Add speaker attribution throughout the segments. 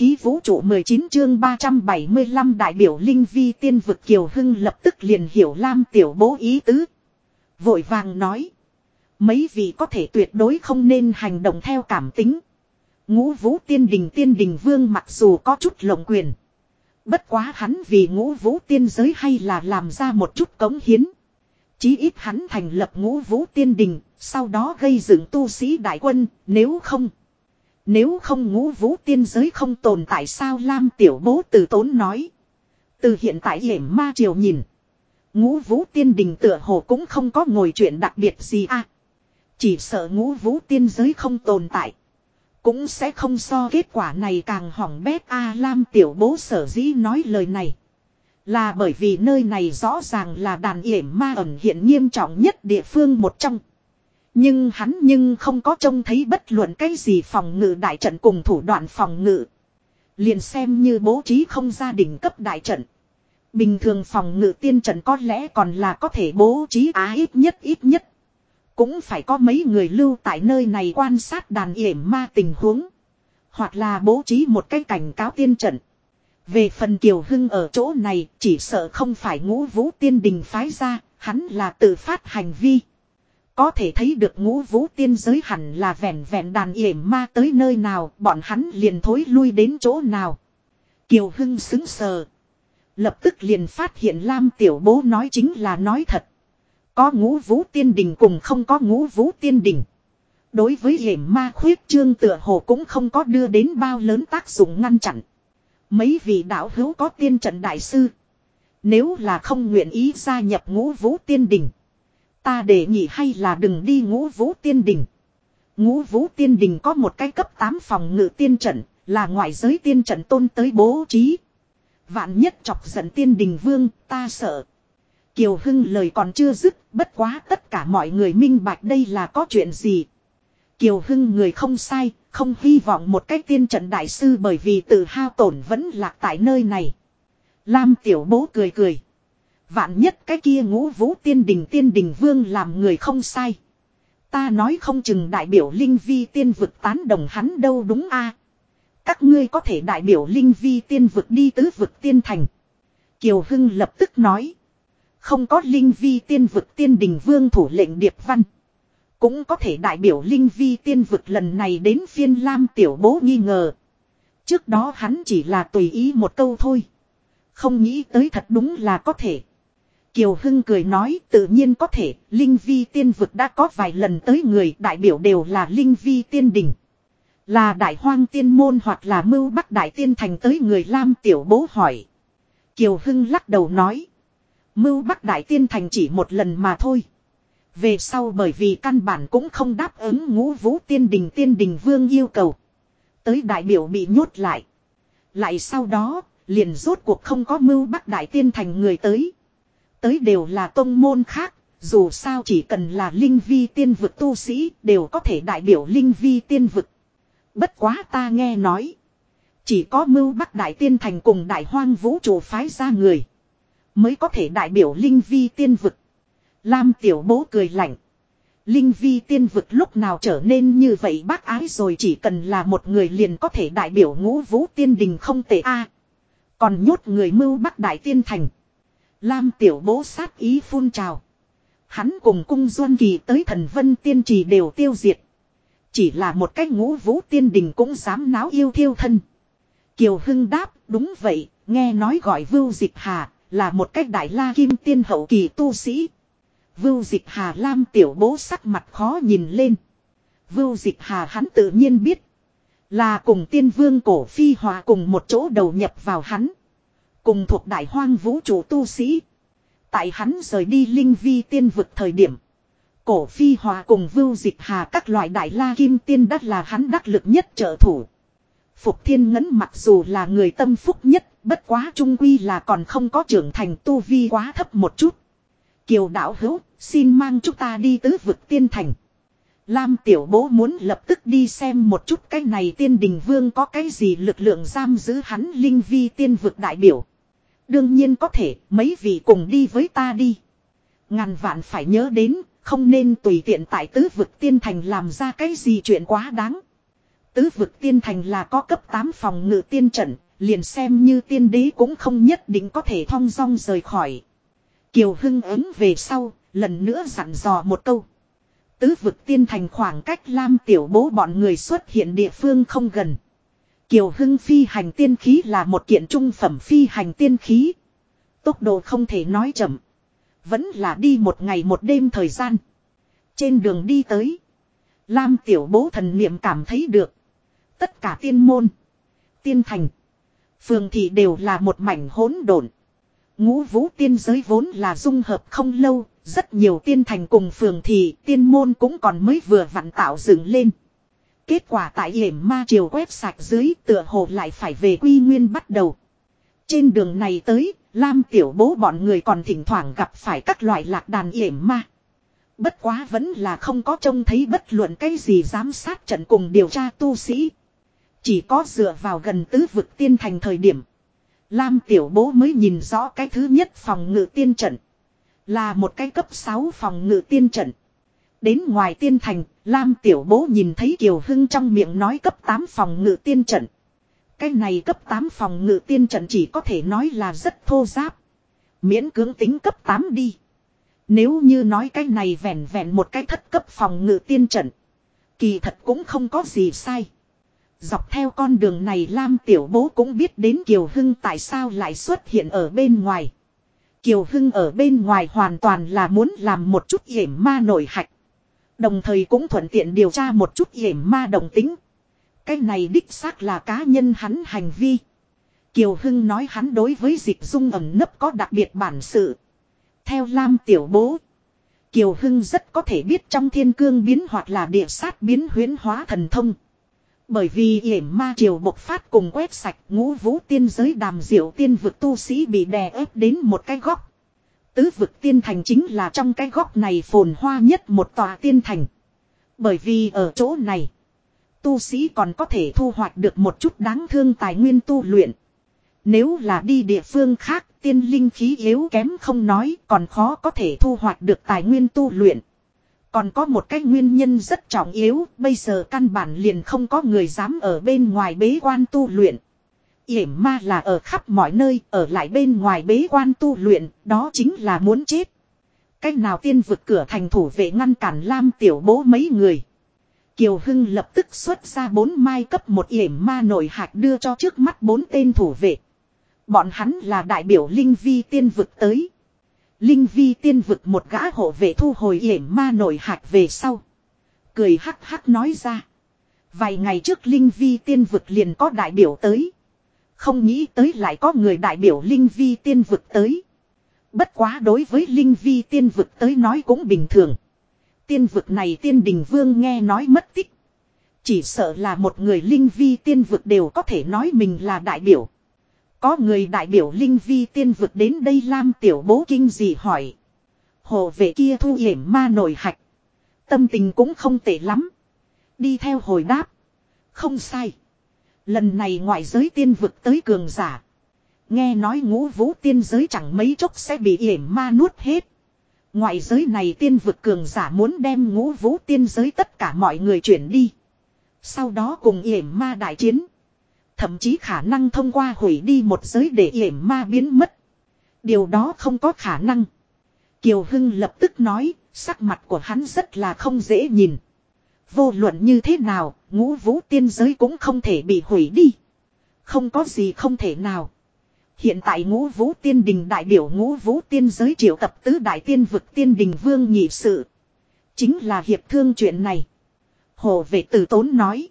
Speaker 1: khí vũ trụ 19 chương 375 đại biểu Linh Vi tiên vực Kiều Hưng lập tức liền hiểu Lam tiểu bố ý tứ. Vội vàng nói. Mấy vị có thể tuyệt đối không nên hành động theo cảm tính. Ngũ vũ tiên đình tiên đình vương mặc dù có chút lộng quyền. Bất quá hắn vì ngũ vũ tiên giới hay là làm ra một chút cống hiến. Chí ít hắn thành lập ngũ vũ tiên đình, sau đó gây dựng tu sĩ đại quân, nếu không. Nếu không ngũ vũ tiên giới không tồn tại sao Lam tiểu bố từ tốn nói. Từ hiện tại hiểm ma triều nhìn. Ngũ vũ tiên đình tựa hồ cũng không có ngồi chuyện đặc biệt gì à. Chỉ sợ ngũ vũ tiên giới không tồn tại. Cũng sẽ không so kết quả này càng hỏng bét A Lam tiểu bố sở dĩ nói lời này. Là bởi vì nơi này rõ ràng là đàn yểm ma ẩn hiện nghiêm trọng nhất địa phương một trong. Nhưng hắn nhưng không có trông thấy bất luận cái gì phòng ngự đại trận cùng thủ đoạn phòng ngự. Liền xem như bố trí không gia đình cấp đại trận. Bình thường phòng ngự tiên trận có lẽ còn là có thể bố trí á ít nhất ít nhất. Cũng phải có mấy người lưu tại nơi này quan sát đàn yểm ma tình huống. Hoặc là bố trí một cái cảnh cáo tiên trận. Về phần Kiều Hưng ở chỗ này chỉ sợ không phải ngũ vũ tiên đình phái ra, hắn là tự phát hành vi. Có thể thấy được ngũ vũ tiên giới hẳn là vẹn vẹn đàn yểm ma tới nơi nào, bọn hắn liền thối lui đến chỗ nào. Kiều Hưng xứng sờ. Lập tức liền phát hiện Lam Tiểu Bố nói chính là nói thật. Có ngũ vũ tiên đình cùng không có ngũ vũ tiên đình. Đối với hiểm ma khuyết trương tựa hồ cũng không có đưa đến bao lớn tác dụng ngăn chặn. Mấy vị đạo hữu có tiên trận đại sư. Nếu là không nguyện ý gia nhập ngũ vũ tiên đình. Ta để nhị hay là đừng đi ngũ vũ tiên đình. Ngũ vũ tiên đình có một cái cấp 8 phòng ngự tiên trận, là ngoại giới tiên trận tôn tới bố trí. Vạn nhất chọc giận tiên đình vương, ta sợ. Kiều Hưng lời còn chưa dứt, bất quá tất cả mọi người minh bạch đây là có chuyện gì. Kiều Hưng người không sai, không hy vọng một cái tiên trận đại sư bởi vì tự hao tổn vẫn lạc tại nơi này. Lam tiểu bố cười cười. Vạn nhất cái kia ngũ vũ tiên đình tiên đình vương làm người không sai. Ta nói không chừng đại biểu linh vi tiên vực tán đồng hắn đâu đúng a Các ngươi có thể đại biểu linh vi tiên vực đi tứ vực tiên thành. Kiều Hưng lập tức nói. Không có linh vi tiên vực tiên đình vương thủ lệnh điệp văn. Cũng có thể đại biểu linh vi tiên vực lần này đến phiên lam tiểu bố nghi ngờ. Trước đó hắn chỉ là tùy ý một câu thôi. Không nghĩ tới thật đúng là có thể. Kiều Hưng cười nói tự nhiên có thể, Linh Vi tiên vực đã có vài lần tới người đại biểu đều là Linh Vi tiên đình. Là đại hoang tiên môn hoặc là mưu bắc đại tiên thành tới người Lam tiểu bố hỏi. Kiều Hưng lắc đầu nói. Mưu bắc đại tiên thành chỉ một lần mà thôi. Về sau bởi vì căn bản cũng không đáp ứng ngũ vũ tiên đình tiên đình vương yêu cầu. Tới đại biểu bị nhốt lại. Lại sau đó, liền rốt cuộc không có mưu bắc đại tiên thành người tới. Tới đều là tông môn khác, dù sao chỉ cần là linh vi tiên vực tu sĩ đều có thể đại biểu linh vi tiên vực. Bất quá ta nghe nói. Chỉ có mưu bắc đại tiên thành cùng đại hoang vũ trụ phái ra người. Mới có thể đại biểu linh vi tiên vực. Lam tiểu bố cười lạnh. Linh vi tiên vực lúc nào trở nên như vậy bác ái rồi chỉ cần là một người liền có thể đại biểu ngũ vũ tiên đình không tệ a Còn nhốt người mưu bắc đại tiên thành. Lam tiểu bố sát ý phun trào. Hắn cùng cung Duân kỳ tới thần vân tiên trì đều tiêu diệt. Chỉ là một cách ngũ vũ tiên đình cũng dám náo yêu thiêu thân. Kiều Hưng đáp, đúng vậy, nghe nói gọi Vưu Dịch Hà, là một cách đại la kim tiên hậu kỳ tu sĩ. Vưu Dịch Hà Lam tiểu bố sắc mặt khó nhìn lên. Vưu Dịch Hà hắn tự nhiên biết. Là cùng tiên vương cổ phi hòa cùng một chỗ đầu nhập vào hắn. Cùng thuộc đại hoang vũ trụ tu sĩ. Tại hắn rời đi linh vi tiên vực thời điểm. Cổ phi hòa cùng vưu dịch hà các loại đại la kim tiên đắt là hắn đắc lực nhất trợ thủ. Phục thiên ngấn mặc dù là người tâm phúc nhất, bất quá trung quy là còn không có trưởng thành tu vi quá thấp một chút. Kiều đạo hữu, xin mang chúng ta đi tứ vực tiên thành. Lam tiểu bố muốn lập tức đi xem một chút cái này tiên đình vương có cái gì lực lượng giam giữ hắn linh vi tiên vực đại biểu. Đương nhiên có thể, mấy vị cùng đi với ta đi. Ngàn vạn phải nhớ đến, không nên tùy tiện tại tứ vực tiên thành làm ra cái gì chuyện quá đáng. Tứ vực tiên thành là có cấp 8 phòng ngự tiên trận, liền xem như tiên đế cũng không nhất định có thể thong dong rời khỏi. Kiều Hưng ứng về sau, lần nữa dặn dò một câu. Tứ vực tiên thành khoảng cách Lam tiểu bố bọn người xuất hiện địa phương không gần. Kiều Hưng phi hành tiên khí là một kiện trung phẩm phi hành tiên khí. Tốc độ không thể nói chậm. Vẫn là đi một ngày một đêm thời gian. Trên đường đi tới. Lam tiểu bố thần niệm cảm thấy được. Tất cả tiên môn. Tiên thành. Phường thị đều là một mảnh hỗn độn. Ngũ vũ tiên giới vốn là dung hợp không lâu. Rất nhiều tiên thành cùng phường thị, tiên môn cũng còn mới vừa vặn tạo dựng lên. Kết quả tại hiểm ma triều quét sạch dưới tựa hồ lại phải về quy nguyên bắt đầu. Trên đường này tới, Lam tiểu bố bọn người còn thỉnh thoảng gặp phải các loại lạc đàn hiểm ma. Bất quá vẫn là không có trông thấy bất luận cái gì giám sát trận cùng điều tra tu sĩ. Chỉ có dựa vào gần tứ vực tiên thành thời điểm. Lam tiểu bố mới nhìn rõ cái thứ nhất phòng ngự tiên trận. Là một cái cấp 6 phòng ngự tiên trận. Đến ngoài tiên thành, Lam tiểu bố nhìn thấy Kiều Hưng trong miệng nói cấp 8 phòng ngự tiên trận. Cái này cấp 8 phòng ngự tiên trận chỉ có thể nói là rất thô giáp. Miễn cưỡng tính cấp 8 đi. Nếu như nói cái này vẹn vẹn một cái thất cấp phòng ngự tiên trận. Kỳ thật cũng không có gì sai. Dọc theo con đường này Lam Tiểu Bố cũng biết đến Kiều Hưng tại sao lại xuất hiện ở bên ngoài. Kiều Hưng ở bên ngoài hoàn toàn là muốn làm một chút hiểm ma nổi hạch. Đồng thời cũng thuận tiện điều tra một chút hiểm ma đồng tính. Cái này đích xác là cá nhân hắn hành vi. Kiều Hưng nói hắn đối với dịch dung ẩm nấp có đặc biệt bản sự. Theo Lam Tiểu Bố. Kiều Hưng rất có thể biết trong thiên cương biến hoặc là địa sát biến huyến hóa thần thông. Bởi vì yểm ma triều bộc phát cùng quét sạch ngũ vũ tiên giới đàm diệu tiên vực tu sĩ bị đè ép đến một cái góc. Tứ vực tiên thành chính là trong cái góc này phồn hoa nhất một tòa tiên thành. Bởi vì ở chỗ này, tu sĩ còn có thể thu hoạch được một chút đáng thương tài nguyên tu luyện. Nếu là đi địa phương khác, tiên linh khí yếu kém không nói, còn khó có thể thu hoạch được tài nguyên tu luyện. Còn có một cái nguyên nhân rất trọng yếu, bây giờ căn bản liền không có người dám ở bên ngoài bế quan tu luyện. Yểm ma là ở khắp mọi nơi, ở lại bên ngoài bế quan tu luyện, đó chính là muốn chết. Cách nào tiên vực cửa thành thủ vệ ngăn cản Lam tiểu bố mấy người. Kiều Hưng lập tức xuất ra bốn mai cấp một yểm ma nổi hạt đưa cho trước mắt bốn tên thủ vệ. Bọn hắn là đại biểu Linh Vi tiên vực tới. Linh Vi tiên vực một gã hộ vệ thu hồi yểm ma nổi hạt về sau. Cười hắc hắc nói ra. Vài ngày trước Linh Vi tiên vực liền có đại biểu tới. Không nghĩ tới lại có người đại biểu Linh Vi tiên vực tới. Bất quá đối với Linh Vi tiên vực tới nói cũng bình thường. Tiên vực này tiên đình vương nghe nói mất tích. Chỉ sợ là một người Linh Vi tiên vực đều có thể nói mình là đại biểu. Có người đại biểu Linh Vi tiên vực đến đây Lam tiểu bố kinh gì hỏi. Hồ vệ kia thu hiểm ma nổi hạch. Tâm tình cũng không tệ lắm. Đi theo hồi đáp. Không sai. Lần này ngoại giới tiên vực tới cường giả. Nghe nói ngũ vũ tiên giới chẳng mấy chốc sẽ bị yểm ma nuốt hết. Ngoại giới này tiên vực cường giả muốn đem ngũ vũ tiên giới tất cả mọi người chuyển đi. Sau đó cùng yểm ma đại chiến. Thậm chí khả năng thông qua hủy đi một giới để yểm ma biến mất. Điều đó không có khả năng. Kiều Hưng lập tức nói, sắc mặt của hắn rất là không dễ nhìn. Vô luận như thế nào, ngũ vũ tiên giới cũng không thể bị hủy đi. Không có gì không thể nào. Hiện tại ngũ vũ tiên đình đại biểu ngũ vũ tiên giới triệu tập tứ đại tiên vực tiên đình vương nhị sự. Chính là hiệp thương chuyện này. Hồ vệ tử tốn nói.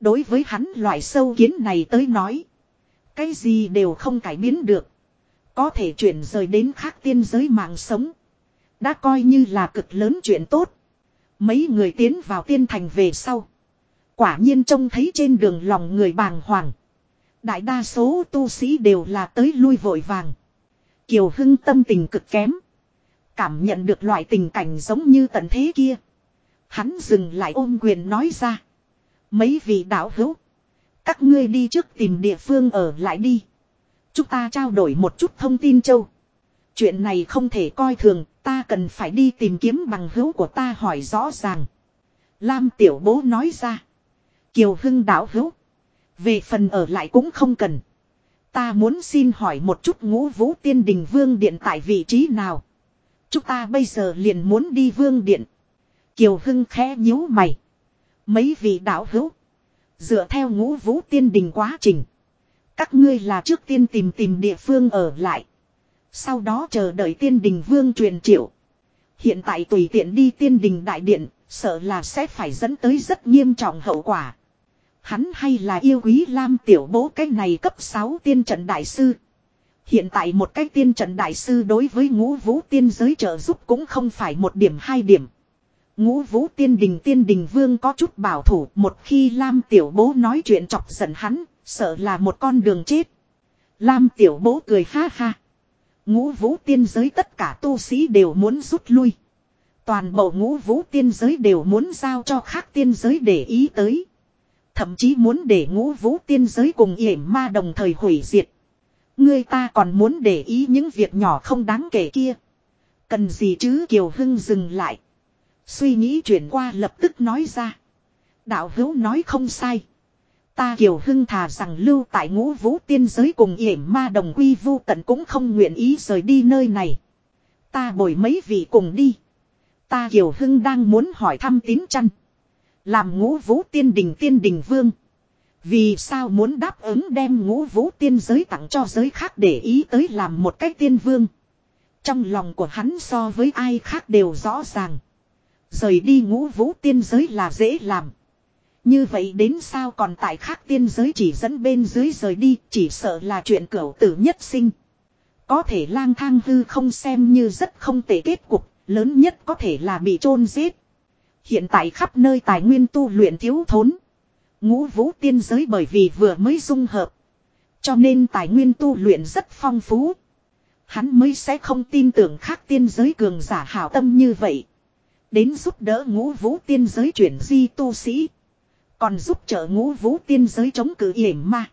Speaker 1: Đối với hắn loại sâu kiến này tới nói. Cái gì đều không cải biến được. Có thể chuyển rời đến khác tiên giới mạng sống. Đã coi như là cực lớn chuyện tốt. Mấy người tiến vào tiên thành về sau. Quả nhiên trông thấy trên đường lòng người bàng hoàng. Đại đa số tu sĩ đều là tới lui vội vàng. Kiều Hưng tâm tình cực kém. Cảm nhận được loại tình cảnh giống như tận thế kia. Hắn dừng lại ôm quyền nói ra. Mấy vị đạo hữu. Các ngươi đi trước tìm địa phương ở lại đi. Chúng ta trao đổi một chút thông tin châu. Chuyện này không thể coi thường, ta cần phải đi tìm kiếm bằng hữu của ta hỏi rõ ràng. Lam tiểu bố nói ra. Kiều Hưng đảo hữu. Về phần ở lại cũng không cần. Ta muốn xin hỏi một chút ngũ vũ tiên đình vương điện tại vị trí nào. Chúng ta bây giờ liền muốn đi vương điện. Kiều Hưng khẽ nhíu mày. Mấy vị đạo hữu. Dựa theo ngũ vũ tiên đình quá trình. Các ngươi là trước tiên tìm tìm địa phương ở lại. Sau đó chờ đợi tiên đình vương truyền triệu. Hiện tại tùy tiện đi tiên đình đại điện, sợ là sẽ phải dẫn tới rất nghiêm trọng hậu quả. Hắn hay là yêu quý Lam tiểu bố cái này cấp 6 tiên trận đại sư. Hiện tại một cái tiên trận đại sư đối với ngũ vũ tiên giới trợ giúp cũng không phải một điểm hai điểm. Ngũ vũ tiên đình tiên đình vương có chút bảo thủ một khi Lam tiểu bố nói chuyện chọc giận hắn, sợ là một con đường chết. Lam tiểu bố cười ha ha. Ngũ vũ tiên giới tất cả tu sĩ đều muốn rút lui. Toàn bộ ngũ vũ tiên giới đều muốn giao cho khác tiên giới để ý tới. Thậm chí muốn để ngũ vũ tiên giới cùng yểm ma đồng thời hủy diệt. Người ta còn muốn để ý những việc nhỏ không đáng kể kia. Cần gì chứ Kiều Hưng dừng lại. Suy nghĩ chuyển qua lập tức nói ra. Đạo hữu nói không sai. Ta Kiều Hưng thà rằng lưu tại ngũ vũ tiên giới cùng yểm ma đồng quy vu tận cũng không nguyện ý rời đi nơi này. Ta bồi mấy vị cùng đi. Ta Kiều Hưng đang muốn hỏi thăm tín chăn. Làm ngũ vũ tiên đình tiên đình vương. Vì sao muốn đáp ứng đem ngũ vũ tiên giới tặng cho giới khác để ý tới làm một cách tiên vương. Trong lòng của hắn so với ai khác đều rõ ràng. Rời đi ngũ vũ tiên giới là dễ làm. Như vậy đến sao còn tại khác tiên giới chỉ dẫn bên dưới rời đi chỉ sợ là chuyện cửu tử nhất sinh. Có thể lang thang hư không xem như rất không tệ kết cục, lớn nhất có thể là bị chôn giết. Hiện tại khắp nơi tài nguyên tu luyện thiếu thốn. Ngũ vũ tiên giới bởi vì vừa mới dung hợp. Cho nên tài nguyên tu luyện rất phong phú. Hắn mới sẽ không tin tưởng khác tiên giới cường giả hảo tâm như vậy. Đến giúp đỡ ngũ vũ tiên giới chuyển di tu sĩ. Còn giúp trợ ngũ vũ tiên giới chống cự yểm ma.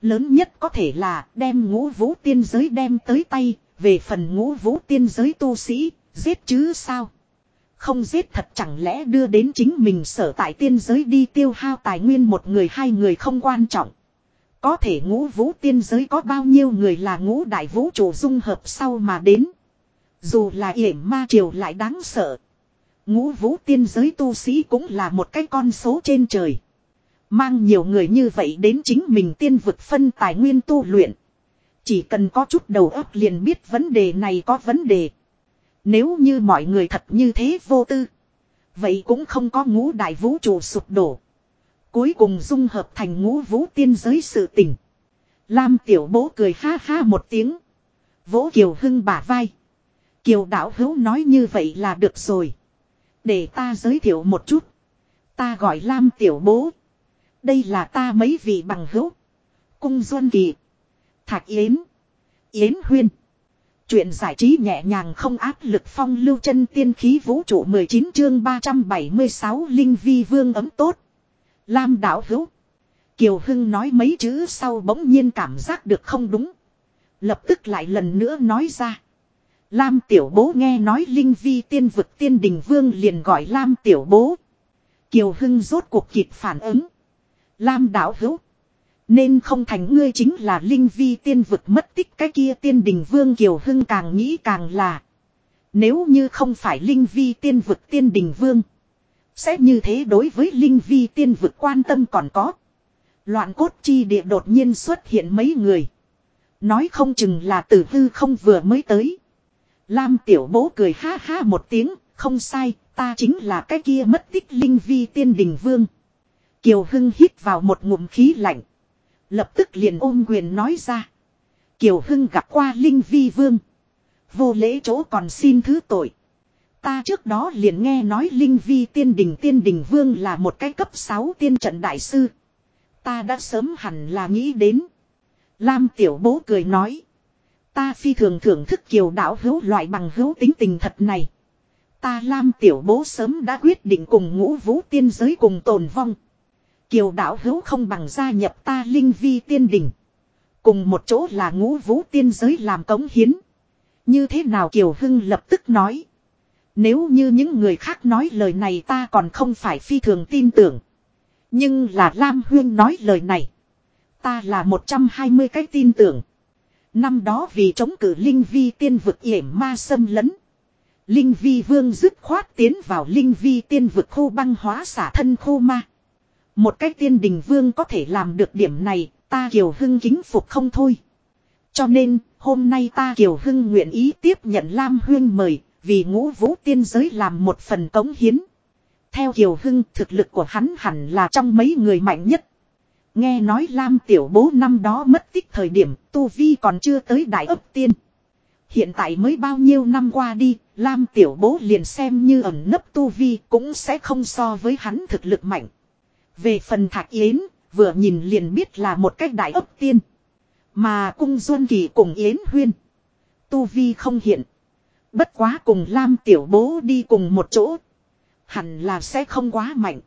Speaker 1: Lớn nhất có thể là đem ngũ vũ tiên giới đem tới tay. Về phần ngũ vũ tiên giới tu sĩ, giết chứ sao. Không giết thật chẳng lẽ đưa đến chính mình sở tại tiên giới đi tiêu hao tài nguyên một người hai người không quan trọng. Có thể ngũ vũ tiên giới có bao nhiêu người là ngũ đại vũ trụ dung hợp sau mà đến. Dù là yểm ma triều lại đáng sợ. Ngũ vũ tiên giới tu sĩ cũng là một cái con số trên trời. Mang nhiều người như vậy đến chính mình tiên vực phân tài nguyên tu luyện. Chỉ cần có chút đầu óc liền biết vấn đề này có vấn đề. Nếu như mọi người thật như thế vô tư. Vậy cũng không có ngũ đại vũ trụ sụp đổ. Cuối cùng dung hợp thành ngũ vũ tiên giới sự tình. Lam tiểu bố cười ha ha một tiếng. Vỗ Kiều Hưng bả vai. Kiều Đảo hữu nói như vậy là được rồi. Để ta giới thiệu một chút. Ta gọi Lam tiểu bố. Đây là ta mấy vị bằng hữu. Cung Duân Kỳ. Thạc Yến. Yến Huyên. Chuyện giải trí nhẹ nhàng không áp lực phong lưu chân tiên khí vũ trụ 19 chương 376 Linh Vi Vương ấm tốt. Lam đạo hữu. Kiều Hưng nói mấy chữ sau bỗng nhiên cảm giác được không đúng. Lập tức lại lần nữa nói ra. Lam tiểu bố nghe nói Linh Vi tiên vực tiên đình vương liền gọi Lam tiểu bố. Kiều Hưng rốt cuộc kịp phản ứng. Lam đảo hữu. Nên không thành ngươi chính là linh vi tiên vực mất tích cái kia tiên đình vương Kiều Hưng càng nghĩ càng là. Nếu như không phải linh vi tiên vực tiên đình vương. Sẽ như thế đối với linh vi tiên vực quan tâm còn có. Loạn cốt chi địa đột nhiên xuất hiện mấy người. Nói không chừng là tử hư không vừa mới tới. Lam tiểu bố cười ha ha một tiếng, không sai, ta chính là cái kia mất tích linh vi tiên đình vương. Kiều Hưng hít vào một ngụm khí lạnh. Lập tức liền ôm quyền nói ra. Kiều Hưng gặp qua Linh Vi Vương. Vô lễ chỗ còn xin thứ tội. Ta trước đó liền nghe nói Linh Vi tiên đình tiên đình vương là một cái cấp 6 tiên trận đại sư. Ta đã sớm hẳn là nghĩ đến. Lam tiểu bố cười nói. Ta phi thường thưởng thức kiều đạo hữu loại bằng hữu tính tình thật này. Ta Lam tiểu bố sớm đã quyết định cùng ngũ vũ tiên giới cùng tồn vong. Kiều đạo hữu không bằng gia nhập ta linh vi tiên đình. Cùng một chỗ là ngũ vũ tiên giới làm cống hiến. Như thế nào Kiều Hưng lập tức nói. Nếu như những người khác nói lời này ta còn không phải phi thường tin tưởng. Nhưng là Lam Huyên nói lời này. Ta là 120 cái tin tưởng. Năm đó vì chống cử Linh Vi tiên vực yểm ma xâm lấn. Linh Vi vương dứt khoát tiến vào Linh Vi tiên vực khu băng hóa xả thân khu ma. Một cái tiên đình vương có thể làm được điểm này, ta Kiều Hưng kính phục không thôi. Cho nên, hôm nay ta Kiều Hưng nguyện ý tiếp nhận Lam Huyên mời, vì ngũ vũ tiên giới làm một phần cống hiến. Theo Kiều Hưng, thực lực của hắn hẳn là trong mấy người mạnh nhất. Nghe nói Lam tiểu bố năm đó mất tích thời điểm Tu Vi còn chưa tới đại ấp tiên. Hiện tại mới bao nhiêu năm qua đi, Lam tiểu bố liền xem như ẩn nấp Tu Vi cũng sẽ không so với hắn thực lực mạnh. Về phần thạc Yến, vừa nhìn liền biết là một cách đại ấp tiên. Mà cung Duân Kỳ cùng Yến Huyên. Tu Vi không hiện. Bất quá cùng Lam tiểu bố đi cùng một chỗ. Hẳn là sẽ không quá mạnh.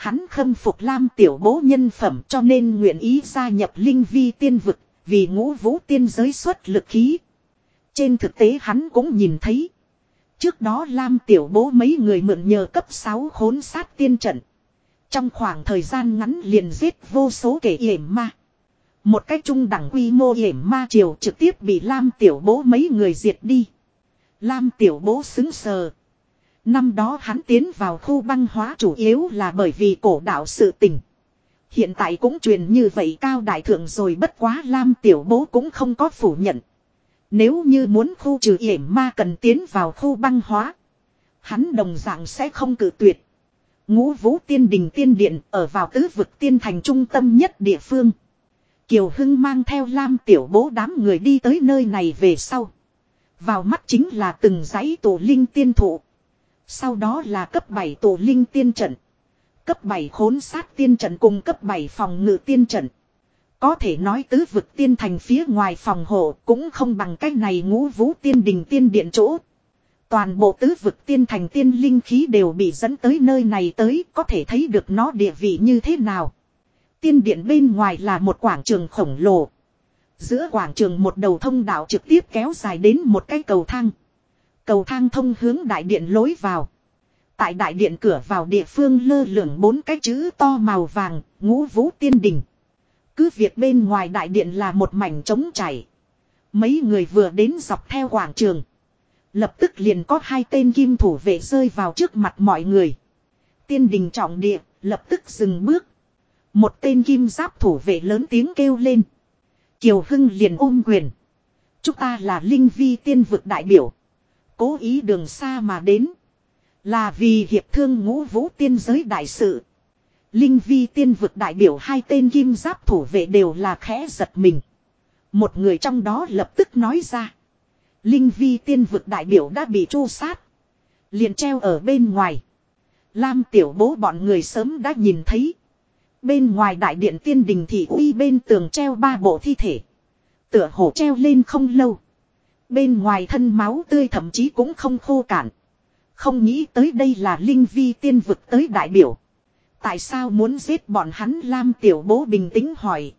Speaker 1: Hắn khâm phục Lam tiểu bố nhân phẩm cho nên nguyện ý gia nhập linh vi tiên vực, vì ngũ vũ tiên giới xuất lực khí. Trên thực tế hắn cũng nhìn thấy. Trước đó Lam tiểu bố mấy người mượn nhờ cấp 6 khốn sát tiên trận. Trong khoảng thời gian ngắn liền giết vô số kẻ yểm ma. Một cách trung đẳng quy mô yểm ma triều trực tiếp bị Lam tiểu bố mấy người diệt đi. Lam tiểu bố xứng sờ. Năm đó hắn tiến vào khu băng hóa chủ yếu là bởi vì cổ đạo sự tình. Hiện tại cũng truyền như vậy cao đại thượng rồi bất quá Lam tiểu bố cũng không có phủ nhận. Nếu như muốn khu trừ yểm ma cần tiến vào khu băng hóa. Hắn đồng dạng sẽ không cử tuyệt. Ngũ vũ tiên đình tiên điện ở vào tứ vực tiên thành trung tâm nhất địa phương. Kiều Hưng mang theo Lam tiểu bố đám người đi tới nơi này về sau. Vào mắt chính là từng dãy tổ linh tiên thụ. Sau đó là cấp 7 tổ linh tiên trận. Cấp 7 khốn sát tiên trận cùng cấp 7 phòng ngự tiên trận. Có thể nói tứ vực tiên thành phía ngoài phòng hộ cũng không bằng cách này ngũ vũ tiên đình tiên điện chỗ. Toàn bộ tứ vực tiên thành tiên linh khí đều bị dẫn tới nơi này tới, có thể thấy được nó địa vị như thế nào. Tiên điện bên ngoài là một quảng trường khổng lồ. Giữa quảng trường một đầu thông đạo trực tiếp kéo dài đến một cái cầu thang. Cầu thang thông hướng đại điện lối vào. Tại đại điện cửa vào địa phương lơ lửng bốn cái chữ to màu vàng, ngũ vũ tiên đình. Cứ việc bên ngoài đại điện là một mảnh trống chảy. Mấy người vừa đến dọc theo quảng trường. Lập tức liền có hai tên kim thủ vệ rơi vào trước mặt mọi người. Tiên đình trọng địa, lập tức dừng bước. Một tên kim giáp thủ vệ lớn tiếng kêu lên. Kiều Hưng liền ôm quyền. Chúng ta là linh vi tiên vực đại biểu. Cố ý đường xa mà đến. Là vì hiệp thương ngũ vũ tiên giới đại sự. Linh vi tiên vực đại biểu hai tên kim giáp thủ vệ đều là khẽ giật mình. Một người trong đó lập tức nói ra. Linh vi tiên vực đại biểu đã bị tru sát. Liền treo ở bên ngoài. Lam tiểu bố bọn người sớm đã nhìn thấy. Bên ngoài đại điện tiên đình thị uy bên tường treo ba bộ thi thể. Tựa hổ treo lên không lâu. Bên ngoài thân máu tươi thậm chí cũng không khô cạn. Không nghĩ tới đây là linh vi tiên vực tới đại biểu. Tại sao muốn giết bọn hắn Lam tiểu bố bình tĩnh hỏi.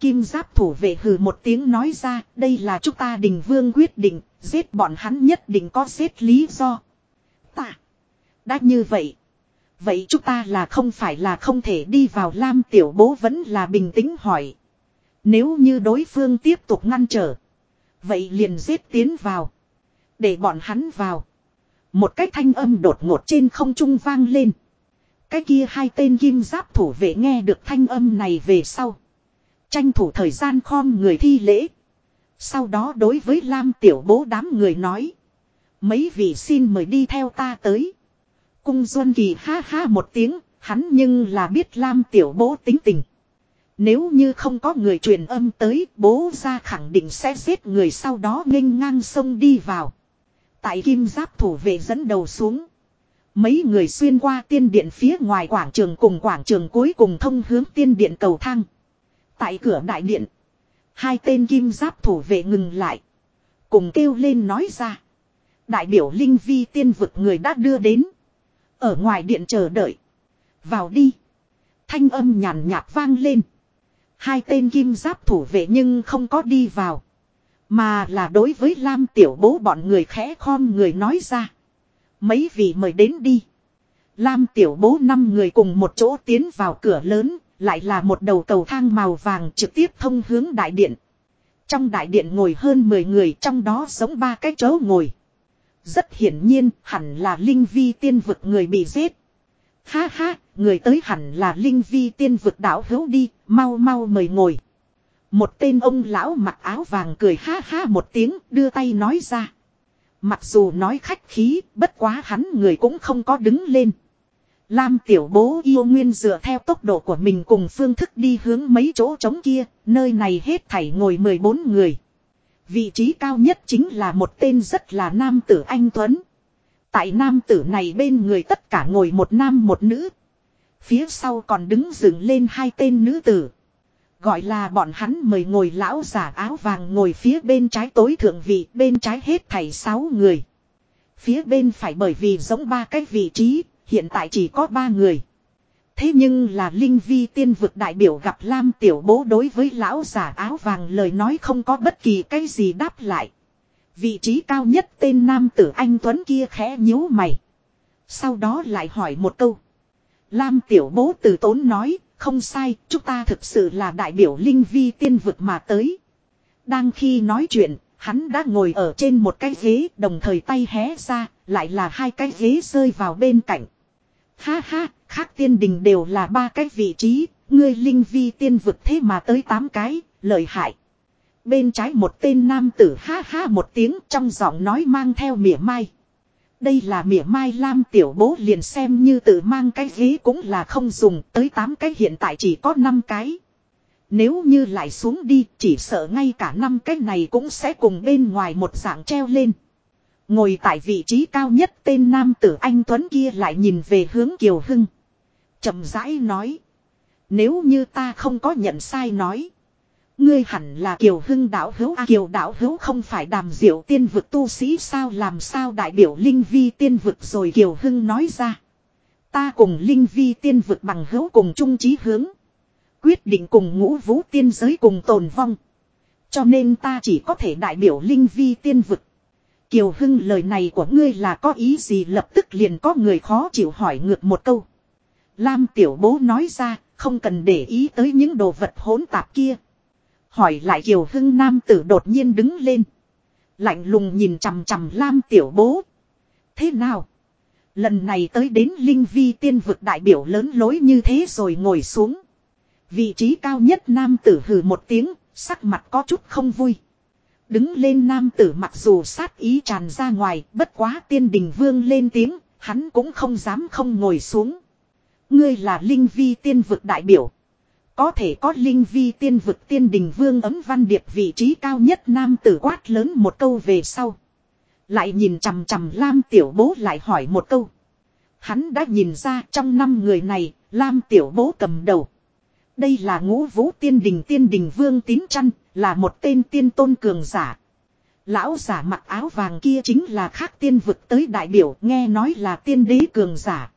Speaker 1: Kim giáp thủ vệ hừ một tiếng nói ra, đây là chúng ta đình vương quyết định, giết bọn hắn nhất định có giết lý do. Ta. Đã như vậy. Vậy chúng ta là không phải là không thể đi vào Lam tiểu bố vẫn là bình tĩnh hỏi. Nếu như đối phương tiếp tục ngăn trở. Vậy liền giết tiến vào. Để bọn hắn vào. Một cái thanh âm đột ngột trên không trung vang lên. Cái kia hai tên kim giáp thủ vệ nghe được thanh âm này về sau. Tranh thủ thời gian khom người thi lễ. Sau đó đối với Lam tiểu bố đám người nói. Mấy vị xin mời đi theo ta tới. Cung Duân Kỳ ha ha một tiếng, hắn nhưng là biết Lam tiểu bố tính tình. Nếu như không có người truyền âm tới, bố ra khẳng định sẽ giết người sau đó nghênh ngang sông đi vào. Tại kim giáp thủ vệ dẫn đầu xuống. Mấy người xuyên qua tiên điện phía ngoài quảng trường cùng quảng trường cuối cùng thông hướng tiên điện cầu thang. Tại cửa đại điện. Hai tên kim giáp thủ vệ ngừng lại. Cùng kêu lên nói ra. Đại biểu Linh Vi tiên vực người đã đưa đến. Ở ngoài điện chờ đợi. Vào đi. Thanh âm nhàn nhạt vang lên. Hai tên kim giáp thủ vệ nhưng không có đi vào. Mà là đối với Lam tiểu bố bọn người khẽ khom người nói ra. Mấy vị mời đến đi. Lam tiểu bố năm người cùng một chỗ tiến vào cửa lớn, lại là một đầu cầu thang màu vàng trực tiếp thông hướng đại điện. Trong đại điện ngồi hơn 10 người trong đó sống ba cái chỗ ngồi. Rất hiển nhiên hẳn là linh vi tiên vực người bị giết. Ha ha, người tới hẳn là linh vi tiên vực đảo hữu đi, mau mau mời ngồi. Một tên ông lão mặc áo vàng cười ha ha một tiếng đưa tay nói ra. Mặc dù nói khách khí, bất quá hắn người cũng không có đứng lên. Lam tiểu bố yêu nguyên dựa theo tốc độ của mình cùng phương thức đi hướng mấy chỗ trống kia, nơi này hết thảy ngồi 14 người. Vị trí cao nhất chính là một tên rất là nam tử anh Tuấn. Tại nam tử này bên người tất cả ngồi một nam một nữ. Phía sau còn đứng dựng lên hai tên nữ tử. Gọi là bọn hắn mời ngồi lão giả áo vàng ngồi phía bên trái tối thượng vị bên trái hết thảy sáu người. Phía bên phải bởi vì giống ba cái vị trí, hiện tại chỉ có ba người. Thế nhưng là Linh Vi tiên vực đại biểu gặp Lam tiểu bố đối với lão giả áo vàng lời nói không có bất kỳ cái gì đáp lại. Vị trí cao nhất tên nam tử anh Tuấn kia khẽ nhíu mày. Sau đó lại hỏi một câu. Lam tiểu bố từ tốn nói, không sai, chúng ta thực sự là đại biểu Linh Vi tiên vực mà tới. Đang khi nói chuyện, hắn đã ngồi ở trên một cái ghế đồng thời tay hé ra, lại là hai cái ghế rơi vào bên cạnh. Ha ha, khác tiên đình đều là ba cái vị trí, ngươi linh vi tiên vực thế mà tới tám cái, lợi hại. Bên trái một tên nam tử ha ha một tiếng trong giọng nói mang theo mỉa mai. Đây là mỉa mai lam tiểu bố liền xem như tự mang cái ghế cũng là không dùng, tới tám cái hiện tại chỉ có năm cái. Nếu như lại xuống đi, chỉ sợ ngay cả năm cái này cũng sẽ cùng bên ngoài một dạng treo lên. Ngồi tại vị trí cao nhất tên nam tử anh Tuấn kia lại nhìn về hướng Kiều Hưng. chậm rãi nói. Nếu như ta không có nhận sai nói. Ngươi hẳn là Kiều Hưng đạo hữu A Kiều đạo hữu không phải đàm diệu tiên vực tu sĩ sao làm sao đại biểu Linh Vi tiên vực rồi Kiều Hưng nói ra. Ta cùng Linh Vi tiên vực bằng hữu cùng chung chí hướng. Quyết định cùng ngũ vũ tiên giới cùng tồn vong. Cho nên ta chỉ có thể đại biểu Linh Vi tiên vực. Kiều Hưng lời này của ngươi là có ý gì lập tức liền có người khó chịu hỏi ngược một câu. Lam tiểu bố nói ra, không cần để ý tới những đồ vật hỗn tạp kia. Hỏi lại Kiều Hưng nam tử đột nhiên đứng lên. Lạnh lùng nhìn chằm chằm Lam tiểu bố. Thế nào? Lần này tới đến Linh Vi tiên vực đại biểu lớn lối như thế rồi ngồi xuống. Vị trí cao nhất nam tử hừ một tiếng, sắc mặt có chút không vui. Đứng lên nam tử mặc dù sát ý tràn ra ngoài, bất quá tiên đình vương lên tiếng, hắn cũng không dám không ngồi xuống. Ngươi là linh vi tiên vực đại biểu. Có thể có linh vi tiên vực tiên đình vương ấm văn điệp vị trí cao nhất nam tử quát lớn một câu về sau. Lại nhìn chằm chằm Lam tiểu bố lại hỏi một câu. Hắn đã nhìn ra trong năm người này, Lam tiểu bố cầm đầu. Đây là ngũ vũ tiên đình tiên đình vương tín chăn, là một tên tiên tôn cường giả. Lão giả mặc áo vàng kia chính là khác tiên vực tới đại biểu nghe nói là tiên đế cường giả.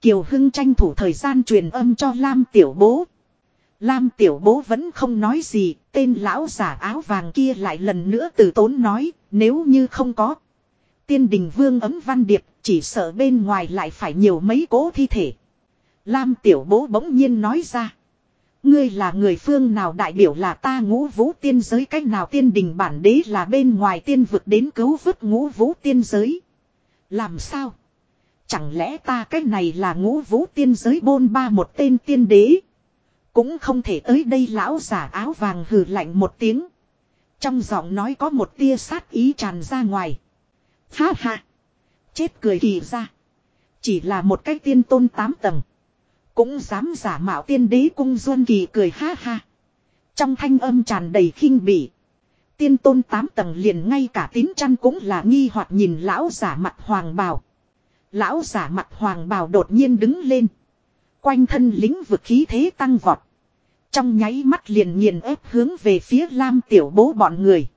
Speaker 1: Kiều Hưng tranh thủ thời gian truyền âm cho Lam Tiểu Bố. Lam Tiểu Bố vẫn không nói gì, tên lão giả áo vàng kia lại lần nữa từ tốn nói, nếu như không có. Tiên đình vương ấm văn điệp, chỉ sợ bên ngoài lại phải nhiều mấy cố thi thể. Lam Tiểu Bố bỗng nhiên nói ra. Ngươi là người phương nào đại biểu là ta ngũ vũ tiên giới cách nào tiên đình bản đế là bên ngoài tiên vực đến cứu vớt ngũ vũ tiên giới. Làm sao? Chẳng lẽ ta cách này là ngũ vũ tiên giới bôn ba một tên tiên đế? Cũng không thể tới đây lão giả áo vàng hừ lạnh một tiếng. Trong giọng nói có một tia sát ý tràn ra ngoài. Ha ha! Chết cười kỳ ra. Chỉ là một cái tiên tôn tám tầng. Cũng dám giả mạo tiên đế cung duân kỳ cười ha ha. Trong thanh âm tràn đầy khinh bỉ. Tiên tôn tám tầng liền ngay cả tín chăn cũng là nghi hoặc nhìn lão giả mặt hoàng bào. Lão giả mặt hoàng bào đột nhiên đứng lên. Quanh thân lính vực khí thế tăng vọt. Trong nháy mắt liền nghiền ép hướng về phía lam tiểu bố bọn người.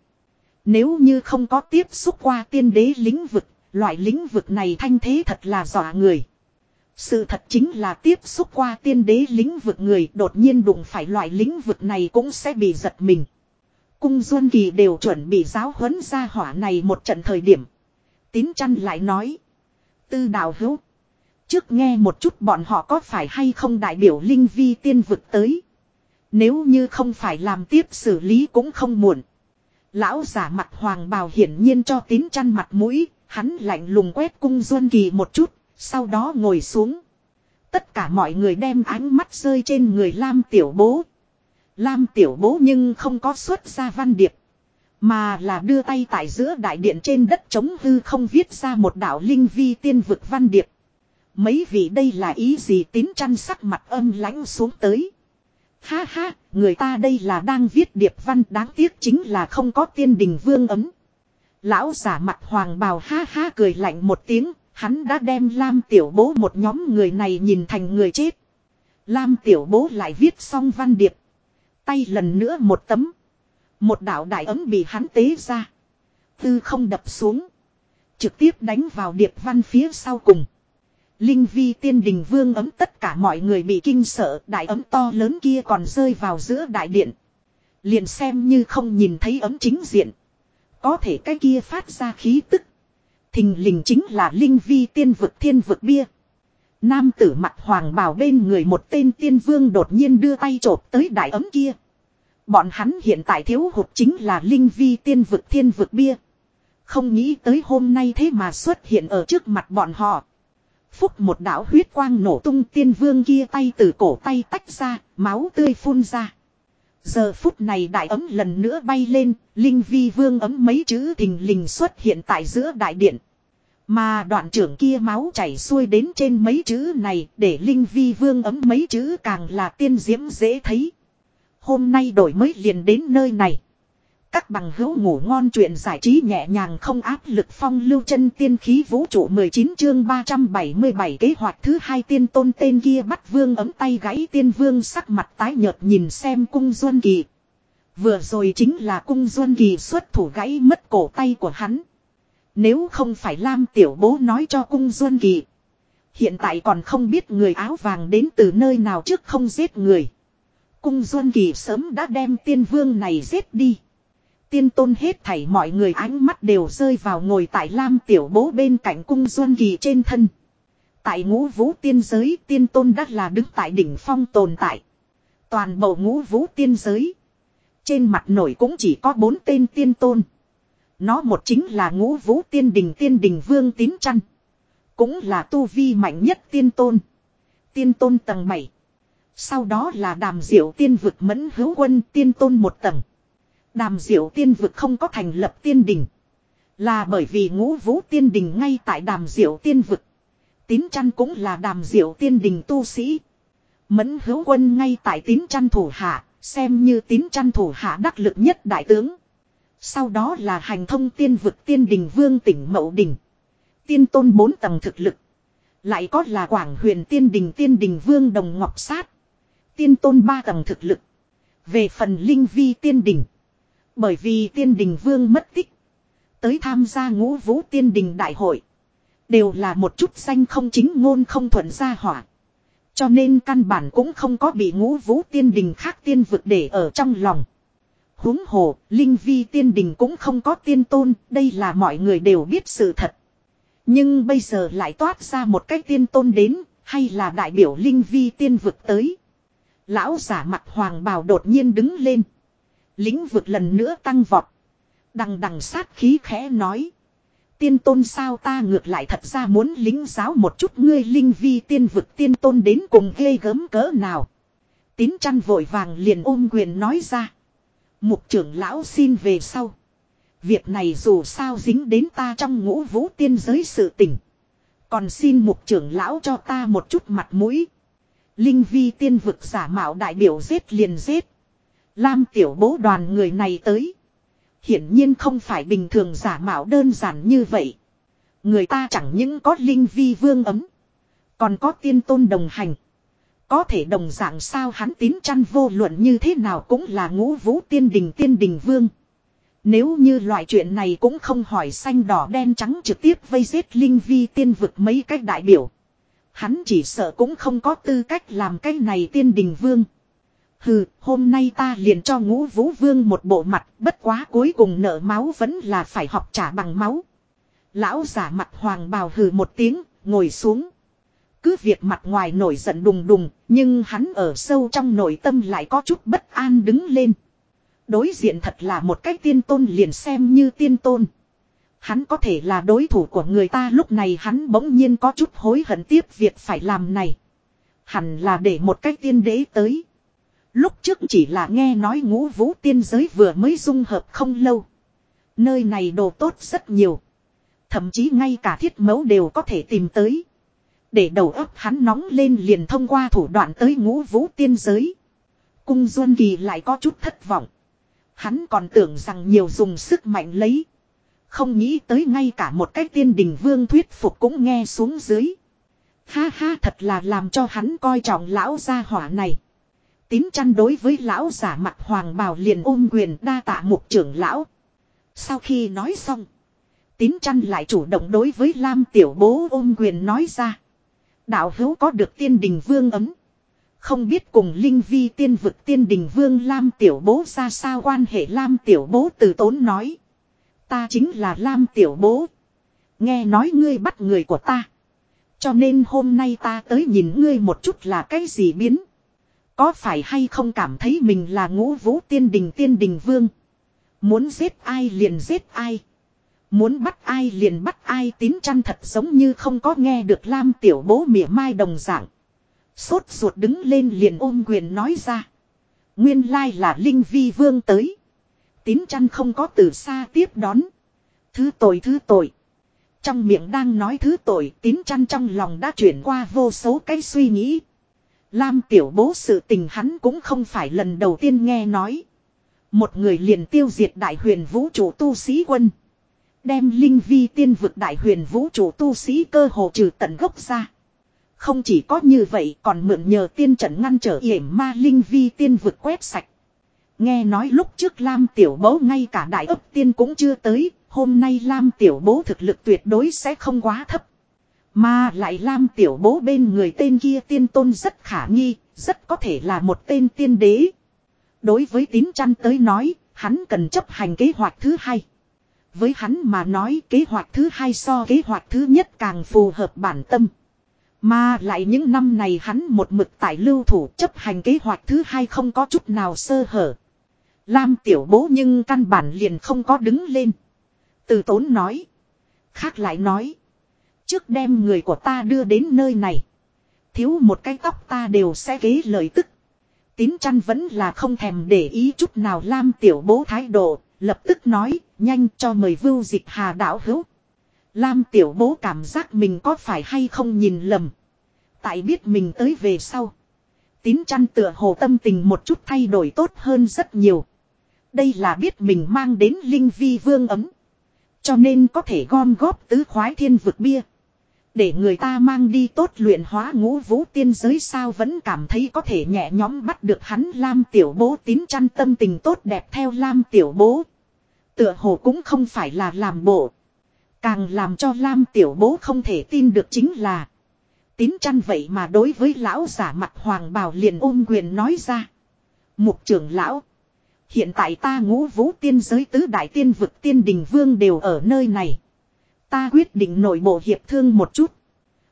Speaker 1: Nếu như không có tiếp xúc qua tiên đế lĩnh vực, loại lĩnh vực này thanh thế thật là dọa người. Sự thật chính là tiếp xúc qua tiên đế lĩnh vực người đột nhiên đụng phải loại lĩnh vực này cũng sẽ bị giật mình. Cung Duân Kỳ đều chuẩn bị giáo huấn ra hỏa này một trận thời điểm. Tín chăn lại nói. Tư đạo hữu. Trước nghe một chút bọn họ có phải hay không đại biểu linh vi tiên vực tới. Nếu như không phải làm tiếp xử lý cũng không muộn. Lão giả mặt hoàng bào hiển nhiên cho tín chăn mặt mũi, hắn lạnh lùng quét cung duân kỳ một chút, sau đó ngồi xuống. Tất cả mọi người đem ánh mắt rơi trên người Lam tiểu bố. Lam tiểu bố nhưng không có xuất ra văn điệp. Mà là đưa tay tại giữa đại điện trên đất chống hư không viết ra một đạo linh vi tiên vực văn điệp. Mấy vị đây là ý gì tín chăn sắc mặt âm lãnh xuống tới. Ha ha, người ta đây là đang viết điệp văn đáng tiếc chính là không có tiên đình vương ấm. Lão giả mặt hoàng bào ha ha cười lạnh một tiếng, hắn đã đem Lam tiểu bố một nhóm người này nhìn thành người chết. Lam tiểu bố lại viết xong văn điệp. Tay lần nữa một tấm. Một đạo đại ấm bị hắn tế ra. Tư không đập xuống. Trực tiếp đánh vào điệp văn phía sau cùng. Linh vi tiên đình vương ấm tất cả mọi người bị kinh sợ, đại ấm to lớn kia còn rơi vào giữa đại điện. Liền xem như không nhìn thấy ấm chính diện. Có thể cái kia phát ra khí tức. Thình lình chính là linh vi tiên vực thiên vực bia. Nam tử mặt hoàng bào bên người một tên tiên vương đột nhiên đưa tay chộp tới đại ấm kia. Bọn hắn hiện tại thiếu hụt chính là linh vi tiên vực thiên vực bia. Không nghĩ tới hôm nay thế mà xuất hiện ở trước mặt bọn họ. Phúc một đạo huyết quang nổ tung tiên vương kia tay từ cổ tay tách ra, máu tươi phun ra. Giờ phút này đại ấm lần nữa bay lên, linh vi vương ấm mấy chữ thình lình xuất hiện tại giữa đại điện. Mà đoạn trưởng kia máu chảy xuôi đến trên mấy chữ này để linh vi vương ấm mấy chữ càng là tiên diễm dễ thấy. Hôm nay đổi mới liền đến nơi này. Các bằng hữu ngủ ngon chuyện giải trí nhẹ nhàng không áp lực phong lưu chân tiên khí vũ trụ 19 chương 377 kế hoạch thứ hai tiên tôn tên kia bắt vương ấm tay gãy tiên vương sắc mặt tái nhợt nhìn xem cung duân kỳ. Vừa rồi chính là cung duân kỳ xuất thủ gãy mất cổ tay của hắn. Nếu không phải Lam tiểu bố nói cho cung duân kỳ. Hiện tại còn không biết người áo vàng đến từ nơi nào trước không giết người. Cung duân kỳ sớm đã đem tiên vương này giết đi. Tiên tôn hết thảy mọi người ánh mắt đều rơi vào ngồi tại Lam Tiểu Bố bên cạnh cung Duân Kỳ trên thân. Tại ngũ vũ tiên giới, tiên tôn đắt là đứng tại đỉnh phong tồn tại. Toàn bộ ngũ vũ tiên giới. Trên mặt nổi cũng chỉ có bốn tên tiên tôn. Nó một chính là ngũ vũ tiên đình tiên đình vương tín trăn. Cũng là tu vi mạnh nhất tiên tôn. Tiên tôn tầng 7. Sau đó là đàm diệu tiên vực mẫn hữu quân, tiên tôn một tầng. Đàm diệu tiên vực không có thành lập tiên đình. Là bởi vì ngũ vũ tiên đình ngay tại đàm diệu tiên vực. Tín chăn cũng là đàm diệu tiên đình tu sĩ. Mẫn hữu quân ngay tại tín chăn thủ hạ, xem như tín chăn thủ hạ đắc lực nhất đại tướng. Sau đó là hành thông tiên vực tiên đình vương tỉnh Mậu Đình. Tiên tôn bốn tầng thực lực. Lại có là quảng huyền tiên đình tiên đình vương đồng ngọc sát. Tiên tôn ba tầng thực lực. Về phần linh vi tiên đình. Bởi vì tiên đình vương mất tích. Tới tham gia ngũ vũ tiên đình đại hội. Đều là một chút danh không chính ngôn không thuận gia hỏa. Cho nên căn bản cũng không có bị ngũ vũ tiên đình khác tiên vực để ở trong lòng. huống hồ, linh vi tiên đình cũng không có tiên tôn, đây là mọi người đều biết sự thật. Nhưng bây giờ lại toát ra một cái tiên tôn đến, hay là đại biểu linh vi tiên vực tới. Lão giả mặt hoàng bào đột nhiên đứng lên. Lĩnh vực lần nữa tăng vọt. Đằng đằng sát khí khẽ nói. Tiên tôn sao ta ngược lại thật ra muốn lính giáo một chút ngươi linh vi tiên vực tiên tôn đến cùng ghê gớm cỡ nào. Tín chăn vội vàng liền ôm quyền nói ra. Mục trưởng lão xin về sau. Việc này dù sao dính đến ta trong ngũ vũ tiên giới sự tình. Còn xin mục trưởng lão cho ta một chút mặt mũi. Linh vi tiên vực giả mạo đại biểu giết liền giết. Lam tiểu bố đoàn người này tới. Hiển nhiên không phải bình thường giả mạo đơn giản như vậy. Người ta chẳng những có linh vi vương ấm. Còn có tiên tôn đồng hành. Có thể đồng dạng sao hắn tín chăn vô luận như thế nào cũng là ngũ vũ tiên đình tiên đình vương. Nếu như loại chuyện này cũng không hỏi xanh đỏ đen trắng trực tiếp vây giết linh vi tiên vực mấy cách đại biểu. Hắn chỉ sợ cũng không có tư cách làm cái này tiên đình vương. Hừ, hôm nay ta liền cho ngũ vũ vương một bộ mặt, bất quá cuối cùng nợ máu vẫn là phải học trả bằng máu. Lão giả mặt hoàng bào hừ một tiếng, ngồi xuống. Cứ việc mặt ngoài nổi giận đùng đùng, nhưng hắn ở sâu trong nội tâm lại có chút bất an đứng lên. Đối diện thật là một cách tiên tôn liền xem như tiên tôn. Hắn có thể là đối thủ của người ta lúc này hắn bỗng nhiên có chút hối hận tiếp việc phải làm này. Hẳn là để một cách tiên đế tới. Lúc trước chỉ là nghe nói ngũ vũ tiên giới vừa mới dung hợp không lâu. Nơi này đồ tốt rất nhiều. Thậm chí ngay cả thiết mẫu đều có thể tìm tới. Để đầu óc hắn nóng lên liền thông qua thủ đoạn tới ngũ vũ tiên giới. Cung Duân Kỳ lại có chút thất vọng. Hắn còn tưởng rằng nhiều dùng sức mạnh lấy. Không nghĩ tới ngay cả một cái tiên đình vương thuyết phục cũng nghe xuống dưới. Ha ha thật là làm cho hắn coi trọng lão gia hỏa này. Tín chăn đối với lão giả mặt hoàng bào liền ôm quyền đa tạ mục trưởng lão. Sau khi nói xong. Tín chăn lại chủ động đối với Lam tiểu bố ôm quyền nói ra. Đạo hữu có được tiên đình vương ấm. Không biết cùng Linh Vi tiên vực tiên đình vương Lam tiểu bố ra sao quan hệ Lam tiểu bố từ tốn nói. Ta chính là Lam tiểu bố. Nghe nói ngươi bắt người của ta. Cho nên hôm nay ta tới nhìn ngươi một chút là cái gì biến. Có phải hay không cảm thấy mình là ngũ vũ tiên đình tiên đình vương. Muốn giết ai liền giết ai. Muốn bắt ai liền bắt ai, tín chăn thật giống như không có nghe được Lam tiểu bố mỉa mai đồng dạng. Sốt ruột đứng lên liền ôm quyền nói ra. Nguyên lai là Linh Vi Vương tới. Tín chăn không có từ xa tiếp đón. Thứ tội thứ tội. Trong miệng đang nói thứ tội, tín chăn trong lòng đã chuyển qua vô số cái suy nghĩ. Lam tiểu bố sự tình hắn cũng không phải lần đầu tiên nghe nói. Một người liền tiêu diệt đại huyền vũ trụ tu sĩ quân. Đem linh vi tiên vực đại huyền vũ trụ tu sĩ cơ hồ trừ tận gốc ra. Không chỉ có như vậy còn mượn nhờ tiên trận ngăn trở yểm ma linh vi tiên vực quét sạch. Nghe nói lúc trước Lam Tiểu Bố ngay cả đại ấp tiên cũng chưa tới, hôm nay Lam Tiểu Bố thực lực tuyệt đối sẽ không quá thấp. Mà lại Lam Tiểu Bố bên người tên kia tiên tôn rất khả nghi, rất có thể là một tên tiên đế. Đối với tín chăn tới nói, hắn cần chấp hành kế hoạch thứ hai. Với hắn mà nói kế hoạch thứ hai so kế hoạch thứ nhất càng phù hợp bản tâm. Mà lại những năm này hắn một mực tại lưu thủ chấp hành kế hoạch thứ hai không có chút nào sơ hở. Lam tiểu bố nhưng căn bản liền không có đứng lên. Từ tốn nói. Khác lại nói. Trước đem người của ta đưa đến nơi này. Thiếu một cái tóc ta đều sẽ kế lời tức. Tín chăn vẫn là không thèm để ý chút nào Lam tiểu bố thái độ. Lập tức nói, nhanh cho mời vưu dịch hà đảo hữu. Lam tiểu bố cảm giác mình có phải hay không nhìn lầm. Tại biết mình tới về sau. Tín chăn tựa hồ tâm tình một chút thay đổi tốt hơn rất nhiều. Đây là biết mình mang đến linh vi vương ấm. Cho nên có thể gom góp tứ khoái thiên vực bia. Để người ta mang đi tốt luyện hóa ngũ vũ tiên giới sao vẫn cảm thấy có thể nhẹ nhóm bắt được hắn Lam tiểu bố tín chăn tâm tình tốt đẹp theo Lam tiểu bố. Tựa hồ cũng không phải là làm bộ. Càng làm cho Lam tiểu bố không thể tin được chính là. Tín chăn vậy mà đối với lão giả mặt hoàng bào liền ôm quyền nói ra. Mục trưởng lão. Hiện tại ta ngũ vũ tiên giới tứ đại tiên vực tiên đình vương đều ở nơi này. Ta quyết định nội bộ hiệp thương một chút.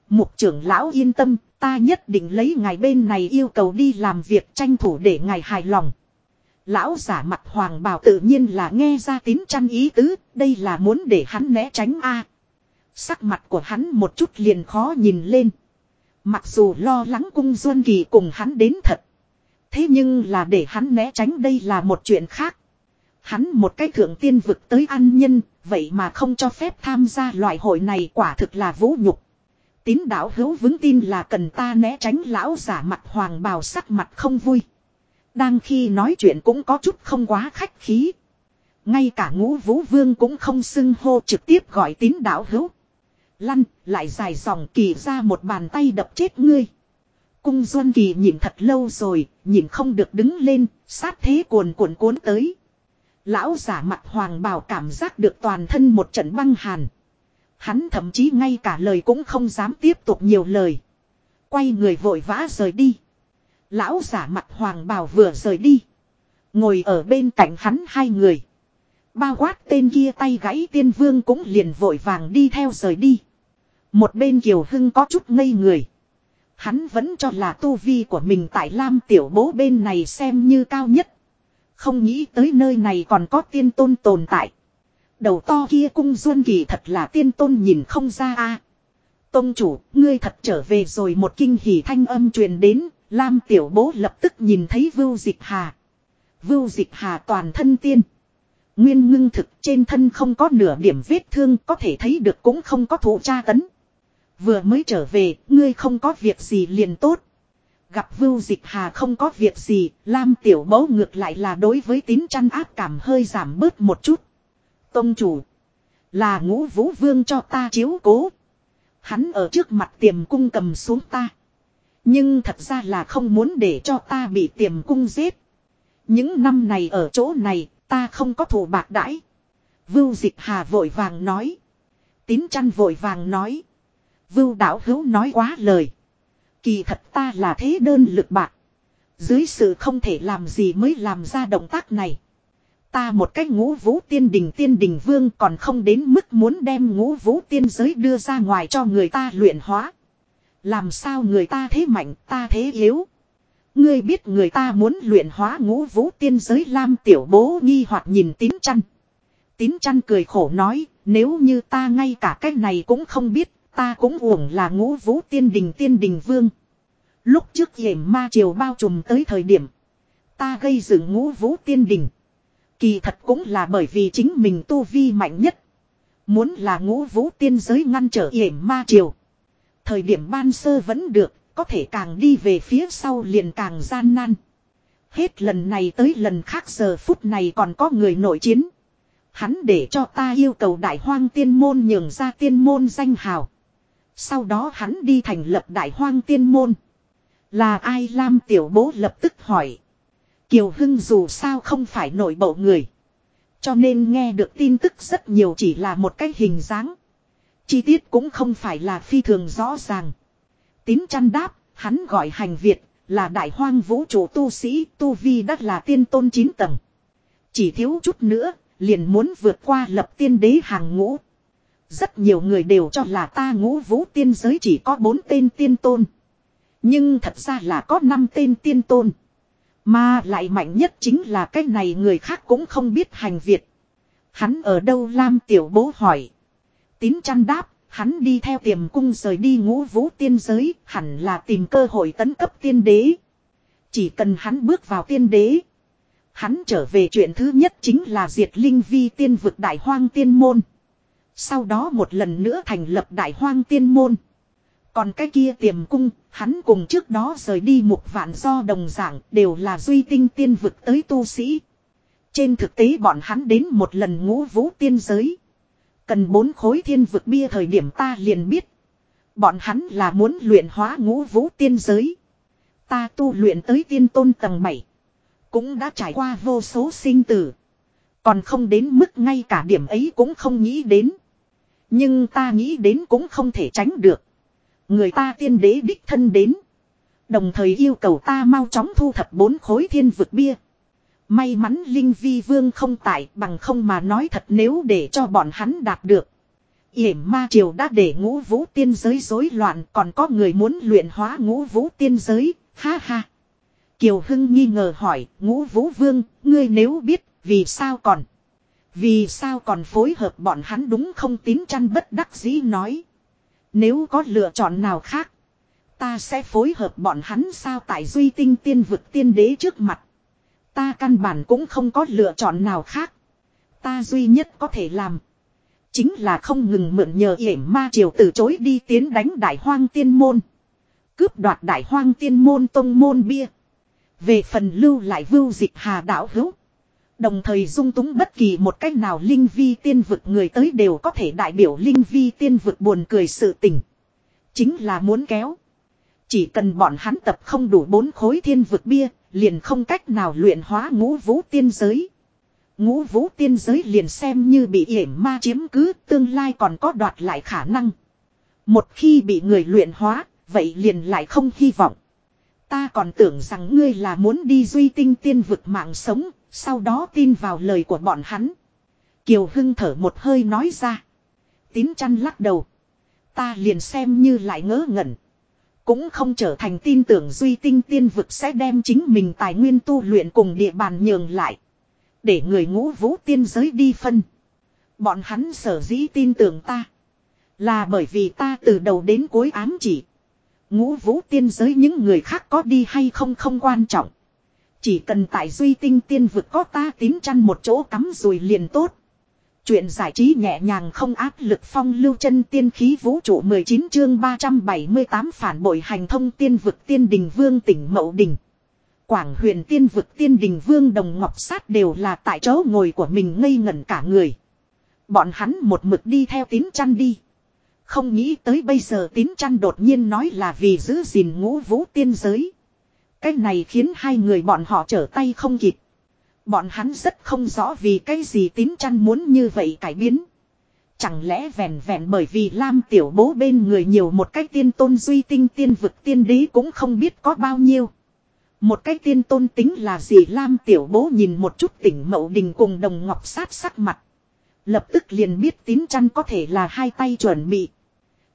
Speaker 1: Mục trưởng lão yên tâm, ta nhất định lấy ngài bên này yêu cầu đi làm việc tranh thủ để ngài hài lòng. Lão giả mặt hoàng bào tự nhiên là nghe ra tín chăn ý tứ, đây là muốn để hắn né tránh a. Sắc mặt của hắn một chút liền khó nhìn lên. Mặc dù lo lắng cung duân kỳ cùng hắn đến thật. Thế nhưng là để hắn né tránh đây là một chuyện khác. Hắn một cái thượng tiên vực tới ăn nhân, vậy mà không cho phép tham gia loại hội này quả thực là vũ nhục. Tín đạo hữu vững tin là cần ta né tránh lão giả mặt hoàng bào sắc mặt không vui. Đang khi nói chuyện cũng có chút không quá khách khí. Ngay cả ngũ vũ vương cũng không xưng hô trực tiếp gọi tín đạo hữu. Lăn, lại dài dòng kỳ ra một bàn tay đập chết ngươi. Cung Duân Kỳ nhìn thật lâu rồi, nhìn không được đứng lên, sát thế cuồn cuộn cuốn tới. Lão giả mặt hoàng bào cảm giác được toàn thân một trận băng hàn. Hắn thậm chí ngay cả lời cũng không dám tiếp tục nhiều lời. Quay người vội vã rời đi. Lão giả mặt hoàng bào vừa rời đi. Ngồi ở bên cạnh hắn hai người. Bao quát tên kia tay gãy tiên vương cũng liền vội vàng đi theo rời đi. Một bên Kiều Hưng có chút ngây người. Hắn vẫn cho là tu vi của mình tại Lam tiểu bố bên này xem như cao nhất. Không nghĩ tới nơi này còn có tiên tôn tồn tại. Đầu to kia cung duân kỳ thật là tiên tôn nhìn không ra a. Tông chủ, ngươi thật trở về rồi một kinh hỉ thanh âm truyền đến, Lam tiểu bố lập tức nhìn thấy vưu dịch hà. Vưu dịch hà toàn thân tiên. Nguyên ngưng thực trên thân không có nửa điểm vết thương có thể thấy được cũng không có thụ tra tấn. Vừa mới trở về, ngươi không có việc gì liền tốt. Gặp vưu dịch hà không có việc gì, Lam tiểu Mẫu ngược lại là đối với tín chăn áp cảm hơi giảm bớt một chút. Tông chủ. Là ngũ vũ vương cho ta chiếu cố. Hắn ở trước mặt tiềm cung cầm xuống ta. Nhưng thật ra là không muốn để cho ta bị tiềm cung giết. Những năm này ở chỗ này, ta không có thủ bạc đãi. Vưu dịch hà vội vàng nói. Tín chăn vội vàng nói. Vưu đảo hữu nói quá lời. Kỳ thật ta là thế đơn lực bạc. Dưới sự không thể làm gì mới làm ra động tác này. Ta một cách ngũ vũ tiên đình tiên đình vương còn không đến mức muốn đem ngũ vũ tiên giới đưa ra ngoài cho người ta luyện hóa. Làm sao người ta thế mạnh ta thế yếu. Ngươi biết người ta muốn luyện hóa ngũ vũ tiên giới lam tiểu bố nghi hoặc nhìn tín chăn. Tín chăn cười khổ nói, nếu như ta ngay cả cái này cũng không biết, ta cũng uổng là ngũ vũ tiên đình tiên đình vương. Lúc trước hiểm ma triều bao trùm tới thời điểm, ta gây dựng ngũ vũ tiên đình. Kỳ thật cũng là bởi vì chính mình tu vi mạnh nhất. Muốn là ngũ vũ tiên giới ngăn trở yểm ma triều. Thời điểm ban sơ vẫn được, có thể càng đi về phía sau liền càng gian nan. Hết lần này tới lần khác giờ phút này còn có người nội chiến. Hắn để cho ta yêu cầu đại hoang tiên môn nhường ra tiên môn danh hào. Sau đó hắn đi thành lập đại hoang tiên môn. Là ai Lam tiểu bố lập tức hỏi. Kiều Hưng dù sao không phải nội bộ người. Cho nên nghe được tin tức rất nhiều chỉ là một cái hình dáng. Chi tiết cũng không phải là phi thường rõ ràng. Tín chăn đáp, hắn gọi hành Việt, là đại hoang vũ trụ tu sĩ, tu vi đắt là tiên tôn 9 tầng. Chỉ thiếu chút nữa, liền muốn vượt qua lập tiên đế hàng ngũ. Rất nhiều người đều cho là ta ngũ vũ tiên giới chỉ có bốn tên tiên tôn. Nhưng thật ra là có năm tên tiên tôn. Mà lại mạnh nhất chính là cái này người khác cũng không biết hành Việt. Hắn ở đâu Lam tiểu bố hỏi. Tín chăn đáp, hắn đi theo tiềm cung rời đi ngũ vũ tiên giới, hẳn là tìm cơ hội tấn cấp tiên đế. Chỉ cần hắn bước vào tiên đế. Hắn trở về chuyện thứ nhất chính là diệt linh vi tiên vực đại hoang tiên môn. Sau đó một lần nữa thành lập đại hoang tiên môn. Còn cái kia tiềm cung, hắn cùng trước đó rời đi một vạn do đồng giảng đều là duy tinh tiên vực tới tu sĩ. Trên thực tế bọn hắn đến một lần ngũ vũ tiên giới. Cần bốn khối thiên vực bia thời điểm ta liền biết. Bọn hắn là muốn luyện hóa ngũ vũ tiên giới. Ta tu luyện tới tiên tôn tầng 7. Cũng đã trải qua vô số sinh tử. Còn không đến mức ngay cả điểm ấy cũng không nghĩ đến. Nhưng ta nghĩ đến cũng không thể tránh được. Người ta tiên đế đích thân đến. Đồng thời yêu cầu ta mau chóng thu thập bốn khối thiên vực bia. May mắn Linh Vi Vương không tại bằng không mà nói thật nếu để cho bọn hắn đạt được. Yểm ma triều đã để ngũ vũ tiên giới rối loạn còn có người muốn luyện hóa ngũ vũ tiên giới, ha ha. Kiều Hưng nghi ngờ hỏi, ngũ vũ vương, ngươi nếu biết, vì sao còn? Vì sao còn phối hợp bọn hắn đúng không tín chăn bất đắc dĩ nói. Nếu có lựa chọn nào khác. Ta sẽ phối hợp bọn hắn sao tại duy tinh tiên vực tiên đế trước mặt. Ta căn bản cũng không có lựa chọn nào khác. Ta duy nhất có thể làm. Chính là không ngừng mượn nhờ yểm ma triều từ chối đi tiến đánh đại hoang tiên môn. Cướp đoạt đại hoang tiên môn tông môn bia. Về phần lưu lại vưu dịch hà đảo hữu. Đồng thời dung túng bất kỳ một cách nào linh vi tiên vực người tới đều có thể đại biểu linh vi tiên vực buồn cười sự tình. Chính là muốn kéo. Chỉ cần bọn hắn tập không đủ bốn khối thiên vực bia, liền không cách nào luyện hóa ngũ vũ tiên giới. Ngũ vũ tiên giới liền xem như bị yểm ma chiếm cứ, tương lai còn có đoạt lại khả năng. Một khi bị người luyện hóa, vậy liền lại không hy vọng. Ta còn tưởng rằng ngươi là muốn đi duy tinh tiên vực mạng sống, sau đó tin vào lời của bọn hắn. Kiều Hưng thở một hơi nói ra. Tín chăn lắc đầu. Ta liền xem như lại ngỡ ngẩn. Cũng không trở thành tin tưởng duy tinh tiên vực sẽ đem chính mình tài nguyên tu luyện cùng địa bàn nhường lại. Để người ngũ vũ tiên giới đi phân. Bọn hắn sở dĩ tin tưởng ta. Là bởi vì ta từ đầu đến cuối ám chỉ. Ngũ vũ tiên giới những người khác có đi hay không không quan trọng. Chỉ cần tại duy tinh tiên vực có ta tín chăn một chỗ cắm rồi liền tốt. Chuyện giải trí nhẹ nhàng không áp lực phong lưu chân tiên khí vũ trụ 19 chương 378 phản bội hành thông tiên vực tiên đình vương tỉnh Mậu Đình. Quảng huyền tiên vực tiên đình vương đồng ngọc sát đều là tại chỗ ngồi của mình ngây ngẩn cả người. Bọn hắn một mực đi theo tín chăn đi. Không nghĩ tới bây giờ tín chăn đột nhiên nói là vì giữ gìn ngũ vũ tiên giới. Cái này khiến hai người bọn họ trở tay không kịp. Bọn hắn rất không rõ vì cái gì tín chăn muốn như vậy cải biến. Chẳng lẽ vẹn vẹn bởi vì Lam tiểu bố bên người nhiều một cái tiên tôn duy tinh tiên vực tiên đế cũng không biết có bao nhiêu. Một cái tiên tôn tính là gì Lam tiểu bố nhìn một chút tỉnh mậu đình cùng đồng ngọc sát sắc mặt. Lập tức liền biết tín chăn có thể là hai tay chuẩn bị.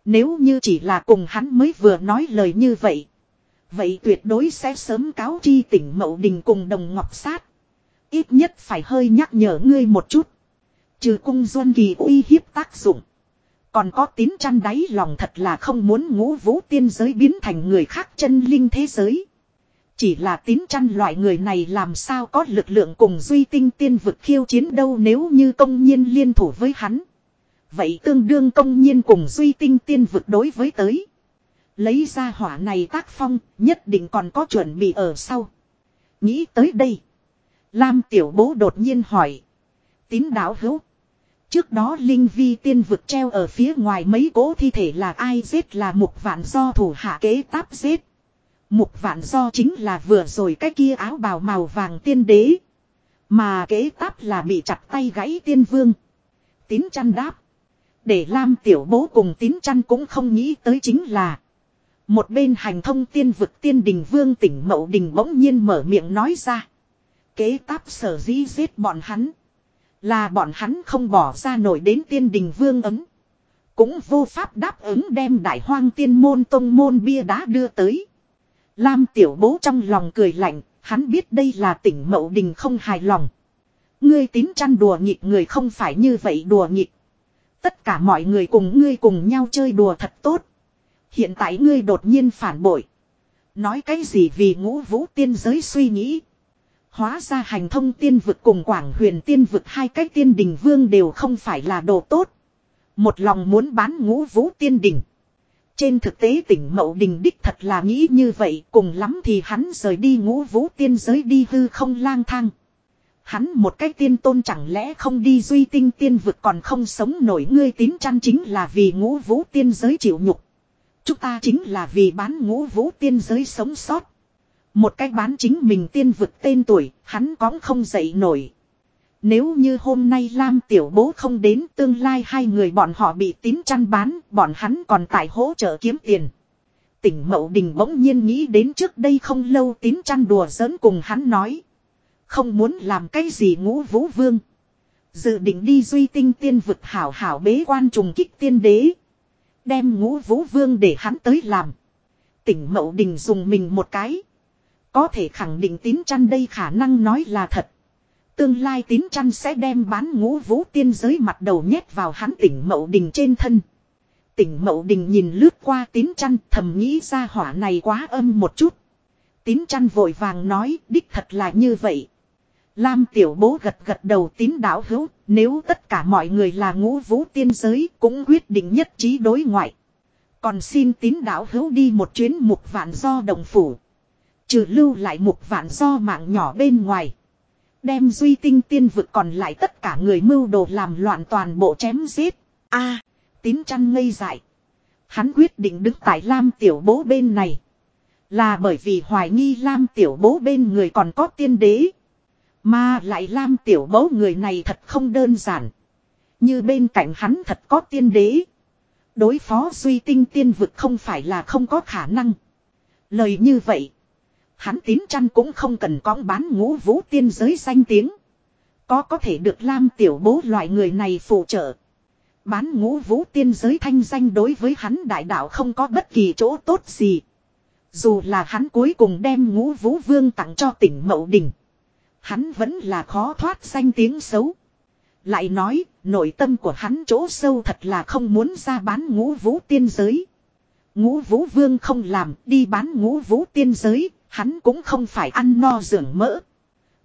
Speaker 1: Nếu như chỉ là cùng hắn mới vừa nói lời như vậy. Vậy tuyệt đối sẽ sớm cáo chi tỉnh mậu đình cùng đồng ngọc sát. Ít nhất phải hơi nhắc nhở ngươi một chút. Trừ cung duân kỳ uy hiếp tác dụng. Còn có tín chăn đáy lòng thật là không muốn ngũ vũ tiên giới biến thành người khác chân linh thế giới. Chỉ là tín chăn loại người này làm sao có lực lượng cùng duy tinh tiên vực khiêu chiến đâu nếu như công nhiên liên thủ với hắn. Vậy tương đương công nhiên cùng duy tinh tiên vực đối với tới. Lấy ra hỏa này tác phong, nhất định còn có chuẩn bị ở sau. Nghĩ tới đây. Lam tiểu bố đột nhiên hỏi. Tín đáo hữu. Trước đó Linh Vi tiên vực treo ở phía ngoài mấy cố thi thể là ai giết là mục vạn do thủ hạ kế táp giết. Mục vạn do chính là vừa rồi cái kia áo bào màu vàng tiên đế. Mà kế táp là bị chặt tay gãy tiên vương. Tín chăn đáp. Để Lam tiểu bố cùng tín chăn cũng không nghĩ tới chính là. Một bên hành thông tiên vực tiên đình vương tỉnh mậu đình bỗng nhiên mở miệng nói ra. Kế táp sở dĩ giết bọn hắn. Là bọn hắn không bỏ ra nổi đến tiên đình vương ấm. Cũng vô pháp đáp ứng đem đại hoang tiên môn tông môn bia đá đưa tới. Lam tiểu bố trong lòng cười lạnh, hắn biết đây là tỉnh mậu đình không hài lòng. Ngươi tín chăn đùa nghịch người không phải như vậy đùa nghịch. Tất cả mọi người cùng ngươi cùng nhau chơi đùa thật tốt. Hiện tại ngươi đột nhiên phản bội. Nói cái gì vì ngũ vũ tiên giới suy nghĩ. Hóa ra hành thông tiên vực cùng quảng huyền tiên vực hai cái tiên đình vương đều không phải là đồ tốt. Một lòng muốn bán ngũ vũ tiên đình. Trên thực tế tỉnh Mậu Đình đích thật là nghĩ như vậy, cùng lắm thì hắn rời đi ngũ vũ tiên giới đi hư không lang thang. Hắn một cái tiên tôn chẳng lẽ không đi duy tinh tiên vực còn không sống nổi, ngươi tín chăn chính là vì ngũ vũ tiên giới chịu nhục. Chúng ta chính là vì bán ngũ vũ tiên giới sống sót. Một cách bán chính mình tiên vực tên tuổi, hắn cóng không dậy nổi. Nếu như hôm nay Lam tiểu bố không đến tương lai hai người bọn họ bị tín chăn bán, bọn hắn còn tại hỗ trợ kiếm tiền. Tỉnh Mậu Đình bỗng nhiên nghĩ đến trước đây không lâu tín chăn đùa giỡn cùng hắn nói. Không muốn làm cái gì ngũ vũ vương. Dự định đi duy tinh tiên vực hảo hảo bế quan trùng kích tiên đế. Đem ngũ vũ vương để hắn tới làm. Tỉnh Mậu Đình dùng mình một cái. Có thể khẳng định tín chăn đây khả năng nói là thật. Tương lai tín chăn sẽ đem bán ngũ vũ tiên giới mặt đầu nhét vào hắn tỉnh Mậu Đình trên thân. Tỉnh Mậu Đình nhìn lướt qua tín chăn thầm nghĩ ra hỏa này quá âm một chút. Tín chăn vội vàng nói, đích thật là như vậy. Lam tiểu bố gật gật đầu tín Đảo hữu, nếu tất cả mọi người là ngũ vũ tiên giới cũng quyết định nhất trí đối ngoại. Còn xin tín Đảo hữu đi một chuyến mục vạn do đồng phủ. Trừ lưu lại mục vạn do mạng nhỏ bên ngoài. Đem duy tinh tiên vực còn lại tất cả người mưu đồ làm loạn toàn bộ chém giết. a tín chăn ngây dại. Hắn quyết định đứng tại Lam tiểu bố bên này. Là bởi vì hoài nghi Lam tiểu bố bên người còn có tiên đế. Mà lại Lam tiểu bố người này thật không đơn giản. Như bên cạnh hắn thật có tiên đế. Đối phó duy tinh tiên vực không phải là không có khả năng. Lời như vậy. Hắn tín chăn cũng không cần cõng bán ngũ vũ tiên giới danh tiếng. Có có thể được Lam tiểu bố loại người này phụ trợ. Bán ngũ vũ tiên giới thanh danh đối với hắn đại đạo không có bất kỳ chỗ tốt gì. Dù là hắn cuối cùng đem ngũ vũ vương tặng cho tỉnh Mậu Đình. Hắn vẫn là khó thoát danh tiếng xấu. Lại nói, nội tâm của hắn chỗ sâu thật là không muốn ra bán ngũ vũ tiên giới. Ngũ vũ vương không làm, đi bán ngũ vũ tiên giới, hắn cũng không phải ăn no dưỡng mỡ.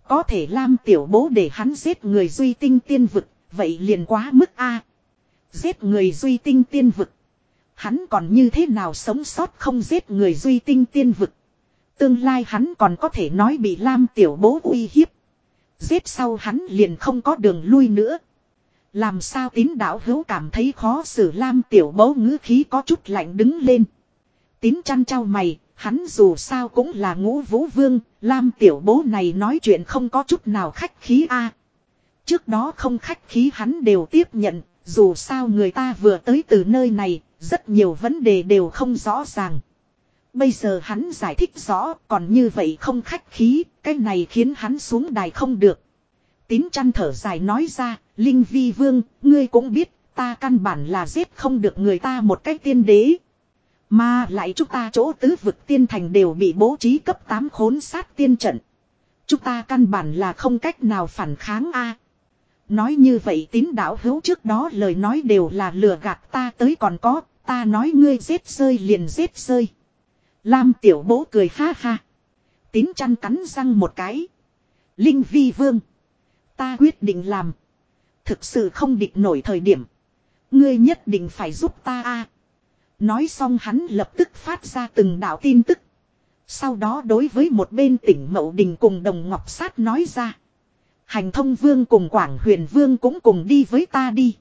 Speaker 1: Có thể Lam tiểu bố để hắn giết người duy tinh tiên vực, vậy liền quá mức a. Giết người duy tinh tiên vực. Hắn còn như thế nào sống sót không giết người duy tinh tiên vực. Tương lai hắn còn có thể nói bị Lam tiểu bố uy hiếp. Giết sau hắn liền không có đường lui nữa. Làm sao tín đạo hữu cảm thấy khó xử Lam tiểu bố ngữ khí có chút lạnh đứng lên. Tín chăn trao mày, hắn dù sao cũng là ngũ vũ vương, Lam tiểu bố này nói chuyện không có chút nào khách khí a. Trước đó không khách khí hắn đều tiếp nhận, dù sao người ta vừa tới từ nơi này, rất nhiều vấn đề đều không rõ ràng. Bây giờ hắn giải thích rõ, còn như vậy không khách khí, cái này khiến hắn xuống đài không được. Tín chăn thở dài nói ra, Linh Vi Vương, ngươi cũng biết, ta căn bản là giết không được người ta một cách tiên đế. Mà lại chúng ta chỗ tứ vực tiên thành đều bị bố trí cấp 8 khốn sát tiên trận. Chúng ta căn bản là không cách nào phản kháng a. Nói như vậy tín đạo hữu trước đó lời nói đều là lừa gạt ta tới còn có, ta nói ngươi giết rơi liền giết rơi. Lam tiểu bố cười ha ha. Tín chăn cắn răng một cái. Linh vi vương. Ta quyết định làm. Thực sự không định nổi thời điểm. Ngươi nhất định phải giúp ta a. Nói xong hắn lập tức phát ra từng đạo tin tức. Sau đó đối với một bên tỉnh Mậu Đình cùng Đồng Ngọc Sát nói ra. Hành thông vương cùng Quảng huyền vương cũng cùng đi với ta đi.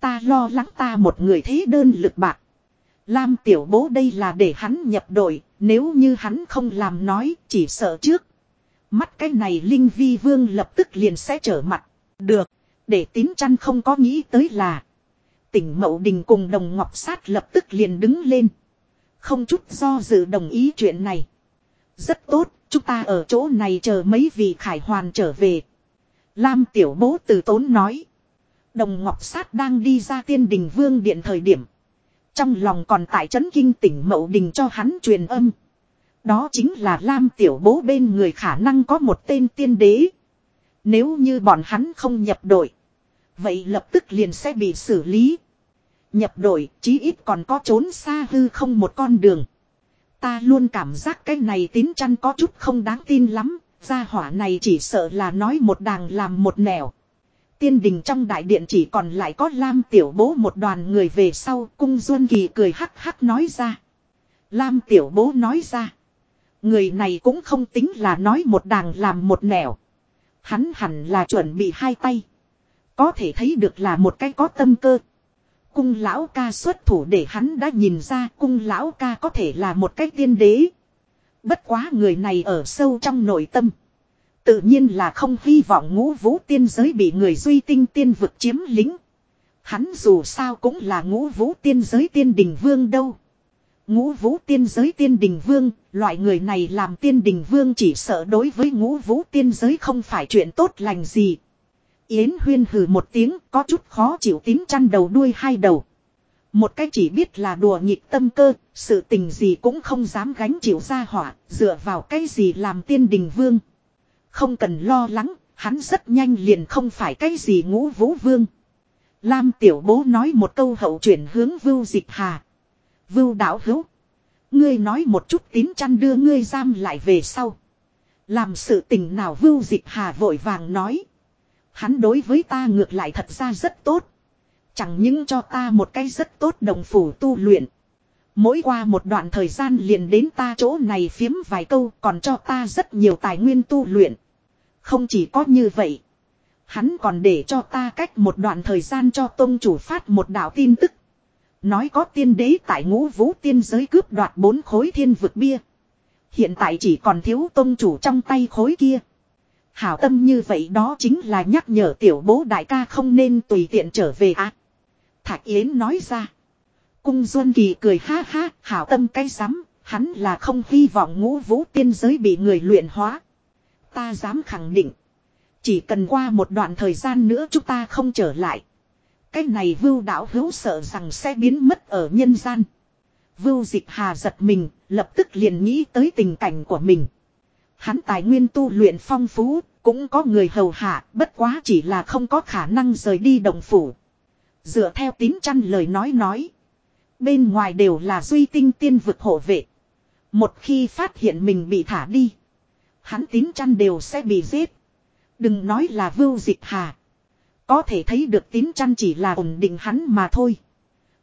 Speaker 1: Ta lo lắng ta một người thế đơn lực bạc. Lam tiểu bố đây là để hắn nhập đội, nếu như hắn không làm nói, chỉ sợ trước. Mắt cái này Linh Vi Vương lập tức liền sẽ trở mặt. Được, để tín chăn không có nghĩ tới là. Tỉnh Mậu Đình cùng Đồng Ngọc Sát lập tức liền đứng lên. Không chút do dự đồng ý chuyện này. Rất tốt, chúng ta ở chỗ này chờ mấy vị khải hoàn trở về. Lam Tiểu Bố từ tốn nói. Đồng Ngọc Sát đang đi ra tiên đình vương điện thời điểm. Trong lòng còn tại chấn kinh tỉnh Mậu Đình cho hắn truyền âm. Đó chính là Lam Tiểu Bố bên người khả năng có một tên tiên đế. Nếu như bọn hắn không nhập đội. Vậy lập tức liền sẽ bị xử lý. Nhập đội, chí ít còn có trốn xa hư không một con đường. Ta luôn cảm giác cái này tín chăn có chút không đáng tin lắm. Gia hỏa này chỉ sợ là nói một đàng làm một nẻo. Tiên đình trong đại điện chỉ còn lại có Lam tiểu bố một đoàn người về sau, cung Duân Kỳ cười hắc hắc nói ra. Lam tiểu bố nói ra. Người này cũng không tính là nói một đàng làm một nẻo. Hắn hẳn là chuẩn bị hai tay. Có thể thấy được là một cái có tâm cơ. Cung lão ca xuất thủ để hắn đã nhìn ra cung lão ca có thể là một cái tiên đế. Bất quá người này ở sâu trong nội tâm. Tự nhiên là không hy vọng ngũ vũ tiên giới bị người duy tinh tiên vực chiếm lính. Hắn dù sao cũng là ngũ vũ tiên giới tiên đình vương đâu. Ngũ vũ tiên giới tiên đình vương, loại người này làm tiên đình vương chỉ sợ đối với ngũ vũ tiên giới không phải chuyện tốt lành gì. Yến huyên hừ một tiếng có chút khó chịu tím chăn đầu đuôi hai đầu. Một cái chỉ biết là đùa nghịch tâm cơ, sự tình gì cũng không dám gánh chịu ra hỏa, dựa vào cái gì làm tiên đình vương. Không cần lo lắng, hắn rất nhanh liền không phải cái gì ngũ vũ vương. Lam tiểu bố nói một câu hậu chuyển hướng vưu dịch hà. Vưu đạo hữu. Ngươi nói một chút tín chăn đưa ngươi giam lại về sau. Làm sự tình nào vưu dịch hà vội vàng nói. Hắn đối với ta ngược lại thật ra rất tốt. Chẳng những cho ta một cái rất tốt đồng phủ tu luyện. Mỗi qua một đoạn thời gian liền đến ta chỗ này phiếm vài câu, còn cho ta rất nhiều tài nguyên tu luyện. Không chỉ có như vậy. Hắn còn để cho ta cách một đoạn thời gian cho tôn chủ phát một đạo tin tức. Nói có tiên đế tại ngũ vũ tiên giới cướp đoạt bốn khối thiên vực bia. Hiện tại chỉ còn thiếu tôn chủ trong tay khối kia. Hảo tâm như vậy đó chính là nhắc nhở tiểu bố đại ca không nên tùy tiện trở về á. Thạch Yến nói ra. Cung Duân Kỳ cười ha ha, hảo tâm cái rắm hắn là không hy vọng ngũ vũ tiên giới bị người luyện hóa. Ta dám khẳng định. Chỉ cần qua một đoạn thời gian nữa chúng ta không trở lại. Cái này vưu đạo hữu sợ rằng sẽ biến mất ở nhân gian. Vưu dịch hà giật mình, lập tức liền nghĩ tới tình cảnh của mình. Hắn tài nguyên tu luyện phong phú, cũng có người hầu hạ, bất quá chỉ là không có khả năng rời đi đồng phủ. Dựa theo tín chăn lời nói nói. Bên ngoài đều là duy tinh tiên vực hộ vệ. Một khi phát hiện mình bị thả đi. Hắn tín chăn đều sẽ bị giết. Đừng nói là vưu dịch hà. Có thể thấy được tín chăn chỉ là ổn định hắn mà thôi.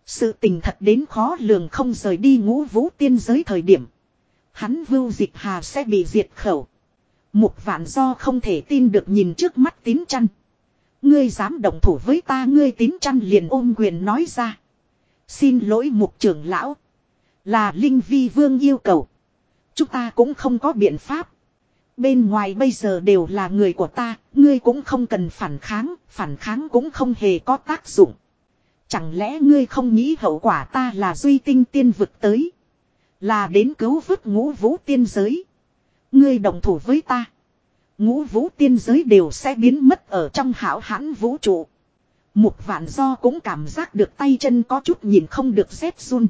Speaker 1: Sự tình thật đến khó lường không rời đi ngũ vũ tiên giới thời điểm. Hắn vưu dịch hà sẽ bị diệt khẩu. Mục vạn do không thể tin được nhìn trước mắt tín chăn. Ngươi dám động thủ với ta, ngươi tín chăn liền ôm quyền nói ra. Xin lỗi mục trưởng lão. Là Linh Vi Vương yêu cầu. Chúng ta cũng không có biện pháp. Bên ngoài bây giờ đều là người của ta, ngươi cũng không cần phản kháng, phản kháng cũng không hề có tác dụng. Chẳng lẽ ngươi không nghĩ hậu quả ta là duy tinh tiên vực tới. Là đến cứu vớt ngũ vũ tiên giới. Ngươi đồng thủ với ta. Ngũ vũ tiên giới đều sẽ biến mất ở trong hảo hãn vũ trụ. Mục vạn do cũng cảm giác được tay chân có chút nhìn không được rét run.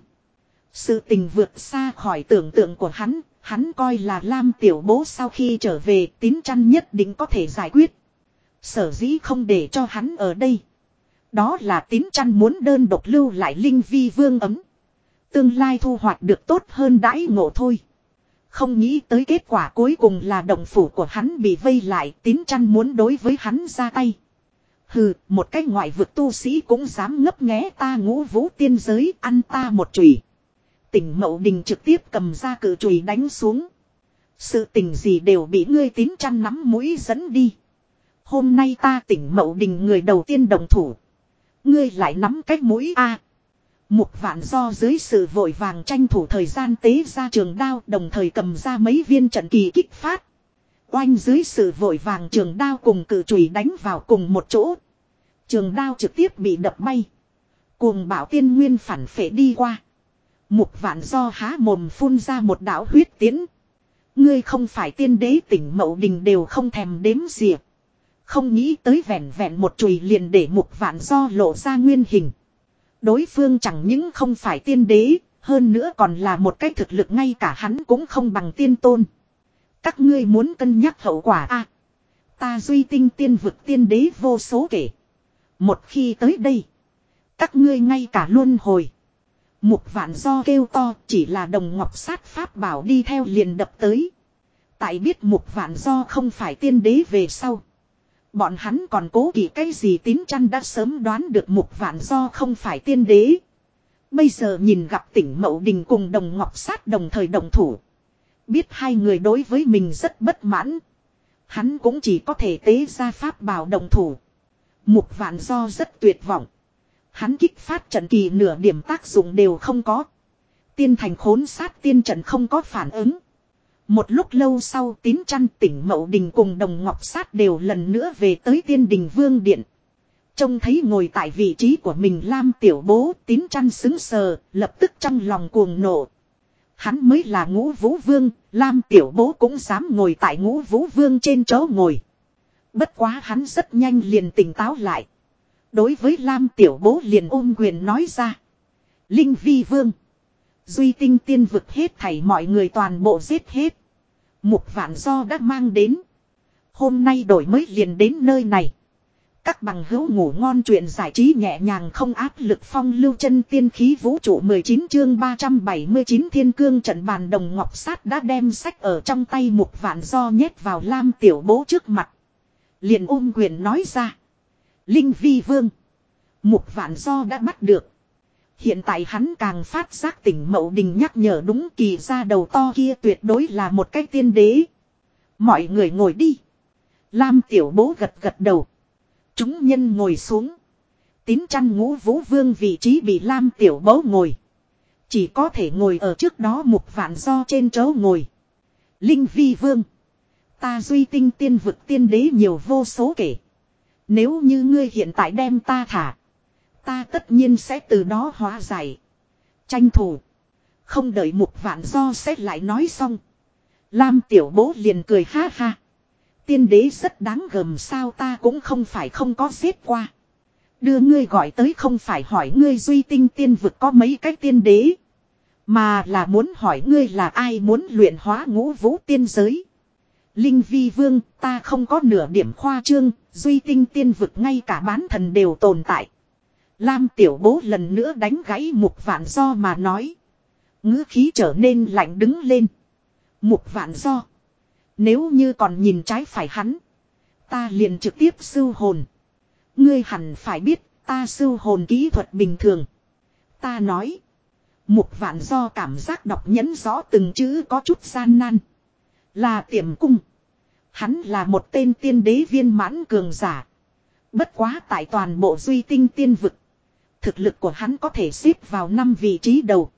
Speaker 1: Sự tình vượt xa khỏi tưởng tượng của hắn, hắn coi là Lam tiểu bố sau khi trở về tín chăn nhất định có thể giải quyết. Sở dĩ không để cho hắn ở đây. Đó là tín chăn muốn đơn độc lưu lại linh vi vương ấm. Tương lai thu hoạch được tốt hơn đãi ngộ thôi. Không nghĩ tới kết quả cuối cùng là đồng phủ của hắn bị vây lại tín chăn muốn đối với hắn ra tay. Hừ, một cái ngoại vực tu sĩ cũng dám ngấp nghé ta ngũ vũ tiên giới ăn ta một chùy. Tỉnh mậu đình trực tiếp cầm ra cử chùy đánh xuống. Sự tình gì đều bị ngươi tín chăn nắm mũi dẫn đi. Hôm nay ta tỉnh mậu đình người đầu tiên đồng thủ. Ngươi lại nắm cách mũi a Mục vạn do dưới sự vội vàng tranh thủ thời gian tế ra trường đao đồng thời cầm ra mấy viên trận kỳ kích phát. Oanh dưới sự vội vàng trường đao cùng cử chùy đánh vào cùng một chỗ. Trường đao trực tiếp bị đập bay. Cuồng bảo tiên nguyên phản phệ đi qua. Mục vạn do há mồm phun ra một đạo huyết tiến. Ngươi không phải tiên đế tỉnh mậu đình đều không thèm đếm diệp. Không nghĩ tới vẹn vẹn một chùy liền để mục vạn do lộ ra nguyên hình. Đối phương chẳng những không phải tiên đế, hơn nữa còn là một cái thực lực ngay cả hắn cũng không bằng tiên tôn. Các ngươi muốn cân nhắc hậu quả a Ta duy tinh tiên vực tiên đế vô số kể. Một khi tới đây, các ngươi ngay cả luôn hồi. Mục vạn do kêu to chỉ là đồng ngọc sát pháp bảo đi theo liền đập tới. Tại biết mục vạn do không phải tiên đế về sau. Bọn hắn còn cố kỵ cái gì tín chăn đã sớm đoán được mục vạn do không phải tiên đế. Bây giờ nhìn gặp tỉnh Mậu Đình cùng đồng ngọc sát đồng thời đồng thủ. Biết hai người đối với mình rất bất mãn. Hắn cũng chỉ có thể tế ra pháp bảo đồng thủ. Mục vạn do rất tuyệt vọng. Hắn kích phát trận kỳ nửa điểm tác dụng đều không có. Tiên thành khốn sát tiên trận không có phản ứng. Một lúc lâu sau tín chăn tỉnh Mậu Đình cùng đồng ngọc sát đều lần nữa về tới tiên đình vương điện. Trông thấy ngồi tại vị trí của mình Lam tiểu bố tín chăn xứng sờ, lập tức trong lòng cuồng nộ. Hắn mới là ngũ vũ vương, Lam tiểu bố cũng dám ngồi tại ngũ vũ vương trên chỗ ngồi. Bất quá hắn rất nhanh liền tỉnh táo lại. Đối với Lam tiểu bố liền ôm quyền nói ra. Linh vi vương. Duy tinh tiên vực hết thảy mọi người toàn bộ giết hết. Mục vạn do đã mang đến. Hôm nay đổi mới liền đến nơi này. Các bằng hữu ngủ ngon chuyện giải trí nhẹ nhàng không áp lực phong lưu chân tiên khí vũ trụ 19 chương 379 thiên cương trận bàn đồng ngọc sát đã đem sách ở trong tay một vạn do nhét vào lam tiểu bố trước mặt. Liền ôm quyền nói ra. Linh vi vương. một vạn do đã bắt được. Hiện tại hắn càng phát giác tỉnh mậu đình nhắc nhở đúng kỳ ra đầu to kia tuyệt đối là một cái tiên đế. Mọi người ngồi đi. Lam tiểu bố gật gật đầu. Chúng nhân ngồi xuống. Tín chăn ngũ vũ vương vị trí bị Lam tiểu Bấu ngồi. Chỉ có thể ngồi ở trước đó một vạn do trên chỗ ngồi. Linh vi vương. Ta duy tinh tiên vực tiên đế nhiều vô số kể. Nếu như ngươi hiện tại đem ta thả. Ta tất nhiên sẽ từ đó hóa giải. Tranh thủ. Không đợi mục vạn do xét lại nói xong. Lam tiểu bố liền cười ha ha. Tiên đế rất đáng gờm, sao ta cũng không phải không có giết qua. Đưa ngươi gọi tới không phải hỏi ngươi duy tinh tiên vực có mấy cái tiên đế. Mà là muốn hỏi ngươi là ai muốn luyện hóa ngũ vũ tiên giới. Linh vi vương ta không có nửa điểm khoa trương, duy tinh tiên vực ngay cả bán thần đều tồn tại. Lam tiểu bố lần nữa đánh gãy mục vạn do mà nói. ngữ khí trở nên lạnh đứng lên. Mục vạn do. Nếu như còn nhìn trái phải hắn. Ta liền trực tiếp sưu hồn. Ngươi hẳn phải biết ta sưu hồn kỹ thuật bình thường. Ta nói. Mục vạn do cảm giác đọc nhấn rõ từng chữ có chút gian nan. Là tiềm cung. Hắn là một tên tiên đế viên mãn cường giả. Bất quá tại toàn bộ duy tinh tiên vực. Thực lực của hắn có thể xếp vào năm vị trí đầu.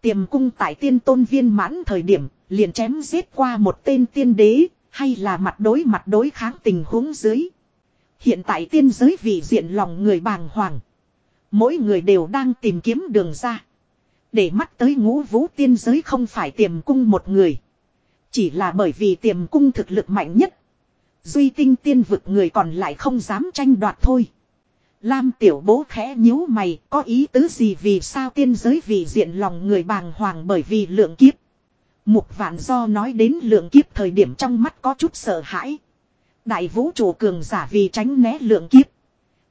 Speaker 1: Tiềm cung tại tiên tôn viên mãn thời điểm, liền chém giết qua một tên tiên đế, hay là mặt đối mặt đối kháng tình huống dưới. Hiện tại tiên giới vị diện lòng người bàng hoàng. Mỗi người đều đang tìm kiếm đường ra. Để mắt tới ngũ vũ tiên giới không phải tiềm cung một người. Chỉ là bởi vì tiềm cung thực lực mạnh nhất. Duy tinh tiên vực người còn lại không dám tranh đoạt thôi. Lam tiểu bố khẽ nhíu mày có ý tứ gì vì sao tiên giới vì diện lòng người bàng hoàng bởi vì lượng kiếp. Mục vạn do nói đến lượng kiếp thời điểm trong mắt có chút sợ hãi. Đại vũ trụ cường giả vì tránh né lượng kiếp.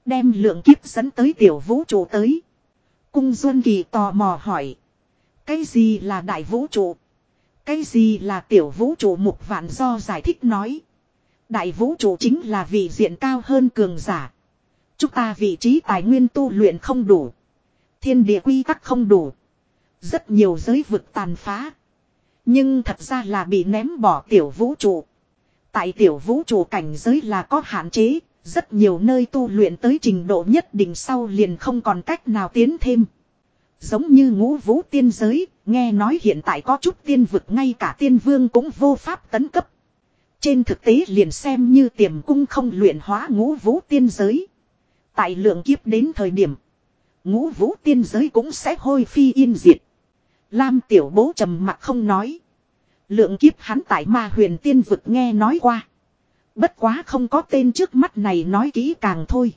Speaker 1: Đem lượng kiếp dẫn tới tiểu vũ trụ tới. Cung Duân Kỳ tò mò hỏi. Cái gì là đại vũ trụ? Cái gì là tiểu vũ trụ mục vạn do giải thích nói. Đại vũ trụ chính là vị diện cao hơn cường giả. Chúng ta vị trí tài nguyên tu luyện không đủ. Thiên địa quy tắc không đủ. Rất nhiều giới vực tàn phá. Nhưng thật ra là bị ném bỏ tiểu vũ trụ. Tại tiểu vũ trụ cảnh giới là có hạn chế, rất nhiều nơi tu luyện tới trình độ nhất định sau liền không còn cách nào tiến thêm. Giống như ngũ vũ tiên giới, nghe nói hiện tại có chút tiên vực ngay cả tiên vương cũng vô pháp tấn cấp. Trên thực tế liền xem như tiềm cung không luyện hóa ngũ vũ tiên giới. Tại lượng kiếp đến thời điểm, ngũ vũ tiên giới cũng sẽ hôi phi yên diệt. Lam tiểu bố trầm mặt không nói. Lượng kiếp hắn tại ma huyền tiên vực nghe nói qua. Bất quá không có tên trước mắt này nói kỹ càng thôi.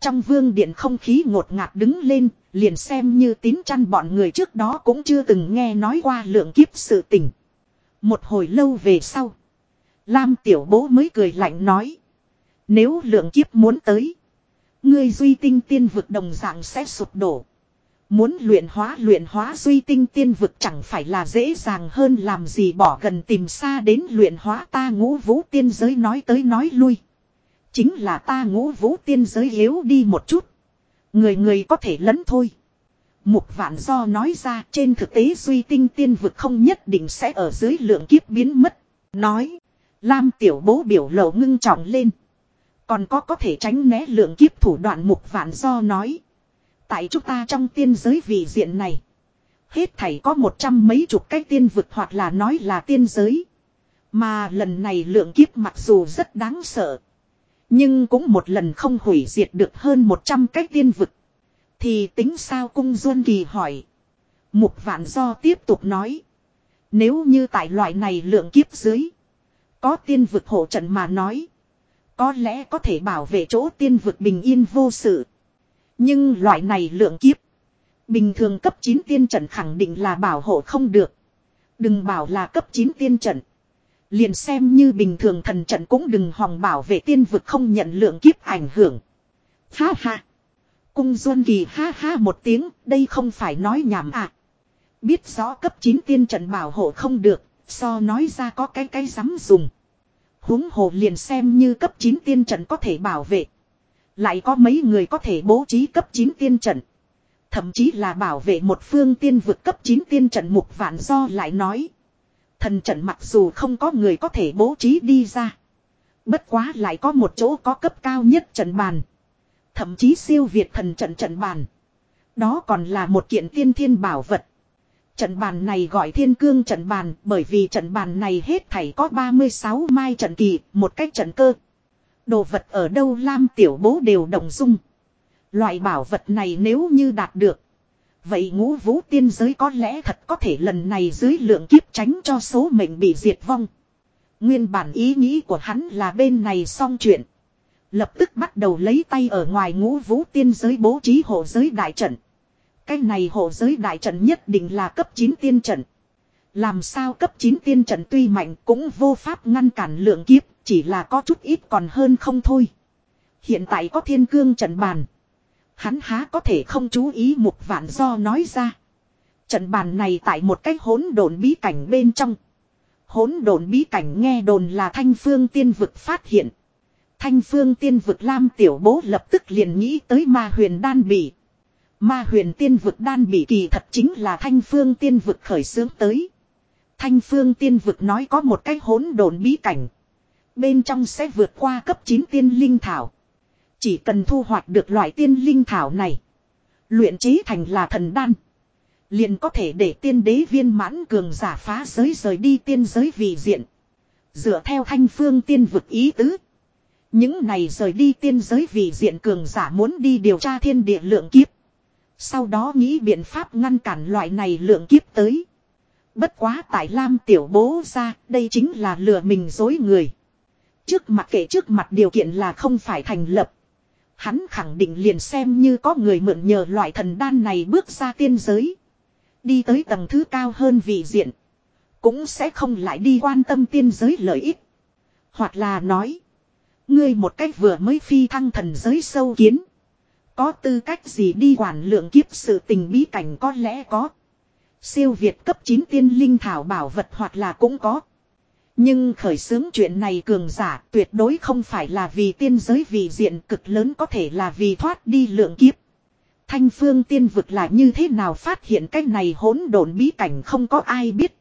Speaker 1: Trong vương điện không khí ngột ngạt đứng lên, liền xem như tín chăn bọn người trước đó cũng chưa từng nghe nói qua lượng kiếp sự tình. Một hồi lâu về sau. Lam tiểu bố mới cười lạnh nói. Nếu lượng kiếp muốn tới. Ngươi duy tinh tiên vực đồng dạng sẽ sụp đổ. Muốn luyện hóa luyện hóa duy tinh tiên vực chẳng phải là dễ dàng hơn làm gì bỏ gần tìm xa đến luyện hóa ta ngũ vũ tiên giới nói tới nói lui. Chính là ta ngũ vũ tiên giới yếu đi một chút. Người người có thể lẫn thôi. Mục vạn do nói ra trên thực tế duy tinh tiên vực không nhất định sẽ ở dưới lượng kiếp biến mất. Nói. Lam tiểu bố biểu lộ ngưng trọng lên. Còn có có thể tránh né lượng kiếp thủ đoạn mục vạn do nói. Tại chúng ta trong tiên giới vị diện này. Hết thảy có một trăm mấy chục cái tiên vực hoặc là nói là tiên giới. Mà lần này lượng kiếp mặc dù rất đáng sợ. Nhưng cũng một lần không hủy diệt được hơn một trăm cái tiên vực. Thì tính sao cung Duân Kỳ hỏi. Mục vạn do tiếp tục nói. Nếu như tại loại này lượng kiếp dưới. Có tiên vực hộ trận mà nói. Có lẽ có thể bảo vệ chỗ tiên vực bình yên vô sự. Nhưng loại này lượng kiếp. Bình thường cấp 9 tiên trận khẳng định là bảo hộ không được. Đừng bảo là cấp 9 tiên trận. Liền xem như bình thường thần trận cũng đừng hòng bảo vệ tiên vực không nhận lượng kiếp ảnh hưởng. Ha ha. Cung Duân Kỳ ha ha một tiếng, đây không phải nói nhảm à. Biết rõ cấp 9 tiên trận bảo hộ không được, so nói ra có cái cái dám dùng. huống hồ liền xem như cấp 9 tiên trận có thể bảo vệ. Lại có mấy người có thể bố trí cấp 9 tiên trận. Thậm chí là bảo vệ một phương tiên vực cấp 9 tiên trận mục vạn do lại nói. Thần trận mặc dù không có người có thể bố trí đi ra. Bất quá lại có một chỗ có cấp cao nhất trận bàn. Thậm chí siêu việt thần trận trận bàn. Đó còn là một kiện tiên thiên bảo vật. Trận bàn này gọi thiên cương trận bàn bởi vì trận bàn này hết thảy có 36 mai trận kỳ, một cách trận cơ. Đồ vật ở đâu Lam tiểu bố đều đồng dung. Loại bảo vật này nếu như đạt được. Vậy ngũ vũ tiên giới có lẽ thật có thể lần này dưới lượng kiếp tránh cho số mệnh bị diệt vong. Nguyên bản ý nghĩ của hắn là bên này xong chuyện. Lập tức bắt đầu lấy tay ở ngoài ngũ vũ tiên giới bố trí hộ giới đại trận. Cái này hộ giới đại trận nhất định là cấp 9 tiên trận. Làm sao cấp 9 tiên trận tuy mạnh cũng vô pháp ngăn cản lượng kiếp, chỉ là có chút ít còn hơn không thôi. Hiện tại có thiên cương trận bàn. Hắn há có thể không chú ý một vạn do nói ra. Trận bàn này tại một cái hỗn độn bí cảnh bên trong. Hỗn độn bí cảnh nghe đồn là thanh phương tiên vực phát hiện. Thanh phương tiên vực lam tiểu bố lập tức liền nghĩ tới ma huyền đan bỉ. Ma huyền tiên vực đan bỉ kỳ thật chính là thanh phương tiên vực khởi xướng tới. Thanh phương tiên vực nói có một cái hỗn độn bí cảnh. Bên trong sẽ vượt qua cấp 9 tiên linh thảo. Chỉ cần thu hoạch được loại tiên linh thảo này. Luyện chế thành là thần đan. Liền có thể để tiên đế viên mãn cường giả phá giới rời đi tiên giới vị diện. Dựa theo thanh phương tiên vực ý tứ. Những này rời đi tiên giới vị diện cường giả muốn đi điều tra thiên địa lượng kiếp. Sau đó nghĩ biện pháp ngăn cản loại này lượng kiếp tới. Bất quá tại Lam tiểu bố ra, đây chính là lừa mình dối người. Trước mặt kể trước mặt điều kiện là không phải thành lập. Hắn khẳng định liền xem như có người mượn nhờ loại thần đan này bước ra tiên giới. Đi tới tầng thứ cao hơn vị diện. Cũng sẽ không lại đi quan tâm tiên giới lợi ích. Hoặc là nói. Ngươi một cách vừa mới phi thăng thần giới sâu kiến. Có tư cách gì đi quản lượng kiếp sự tình bí cảnh có lẽ có. Siêu Việt cấp 9 tiên linh thảo bảo vật hoặc là cũng có. Nhưng khởi xướng chuyện này cường giả tuyệt đối không phải là vì tiên giới vì diện cực lớn có thể là vì thoát đi lượng kiếp. Thanh phương tiên vực là như thế nào phát hiện cái này hỗn độn bí cảnh không có ai biết.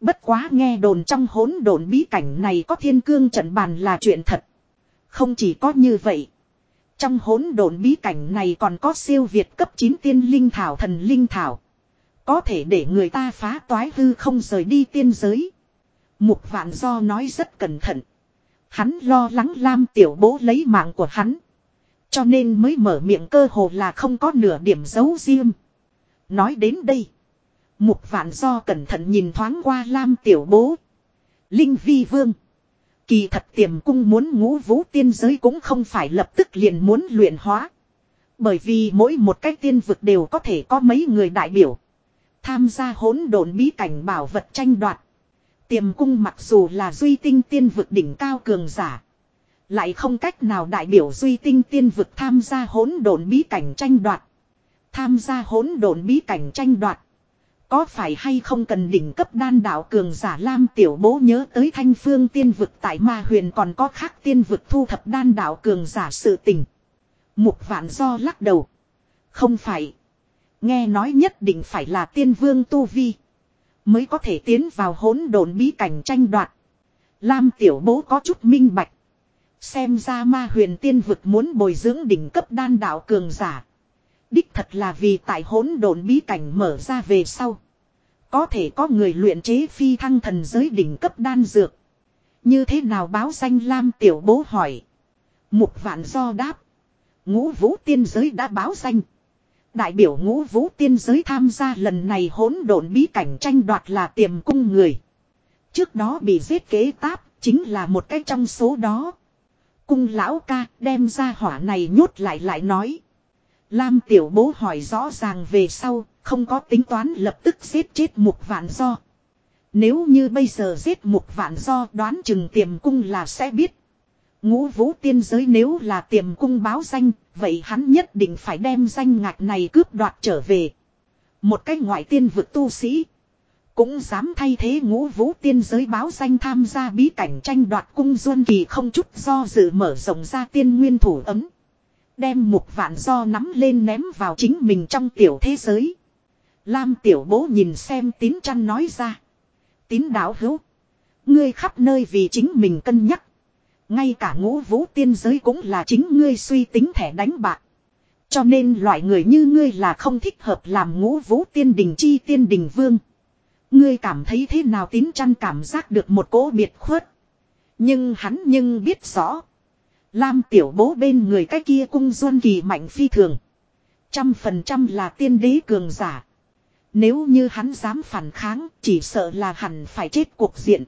Speaker 1: Bất quá nghe đồn trong hỗn độn bí cảnh này có thiên cương trận bàn là chuyện thật. Không chỉ có như vậy. Trong hỗn độn bí cảnh này còn có siêu việt cấp 9 tiên linh thảo thần linh thảo. Có thể để người ta phá toái hư không rời đi tiên giới. Mục vạn do nói rất cẩn thận. Hắn lo lắng Lam tiểu bố lấy mạng của hắn. Cho nên mới mở miệng cơ hồ là không có nửa điểm giấu riêng. Nói đến đây. Mục vạn do cẩn thận nhìn thoáng qua Lam tiểu bố. Linh vi vương. Kỳ thật tiềm cung muốn ngũ vũ tiên giới cũng không phải lập tức liền muốn luyện hóa. Bởi vì mỗi một cái tiên vực đều có thể có mấy người đại biểu. Tham gia hỗn độn bí cảnh bảo vật tranh đoạt. Tiềm cung mặc dù là duy tinh tiên vực đỉnh cao cường giả. Lại không cách nào đại biểu duy tinh tiên vực tham gia hỗn độn bí cảnh tranh đoạt. Tham gia hỗn độn bí cảnh tranh đoạt. Có phải hay không cần đỉnh cấp đan đạo cường giả Lam Tiểu Bố nhớ tới thanh phương tiên vực tại ma huyền còn có khác tiên vực thu thập đan đạo cường giả sự tình. Mục vạn do lắc đầu. Không phải. Nghe nói nhất định phải là tiên vương Tu Vi. Mới có thể tiến vào hỗn độn bí cảnh tranh đoạt. Lam Tiểu Bố có chút minh bạch. Xem ra ma huyền tiên vực muốn bồi dưỡng đỉnh cấp đan đạo cường giả. Đích thật là vì tại hỗn độn bí cảnh mở ra về sau. Có thể có người luyện chế phi thăng thần giới đỉnh cấp đan dược. Như thế nào báo danh Lam tiểu bố hỏi. Mục vạn do đáp. Ngũ vũ tiên giới đã báo danh. Đại biểu ngũ vũ tiên giới tham gia lần này hỗn độn bí cảnh tranh đoạt là tiềm cung người. Trước đó bị giết kế táp chính là một cái trong số đó. Cung lão ca đem ra hỏa này nhốt lại lại nói. Lam tiểu bố hỏi rõ ràng về sau, không có tính toán lập tức giết chết mục vạn do. Nếu như bây giờ giết mục vạn do đoán chừng tiềm cung là sẽ biết. Ngũ vũ tiên giới nếu là tiềm cung báo danh, vậy hắn nhất định phải đem danh ngạch này cướp đoạt trở về. Một cái ngoại tiên vực tu sĩ. Cũng dám thay thế ngũ vũ tiên giới báo danh tham gia bí cảnh tranh đoạt cung duân kỳ không chút do dự mở rộng ra tiên nguyên thủ ấm. Đem một vạn do nắm lên ném vào chính mình trong tiểu thế giới. Lam tiểu bố nhìn xem tín chăn nói ra. Tín đáo hữu. Ngươi khắp nơi vì chính mình cân nhắc. Ngay cả ngũ vũ tiên giới cũng là chính ngươi suy tính thẻ đánh bạc. Cho nên loại người như ngươi là không thích hợp làm ngũ vũ tiên đình chi tiên đình vương. Ngươi cảm thấy thế nào tín chăn cảm giác được một cỗ biệt khuất. Nhưng hắn nhưng biết rõ. Lam tiểu bố bên người cái kia cung duân kỳ mạnh phi thường. Trăm phần trăm là tiên đế cường giả. Nếu như hắn dám phản kháng, chỉ sợ là hẳn phải chết cuộc diện.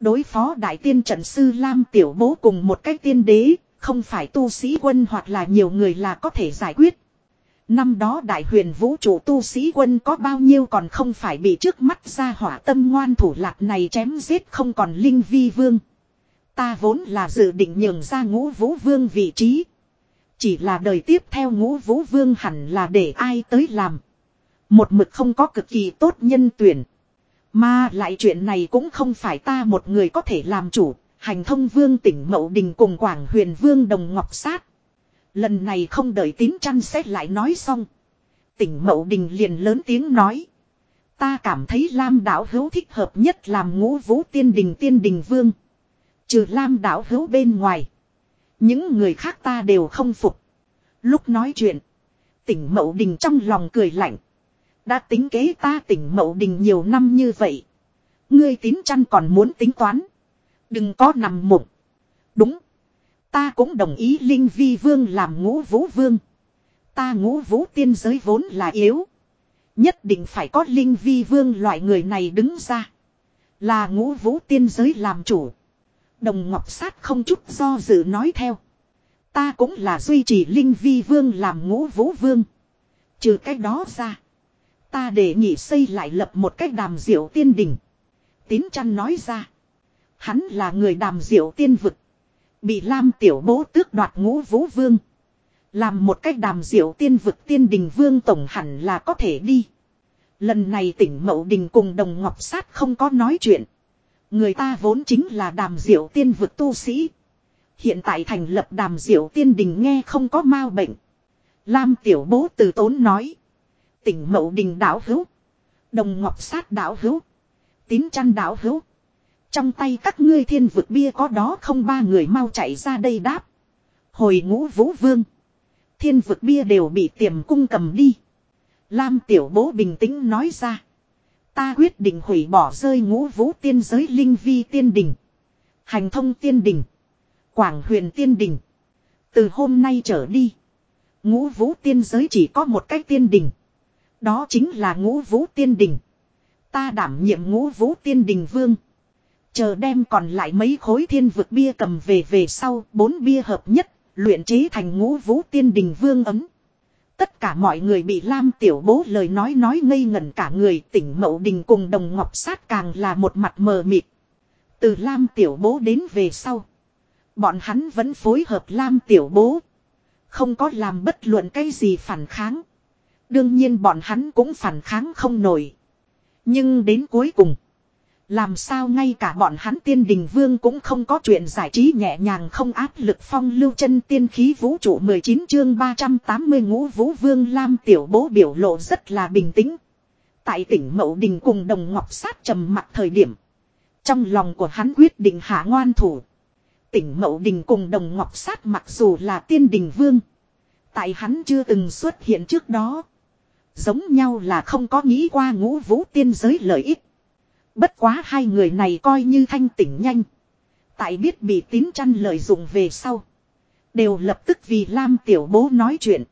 Speaker 1: Đối phó đại tiên trận sư Lam tiểu bố cùng một cách tiên đế, không phải tu sĩ quân hoặc là nhiều người là có thể giải quyết. Năm đó đại huyền vũ trụ tu sĩ quân có bao nhiêu còn không phải bị trước mắt ra hỏa tâm ngoan thủ lạc này chém giết không còn linh vi vương. Ta vốn là dự định nhường ra ngũ vũ vương vị trí. Chỉ là đời tiếp theo ngũ vũ vương hẳn là để ai tới làm. Một mực không có cực kỳ tốt nhân tuyển. Mà lại chuyện này cũng không phải ta một người có thể làm chủ. Hành thông vương tỉnh Mậu Đình cùng Quảng huyền vương Đồng Ngọc Sát. Lần này không đợi tín chăn xét lại nói xong. Tỉnh Mậu Đình liền lớn tiếng nói. Ta cảm thấy Lam đảo hữu thích hợp nhất làm ngũ vũ tiên đình tiên đình vương. Trừ Lam đảo hữu bên ngoài. Những người khác ta đều không phục. Lúc nói chuyện. Tỉnh Mậu Đình trong lòng cười lạnh. Đã tính kế ta tỉnh Mậu Đình nhiều năm như vậy. Ngươi tín chăn còn muốn tính toán. Đừng có nằm mộng. Đúng. Ta cũng đồng ý Linh Vi Vương làm ngũ vũ vương. Ta ngũ vũ tiên giới vốn là yếu. Nhất định phải có Linh Vi Vương loại người này đứng ra. Là ngũ vũ tiên giới làm chủ. Đồng Ngọc Sát không chút do dự nói theo. Ta cũng là duy trì Linh Vi Vương làm ngũ vũ vương. Trừ cách đó ra. Ta để nhị xây lại lập một cách đàm diệu tiên đỉnh. Tín chăn nói ra. Hắn là người đàm diệu tiên vực. Bị Lam tiểu bố tước đoạt ngũ vũ vương. Làm một cách đàm diệu tiên vực tiên đình vương tổng hẳn là có thể đi. Lần này tỉnh Mậu Đình cùng Đồng Ngọc Sát không có nói chuyện. Người ta vốn chính là đàm diệu tiên vực tu sĩ. Hiện tại thành lập đàm diệu tiên đình nghe không có mau bệnh. Lam tiểu bố từ tốn nói. Tỉnh Mậu Đình đảo hữu. Đồng Ngọc Sát đảo hữu. Tín chăn đảo hữu. Trong tay các ngươi thiên vực bia có đó không ba người mau chạy ra đây đáp. Hồi ngũ vũ vương. Thiên vực bia đều bị tiềm cung cầm đi. Lam tiểu bố bình tĩnh nói ra. Ta quyết định hủy bỏ rơi ngũ vũ tiên giới linh vi tiên đình. Hành thông tiên đình. Quảng huyền tiên đình. Từ hôm nay trở đi. Ngũ vũ tiên giới chỉ có một cách tiên đình. Đó chính là ngũ vũ tiên đình. Ta đảm nhiệm ngũ vũ tiên đình vương. Chờ đem còn lại mấy khối thiên vực bia cầm về về sau, bốn bia hợp nhất, luyện chế thành ngũ vũ tiên đình vương ấm. Tất cả mọi người bị Lam Tiểu Bố lời nói nói ngây ngẩn cả người tỉnh Mậu Đình cùng Đồng Ngọc Sát càng là một mặt mờ mịt. Từ Lam Tiểu Bố đến về sau. Bọn hắn vẫn phối hợp Lam Tiểu Bố. Không có làm bất luận cái gì phản kháng. Đương nhiên bọn hắn cũng phản kháng không nổi. Nhưng đến cuối cùng. Làm sao ngay cả bọn hắn tiên đình vương cũng không có chuyện giải trí nhẹ nhàng không áp lực phong lưu chân tiên khí vũ trụ 19 chương 380 ngũ vũ vương Lam tiểu bố biểu lộ rất là bình tĩnh. Tại tỉnh Mậu Đình cùng đồng ngọc sát trầm mặt thời điểm. Trong lòng của hắn quyết định hạ ngoan thủ. Tỉnh Mậu Đình cùng đồng ngọc sát mặc dù là tiên đình vương. Tại hắn chưa từng xuất hiện trước đó. Giống nhau là không có nghĩ qua ngũ vũ tiên giới lợi ích. Bất quá hai người này coi như thanh tỉnh nhanh. Tại biết bị tín chăn lợi dụng về sau. Đều lập tức vì Lam tiểu bố nói chuyện.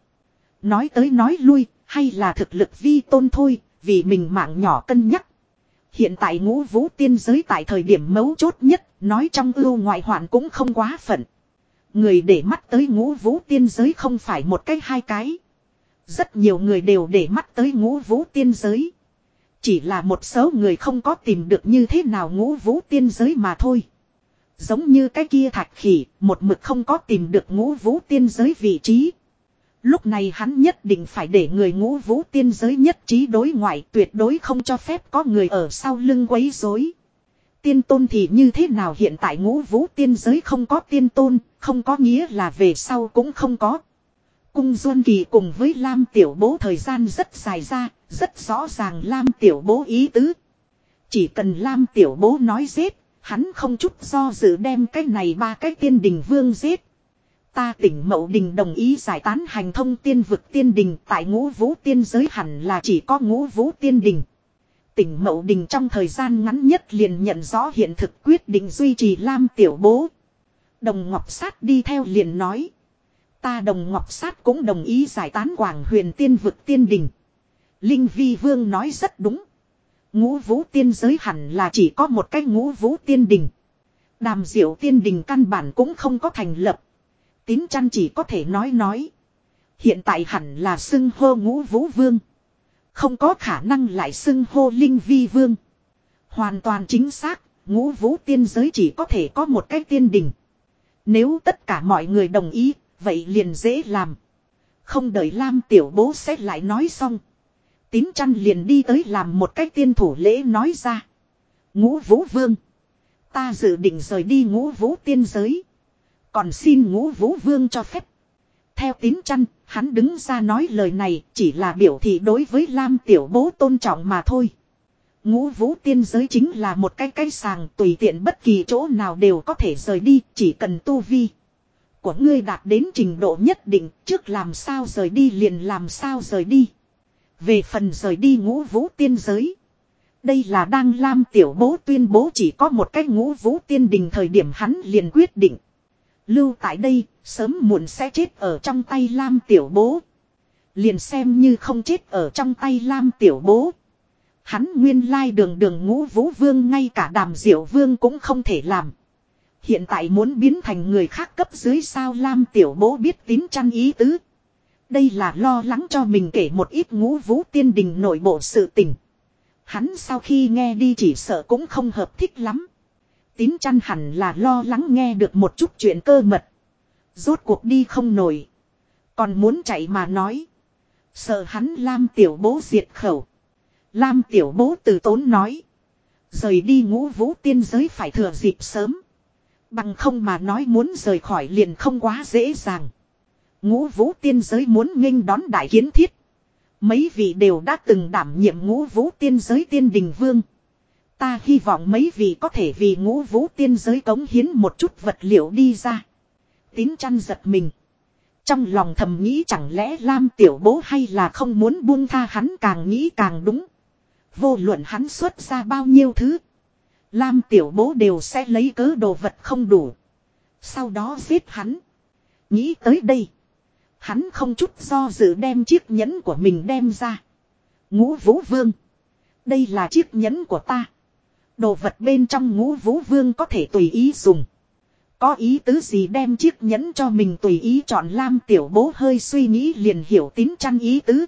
Speaker 1: Nói tới nói lui, hay là thực lực vi tôn thôi, vì mình mạng nhỏ cân nhắc. Hiện tại ngũ vũ tiên giới tại thời điểm mấu chốt nhất, nói trong ưu ngoại hoạn cũng không quá phận. Người để mắt tới ngũ vũ tiên giới không phải một cái hai cái. Rất nhiều người đều để mắt tới ngũ vũ tiên giới. Chỉ là một số người không có tìm được như thế nào ngũ vũ tiên giới mà thôi. Giống như cái kia thạch khỉ, một mực không có tìm được ngũ vũ tiên giới vị trí. Lúc này hắn nhất định phải để người ngũ vũ tiên giới nhất trí đối ngoại tuyệt đối không cho phép có người ở sau lưng quấy rối. Tiên tôn thì như thế nào hiện tại ngũ vũ tiên giới không có tiên tôn, không có nghĩa là về sau cũng không có. Cung Duân Kỳ cùng với Lam Tiểu Bố thời gian rất dài ra, rất rõ ràng Lam Tiểu Bố ý tứ. Chỉ cần Lam Tiểu Bố nói giết, hắn không chút do dự đem cái này ba cái tiên đình vương giết. Ta tỉnh Mậu Đình đồng ý giải tán hành thông tiên vực tiên đình tại ngũ vũ tiên giới hẳn là chỉ có ngũ vũ tiên đình. Tỉnh Mậu Đình trong thời gian ngắn nhất liền nhận rõ hiện thực quyết định duy trì Lam Tiểu Bố. Đồng Ngọc Sát đi theo liền nói. Ta đồng ngọc sát cũng đồng ý giải tán quảng huyền tiên vực tiên đình. Linh Vi Vương nói rất đúng. Ngũ vũ tiên giới hẳn là chỉ có một cái ngũ vũ tiên đình. Đàm diệu tiên đình căn bản cũng không có thành lập. Tín chăn chỉ có thể nói nói. Hiện tại hẳn là xưng hô ngũ vũ vương. Không có khả năng lại xưng hô linh vi vương. Hoàn toàn chính xác, ngũ vũ tiên giới chỉ có thể có một cái tiên đình. Nếu tất cả mọi người đồng ý, vậy liền dễ làm. Không đợi Lam tiểu bố sẽ lại nói xong. Tín chăn liền đi tới làm một cách tiên thủ lễ nói ra. Ngũ vũ vương. Ta dự định rời đi ngũ vũ tiên giới. Còn xin ngũ vũ vương cho phép. Theo tín chăn, hắn đứng ra nói lời này chỉ là biểu thị đối với Lam tiểu bố tôn trọng mà thôi. Ngũ vũ tiên giới chính là một cái cây sàng tùy tiện bất kỳ chỗ nào đều có thể rời đi, chỉ cần tu vi. Của ngươi đạt đến trình độ nhất định, trước làm sao rời đi liền làm sao rời đi. Về phần rời đi ngũ vũ tiên giới. Đây là đang Lam tiểu bố tuyên bố chỉ có một cái ngũ vũ tiên đình thời điểm hắn liền quyết định. Lưu tại đây, sớm muộn sẽ chết ở trong tay Lam tiểu bố. Liền xem như không chết ở trong tay Lam tiểu bố. Hắn nguyên lai đường đường ngũ vũ vương ngay cả đàm diệu vương cũng không thể làm. Hiện tại muốn biến thành người khác cấp dưới sao Lam tiểu bố biết tín chăn ý tứ. Đây là lo lắng cho mình kể một ít ngũ vũ tiên đình nội bộ sự tình. Hắn sau khi nghe đi chỉ sợ cũng không hợp thích lắm. Tín chăn hẳn là lo lắng nghe được một chút chuyện cơ mật. Rốt cuộc đi không nổi. Còn muốn chạy mà nói. Sợ hắn Lam tiểu bố diệt khẩu. Lam tiểu bố từ tốn nói. Rời đi ngũ vũ tiên giới phải thừa dịp sớm. Bằng không mà nói muốn rời khỏi liền không quá dễ dàng. Ngũ vũ tiên giới muốn nghênh đón đại kiến thiết. Mấy vị đều đã từng đảm nhiệm ngũ vũ tiên giới tiên đình vương. Ta hy vọng mấy vị có thể vì ngũ vũ tiên giới cống hiến một chút vật liệu đi ra. Tín chăn giật mình. Trong lòng thầm nghĩ chẳng lẽ Lam tiểu bố hay là không muốn buông tha hắn càng nghĩ càng đúng. Vô luận hắn xuất ra bao nhiêu thứ. Lam tiểu bố đều sẽ lấy cớ đồ vật không đủ. Sau đó giết hắn. Nghĩ tới đây. Hắn không chút do dự đem chiếc nhẫn của mình đem ra. Ngũ vũ vương. Đây là chiếc nhẫn của ta. Đồ vật bên trong ngũ vũ vương có thể tùy ý dùng. Có ý tứ gì đem chiếc nhẫn cho mình tùy ý chọn Lam tiểu bố hơi suy nghĩ liền hiểu tín chăn ý tứ.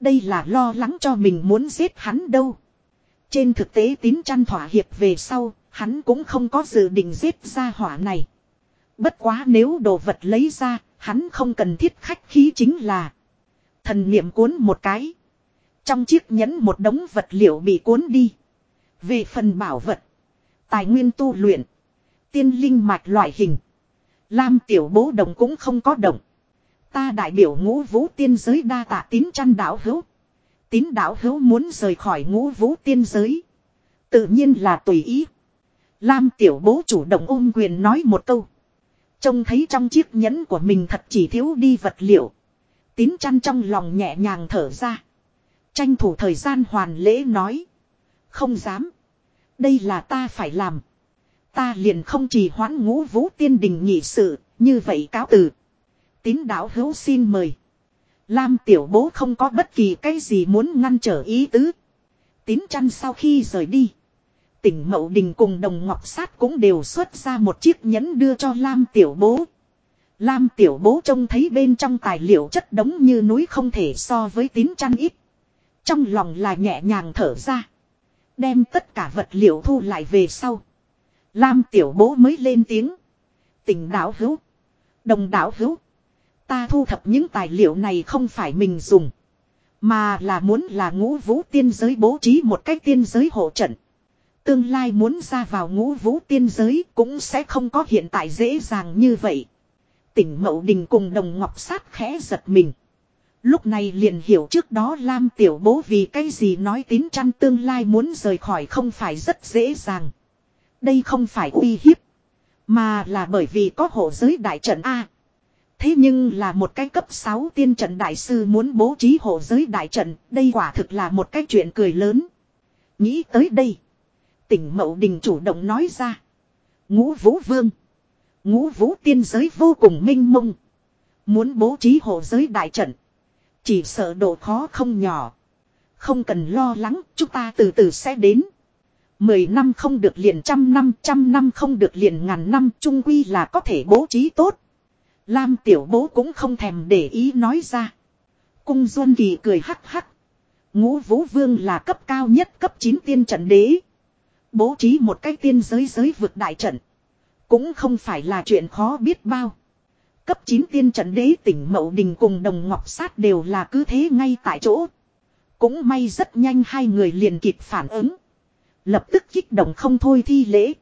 Speaker 1: Đây là lo lắng cho mình muốn giết hắn đâu. Trên thực tế tín chăn thỏa hiệp về sau, hắn cũng không có dự định giết ra hỏa này. Bất quá nếu đồ vật lấy ra, hắn không cần thiết khách khí chính là. Thần niệm cuốn một cái. Trong chiếc nhẫn một đống vật liệu bị cuốn đi. Về phần bảo vật, tài nguyên tu luyện, tiên linh mạch loại hình. Lam tiểu bố đồng cũng không có động. Ta đại biểu ngũ vũ tiên giới đa tạ tín chăn đảo hữu. Tín đảo hữu muốn rời khỏi ngũ vũ tiên giới. Tự nhiên là tùy ý. Lam tiểu bố chủ động ôm quyền nói một câu. Trông thấy trong chiếc nhẫn của mình thật chỉ thiếu đi vật liệu. Tín chăn trong lòng nhẹ nhàng thở ra. Tranh thủ thời gian hoàn lễ nói. Không dám. Đây là ta phải làm. Ta liền không chỉ hoãn ngũ vũ tiên đình nhị sự, như vậy cáo từ. Tín đạo hữu xin mời. Lam tiểu bố không có bất kỳ cái gì muốn ngăn trở ý tứ. Tín chăn sau khi rời đi. Tỉnh Mậu Đình cùng đồng ngọc sát cũng đều xuất ra một chiếc nhẫn đưa cho Lam tiểu bố. Lam tiểu bố trông thấy bên trong tài liệu chất đống như núi không thể so với tín chăn ít. Trong lòng là nhẹ nhàng thở ra. Đem tất cả vật liệu thu lại về sau. Lam tiểu bố mới lên tiếng. Tỉnh đảo hữu. Đồng đảo hữu. Ta thu thập những tài liệu này không phải mình dùng. Mà là muốn là ngũ vũ tiên giới bố trí một cách tiên giới hộ trận. Tương lai muốn ra vào ngũ vũ tiên giới cũng sẽ không có hiện tại dễ dàng như vậy. Tỉnh Mậu Đình cùng đồng ngọc sát khẽ giật mình. Lúc này liền hiểu trước đó Lam tiểu bố vì cái gì nói tín chăn tương lai muốn rời khỏi không phải rất dễ dàng. Đây không phải uy hiếp. Mà là bởi vì có hộ giới đại trận A. Thế nhưng là một cái cấp 6 tiên trận đại sư muốn bố trí hộ giới đại trận, đây quả thực là một cái chuyện cười lớn. Nghĩ tới đây. Tỉnh Mậu Đình chủ động nói ra. Ngũ Vũ Vương. Ngũ Vũ tiên giới vô cùng minh mông. Muốn bố trí hộ giới đại trận. Chỉ sợ độ khó không nhỏ. Không cần lo lắng, chúng ta từ từ sẽ đến. Mười năm không được liền trăm năm, trăm năm không được liền ngàn năm, trung quy là có thể bố trí tốt. Lam tiểu bố cũng không thèm để ý nói ra. Cung Duân Kỳ cười hắc hắc. Ngũ Vũ Vương là cấp cao nhất, cấp 9 tiên trận đế. Bố trí một cái tiên giới giới vực đại trận. Cũng không phải là chuyện khó biết bao. Cấp 9 tiên trận đế tỉnh Mậu Đình cùng Đồng Ngọc Sát đều là cứ thế ngay tại chỗ. Cũng may rất nhanh hai người liền kịp phản ứng. Lập tức kích động không thôi thi lễ.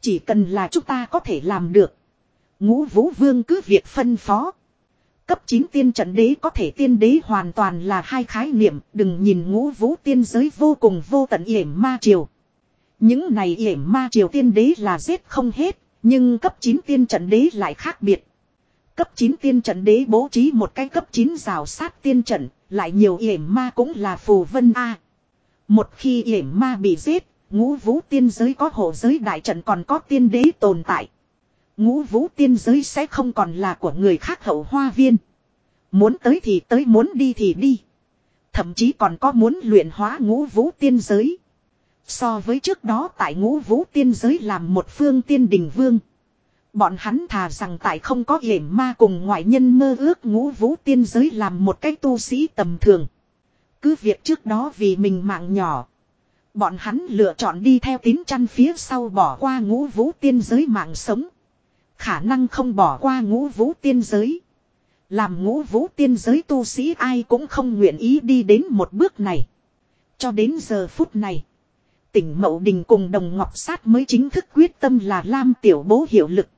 Speaker 1: Chỉ cần là chúng ta có thể làm được. Ngũ Vũ Vương cứ việc phân phó. Cấp 9 tiên trận đế có thể tiên đế hoàn toàn là hai khái niệm, đừng nhìn ngũ vũ tiên giới vô cùng vô tận yểm ma triều. Những này yểm ma triều tiên đế là giết không hết, nhưng cấp 9 tiên trận đế lại khác biệt. Cấp 9 tiên trận đế bố trí một cái cấp 9 rào sát tiên trận, lại nhiều yểm ma cũng là phù vân A. Một khi yểm ma bị giết, ngũ vũ tiên giới có hộ giới đại trận còn có tiên đế tồn tại. Ngũ vũ tiên giới sẽ không còn là của người khác hậu hoa viên. Muốn tới thì tới, muốn đi thì đi. Thậm chí còn có muốn luyện hóa ngũ vũ tiên giới. So với trước đó tại ngũ vũ tiên giới làm một phương tiên đình vương. Bọn hắn thà rằng tại không có hiểm ma cùng ngoại nhân mơ ước ngũ vũ tiên giới làm một cái tu sĩ tầm thường. Cứ việc trước đó vì mình mạng nhỏ. Bọn hắn lựa chọn đi theo tín chăn phía sau bỏ qua ngũ vũ tiên giới mạng sống. Khả năng không bỏ qua ngũ vũ tiên giới. Làm ngũ vũ tiên giới tu sĩ ai cũng không nguyện ý đi đến một bước này. Cho đến giờ phút này. Tỉnh Mậu Đình cùng Đồng Ngọc Sát mới chính thức quyết tâm là Lam Tiểu Bố hiệu lực.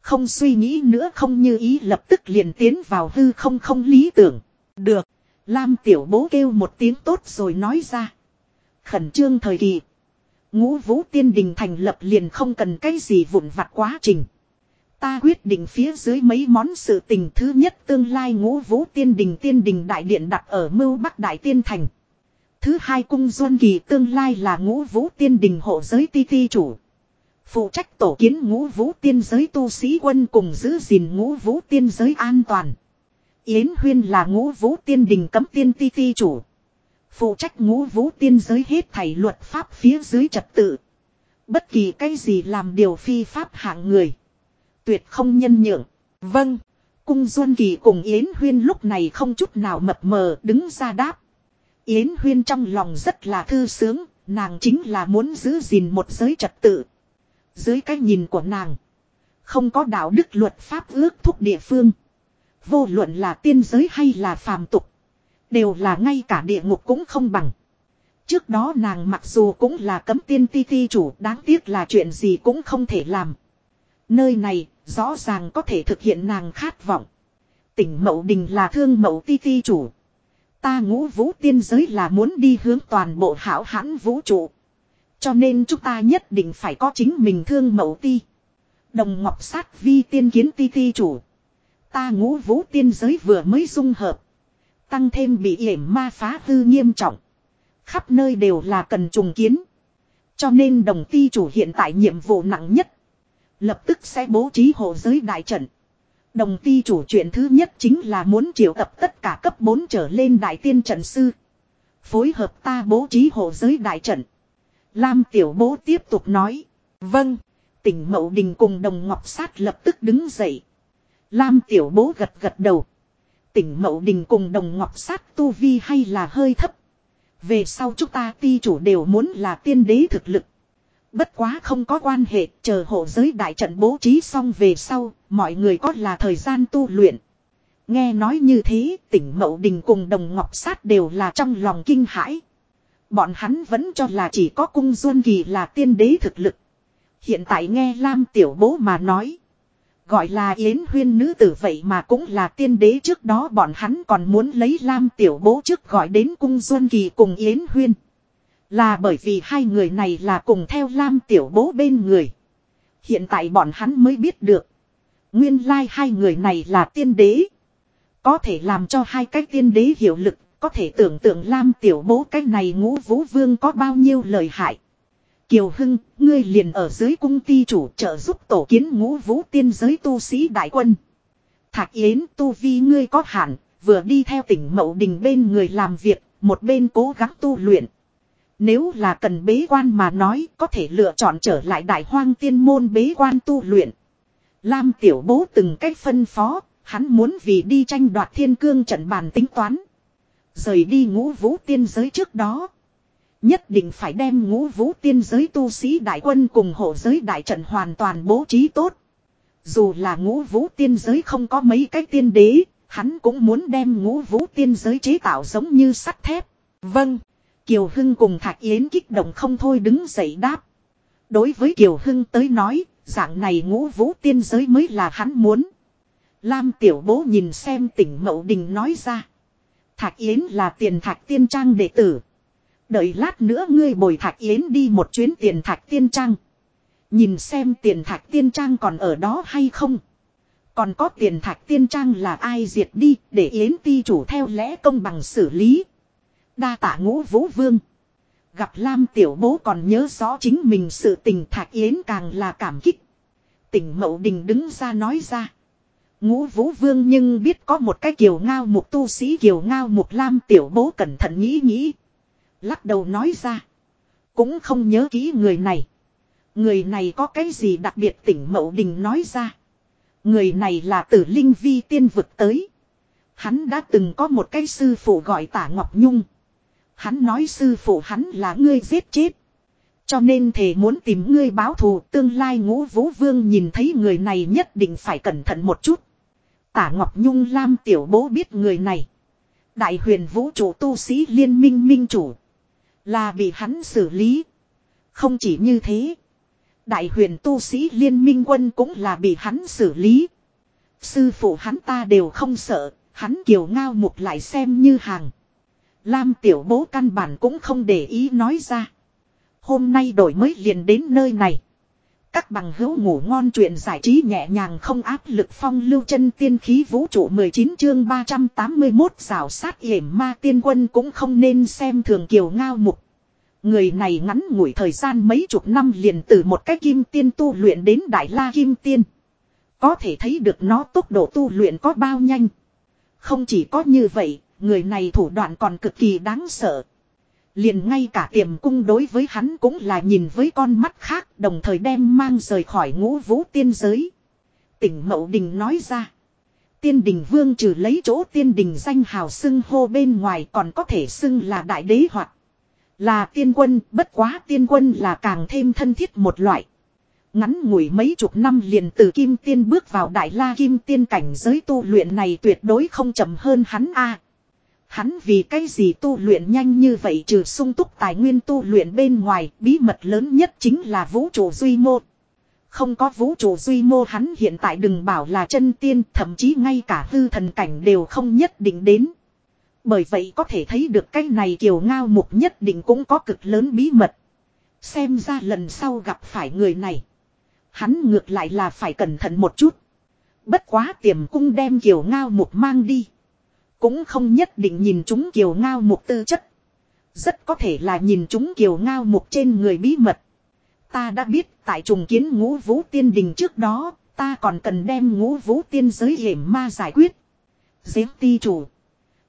Speaker 1: Không suy nghĩ nữa không như ý lập tức liền tiến vào hư không không lý tưởng. Được. Lam Tiểu Bố kêu một tiếng tốt rồi nói ra. Khẩn trương thời kỳ. Ngũ Vũ Tiên Đình thành lập liền không cần cái gì vụn vặt quá trình. Ta quyết định phía dưới mấy món sự tình thứ nhất, tương lai ngũ vũ tiên đình tiên đình đại điện đặt ở mưu bắc đại tiên thành. Thứ hai, cung duân kỳ, tương lai là ngũ vũ tiên đình hộ giới ti ti chủ. Phụ trách tổ kiến ngũ vũ tiên giới tu sĩ quân cùng giữ gìn ngũ vũ tiên giới an toàn. Yến Huyên là ngũ vũ tiên đình cấm tiên ti ti chủ. Phụ trách ngũ vũ tiên giới hết thảy luật pháp phía dưới trật tự. Bất kỳ cái gì làm điều phi pháp hạng người. Tuyệt không nhân nhượng. Vâng. Cung Duân Kỳ cùng Yến Huyên lúc này không chút nào mập mờ đứng ra đáp. Yến Huyên trong lòng rất là thư sướng, nàng chính là muốn giữ gìn một giới trật tự. Dưới cái nhìn của nàng, không có đạo đức luật pháp ước thúc địa phương. Vô luận là tiên giới hay là phàm tục, đều là ngay cả địa ngục cũng không bằng. Trước đó nàng mặc dù cũng là cấm tiên ti ti chủ đáng tiếc là chuyện gì cũng không thể làm. Nơi này rõ ràng có thể thực hiện nàng khát vọng. Tỉnh Mậu Đình là thương mậu ti ti chủ. Ta ngũ vũ tiên giới là muốn đi hướng toàn bộ hảo hãn vũ trụ. Cho nên chúng ta nhất định phải có chính mình thương mậu ti. Đồng ngọc sát vi tiên kiến ti ti chủ. Ta ngũ vũ tiên giới vừa mới dung hợp. Tăng thêm bị yểm ma phá hư nghiêm trọng. Khắp nơi đều là cần trùng kiến. Cho nên đồng ti chủ hiện tại nhiệm vụ nặng nhất. Lập tức sẽ bố trí hộ giới đại trận. Đồng ti chủ chuyện thứ nhất chính là muốn triệu tập tất cả cấp 4 trở lên đại tiên trận sư. Phối hợp ta bố trí hộ giới đại trận. Lam tiểu bố tiếp tục nói. Vâng. Tỉnh Mậu Đình cùng đồng ngọc sát lập tức đứng dậy. Lam tiểu bố gật gật đầu. Tỉnh Mậu Đình cùng đồng ngọc sát tu vi hay là hơi thấp. Về sau chúng ta ti chủ đều muốn là tiên đế thực lực. Bất quá không có quan hệ, chờ hộ giới đại trận bố trí xong về sau, mọi người có là thời gian tu luyện. Nghe nói như thế, tỉnh Mậu Đình cùng Đồng Ngọc Sát đều là trong lòng kinh hãi. Bọn hắn vẫn cho là chỉ có cung Duân Kỳ là tiên đế thực lực. Hiện tại nghe Lam Tiểu Bố mà nói. Gọi là Yến Huyên nữ tử vậy mà cũng là tiên đế trước đó bọn hắn còn muốn lấy Lam Tiểu Bố trước gọi đến cung Duân Kỳ cùng Yến Huyên. Là bởi vì hai người này là cùng theo Lam Tiểu Bố bên người. Hiện tại bọn hắn mới biết được. Nguyên lai hai người này là tiên đế. Có thể làm cho hai cái tiên đế hiệu lực. Có thể tưởng tượng Lam Tiểu Bố cái này ngũ vũ vương có bao nhiêu lời hại. Kiều Hưng, ngươi liền ở dưới cung ti chủ trợ giúp tổ kiến ngũ vũ tiên giới tu sĩ đại quân. Thạc Yến tu vi ngươi có hạn, vừa đi theo tỉnh Mậu Đình bên người làm việc, một bên cố gắng tu luyện. Nếu là cần bế quan mà nói có thể lựa chọn trở lại đại hoang tiên môn bế quan tu luyện. Lam tiểu bố từng cách phân phó, hắn muốn vì đi tranh đoạt thiên cương trận bàn tính toán. Rời đi ngũ vũ tiên giới trước đó. Nhất định phải đem ngũ vũ tiên giới tu sĩ đại quân cùng hộ giới đại trận hoàn toàn bố trí tốt. Dù là ngũ vũ tiên giới không có mấy cái tiên đế, hắn cũng muốn đem ngũ vũ tiên giới chế tạo giống như sắt thép. Vâng, Kiều Hưng cùng Thạch Yến kích động không thôi đứng dậy đáp. Đối với Kiều Hưng tới nói, dạng này ngũ vũ tiên giới mới là hắn muốn. Lam tiểu bố nhìn xem tỉnh Mậu Đình nói ra. Thạch Yến là tiền thạch tiên trang đệ tử. Đợi lát nữa ngươi bồi Thạch Yến đi một chuyến tiền thạch tiên trang. Nhìn xem tiền thạch tiên trang còn ở đó hay không. Còn có tiền thạch tiên trang là ai diệt đi để Yến ti chủ theo lẽ công bằng xử lý. Đa tạ ngũ vũ vương. Gặp Lam tiểu bố còn nhớ rõ chính mình sự tình thạc Yến càng là cảm kích. Tỉnh Mậu Đình đứng ra nói ra. Ngũ Vũ Vương nhưng biết có một cái kiều ngao một tu sĩ kiều ngao một lam tiểu bố cẩn thận nghĩ nghĩ. Lắc đầu nói ra. Cũng không nhớ kỹ người này. Người này có cái gì đặc biệt tỉnh Mậu Đình nói ra. Người này là tử linh vi tiên vực tới. Hắn đã từng có một cái sư phụ gọi tả Ngọc Nhung. Hắn nói sư phụ hắn là ngươi giết chết. Cho nên thề muốn tìm ngươi báo thù, tương lai ngũ vũ vương nhìn thấy người này nhất định phải cẩn thận một chút. Tả Ngọc Nhung Lam tiểu bố biết người này. Đại huyền vũ trụ tu sĩ liên minh minh chủ. Là bị hắn xử lý. Không chỉ như thế. Đại huyền tu sĩ liên minh quân cũng là bị hắn xử lý. Sư phụ hắn ta đều không sợ. Hắn kiều ngao mục lại xem như hàng. Lam tiểu bố căn bản cũng không để ý nói ra. Hôm nay đổi mới liền đến nơi này. Các bằng hữu ngủ ngon chuyện giải trí nhẹ nhàng không áp lực phong lưu chân tiên khí vũ trụ 19 chương 381 rào sát hiểm ma tiên quân cũng không nên xem thường kiều ngao mục. Người này ngắn ngủi thời gian mấy chục năm liền từ một cái kim tiên tu luyện đến đại la kim tiên. Có thể thấy được nó tốc độ tu luyện có bao nhanh. Không chỉ có như vậy, người này thủ đoạn còn cực kỳ đáng sợ. Liền ngay cả tiềm cung đối với hắn cũng là nhìn với con mắt khác đồng thời đem mang rời khỏi ngũ vũ tiên giới. Tỉnh Mậu Đình nói ra. Tiên đình vương trừ lấy chỗ tiên đình danh hào xưng hô bên ngoài còn có thể xưng là đại đế hoặc là tiên quân, bất quá tiên quân là càng thêm thân thiết một loại. Ngắn ngủi mấy chục năm liền từ kim tiên bước vào đại la kim tiên cảnh giới tu luyện này tuyệt đối không chậm hơn hắn a. Hắn vì cái gì tu luyện nhanh như vậy trừ sung túc tài nguyên tu luyện bên ngoài, bí mật lớn nhất chính là vũ trụ duy mô. Không có vũ trụ duy mô hắn hiện tại đừng bảo là chân tiên, thậm chí ngay cả hư thần cảnh đều không nhất định đến. Bởi vậy có thể thấy được cái này kiều ngao mục nhất định cũng có cực lớn bí mật. Xem ra lần sau gặp phải người này. Hắn ngược lại là phải cẩn thận một chút. Bất quá tiềm cung đem kiều ngao mục mang đi. Cũng không nhất định nhìn chúng kiều ngao mục tư chất. Rất có thể là nhìn chúng kiều ngao mục trên người bí mật. Ta đã biết tại trùng kiến ngũ vũ tiên đình trước đó, ta còn cần đem ngũ vũ tiên giới hiểm ma giải quyết. Giếm ti chủ.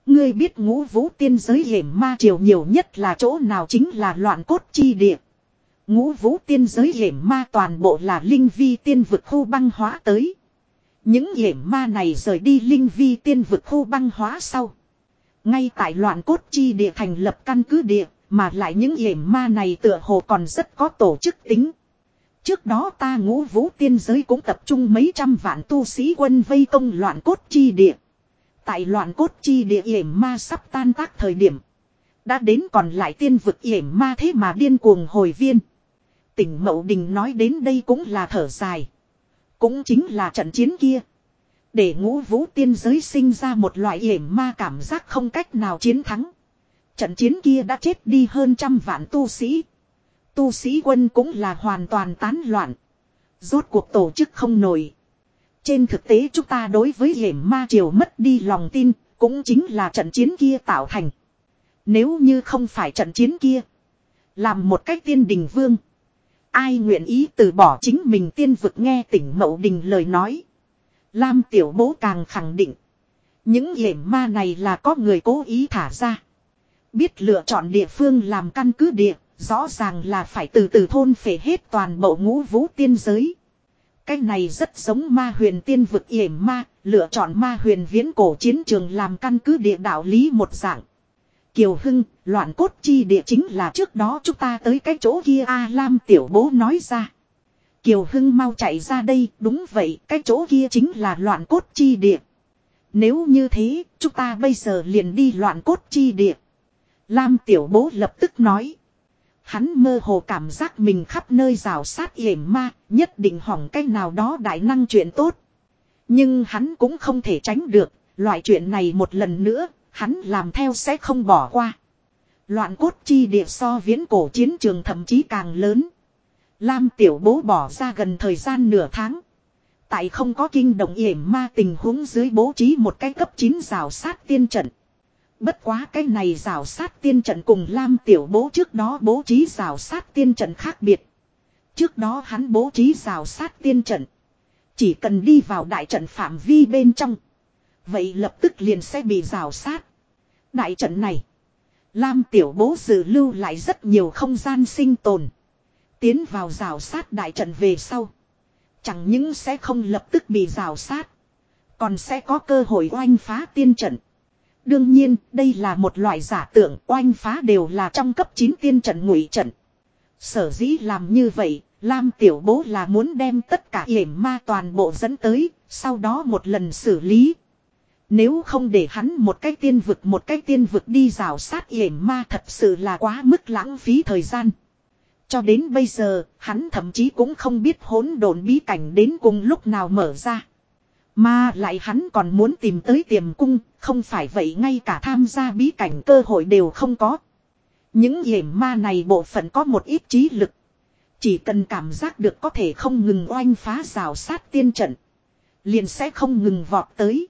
Speaker 1: Ngươi biết ngũ vũ tiên giới hiểm ma triều nhiều nhất là chỗ nào chính là loạn cốt chi địa. Ngũ vũ tiên giới hiểm ma toàn bộ là linh vi tiên vực khu băng hóa tới. Những hiểm ma này rời đi linh vi tiên vực khu băng hóa sau. Ngay tại loạn cốt chi địa thành lập căn cứ địa, mà lại những hiểm ma này tựa hồ còn rất có tổ chức tính. Trước đó ta ngũ vũ tiên giới cũng tập trung mấy trăm vạn tu sĩ quân vây công loạn cốt chi địa. Tại loạn cốt chi địa hiểm ma sắp tan tác thời điểm. Đã đến còn lại tiên vực hiểm ma thế mà điên cuồng hồi viên. Tỉnh Mậu Đình nói đến đây cũng là thở dài. Cũng chính là trận chiến kia. Để ngũ vũ tiên giới sinh ra một loại hiểm ma cảm giác không cách nào chiến thắng. Trận chiến kia đã chết đi hơn trăm vạn tu sĩ. Tu sĩ quân cũng là hoàn toàn tán loạn. Rốt cuộc tổ chức không nổi. Trên thực tế chúng ta đối với hiểm ma triều mất đi lòng tin, cũng chính là trận chiến kia tạo thành. Nếu như không phải trận chiến kia, làm một cách tiên đình vương. Ai nguyện ý từ bỏ chính mình tiên vực nghe tỉnh mậu đình lời nói. Lam tiểu bố càng khẳng định. Những hiểm ma này là có người cố ý thả ra. Biết lựa chọn địa phương làm căn cứ địa, rõ ràng là phải từ từ thôn phể hết toàn bộ ngũ vũ tiên giới. Cái này rất giống ma huyền tiên vực yểm ma, lựa chọn ma huyền viễn cổ chiến trường làm căn cứ địa đạo lý một dạng. Kiều Hưng, loạn cốt chi địa chính là trước đó chúng ta tới cái chỗ kia A Lam tiểu bố nói ra. Kiều Hưng mau chạy ra đây, đúng vậy, cái chỗ kia chính là loạn cốt chi địa. Nếu như thế, chúng ta bây giờ liền đi loạn cốt chi địa. Lam tiểu bố lập tức nói. Hắn mơ hồ cảm giác mình khắp nơi rào sát yểm ma, nhất định hỏng cái nào đó đại năng chuyện tốt. Nhưng hắn cũng không thể tránh được, loại chuyện này một lần nữa, hắn làm theo sẽ không bỏ qua. Loạn cốt chi địa so viễn cổ chiến trường thậm chí càng lớn. Lam tiểu bố bỏ ra gần thời gian nửa tháng. Tại không có kinh động yểm ma tình huống dưới bố trí một cái cấp 9 rào sát tiên trận. Bất quá cái này rào sát tiên trận cùng Lam tiểu bố trước đó bố trí rào sát tiên trận khác biệt. Trước đó hắn bố trí rào sát tiên trận. Chỉ cần đi vào đại trận phạm vi bên trong. Vậy lập tức liền sẽ bị rào sát. Đại trận này. Lam tiểu bố dự lưu lại rất nhiều không gian sinh tồn. Tiến vào rào sát đại trận về sau. Chẳng những sẽ không lập tức bị rào sát. Còn sẽ có cơ hội oanh phá tiên trận. Đương nhiên, đây là một loại giả tưởng oanh phá đều là trong cấp 9 tiên trận ngụy trận. Sở dĩ làm như vậy, Lam tiểu bố là muốn đem tất cả hiểm ma toàn bộ dẫn tới, sau đó một lần xử lý. Nếu không để hắn một cái tiên vực một cái tiên vực đi rào sát yểm ma thật sự là quá mức lãng phí thời gian. Cho đến bây giờ, hắn thậm chí cũng không biết hỗn độn bí cảnh đến cùng lúc nào mở ra. Mà lại hắn còn muốn tìm tới tiềm cung, không phải vậy ngay cả tham gia bí cảnh cơ hội đều không có. Những hiểm ma này bộ phận có một ít trí lực. Chỉ cần cảm giác được có thể không ngừng oanh phá rào sát tiên trận. Liền sẽ không ngừng vọt tới.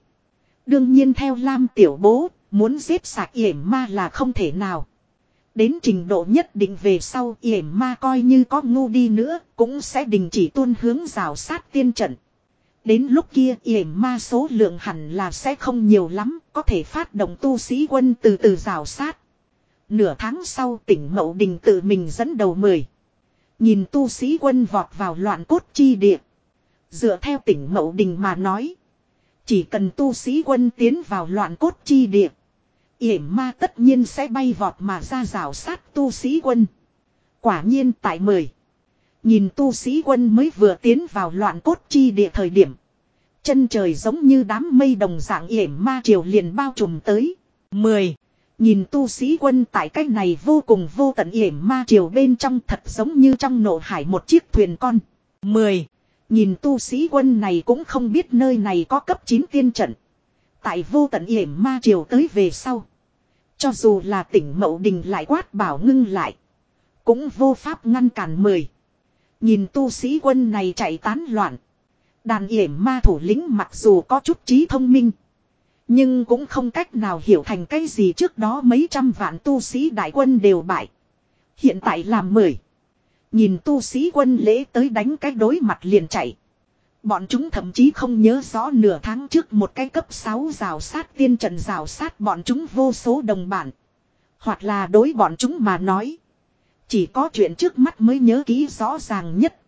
Speaker 1: Đương nhiên theo Lam tiểu bố, muốn giết sạc yểm ma là không thể nào. Đến trình độ nhất định về sau yểm ma coi như có ngu đi nữa, cũng sẽ đình chỉ tuôn hướng rào sát tiên trận. Đến lúc kia yểm ma số lượng hẳn là sẽ không nhiều lắm, có thể phát động tu sĩ quân từ từ rào sát. Nửa tháng sau tỉnh Mậu Đình tự mình dẫn đầu mười. Nhìn tu sĩ quân vọt vào loạn cốt chi địa. Dựa theo tỉnh Mậu Đình mà nói. Chỉ cần tu sĩ quân tiến vào loạn cốt chi địa. yểm ma tất nhiên sẽ bay vọt mà ra rào sát tu sĩ quân. Quả nhiên tại mười. Nhìn tu sĩ quân mới vừa tiến vào loạn cốt chi địa thời điểm. Chân trời giống như đám mây đồng dạng yểm ma triều liền bao trùm tới. Mười. Nhìn tu sĩ quân tại cách này vô cùng vô tận yểm ma triều bên trong thật giống như trong nộ hải một chiếc thuyền con. Mười. Nhìn tu sĩ quân này cũng không biết nơi này có cấp 9 tiên trận. Tại vô tận yểm ma triều tới về sau. Cho dù là tỉnh mậu đình lại quát bảo ngưng lại. Cũng vô pháp ngăn cản mười. Nhìn tu sĩ quân này chạy tán loạn. Đàn yểm ma thủ lĩnh mặc dù có chút trí thông minh. Nhưng cũng không cách nào hiểu thành cái gì trước đó mấy trăm vạn tu sĩ đại quân đều bại. Hiện tại làm mười. Nhìn tu sĩ quân lễ tới đánh cái đối mặt liền chạy. Bọn chúng thậm chí không nhớ rõ nửa tháng trước một cái cấp 6 rào sát tiên trận rào sát bọn chúng vô số đồng bản. Hoặc là đối bọn chúng mà nói. Chỉ có chuyện trước mắt mới nhớ kỹ rõ ràng nhất.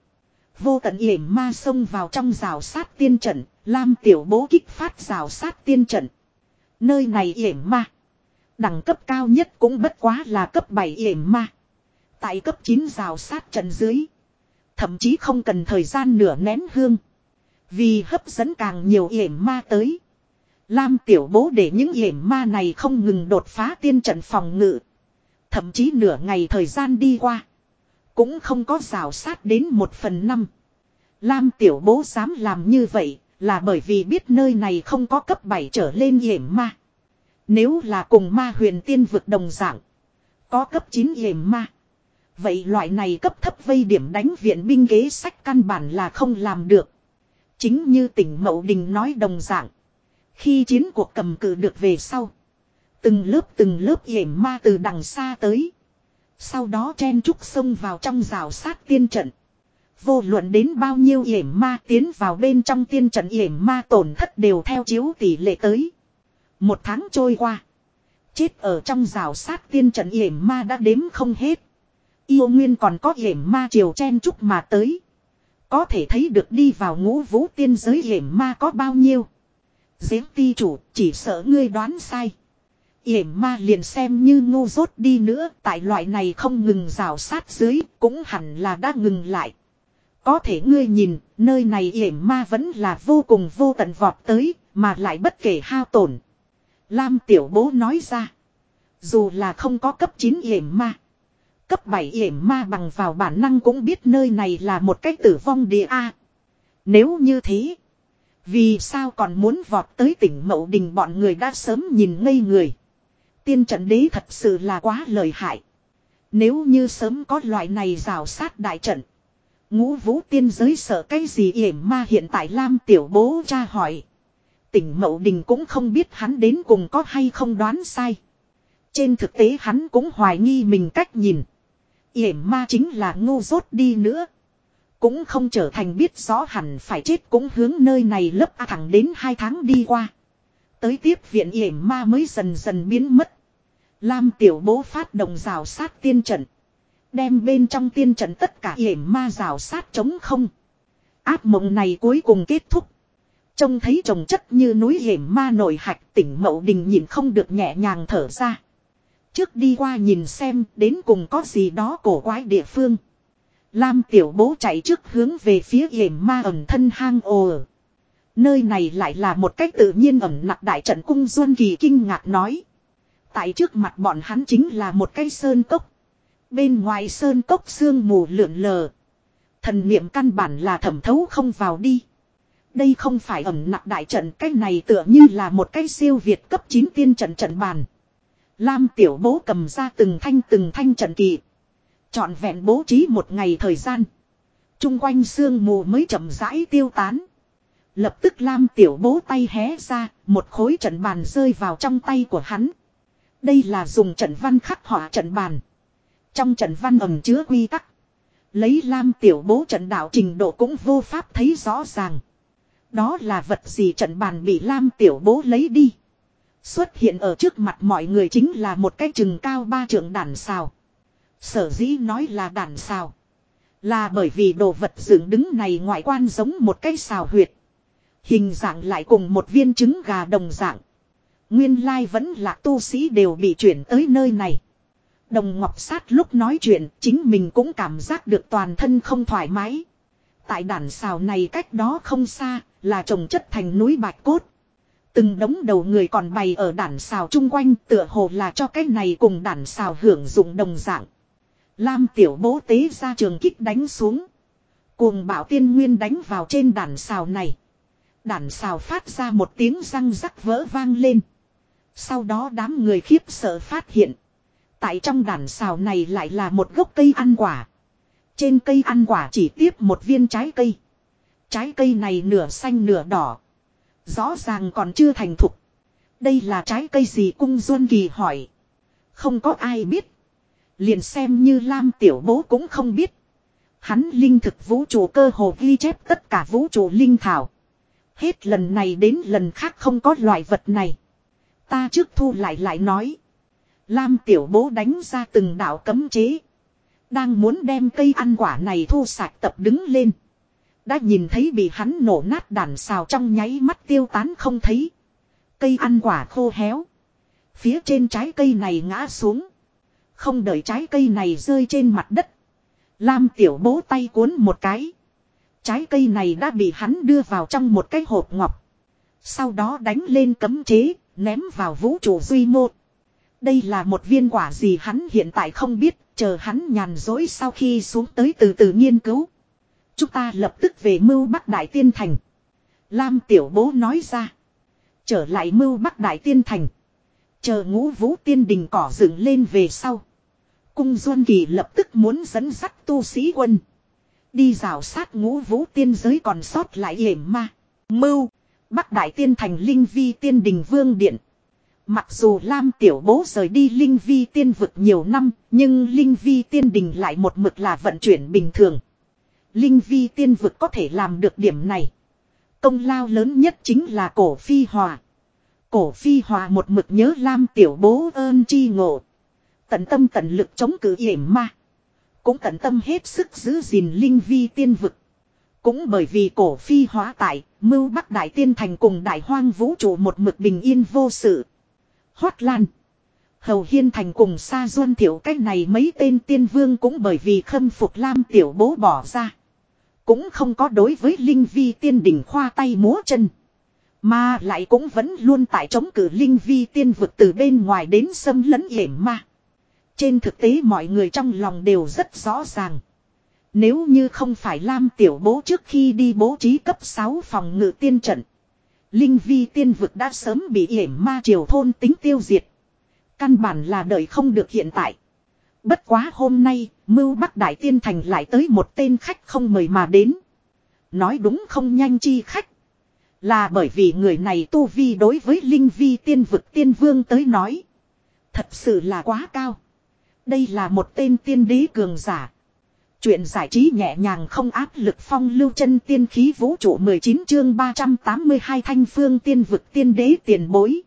Speaker 1: Vô tận yểm ma xông vào trong rào sát tiên trận, Lam tiểu bố kích phát rào sát tiên trận. Nơi này yểm ma. Đẳng cấp cao nhất cũng bất quá là cấp 7 yểm ma. Tại cấp 9 rào sát trận dưới. Thậm chí không cần thời gian nửa nén hương. Vì hấp dẫn càng nhiều yểm ma tới. Lam tiểu bố để những yểm ma này không ngừng đột phá tiên trận phòng ngự. Thậm chí nửa ngày thời gian đi qua. Cũng không có rào sát đến một phần năm. Lam tiểu bố dám làm như vậy là bởi vì biết nơi này không có cấp 7 trở lên yểm ma. Nếu là cùng ma huyền tiên vực đồng dạng. Có cấp 9 yểm ma. Vậy loại này cấp thấp vây điểm đánh viện binh ghế sách căn bản là không làm được. Chính như tỉnh Mậu Đình nói đồng dạng. Khi chiến cuộc cầm cự được về sau. Từng lớp từng lớp yểm ma từ đằng xa tới. Sau đó chen trúc xông vào trong rào sát tiên trận. Vô luận đến bao nhiêu yểm ma tiến vào bên trong tiên trận yểm ma tổn thất đều theo chiếu tỷ lệ tới. Một tháng trôi qua. Chết ở trong rào sát tiên trận yểm ma đã đếm không hết. Yêu nguyên còn có hiểm ma triều chen chúc mà tới. Có thể thấy được đi vào ngũ vũ tiên giới hiểm ma có bao nhiêu. Giếng ti chủ, chỉ sợ ngươi đoán sai. Hiểm ma liền xem như ngu dốt đi nữa, tại loại này không ngừng rào sát dưới, cũng hẳn là đã ngừng lại. Có thể ngươi nhìn, nơi này hiểm ma vẫn là vô cùng vô tận vọt tới, mà lại bất kể hao tổn. Lam tiểu bố nói ra. Dù là không có cấp 9 hiểm ma. Cấp 7 yểm ma bằng vào bản năng cũng biết nơi này là một cái tử vong địa A. Nếu như thế. Vì sao còn muốn vọt tới tỉnh Mậu Đình bọn người đã sớm nhìn ngây người. Tiên trận đế thật sự là quá lợi hại. Nếu như sớm có loại này rào sát đại trận. Ngũ vũ tiên giới sợ cái gì yểm ma hiện tại Lam tiểu bố cha hỏi. Tỉnh Mậu Đình cũng không biết hắn đến cùng có hay không đoán sai. Trên thực tế hắn cũng hoài nghi mình cách nhìn. Yểm ma chính là ngu dốt đi nữa. Cũng không trở thành biết rõ hẳn phải chết cũng hướng nơi này lấp thẳng đến hai tháng đi qua. Tới tiếp viện yểm ma mới dần dần biến mất. Lam tiểu bố phát động rào sát tiên trận. Đem bên trong tiên trận tất cả yểm ma rào sát chống không. Áp mộng này cuối cùng kết thúc. Trông thấy trồng chất như núi hiểm ma nổi hạch tỉnh mậu đình nhìn không được nhẹ nhàng thở ra. Trước đi qua nhìn xem, đến cùng có gì đó cổ quái địa phương. Lam tiểu bố chạy trước hướng về phía hiểm ma ẩm thân hang ồ. Nơi này lại là một cách tự nhiên ẩm nặng đại trận cung Duân Kỳ kinh ngạc nói. Tại trước mặt bọn hắn chính là một cây sơn cốc. Bên ngoài sơn cốc sương mù lượn lờ. Thần niệm căn bản là thẩm thấu không vào đi. Đây không phải ẩm nặng đại trận cách này tựa như là một cái siêu việt cấp 9 tiên trận trận bàn. Lam tiểu bố cầm ra từng thanh từng thanh trận kỳ. Chọn vẹn bố trí một ngày thời gian. Trung quanh sương mù mới chậm rãi tiêu tán. Lập tức Lam tiểu bố tay hé ra, một khối trận bàn rơi vào trong tay của hắn. Đây là dùng trận văn khắc họa trận bàn. Trong trận văn ẩm chứa quy tắc. Lấy Lam tiểu bố trận đạo trình độ cũng vô pháp thấy rõ ràng. Đó là vật gì trận bàn bị Lam tiểu bố lấy đi. Xuất hiện ở trước mặt mọi người chính là một cái chừng cao ba trượng đàn xào. Sở dĩ nói là đàn xào. Là bởi vì đồ vật dựng đứng này ngoại quan giống một cái xào huyệt. Hình dạng lại cùng một viên trứng gà đồng dạng. Nguyên lai vẫn là tu sĩ đều bị chuyển tới nơi này. Đồng Ngọc Sát lúc nói chuyện, chính mình cũng cảm giác được toàn thân không thoải mái. Tại đàn xào này cách đó không xa, là trồng chất thành núi bạch cốt. Từng đống đầu người còn bày ở đản xào chung quanh, tựa hồ là cho cái này cùng đản xào hưởng dụng đồng dạng. Lam tiểu bố tế ra trường kích đánh xuống. Cùng bảo tiên nguyên đánh vào trên đản xào này. Đản xào phát ra một tiếng răng rắc vỡ vang lên. Sau đó đám người khiếp sợ phát hiện. Tại trong đàn xào này lại là một gốc cây ăn quả. Trên cây ăn quả chỉ tiếp một viên trái cây. Trái cây này nửa xanh nửa đỏ. Rõ ràng còn chưa thành thục. Đây là trái cây gì cung Duân Kỳ hỏi. Không có ai biết. Liền xem như Lam Tiểu Bố cũng không biết. Hắn linh thực vũ trụ cơ hồ ghi chép tất cả vũ trụ linh thảo. Hết lần này đến lần khác không có loại vật này. Ta trước thu lại lại nói. Lam Tiểu Bố đánh ra từng đạo cấm chế. Đang muốn đem cây ăn quả này thu sạch tập đứng lên. Đã nhìn thấy bị hắn nổ nát đàn xào trong nháy mắt tiêu tán không thấy. Cây ăn quả khô héo. Phía trên trái cây này ngã xuống. Không đợi trái cây này rơi trên mặt đất. Lam tiểu bố tay cuốn một cái. Trái cây này đã bị hắn đưa vào trong một cái hộp ngọc. Sau đó đánh lên cấm chế, ném vào vũ trụ duy mô. Đây là một viên quả gì hắn hiện tại không biết, chờ hắn nhàn dối sau khi xuống tới từ từ nghiên cứu. Chúng ta lập tức về mưu Bắc Đại Tiên Thành. Lam Tiểu Bố nói ra. Trở lại mưu Bắc Đại Tiên Thành. Chờ ngũ vũ tiên đình cỏ dựng lên về sau. Cung Duân Kỳ lập tức muốn dẫn dắt tu sĩ quân. Đi rào sát ngũ vũ tiên giới còn sót lại hiểm ma. Mưu. Bắc Đại Tiên Thành Linh Vi Tiên Đình Vương Điện. Mặc dù Lam Tiểu Bố rời đi Linh Vi Tiên vực nhiều năm, nhưng Linh Vi Tiên Đình lại một mực là vận chuyển bình thường. Linh vi tiên vực có thể làm được điểm này. Công lao lớn nhất chính là cổ phi hòa. Cổ phi hòa một mực nhớ Lam tiểu bố ơn chi ngộ. Tận tâm tận lực chống cự hiểm ma. Cũng tận tâm hết sức giữ gìn linh vi tiên vực. Cũng bởi vì cổ phi hóa tại, mưu bắc đại tiên thành cùng đại hoang vũ trụ một mực bình yên vô sự. Hoát lan. Hầu Hiên Thành cùng Sa Duân Thiểu cách này mấy tên tiên vương cũng bởi vì khâm phục Lam Tiểu Bố bỏ ra. Cũng không có đối với Linh Vi tiên đỉnh khoa tay múa chân. Mà lại cũng vẫn luôn tại chống cử Linh Vi tiên vực từ bên ngoài đến xâm lấn hiểm ma. Trên thực tế mọi người trong lòng đều rất rõ ràng. Nếu như không phải Lam Tiểu Bố trước khi đi bố trí cấp 6 phòng ngự tiên trận. Linh Vi tiên vực đã sớm bị hiểm ma triều thôn tính tiêu diệt. Căn bản là đợi không được hiện tại. Bất quá hôm nay, mưu bắc đại tiên thành lại tới một tên khách không mời mà đến. Nói đúng không nhanh chi khách. Là bởi vì người này tu vi đối với linh vi tiên vực tiên vương tới nói. Thật sự là quá cao. Đây là một tên tiên đế cường giả. Chuyện giải trí nhẹ nhàng không áp lực phong lưu chân tiên khí vũ trụ 19 chương 382 thanh phương tiên vực tiên đế tiền bối.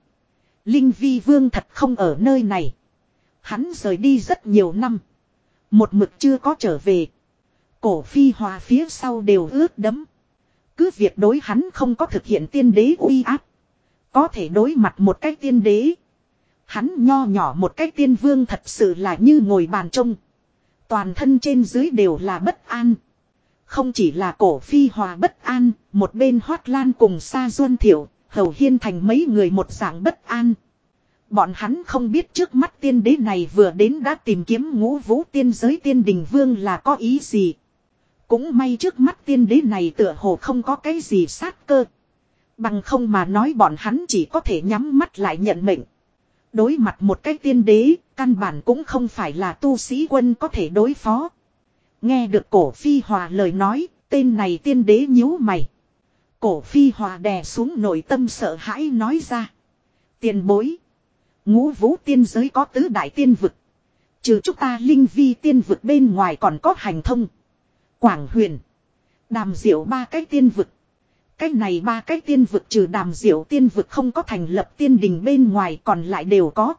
Speaker 1: Linh vi vương thật không ở nơi này. Hắn rời đi rất nhiều năm. Một mực chưa có trở về. Cổ phi hòa phía sau đều ướt đấm. Cứ việc đối hắn không có thực hiện tiên đế uy áp. Có thể đối mặt một cái tiên đế. Hắn nho nhỏ một cái tiên vương thật sự là như ngồi bàn trông. Toàn thân trên dưới đều là bất an. Không chỉ là cổ phi hòa bất an, một bên hoát lan cùng xa duân thiểu, hầu hiên thành mấy người một dạng bất an. Bọn hắn không biết trước mắt tiên đế này vừa đến đã tìm kiếm ngũ vũ tiên giới tiên đình vương là có ý gì. Cũng may trước mắt tiên đế này tựa hồ không có cái gì sát cơ. Bằng không mà nói bọn hắn chỉ có thể nhắm mắt lại nhận mệnh. Đối mặt một cái tiên đế, căn bản cũng không phải là tu sĩ quân có thể đối phó. Nghe được cổ phi hòa lời nói, tên này tiên đế nhíu mày. Cổ phi hòa đè xuống nội tâm sợ hãi nói ra. Tiền bối. Ngũ vũ tiên giới có tứ đại tiên vực. Trừ chúng ta linh vi tiên vực bên ngoài còn có hành thông. Quảng huyền. Đàm diệu ba cái tiên vực. Cái này ba cái tiên vực trừ đàm diệu tiên vực không có thành lập tiên đình bên ngoài còn lại đều có.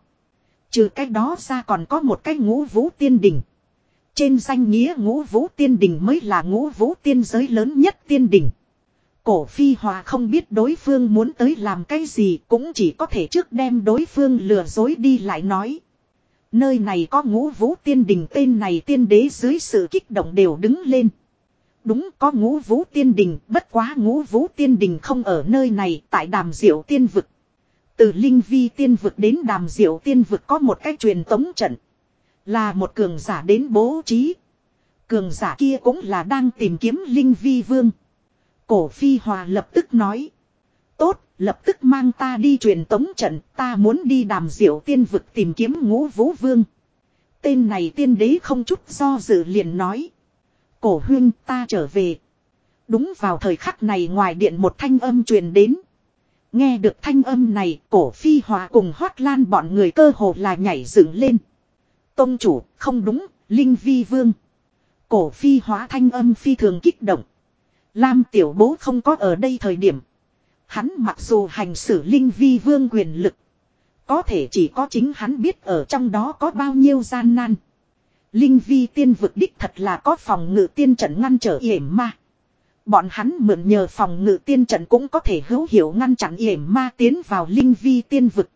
Speaker 1: Trừ cái đó ra còn có một cái ngũ vũ tiên đình. Trên danh nghĩa ngũ vũ tiên đình mới là ngũ vũ tiên giới lớn nhất tiên đình. Cổ phi hòa không biết đối phương muốn tới làm cái gì cũng chỉ có thể trước đem đối phương lừa dối đi lại nói. Nơi này có ngũ vũ tiên đình tên này tiên đế dưới sự kích động đều đứng lên. Đúng có ngũ vũ tiên đình, bất quá ngũ vũ tiên đình không ở nơi này, tại đàm diệu tiên vực. Từ linh vi tiên vực đến đàm diệu tiên vực có một cách truyền tống trận. Là một cường giả đến bố trí. Cường giả kia cũng là đang tìm kiếm linh vi vương. Cổ phi hòa lập tức nói. Tốt, lập tức mang ta đi truyền tống trận, ta muốn đi đàm diệu tiên vực tìm kiếm ngũ vũ vương. Tên này tiên đế không chút do dự liền nói. Cổ huyên ta trở về. Đúng vào thời khắc này ngoài điện một thanh âm truyền đến. Nghe được thanh âm này, cổ phi hòa cùng hoát lan bọn người cơ hồ là nhảy dựng lên. Tông chủ, không đúng, Linh Vi Vương. Cổ phi hóa thanh âm phi thường kích động. Lam tiểu bố không có ở đây thời điểm. Hắn mặc dù hành xử Linh Vi Vương quyền lực. Có thể chỉ có chính hắn biết ở trong đó có bao nhiêu gian nan. Linh vi tiên vực đích thật là có phòng ngự tiên trận ngăn trở yểm ma. Bọn hắn mượn nhờ phòng ngự tiên trận cũng có thể hữu hiệu ngăn chặn yểm ma tiến vào linh vi tiên vực.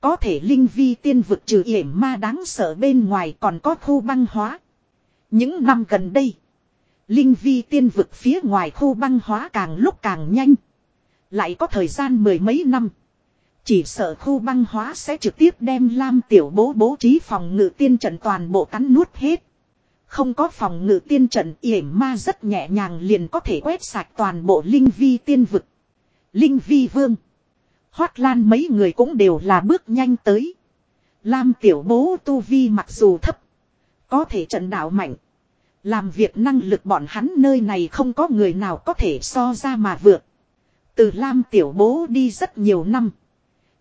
Speaker 1: Có thể linh vi tiên vực trừ yểm ma đáng sợ bên ngoài còn có khu băng hóa. Những năm gần đây, linh vi tiên vực phía ngoài khu băng hóa càng lúc càng nhanh. Lại có thời gian mười mấy năm. Chỉ sợ khu băng hóa sẽ trực tiếp đem Lam tiểu bố bố trí phòng ngự tiên trận toàn bộ cắn nuốt hết. Không có phòng ngự tiên trận, yểm ma rất nhẹ nhàng liền có thể quét sạch toàn bộ linh vi tiên vực. Linh vi vương. Hoác lan mấy người cũng đều là bước nhanh tới. Lam tiểu bố tu vi mặc dù thấp. Có thể trận đạo mạnh. Làm việc năng lực bọn hắn nơi này không có người nào có thể so ra mà vượt. Từ Lam tiểu bố đi rất nhiều năm.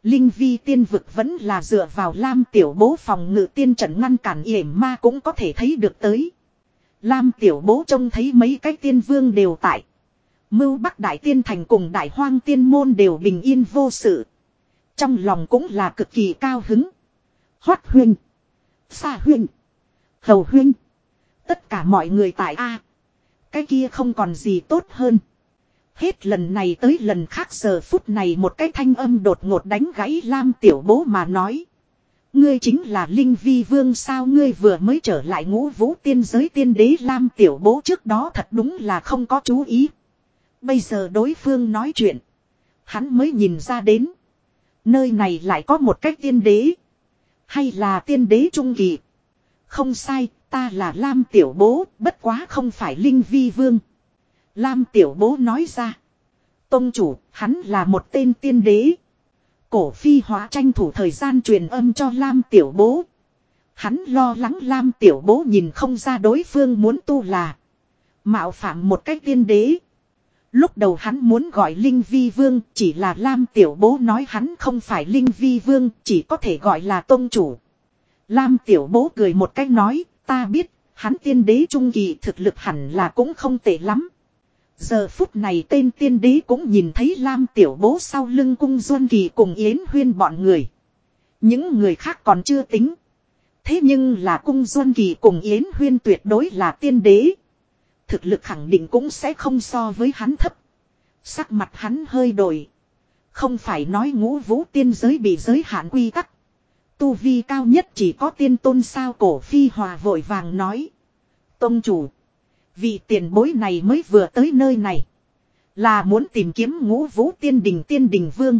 Speaker 1: Linh vi tiên vực vẫn là dựa vào Lam tiểu bố phòng ngự tiên trận ngăn cản yểm ma cũng có thể thấy được tới. Lam tiểu bố trông thấy mấy cái tiên vương đều tại. Mưu Bắc Đại Tiên Thành cùng Đại Hoang Tiên Môn đều bình yên vô sự. Trong lòng cũng là cực kỳ cao hứng. Hoát huynh. Xa huynh. Hầu huynh. Tất cả mọi người tại A. Cái kia không còn gì tốt hơn. Hết lần này tới lần khác giờ phút này một cái thanh âm đột ngột đánh gãy Lam tiểu bố mà nói. Ngươi chính là Linh Vi Vương sao ngươi vừa mới trở lại ngũ vũ tiên giới tiên đế Lam tiểu bố trước đó thật đúng là không có chú ý. Bây giờ đối phương nói chuyện. Hắn mới nhìn ra đến. Nơi này lại có một cái tiên đế. Hay là tiên đế trung kỳ. Không sai, ta là Lam tiểu bố, bất quá không phải Linh Vi Vương. Lam tiểu bố nói ra. Tông chủ, hắn là một tên tiên đế. Cổ phi hóa tranh thủ thời gian truyền âm cho Lam tiểu bố. Hắn lo lắng Lam tiểu bố nhìn không ra đối phương muốn tu là. Mạo phạm một cách tiên đế. Lúc đầu hắn muốn gọi Linh Vi Vương, chỉ là Lam Tiểu Bố nói hắn không phải Linh Vi Vương, chỉ có thể gọi là Tôn Chủ. Lam Tiểu Bố cười một cách nói, ta biết, hắn tiên đế trung kỳ thực lực hẳn là cũng không tệ lắm. Giờ phút này tên tiên đế cũng nhìn thấy Lam Tiểu Bố sau lưng cung Duân Kỳ cùng Yến Huyên bọn người. Những người khác còn chưa tính. Thế nhưng là cung Duân Kỳ cùng Yến Huyên tuyệt đối là tiên đế. Thực lực khẳng định cũng sẽ không so với hắn thấp. Sắc mặt hắn hơi đổi. Không phải nói ngũ vũ tiên giới bị giới hạn quy tắc. Tu vi cao nhất chỉ có tiên tôn sao cổ phi hòa vội vàng nói. Tông chủ. Vị tiền bối này mới vừa tới nơi này. Là muốn tìm kiếm ngũ vũ tiên đình tiên đình vương.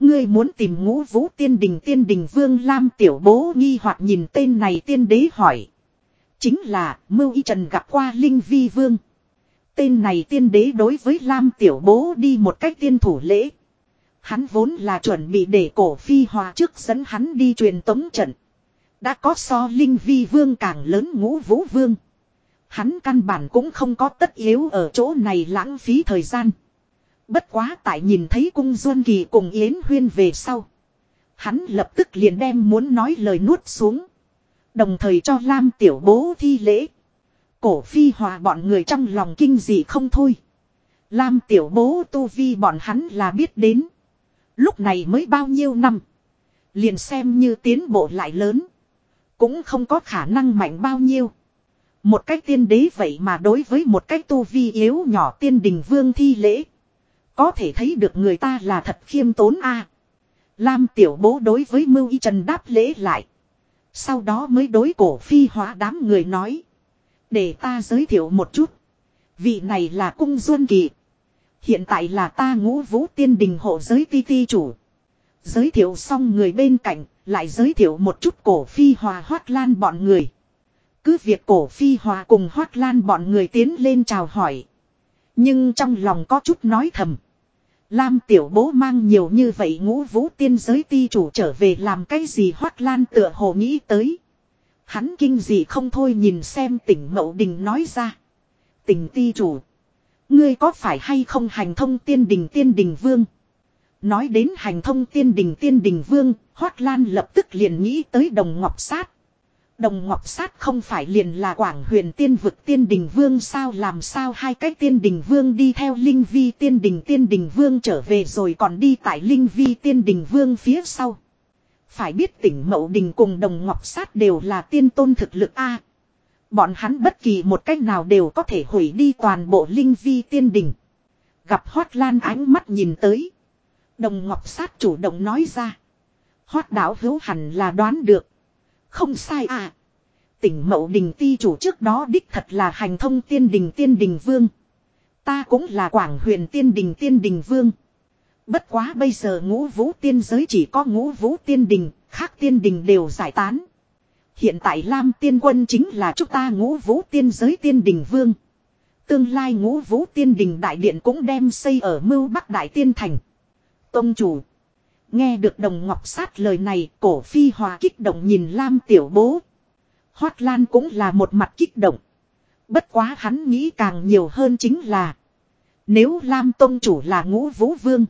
Speaker 1: Ngươi muốn tìm ngũ vũ tiên đình tiên đình vương Lam tiểu bố nghi hoặc nhìn tên này tiên đế hỏi. Chính là Mưu Y Trần gặp qua Linh Vi Vương. Tên này tiên đế đối với Lam Tiểu Bố đi một cách tiên thủ lễ. Hắn vốn là chuẩn bị để cổ phi hòa trước dẫn hắn đi truyền tống trận. Đã có so Linh Vi Vương càng lớn ngũ vũ vương. Hắn căn bản cũng không có tất yếu ở chỗ này lãng phí thời gian. Bất quá tại nhìn thấy cung Duân Kỳ cùng Yến Huyên về sau. Hắn lập tức liền đem muốn nói lời nuốt xuống. Đồng thời cho Lam tiểu bố thi lễ. Cổ phi hòa bọn người trong lòng kinh dị không thôi. Lam tiểu bố tu vi bọn hắn là biết đến. Lúc này mới bao nhiêu năm. Liền xem như tiến bộ lại lớn. Cũng không có khả năng mạnh bao nhiêu. Một cách tiên đế vậy mà đối với một cách tu vi yếu nhỏ tiên đình vương thi lễ. Có thể thấy được người ta là thật khiêm tốn a. Lam tiểu bố đối với mưu y trần đáp lễ lại. Sau đó mới đối cổ phi hóa đám người nói. Để ta giới thiệu một chút. Vị này là cung duân kỳ. Hiện tại là ta ngũ vũ tiên đình hộ giới ti ti chủ. Giới thiệu xong người bên cạnh, lại giới thiệu một chút cổ phi hòa hoát lan bọn người. Cứ việc cổ phi hòa cùng hoát lan bọn người tiến lên chào hỏi. Nhưng trong lòng có chút nói thầm. Lam tiểu bố mang nhiều như vậy ngũ vũ tiên giới ti chủ trở về làm cái gì hoát lan tựa hồ nghĩ tới. Hắn kinh gì không thôi nhìn xem tỉnh mậu đình nói ra. Tỉnh ti chủ. Ngươi có phải hay không hành thông tiên đình tiên đình vương? Nói đến hành thông tiên đình tiên đình vương, Hoác Lan lập tức liền nghĩ tới đồng ngọc sát. Đồng Ngọc Sát không phải liền là Quảng huyền tiên vực tiên đình vương sao làm sao hai cái tiên đình vương đi theo Linh Vi tiên đình tiên đình vương trở về rồi còn đi tại Linh Vi tiên đình vương phía sau. Phải biết tỉnh Mậu Đình cùng Đồng Ngọc Sát đều là tiên tôn thực lực A. Bọn hắn bất kỳ một cách nào đều có thể hủy đi toàn bộ Linh Vi tiên đình. Gặp Hoát Lan ánh mắt nhìn tới. Đồng Ngọc Sát chủ động nói ra. Hoát đảo hữu hẳn là đoán được. Không sai à. Tỉnh mậu đình ti chủ trước đó đích thật là hành thông tiên đình tiên đình vương. Ta cũng là quảng huyền tiên đình tiên đình vương. Bất quá bây giờ ngũ vũ tiên giới chỉ có ngũ vũ tiên đình, khác tiên đình đều giải tán. Hiện tại Lam tiên quân chính là chúng ta ngũ vũ tiên giới tiên đình vương. Tương lai ngũ vũ tiên đình đại điện cũng đem xây ở mưu bắc đại tiên thành. Tông chủ. Nghe được đồng ngọc sát lời này, cổ phi hòa kích động nhìn Lam tiểu bố. Hoác Lan cũng là một mặt kích động. Bất quá hắn nghĩ càng nhiều hơn chính là. Nếu Lam Tông Chủ là ngũ vũ vương.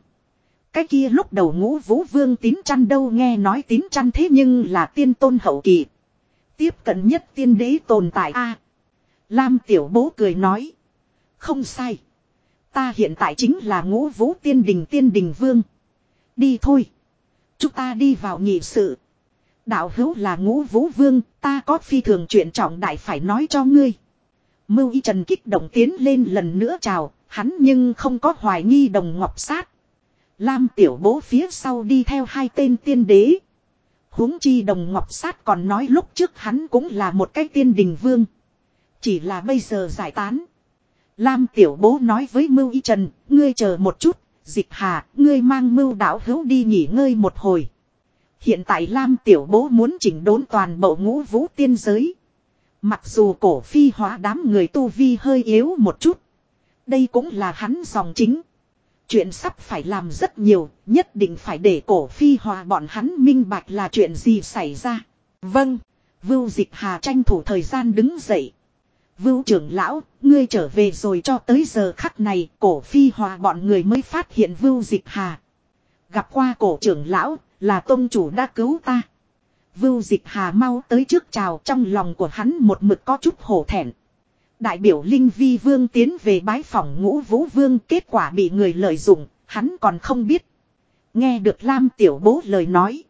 Speaker 1: Cái kia lúc đầu ngũ vũ vương tín chăn đâu nghe nói tín chăn thế nhưng là tiên tôn hậu kỳ. Tiếp cận nhất tiên đế tồn tại a Lam tiểu bố cười nói. Không sai. Ta hiện tại chính là ngũ vũ tiên đình tiên đình vương. Đi thôi. Chúng ta đi vào nghị sự. Đạo hữu là ngũ vũ vương, ta có phi thường chuyện trọng đại phải nói cho ngươi. Mưu y trần kích động tiến lên lần nữa chào, hắn nhưng không có hoài nghi đồng ngọc sát. Lam tiểu bố phía sau đi theo hai tên tiên đế huống chi đồng ngọc sát còn nói lúc trước hắn cũng là một cái tiên đình vương. Chỉ là bây giờ giải tán. Lam tiểu bố nói với Mưu Y Trần, ngươi chờ một chút, dịch hà, ngươi mang mưu đảo hữu đi nghỉ ngơi một hồi. Hiện tại Lam tiểu bố muốn chỉnh đốn toàn bộ ngũ vũ tiên giới. Mặc dù cổ phi hóa đám người tu vi hơi yếu một chút. Đây cũng là hắn dòng chính. Chuyện sắp phải làm rất nhiều, nhất định phải để cổ phi hòa bọn hắn minh bạch là chuyện gì xảy ra. Vâng, Vưu Dịch Hà tranh thủ thời gian đứng dậy. Vưu trưởng lão, ngươi trở về rồi cho tới giờ khắc này, cổ phi hòa bọn người mới phát hiện Vưu Dịch Hà. Gặp qua cổ trưởng lão, là tôn chủ đã cứu ta. Vưu Dịch Hà mau tới trước chào trong lòng của hắn một mực có chút hổ thẹn. Đại biểu Linh Vi Vương tiến về bái phòng ngũ vũ vương kết quả bị người lợi dụng, hắn còn không biết. Nghe được Lam Tiểu Bố lời nói.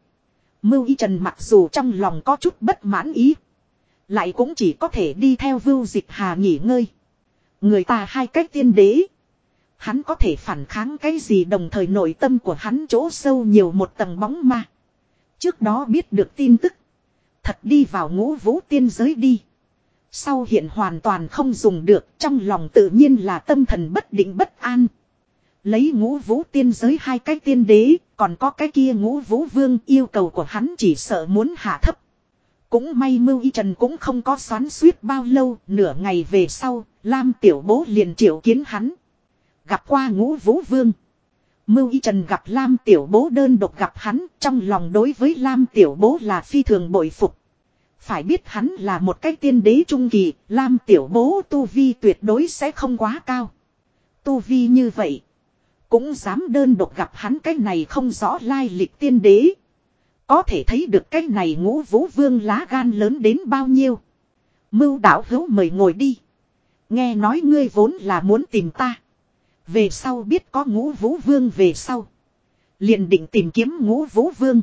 Speaker 1: Mưu Y Trần mặc dù trong lòng có chút bất mãn ý. Lại cũng chỉ có thể đi theo Vưu Dịch Hà nghỉ ngơi. Người ta hai cách tiên đế. Hắn có thể phản kháng cái gì đồng thời nội tâm của hắn chỗ sâu nhiều một tầng bóng ma. Trước đó biết được tin tức. Thật đi vào ngũ vũ tiên giới đi. Sau hiện hoàn toàn không dùng được trong lòng tự nhiên là tâm thần bất định bất an. Lấy ngũ vũ tiên giới hai cái tiên đế, còn có cái kia ngũ vũ vương yêu cầu của hắn chỉ sợ muốn hạ thấp. Cũng may mưu y trần cũng không có xoắn suýt bao lâu, nửa ngày về sau, Lam tiểu bố liền triệu kiến hắn. Gặp qua ngũ vũ vương. Mưu y trần gặp Lam tiểu bố đơn độc gặp hắn, trong lòng đối với Lam tiểu bố là phi thường bội phục. Phải biết hắn là một cái tiên đế trung kỳ, Lam tiểu bố tu vi tuyệt đối sẽ không quá cao. Tu vi như vậy, cũng dám đơn độc gặp hắn cái này không rõ lai lịch tiên đế. Có thể thấy được cái này ngũ vũ vương lá gan lớn đến bao nhiêu. Mưu đảo hữu mời ngồi đi. Nghe nói ngươi vốn là muốn tìm ta. Về sau biết có ngũ vũ vương về sau. Liền định tìm kiếm ngũ vũ vương.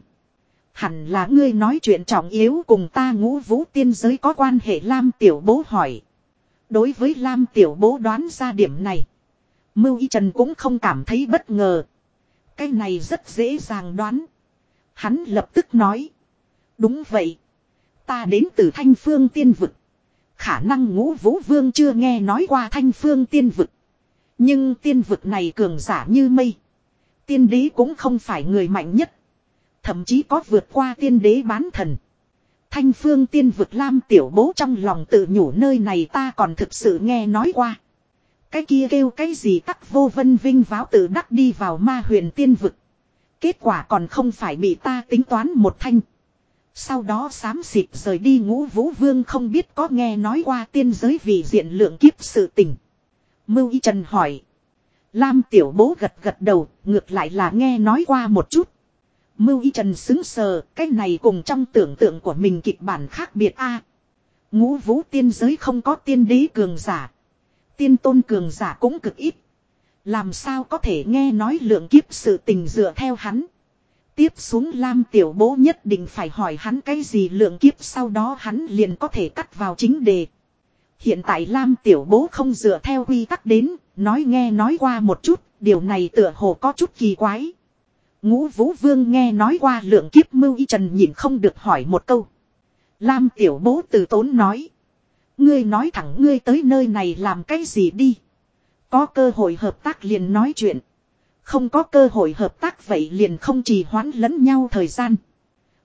Speaker 1: Hẳn là ngươi nói chuyện trọng yếu cùng ta ngũ vũ tiên giới có quan hệ Lam Tiểu Bố hỏi. Đối với Lam Tiểu Bố đoán ra điểm này. Mưu Y Trần cũng không cảm thấy bất ngờ. Cái này rất dễ dàng đoán. Hắn lập tức nói. Đúng vậy. Ta đến từ Thanh Phương Tiên Vực. Khả năng ngũ vũ vương chưa nghe nói qua Thanh Phương Tiên Vực. Nhưng tiên vực này cường giả như mây. Tiên đế cũng không phải người mạnh nhất. Thậm chí có vượt qua tiên đế bán thần. Thanh phương tiên vực lam tiểu bố trong lòng tự nhủ nơi này ta còn thực sự nghe nói qua. Cái kia kêu cái gì tắc vô vân vinh váo tự đắc đi vào ma huyền tiên vực. Kết quả còn không phải bị ta tính toán một thanh. Sau đó xám xịt rời đi ngũ vũ vương không biết có nghe nói qua tiên giới vì diện lượng kiếp sự tình. Mưu y trần hỏi. Lam tiểu bố gật gật đầu, ngược lại là nghe nói qua một chút. Mưu y trần xứng sờ, cái này cùng trong tưởng tượng của mình kịch bản khác biệt a. ngũ vũ tiên giới không có tiên đế cường giả. Tiên tôn cường giả cũng cực ít. Làm sao có thể nghe nói lượng kiếp sự tình dựa theo hắn. Tiếp xuống Lam tiểu bố nhất định phải hỏi hắn cái gì lượng kiếp sau đó hắn liền có thể cắt vào chính đề. Hiện tại Lam tiểu bố không dựa theo quy tắc đến, nói nghe nói qua một chút, điều này tựa hồ có chút kỳ quái. Ngũ Vũ Vương nghe nói qua lượng kiếp mưu y trần nhìn không được hỏi một câu. Lam tiểu bố từ tốn nói. Ngươi nói thẳng ngươi tới nơi này làm cái gì đi. Có cơ hội hợp tác liền nói chuyện. Không có cơ hội hợp tác vậy liền không trì hoãn lẫn nhau thời gian.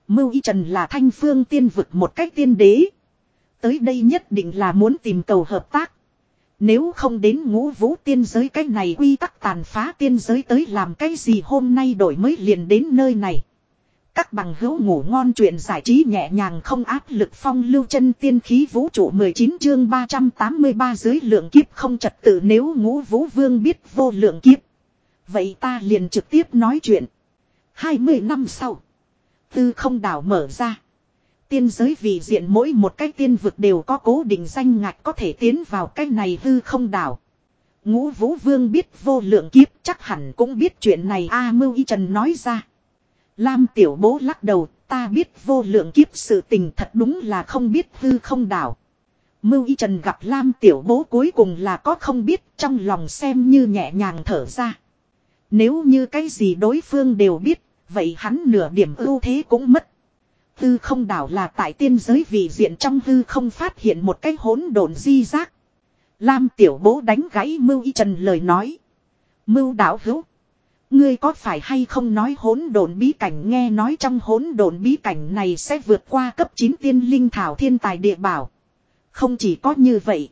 Speaker 1: Mưu y trần là thanh phương tiên vực một cách tiên đế. Tới đây nhất định là muốn tìm cầu hợp tác. Nếu không đến ngũ vũ tiên giới cái này quy tắc tàn phá tiên giới tới làm cái gì hôm nay đổi mới liền đến nơi này. Các bằng hữu ngủ ngon chuyện giải trí nhẹ nhàng không áp lực phong lưu chân tiên khí vũ trụ 19 chương 383 dưới lượng kiếp không trật tự nếu ngũ vũ vương biết vô lượng kiếp. Vậy ta liền trực tiếp nói chuyện. 20 năm sau. Tư không đảo mở ra. Tiên giới vì diện mỗi một cái tiên vực đều có cố định danh ngạch có thể tiến vào cái này hư không đảo. Ngũ Vũ Vương biết vô lượng kiếp chắc hẳn cũng biết chuyện này A Mưu Y Trần nói ra. Lam Tiểu Bố lắc đầu, ta biết vô lượng kiếp sự tình thật đúng là không biết hư không đảo. Mưu y trần gặp Lam tiểu bố cuối cùng là có không biết trong lòng xem như nhẹ nhàng thở ra. Nếu như cái gì đối phương đều biết, vậy hắn nửa điểm ưu thế cũng mất. Tư không đảo là tại tiên giới vị diện trong hư không phát hiện một cái hỗn độn di giác. Lam tiểu bố đánh gãy mưu y trần lời nói. Mưu đảo hữu. Ngươi có phải hay không nói hỗn độn bí cảnh nghe nói trong hỗn độn bí cảnh này sẽ vượt qua cấp 9 tiên linh thảo thiên tài địa bảo. Không chỉ có như vậy.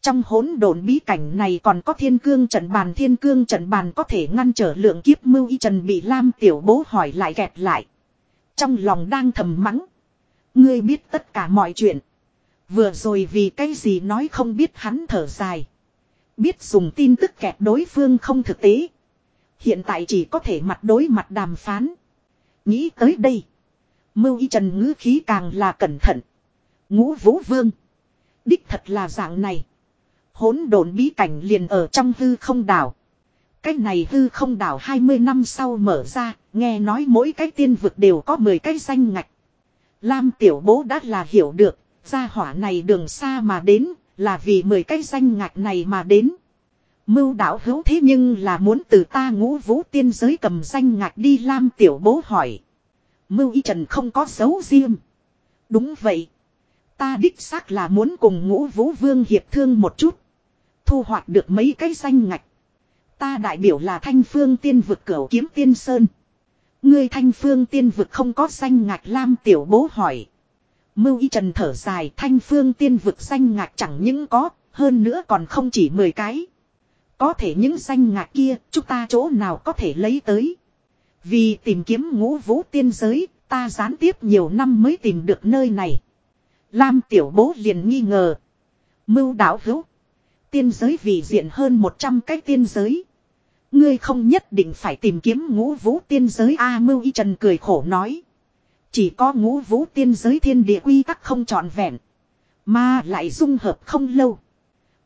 Speaker 1: Trong hỗn độn bí cảnh này còn có thiên cương trận bàn thiên cương trận bàn có thể ngăn trở lượng kiếp mưu y trần bị Lam tiểu bố hỏi lại kẹt lại. Trong lòng đang thầm mắng. Ngươi biết tất cả mọi chuyện. Vừa rồi vì cái gì nói không biết hắn thở dài. Biết dùng tin tức kẹt đối phương không thực tế. Hiện tại chỉ có thể mặt đối mặt đàm phán. Nghĩ tới đây. Mưu y trần ngữ khí càng là cẩn thận. Ngũ vũ vương. Đích thật là dạng này. Hỗn độn bí cảnh liền ở trong hư không đảo. Cái này hư không đảo 20 năm sau mở ra, nghe nói mỗi cái tiên vực đều có 10 cái danh ngạch. Lam tiểu bố đã là hiểu được, gia hỏa này đường xa mà đến, là vì 10 cái danh ngạch này mà đến. Mưu đảo hữu thế nhưng là muốn từ ta ngũ vũ tiên giới cầm danh ngạch đi Lam tiểu bố hỏi. Mưu y trần không có dấu riêng. Đúng vậy. Ta đích xác là muốn cùng ngũ vũ vương hiệp thương một chút. Thu hoạch được mấy cái danh ngạch. Ta đại biểu là thanh phương tiên vực cửu kiếm tiên sơn. Ngươi thanh phương tiên vực không có danh ngạch lam tiểu bố hỏi. Mưu y trần thở dài thanh phương tiên vực danh ngạch chẳng những có, hơn nữa còn không chỉ 10 cái. Có thể những danh ngạc kia, chúng ta chỗ nào có thể lấy tới. Vì tìm kiếm ngũ vũ tiên giới, ta gián tiếp nhiều năm mới tìm được nơi này. Lam tiểu bố liền nghi ngờ. Mưu đảo hữu. Tiên giới vì diện hơn 100 cái tiên giới. Ngươi không nhất định phải tìm kiếm ngũ vũ tiên giới, A Mưu Y Trần cười khổ nói. Chỉ có ngũ vũ tiên giới thiên địa quy tắc không trọn vẹn. Mà lại dung hợp không lâu.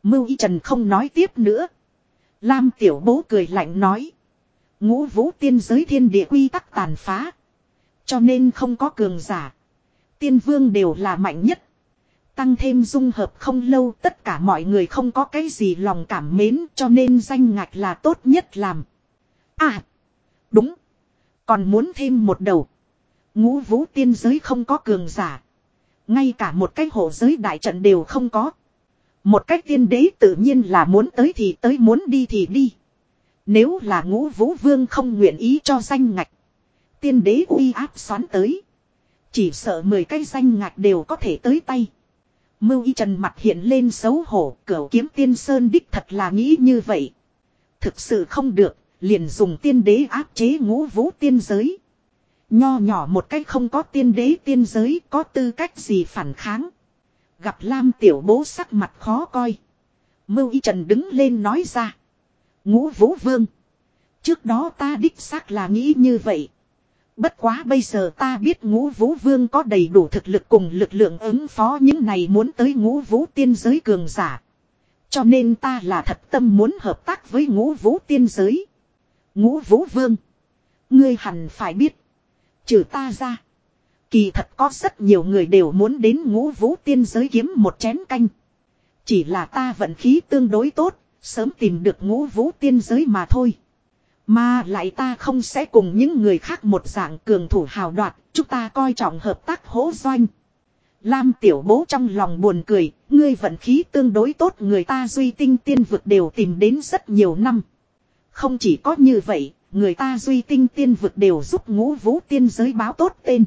Speaker 1: Mưu Y Trần không nói tiếp nữa. Lam tiểu bố cười lạnh nói. Ngũ vũ tiên giới thiên địa quy tắc tàn phá. Cho nên không có cường giả. Tiên vương đều là mạnh nhất. Tăng thêm dung hợp không lâu, tất cả mọi người không có cái gì lòng cảm mến, cho nên danh ngạch là tốt nhất làm. À. Đúng. Còn muốn thêm một đầu. Ngũ vũ tiên giới không có cường giả. Ngay cả một cái hộ giới đại trận đều không có. Một cách tiên đế tự nhiên là muốn tới thì tới, muốn đi thì đi. Nếu là ngũ vũ vương không nguyện ý cho danh ngạch. Tiên đế uy áp xoán tới. Chỉ sợ 10 cái danh ngạch đều có thể tới tay. Mưu y trần mặt hiện lên xấu hổ, cửu kiếm tiên sơn đích thật là nghĩ như vậy. Thực sự không được, liền dùng tiên đế áp chế ngũ vũ tiên giới. Nho nhỏ một cách không có tiên đế tiên giới có tư cách gì phản kháng. Gặp Lam tiểu bố sắc mặt khó coi. Mưu y trần đứng lên nói ra. Ngũ vũ vương. Trước đó ta đích xác là nghĩ như vậy. Bất quá bây giờ ta biết ngũ vũ vương có đầy đủ thực lực cùng lực lượng ứng phó những này muốn tới ngũ vũ tiên giới cường giả. Cho nên ta là thật tâm muốn hợp tác với ngũ vũ tiên giới. Ngũ vũ vương. Ngươi hẳn phải biết. Trừ ta ra. Kỳ thật có rất nhiều người đều muốn đến ngũ vũ tiên giới kiếm một chén canh. Chỉ là ta vận khí tương đối tốt, sớm tìm được ngũ vũ tiên giới mà thôi. Mà lại ta không sẽ cùng những người khác một dạng cường thủ hào đoạt, chúng ta coi trọng hợp tác hỗ doanh. Lam tiểu bố trong lòng buồn cười, ngươi vận khí tương đối tốt người ta duy tinh tiên vực đều tìm đến rất nhiều năm. Không chỉ có như vậy, người ta duy tinh tiên vực đều giúp ngũ vũ tiên giới báo tốt tên.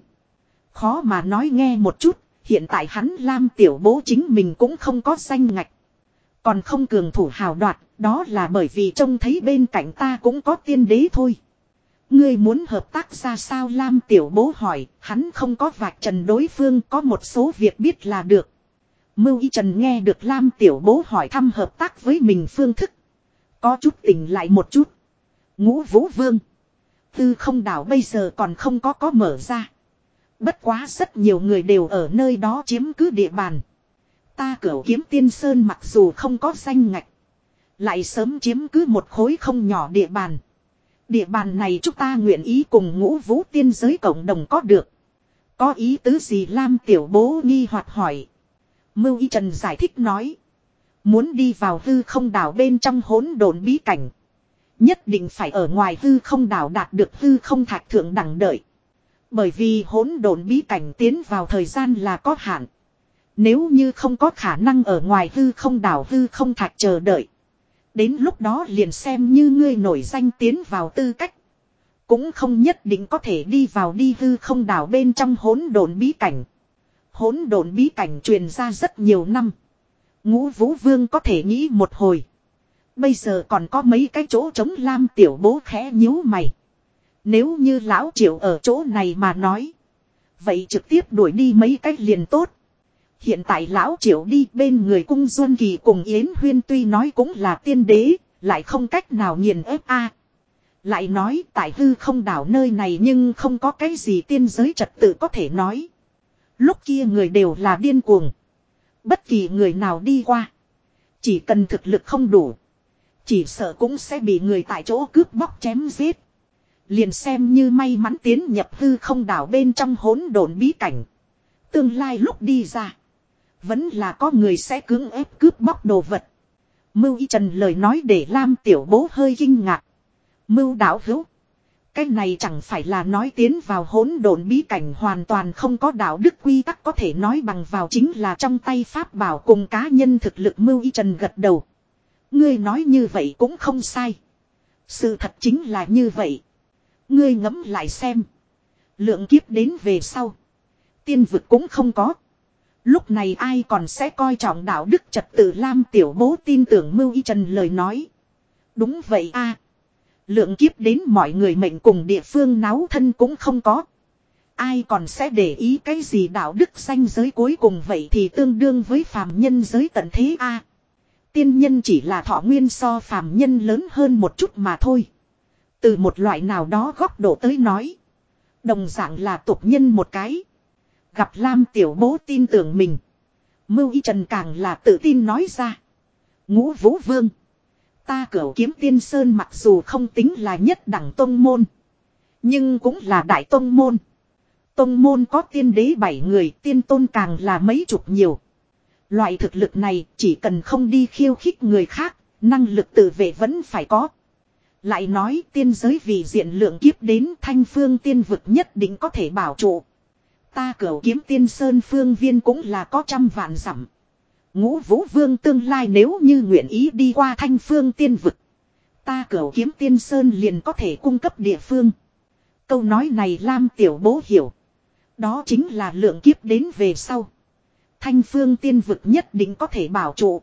Speaker 1: Khó mà nói nghe một chút, hiện tại hắn Lam tiểu bố chính mình cũng không có danh ngạch. Còn không cường thủ hào đoạt, đó là bởi vì trông thấy bên cạnh ta cũng có tiên đế thôi. Ngươi muốn hợp tác ra sao Lam tiểu bố hỏi, hắn không có vạch trần đối phương có một số việc biết là được. Mưu y trần nghe được Lam tiểu bố hỏi thăm hợp tác với mình phương thức. Có chút tỉnh lại một chút. Ngũ vũ vương. Tư không đảo bây giờ còn không có có mở ra. Bất quá rất nhiều người đều ở nơi đó chiếm cứ địa bàn. Ta cửu kiếm tiên sơn mặc dù không có danh ngạch. Lại sớm chiếm cứ một khối không nhỏ địa bàn. Địa bàn này chúng ta nguyện ý cùng ngũ vũ tiên giới cộng đồng có được. Có ý tứ gì Lam tiểu bố nghi hoặc hỏi. Mưu Y Trần giải thích nói. Muốn đi vào hư không đảo bên trong hỗn độn bí cảnh. Nhất định phải ở ngoài hư không đảo đạt được hư không thạch thượng đẳng đợi. Bởi vì hỗn độn bí cảnh tiến vào thời gian là có hạn. Nếu như không có khả năng ở ngoài hư không đảo hư không thạch chờ đợi. Đến lúc đó liền xem như ngươi nổi danh tiến vào tư cách. Cũng không nhất định có thể đi vào đi hư không đảo bên trong hỗn độn bí cảnh. Hỗn độn bí cảnh truyền ra rất nhiều năm. Ngũ Vũ Vương có thể nghĩ một hồi. Bây giờ còn có mấy cái chỗ chống lam tiểu bố khẽ nhíu mày. Nếu như lão triệu ở chỗ này mà nói. Vậy trực tiếp đuổi đi mấy cách liền tốt. Hiện tại lão triệu đi bên người cung Duân Kỳ cùng Yến Huyên tuy nói cũng là tiên đế, lại không cách nào nghiền ép a. Lại nói tại hư không đảo nơi này nhưng không có cái gì tiên giới trật tự có thể nói. Lúc kia người đều là điên cuồng. Bất kỳ người nào đi qua. Chỉ cần thực lực không đủ. Chỉ sợ cũng sẽ bị người tại chỗ cướp bóc chém giết. Liền xem như may mắn tiến nhập hư không đảo bên trong hỗn độn bí cảnh. Tương lai lúc đi ra. Vẫn là có người sẽ cưỡng ép cướp bóc đồ vật. Mưu y trần lời nói để Lam tiểu bố hơi kinh ngạc. Mưu đảo hữu. Cái này chẳng phải là nói tiến vào hỗn độn bí cảnh hoàn toàn không có đạo đức quy tắc có thể nói bằng vào chính là trong tay pháp bảo cùng cá nhân thực lực mưu y trần gật đầu. Ngươi nói như vậy cũng không sai. Sự thật chính là như vậy. Ngươi ngẫm lại xem. Lượng kiếp đến về sau. Tiên vực cũng không có. Lúc này ai còn sẽ coi trọng đạo đức trật tự Lam tiểu bố tin tưởng mưu y trần lời nói. Đúng vậy a Lượng kiếp đến mọi người mệnh cùng địa phương náo thân cũng không có. Ai còn sẽ để ý cái gì đạo đức danh giới cuối cùng vậy thì tương đương với phàm nhân giới tận thế a Tiên nhân chỉ là thọ nguyên so phàm nhân lớn hơn một chút mà thôi. Từ một loại nào đó góc độ tới nói. Đồng dạng là tục nhân một cái. Gặp Lam tiểu bố tin tưởng mình. Mưu y trần càng là tự tin nói ra. Ngũ vũ vương. Ta cửu kiếm tiên sơn mặc dù không tính là nhất đẳng tông môn. Nhưng cũng là đại tông môn. Tông môn có tiên đế bảy người tiên tôn càng là mấy chục nhiều. Loại thực lực này chỉ cần không đi khiêu khích người khác, năng lực tự vệ vẫn phải có. Lại nói tiên giới vì diện lượng kiếp đến thanh phương tiên vực nhất định có thể bảo trụ. Ta cửu kiếm tiên sơn phương viên cũng là có trăm vạn dặm. Ngũ vũ vương tương lai nếu như nguyện ý đi qua thanh phương tiên vực. Ta cửu kiếm tiên sơn liền có thể cung cấp địa phương. Câu nói này Lam tiểu bố hiểu. Đó chính là lượng kiếp đến về sau. Thanh phương tiên vực nhất định có thể bảo trụ.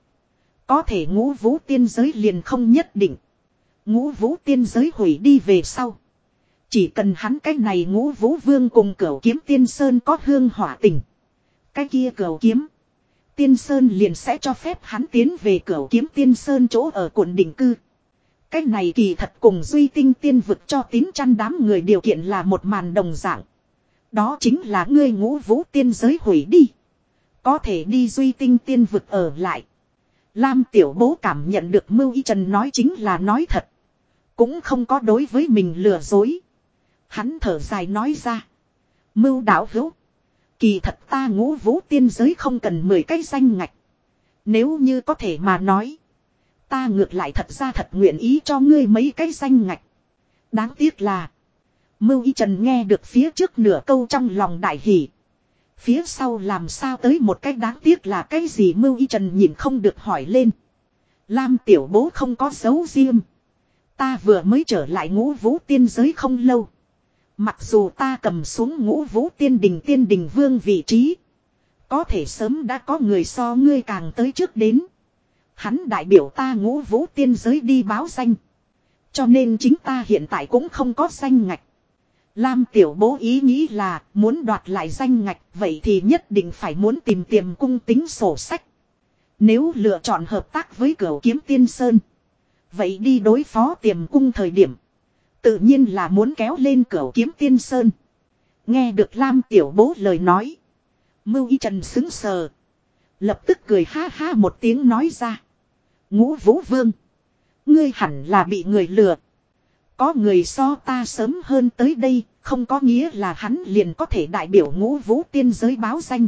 Speaker 1: Có thể ngũ vũ tiên giới liền không nhất định. Ngũ vũ tiên giới hủy đi về sau. Chỉ cần hắn cái này ngũ vũ vương cùng cửu kiếm tiên sơn có hương hỏa tình. Cái kia cửu kiếm. Tiên sơn liền sẽ cho phép hắn tiến về cửu kiếm tiên sơn chỗ ở quận đỉnh cư. Cái này kỳ thật cùng duy tinh tiên vực cho tín chăn đám người điều kiện là một màn đồng dạng. Đó chính là ngươi ngũ vũ tiên giới hủy đi. Có thể đi duy tinh tiên vực ở lại. Lam tiểu bố cảm nhận được mưu y trần nói chính là nói thật. Cũng không có đối với mình lừa dối. Hắn thở dài nói ra. Mưu đạo hữu. Kỳ thật ta ngũ vũ tiên giới không cần 10 cái danh ngạch. Nếu như có thể mà nói. Ta ngược lại thật ra thật nguyện ý cho ngươi mấy cái danh ngạch. Đáng tiếc là. Mưu y trần nghe được phía trước nửa câu trong lòng đại hỷ. Phía sau làm sao tới một cái đáng tiếc là cái gì mưu y trần nhìn không được hỏi lên. Lam tiểu bố không có dấu riêng. Ta vừa mới trở lại ngũ vũ tiên giới không lâu. Mặc dù ta cầm xuống ngũ vũ tiên đình tiên đình vương vị trí. Có thể sớm đã có người so ngươi càng tới trước đến. Hắn đại biểu ta ngũ vũ tiên giới đi báo danh. Cho nên chính ta hiện tại cũng không có danh ngạch. Lam tiểu bố ý nghĩ là muốn đoạt lại danh ngạch, vậy thì nhất định phải muốn tìm tiềm cung tính sổ sách. Nếu lựa chọn hợp tác với cửa kiếm tiên sơn. Vậy đi đối phó tiềm cung thời điểm. Tự nhiên là muốn kéo lên cửa kiếm tiên sơn. Nghe được Lam tiểu bố lời nói. Mưu y trần xứng sờ. Lập tức cười ha ha một tiếng nói ra. Ngũ vũ vương. Ngươi hẳn là bị người lừa. Có người so ta sớm hơn tới đây, không có nghĩa là hắn liền có thể đại biểu ngũ vũ tiên giới báo danh.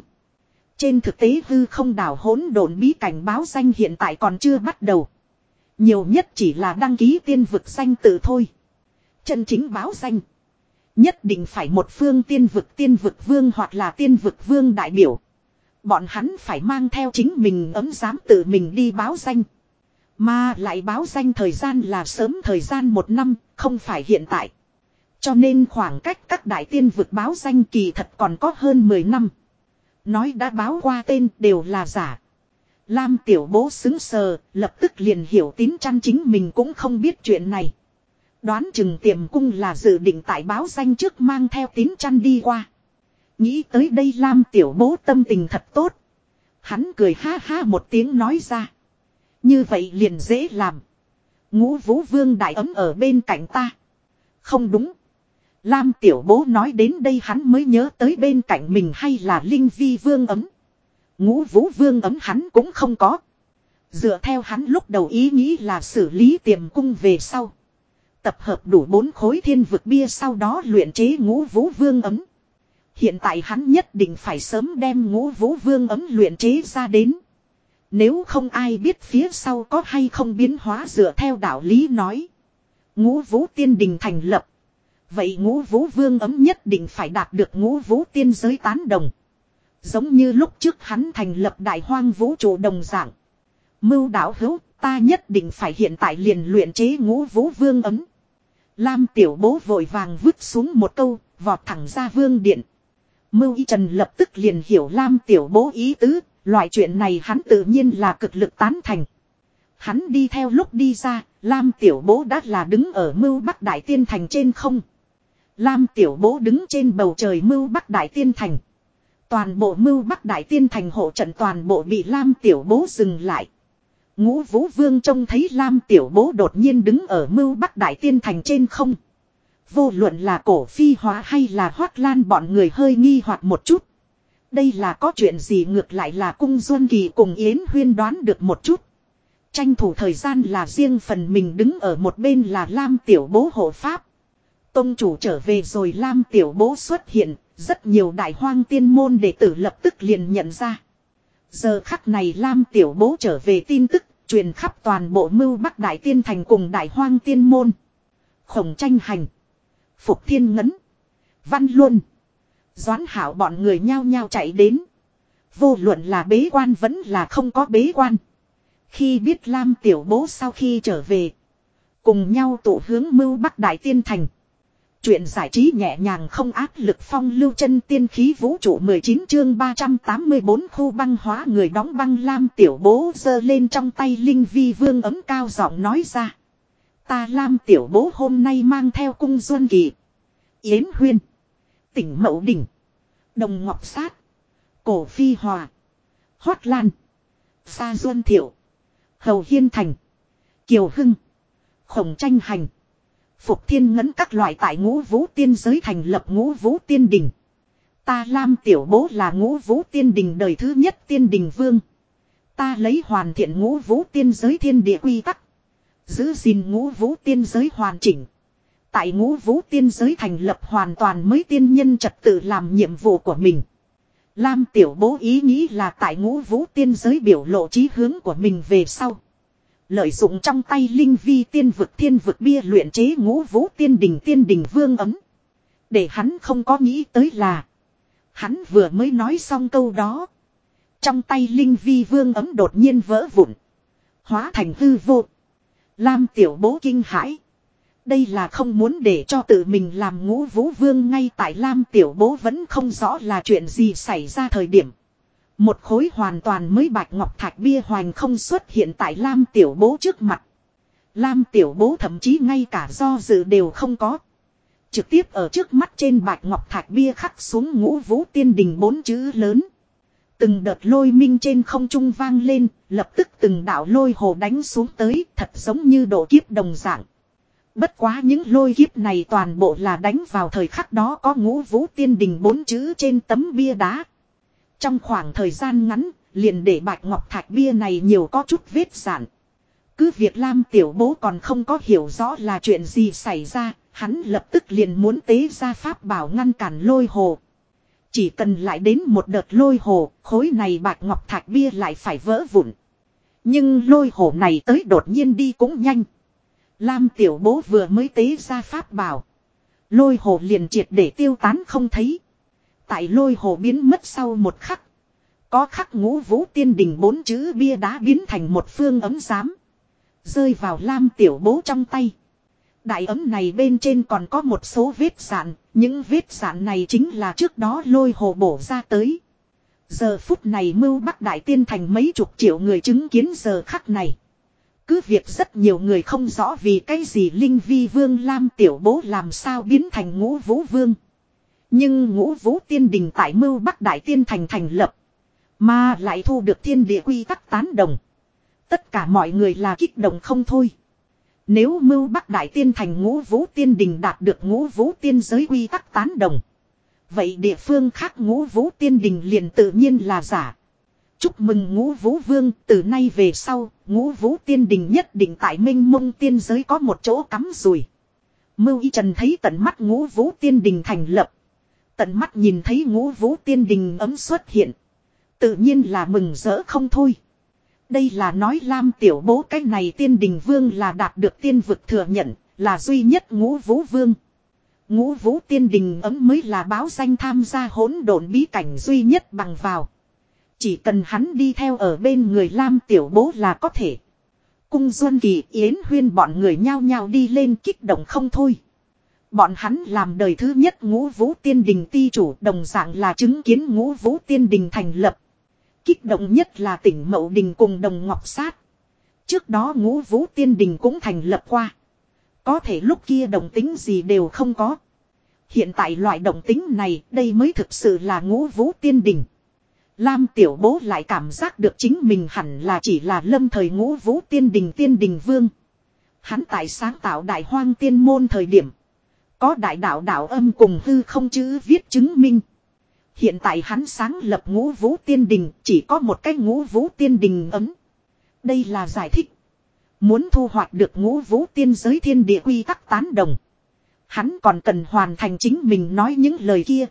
Speaker 1: Trên thực tế hư không đảo hỗn độn bí cảnh báo danh hiện tại còn chưa bắt đầu. Nhiều nhất chỉ là đăng ký tiên vực danh tự thôi. Chân chính báo danh. Nhất định phải một phương tiên vực tiên vực vương hoặc là tiên vực vương đại biểu. Bọn hắn phải mang theo chính mình ấm dám tự mình đi báo danh. Mà lại báo danh thời gian là sớm thời gian một năm, không phải hiện tại. Cho nên khoảng cách các đại tiên vực báo danh kỳ thật còn có hơn 10 năm. Nói đã báo qua tên đều là giả. Lam tiểu bố xứng sờ, lập tức liền hiểu tín chăn chính mình cũng không biết chuyện này. Đoán chừng tiềm cung là dự định tại báo danh trước mang theo tín chăn đi qua. Nghĩ tới đây Lam tiểu bố tâm tình thật tốt. Hắn cười ha ha một tiếng nói ra. Như vậy liền dễ làm. Ngũ vũ vương đại ấm ở bên cạnh ta. Không đúng. Lam tiểu bố nói đến đây hắn mới nhớ tới bên cạnh mình hay là linh vi vương ấm. Ngũ vũ vương ấm hắn cũng không có. Dựa theo hắn lúc đầu ý nghĩ là xử lý tiềm cung về sau. Tập hợp đủ bốn khối thiên vực bia sau đó luyện chế ngũ vũ vương ấm. Hiện tại hắn nhất định phải sớm đem ngũ vũ vương ấm luyện chế ra đến. Nếu không ai biết phía sau có hay không biến hóa dựa theo đạo lý nói. Ngũ vũ tiên đình thành lập. Vậy ngũ vũ vương ấm nhất định phải đạt được ngũ vũ tiên giới tán đồng. Giống như lúc trước hắn thành lập đại hoang vũ trụ đồng dạng. Mưu đạo hữu, ta nhất định phải hiện tại liền luyện chế ngũ vũ vương ấm. Lam tiểu bố vội vàng vứt xuống một câu, vọt thẳng ra vương điện. Mưu y trần lập tức liền hiểu Lam tiểu bố ý tứ, loại chuyện này hắn tự nhiên là cực lực tán thành. Hắn đi theo lúc đi ra, Lam tiểu bố đã là đứng ở mưu bắc đại tiên thành trên không. Lam tiểu bố đứng trên bầu trời mưu bắc đại tiên thành. Toàn bộ mưu bắc đại tiên thành hộ trận toàn bộ bị Lam tiểu bố dừng lại. Ngũ vũ vương trông thấy Lam tiểu bố đột nhiên đứng ở mưu bắc đại tiên thành trên không. Vô luận là cổ phi hóa hay là hoác lan bọn người hơi nghi hoặc một chút. Đây là có chuyện gì ngược lại là cung duân kỳ cùng Yến Huyên đoán được một chút. Tranh thủ thời gian là riêng phần mình đứng ở một bên là Lam tiểu bố hộ pháp. Tông chủ trở về rồi Lam tiểu bố xuất hiện, rất nhiều đại hoang tiên môn đệ tử lập tức liền nhận ra. Giờ khắc này Lam tiểu bố trở về tin tức, truyền khắp toàn bộ mưu bắc đại tiên thành cùng đại hoang tiên môn. Khổng tranh hành. Phục thiên ngấn. Văn luân. Doãn hảo bọn người nhao nhao chạy đến. Vô luận là bế quan vẫn là không có bế quan. Khi biết Lam tiểu bố sau khi trở về. Cùng nhau tụ hướng mưu bắc đại tiên thành. Chuyện giải trí nhẹ nhàng không áp lực phong lưu chân tiên khí vũ trụ 19 chương 384 khu băng hóa người đóng băng lam tiểu bố giơ lên trong tay linh vi vương ấm cao giọng nói ra. Ta lam tiểu bố hôm nay mang theo cung duân kỳ. Yến huyên. Tỉnh mậu đỉnh. Đồng ngọc sát. Cổ phi hòa. Hoát lan. Sa duân thiệu. Hầu hiên thành. Kiều hưng. Khổng tranh hành. Phục thiên ngấn các loại tại ngũ vũ tiên giới thành lập ngũ vũ tiên đình. Ta Lam tiểu bố là ngũ vũ tiên đình đời thứ nhất tiên đình vương. Ta lấy hoàn thiện ngũ vũ tiên giới thiên địa quy tắc. Giữ gìn ngũ vũ tiên giới hoàn chỉnh. Tại ngũ vũ tiên giới thành lập hoàn toàn mới tiên nhân trật tự làm nhiệm vụ của mình. Lam tiểu bố ý nghĩ là tại ngũ vũ tiên giới biểu lộ chí hướng của mình về sau. Lợi dụng trong tay linh vi tiên vực thiên vực bia luyện chế ngũ vũ tiên đình tiên đình vương ấm. Để hắn không có nghĩ tới là. Hắn vừa mới nói xong câu đó. Trong tay linh vi vương ấm đột nhiên vỡ vụn. Hóa thành hư vô. Lam tiểu bố kinh hãi. Đây là không muốn để cho tự mình làm ngũ vũ vương ngay tại Lam tiểu bố vẫn không rõ là chuyện gì xảy ra thời điểm. Một khối hoàn toàn mới bạch ngọc thạch bia hoành không xuất hiện tại Lam Tiểu Bố trước mặt. Lam Tiểu Bố thậm chí ngay cả do dự đều không có. Trực tiếp ở trước mắt trên bạch ngọc thạch bia khắc xuống ngũ vũ tiên đình bốn chữ lớn. Từng đợt lôi minh trên không trung vang lên, lập tức từng đạo lôi hồ đánh xuống tới, thật giống như độ kiếp đồng dạng. Bất quá những lôi kiếp này toàn bộ là đánh vào thời khắc đó có ngũ vũ tiên đình bốn chữ trên tấm bia đá. Trong khoảng thời gian ngắn, liền để bạch ngọc thạch bia này nhiều có chút vết giản. Cứ việc Lam tiểu bố còn không có hiểu rõ là chuyện gì xảy ra, hắn lập tức liền muốn tế ra pháp bảo ngăn cản lôi hồ. Chỉ cần lại đến một đợt lôi hồ, khối này bạch ngọc thạch bia lại phải vỡ vụn. Nhưng lôi hồ này tới đột nhiên đi cũng nhanh. Lam tiểu bố vừa mới tế ra pháp bảo. Lôi hồ liền triệt để tiêu tán không thấy. Tại lôi hồ biến mất sau một khắc. Có khắc ngũ vũ tiên đình bốn chữ bia đá biến thành một phương ấm giám. Rơi vào lam tiểu bố trong tay. Đại ấm này bên trên còn có một số vết sạn, những vết sạn này chính là trước đó lôi hồ bổ ra tới. Giờ phút này mưu bắc đại tiên thành mấy chục triệu người chứng kiến giờ khắc này. Cứ việc rất nhiều người không rõ vì cái gì Linh Vi Vương Lam Tiểu Bố làm sao biến thành ngũ vũ vương. Nhưng ngũ vũ tiên đình tại mưu bắc đại tiên thành thành lập. Mà lại thu được thiên địa quy tắc tán đồng. Tất cả mọi người là kích động không thôi. Nếu mưu bắc đại tiên thành ngũ vũ tiên đình đạt được ngũ vũ tiên giới quy tắc tán đồng. Vậy địa phương khác ngũ vũ tiên đình liền tự nhiên là giả. Chúc mừng ngũ vũ vương, từ nay về sau, ngũ vũ tiên đình nhất định tại minh mông tiên giới có một chỗ cắm rùi. Mưu y trần thấy tận mắt ngũ vũ tiên đình thành lập. Tận mắt nhìn thấy ngũ vũ tiên đình ấm xuất hiện. Tự nhiên là mừng rỡ không thôi. Đây là nói Lam tiểu bố cái này tiên đình vương là đạt được tiên vực thừa nhận, là duy nhất ngũ vũ vương. Ngũ vũ tiên đình ấm mới là báo danh tham gia hỗn độn bí cảnh duy nhất bằng vào. Chỉ cần hắn đi theo ở bên người Lam tiểu bố là có thể. Cung Duân Kỳ Yến Huyên bọn người nhao nhao đi lên kích động không thôi. Bọn hắn làm đời thứ nhất ngũ vũ tiên đình ti chủ đồng dạng là chứng kiến ngũ vũ tiên đình thành lập. Kích động nhất là tỉnh Mậu Đình cùng đồng Ngọc Sát. Trước đó ngũ vũ tiên đình cũng thành lập qua. Có thể lúc kia đồng tính gì đều không có. Hiện tại loại đồng tính này đây mới thực sự là ngũ vũ tiên đình. Lam tiểu bố lại cảm giác được chính mình hẳn là chỉ là lâm thời ngũ vũ tiên đình tiên đình vương. Hắn tại sáng tạo đại hoang tiên môn thời điểm. Có đại đạo đạo âm cùng hư không chữ viết chứng minh. Hiện tại hắn sáng lập ngũ vũ tiên đình, chỉ có một cái ngũ vũ tiên đình ấm. Đây là giải thích. Muốn thu hoạch được ngũ vũ tiên giới thiên địa quy tắc tán đồng. Hắn còn cần hoàn thành chính mình nói những lời kia.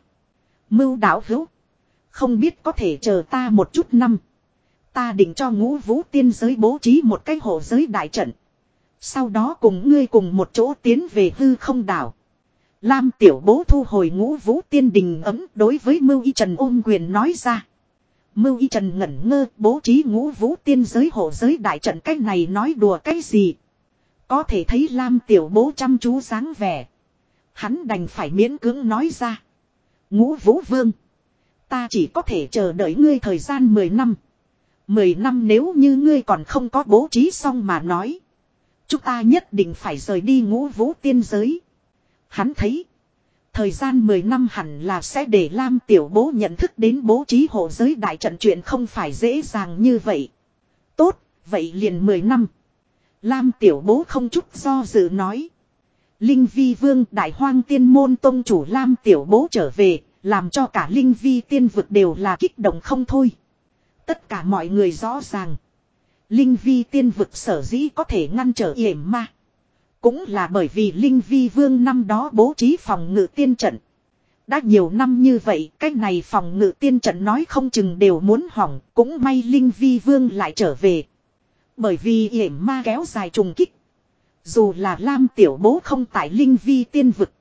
Speaker 1: Mưu đạo hữu. Không biết có thể chờ ta một chút năm. Ta định cho ngũ vũ tiên giới bố trí một cái hộ giới đại trận. Sau đó cùng ngươi cùng một chỗ tiến về hư không đảo. Lam tiểu bố thu hồi ngũ vũ tiên đình ấm đối với Mưu Y Trần ôm quyền nói ra. Mưu Y Trần ngẩn ngơ, bố trí ngũ vũ tiên giới hộ giới đại trận cách này nói đùa cái gì. Có thể thấy Lam tiểu bố chăm chú dáng vẻ. Hắn đành phải miễn cưỡng nói ra. Ngũ vũ vương. Ta chỉ có thể chờ đợi ngươi thời gian 10 năm. 10 năm nếu như ngươi còn không có bố trí xong mà nói. Chúng ta nhất định phải rời đi ngũ vũ tiên giới. Hắn thấy. Thời gian 10 năm hẳn là sẽ để Lam Tiểu Bố nhận thức đến bố trí hộ giới đại trận chuyện không phải dễ dàng như vậy. Tốt, vậy liền 10 năm. Lam Tiểu Bố không chút do dự nói. Linh Vi Vương Đại Hoang Tiên Môn Tông Chủ Lam Tiểu Bố trở về, làm cho cả Linh Vi Tiên Vực đều là kích động không thôi. Tất cả mọi người rõ ràng. Linh Vi Tiên Vực sở dĩ có thể ngăn trở yểm ma. Cũng là bởi vì Linh Vi Vương năm đó bố trí phòng ngự tiên trận. Đã nhiều năm như vậy, cái này phòng ngự tiên trận nói không chừng đều muốn hỏng, cũng may Linh Vi Vương lại trở về. Bởi vì yểm ma kéo dài trùng kích. Dù là Lam Tiểu Bố không tại Linh Vi tiên vực.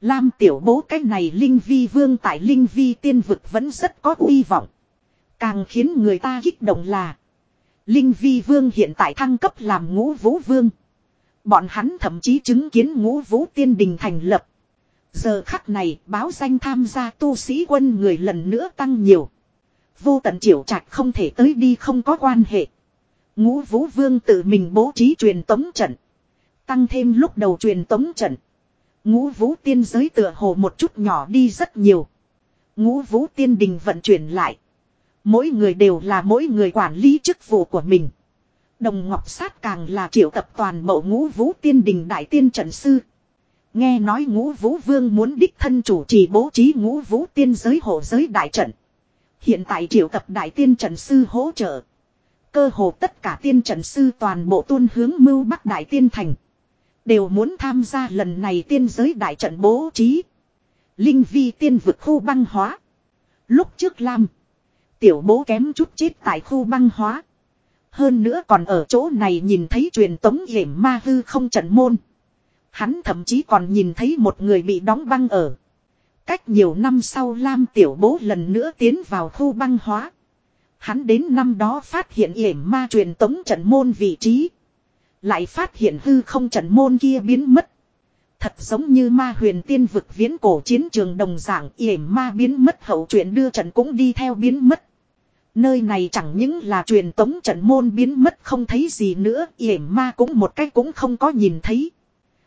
Speaker 1: Lam Tiểu Bố cái này Linh Vi Vương tại Linh Vi tiên vực vẫn rất có uy vọng. Càng khiến người ta kích động là. Linh Vi Vương hiện tại thăng cấp làm ngũ vũ vương. Bọn hắn thậm chí chứng kiến ngũ vũ tiên đình thành lập. Giờ khắc này, báo danh tham gia tu sĩ quân người lần nữa tăng nhiều. Vô tận triệu trạch không thể tới đi, không có quan hệ. Ngũ vũ vương tự mình bố trí truyền tống trận. Tăng thêm lúc đầu truyền tống trận. Ngũ vũ tiên giới tựa hồ một chút nhỏ đi rất nhiều. Ngũ vũ tiên đình vận chuyển lại. Mỗi người đều là mỗi người quản lý chức vụ của mình. Đồng Ngọc Sát càng là triệu tập toàn bộ ngũ vũ tiên đình đại tiên trận sư. Nghe nói ngũ vũ vương muốn đích thân chủ trì bố trí ngũ vũ tiên giới hộ giới đại trận. Hiện tại triệu tập đại tiên trận sư hỗ trợ. Cơ hồ tất cả tiên trận sư toàn bộ tuôn hướng mưu bắc đại tiên thành. Đều muốn tham gia lần này tiên giới đại trận bố trí. Linh vi tiên vực khu băng hóa. Lúc trước Lam. Tiểu bố kém chút chết tại khu băng hóa. Hơn nữa còn ở chỗ này nhìn thấy truyền tống hiểm ma hư không trận môn. Hắn thậm chí còn nhìn thấy một người bị đóng băng ở. Cách nhiều năm sau Lam tiểu bố lần nữa tiến vào khu băng hóa. Hắn đến năm đó phát hiện hiểm ma truyền tống trận môn vị trí. Lại phát hiện hư không trận môn kia biến mất. Thật giống như ma huyền tiên vực viễn cổ chiến trường đồng dạng, yểm ma biến mất, hậu chuyện đưa trận cũng đi theo biến mất. Nơi này chẳng những là truyền tống trận môn biến mất không thấy gì nữa, yểm ma cũng một cách cũng không có nhìn thấy.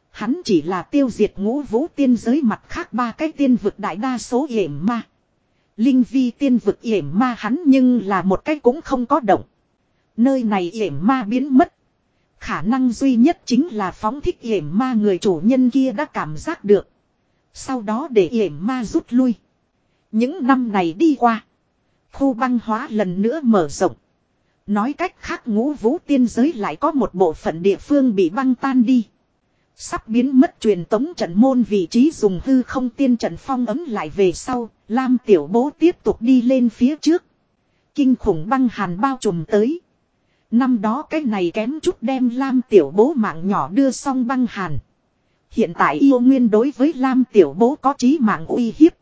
Speaker 1: Hắn chỉ là tiêu diệt ngũ vũ tiên giới mặt khác ba cái tiên vực đại đa số yểm ma. Linh vi tiên vực yểm ma hắn nhưng là một cách cũng không có động. Nơi này yểm ma biến mất. Khả năng duy nhất chính là phóng thích yểm ma người chủ nhân kia đã cảm giác được. Sau đó để yểm ma rút lui. Những năm này đi qua. Khu băng hóa lần nữa mở rộng. Nói cách khác ngũ vũ tiên giới lại có một bộ phận địa phương bị băng tan đi. Sắp biến mất truyền tống trận môn vị trí dùng hư không tiên trận phong ấm lại về sau, Lam tiểu bố tiếp tục đi lên phía trước. Kinh khủng băng hàn bao trùm tới. Năm đó cái này kém chút đem Lam tiểu bố mạng nhỏ đưa xong băng hàn. Hiện tại yêu nguyên đối với Lam tiểu bố có trí mạng uy hiếp.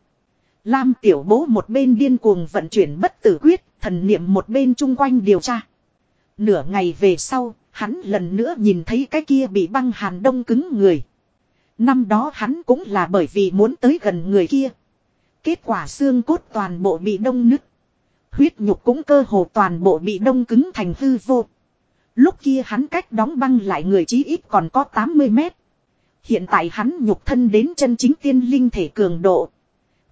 Speaker 1: Lam tiểu bố một bên điên cuồng vận chuyển bất tử quyết, thần niệm một bên chung quanh điều tra. Nửa ngày về sau, hắn lần nữa nhìn thấy cái kia bị băng hàn đông cứng người. Năm đó hắn cũng là bởi vì muốn tới gần người kia. Kết quả xương cốt toàn bộ bị đông nứt. Huyết nhục cũng cơ hồ toàn bộ bị đông cứng thành hư vô. Lúc kia hắn cách đóng băng lại người chí ít còn có 80 mét. Hiện tại hắn nhục thân đến chân chính tiên linh thể cường độ.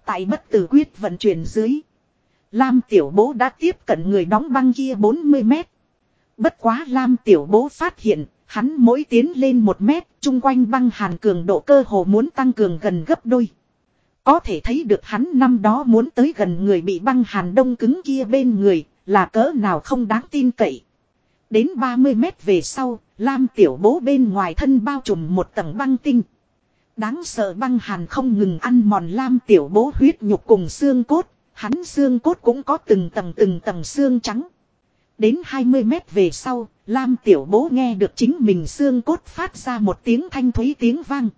Speaker 1: Tại bất tử quyết vận chuyển dưới. Lam tiểu bố đã tiếp cận người đóng băng kia 40 mét. Bất quá Lam tiểu bố phát hiện, hắn mỗi tiến lên một mét, chung quanh băng hàn cường độ cơ hồ muốn tăng cường gần gấp đôi. Có thể thấy được hắn năm đó muốn tới gần người bị băng hàn đông cứng kia bên người, là cỡ nào không đáng tin cậy. Đến 30 mét về sau, Lam tiểu bố bên ngoài thân bao trùm một tầng băng tinh. Đáng sợ băng hàn không ngừng ăn mòn lam tiểu bố huyết nhục cùng xương cốt, hắn xương cốt cũng có từng tầng từng tầng xương trắng. Đến 20 mét về sau, Lam tiểu bố nghe được chính mình xương cốt phát ra một tiếng thanh thúy tiếng vang.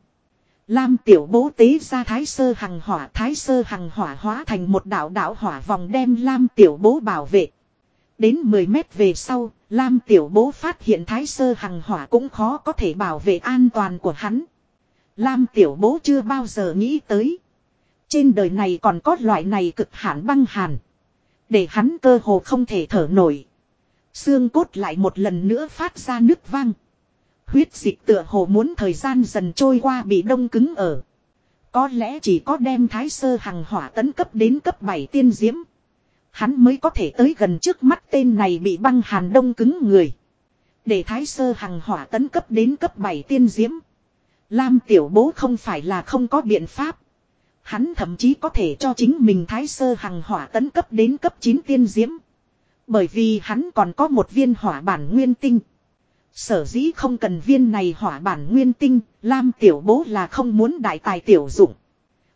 Speaker 1: Lam tiểu bố tế ra thái sơ hằng hỏa thái sơ hằng hỏa hóa thành một đạo đạo hỏa vòng đem Lam tiểu bố bảo vệ. Đến 10 mét về sau, Lam tiểu bố phát hiện thái sơ hằng hỏa cũng khó có thể bảo vệ an toàn của hắn. Lam tiểu bố chưa bao giờ nghĩ tới. Trên đời này còn có loại này cực hạn băng hàn. Để hắn cơ hồ không thể thở nổi. Xương cốt lại một lần nữa phát ra nước vang. Huyết dịch tựa hồ muốn thời gian dần trôi qua bị đông cứng ở. Có lẽ chỉ có đem thái sơ hằng hỏa tấn cấp đến cấp 7 tiên diễm. Hắn mới có thể tới gần trước mắt tên này bị băng hàn đông cứng người. Để thái sơ hằng hỏa tấn cấp đến cấp 7 tiên diễm. Lam tiểu bố không phải là không có biện pháp. Hắn thậm chí có thể cho chính mình thái sơ hằng hỏa tấn cấp đến cấp 9 tiên diễm. Bởi vì hắn còn có một viên hỏa bản nguyên tinh. Sở dĩ không cần viên này hỏa bản nguyên tinh, Lam tiểu bố là không muốn đại tài tiểu dụng.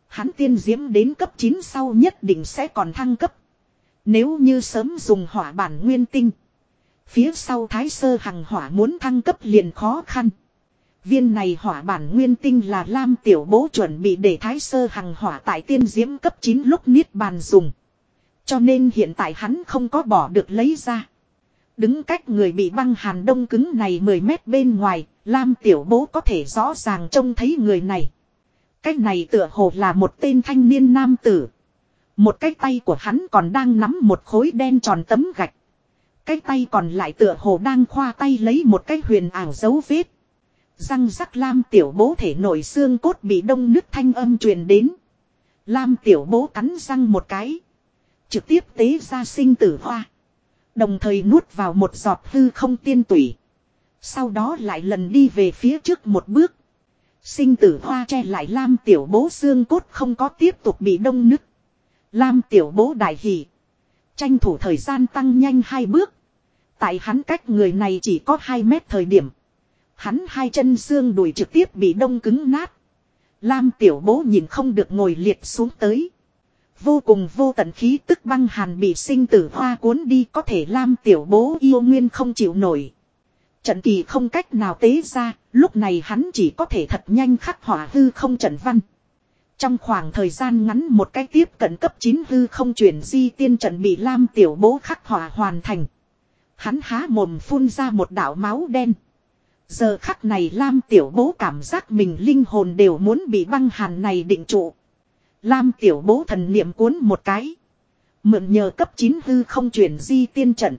Speaker 1: Hắn tiên diễm đến cấp 9 sau nhất định sẽ còn thăng cấp. Nếu như sớm dùng hỏa bản nguyên tinh. Phía sau thái sơ hằng hỏa muốn thăng cấp liền khó khăn. Viên này hỏa bản nguyên tinh là Lam Tiểu Bố chuẩn bị để Thái Sơ Hằng hỏa tại tiên diễm cấp 9 lúc niết bàn dùng. Cho nên hiện tại hắn không có bỏ được lấy ra. Đứng cách người bị băng hàn đông cứng này 10 mét bên ngoài, Lam Tiểu Bố có thể rõ ràng trông thấy người này. Cách này tựa hồ là một tên thanh niên nam tử. Một cái tay của hắn còn đang nắm một khối đen tròn tấm gạch. Cái tay còn lại tựa hồ đang khoa tay lấy một cái huyền ảo dấu vết. Răng rắc lam tiểu bố thể nội xương cốt bị đông nứt thanh âm truyền đến. Lam tiểu bố cắn răng một cái. Trực tiếp tế ra sinh tử hoa. Đồng thời nuốt vào một giọt hư không tiên tủy. Sau đó lại lần đi về phía trước một bước. Sinh tử hoa che lại Lam tiểu bố xương cốt không có tiếp tục bị đông nứt. Lam tiểu bố đại hỷ. Tranh thủ thời gian tăng nhanh hai bước. Tại hắn cách người này chỉ có 2 mét thời điểm. Hắn hai chân xương đùi trực tiếp bị đông cứng nát. Lam tiểu bố nhìn không được ngồi liệt xuống tới. Vô cùng vô tận khí tức băng hàn bị sinh tử hoa cuốn đi có thể Lam tiểu bố yêu nguyên không chịu nổi. Trận kỳ không cách nào tế ra, lúc này hắn chỉ có thể thật nhanh khắc hỏa hư không trận văn. Trong khoảng thời gian ngắn một cái tiếp cận cấp 9 hư không chuyển di tiên trận bị Lam tiểu bố khắc hỏa hoàn thành. Hắn há mồm phun ra một đạo máu đen. Giờ khắc này Lam tiểu bố cảm giác mình linh hồn đều muốn bị băng hàn này định trụ. Lam tiểu bố thần niệm cuốn một cái. Mượn nhờ cấp 9 hư không chuyển di tiên trận.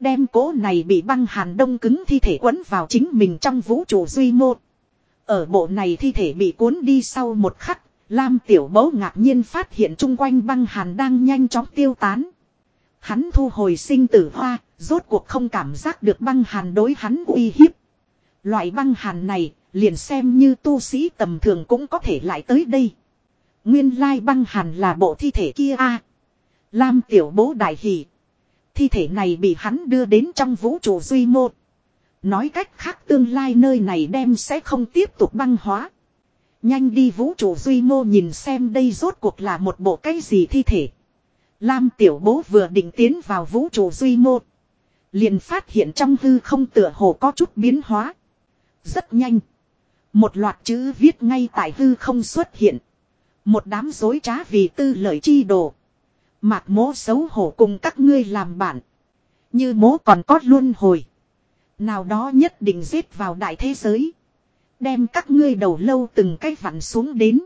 Speaker 1: Đem cố này bị băng hàn đông cứng thi thể quấn vào chính mình trong vũ trụ duy mô. Ở bộ này thi thể bị cuốn đi sau một khắc, Lam tiểu bố ngạc nhiên phát hiện chung quanh băng hàn đang nhanh chóng tiêu tán. Hắn thu hồi sinh tử hoa, rốt cuộc không cảm giác được băng hàn đối hắn uy hiếp. Loại băng hàn này, liền xem như tu sĩ tầm thường cũng có thể lại tới đây. Nguyên lai băng hàn là bộ thi thể kia a Lam tiểu bố đại hỷ. Thi thể này bị hắn đưa đến trong vũ trụ duy mô. Nói cách khác tương lai nơi này đem sẽ không tiếp tục băng hóa. Nhanh đi vũ trụ duy mô nhìn xem đây rốt cuộc là một bộ cái gì thi thể. Lam tiểu bố vừa định tiến vào vũ trụ duy mô. Liền phát hiện trong hư không tựa hồ có chút biến hóa. Rất nhanh. Một loạt chữ viết ngay tại hư không xuất hiện. Một đám dối trá vì tư lợi chi đồ. Mạc mố xấu hổ cùng các ngươi làm bạn. Như mố còn có luôn hồi. Nào đó nhất định giết vào đại thế giới. Đem các ngươi đầu lâu từng cái vặn xuống đến.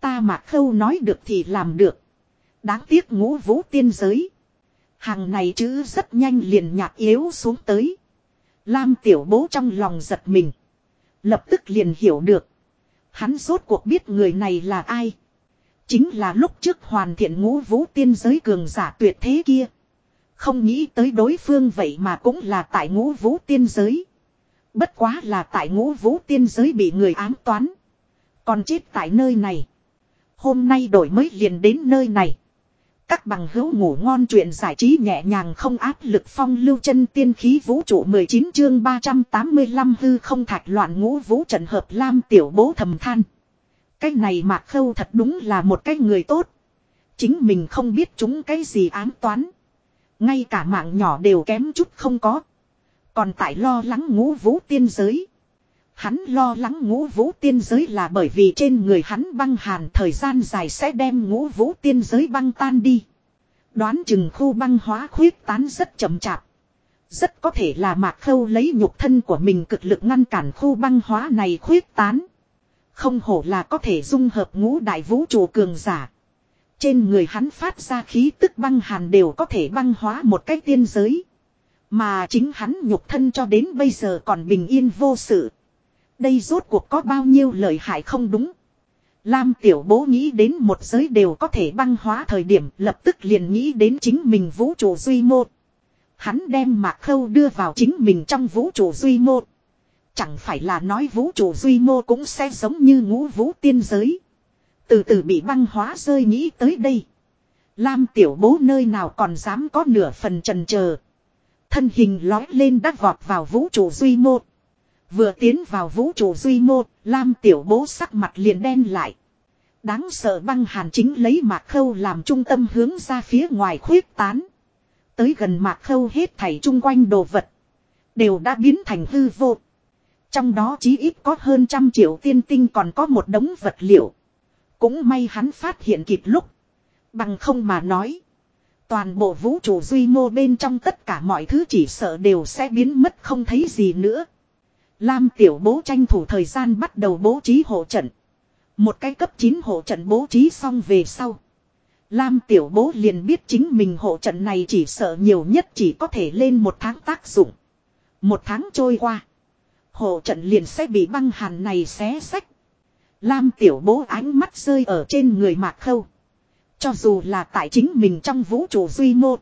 Speaker 1: Ta mạc khâu nói được thì làm được. Đáng tiếc ngũ vũ tiên giới. Hàng này chữ rất nhanh liền nhạt yếu xuống tới. Lam tiểu bố trong lòng giật mình. Lập tức liền hiểu được. Hắn rốt cuộc biết người này là ai. Chính là lúc trước hoàn thiện ngũ vũ tiên giới cường giả tuyệt thế kia. Không nghĩ tới đối phương vậy mà cũng là tại ngũ vũ tiên giới. Bất quá là tại ngũ vũ tiên giới bị người ám toán. Còn chết tại nơi này. Hôm nay đổi mới liền đến nơi này. Các bằng hữu ngủ ngon chuyện giải trí nhẹ nhàng không áp lực phong lưu chân tiên khí vũ trụ 19 chương 385 hư không thạch loạn ngũ vũ trận hợp lam tiểu bố thầm than. Cái này mạc khâu thật đúng là một cái người tốt. Chính mình không biết chúng cái gì ám toán. Ngay cả mạng nhỏ đều kém chút không có. Còn tại lo lắng ngũ vũ tiên giới. Hắn lo lắng ngũ vũ tiên giới là bởi vì trên người hắn băng hàn thời gian dài sẽ đem ngũ vũ tiên giới băng tan đi. Đoán chừng khu băng hóa khuyết tán rất chậm chạp. Rất có thể là mạc khâu lấy nhục thân của mình cực lực ngăn cản khu băng hóa này khuyết tán. Không hổ là có thể dung hợp ngũ đại vũ trụ cường giả. Trên người hắn phát ra khí tức băng hàn đều có thể băng hóa một cách tiên giới. Mà chính hắn nhục thân cho đến bây giờ còn bình yên vô sự. Đây rốt cuộc có bao nhiêu lợi hại không đúng. Lam tiểu bố nghĩ đến một giới đều có thể băng hóa thời điểm, lập tức liền nghĩ đến chính mình vũ trụ duy mô. Hắn đem mạc khâu đưa vào chính mình trong vũ trụ duy mô. Chẳng phải là nói vũ trụ duy mô cũng sẽ giống như ngũ vũ tiên giới. Từ từ bị băng hóa rơi nghĩ tới đây. Lam tiểu bố nơi nào còn dám có nửa phần trần chờ Thân hình lói lên đắt vọt vào vũ trụ duy mô. Vừa tiến vào vũ trụ duy mô, Lam tiểu bố sắc mặt liền đen lại. Đáng sợ băng hàn chính lấy mạc khâu làm trung tâm hướng ra phía ngoài khuyết tán. Tới gần mạc khâu hết thảy chung quanh đồ vật. Đều đã biến thành hư vô. Trong đó chí ít có hơn trăm triệu tiên tinh còn có một đống vật liệu. Cũng may hắn phát hiện kịp lúc. Bằng không mà nói. Toàn bộ vũ trụ duy mô bên trong tất cả mọi thứ chỉ sợ đều sẽ biến mất không thấy gì nữa. Lam tiểu bố tranh thủ thời gian bắt đầu bố trí hộ trận. Một cái cấp 9 hộ trận bố trí xong về sau. Lam tiểu bố liền biết chính mình hộ trận này chỉ sợ nhiều nhất chỉ có thể lên một tháng tác dụng. Một tháng trôi qua. Hộ trận liền sẽ bị băng hàn này xé sách. Lam tiểu bố ánh mắt rơi ở trên người mạc khâu. Cho dù là tại chính mình trong vũ trụ duy mô.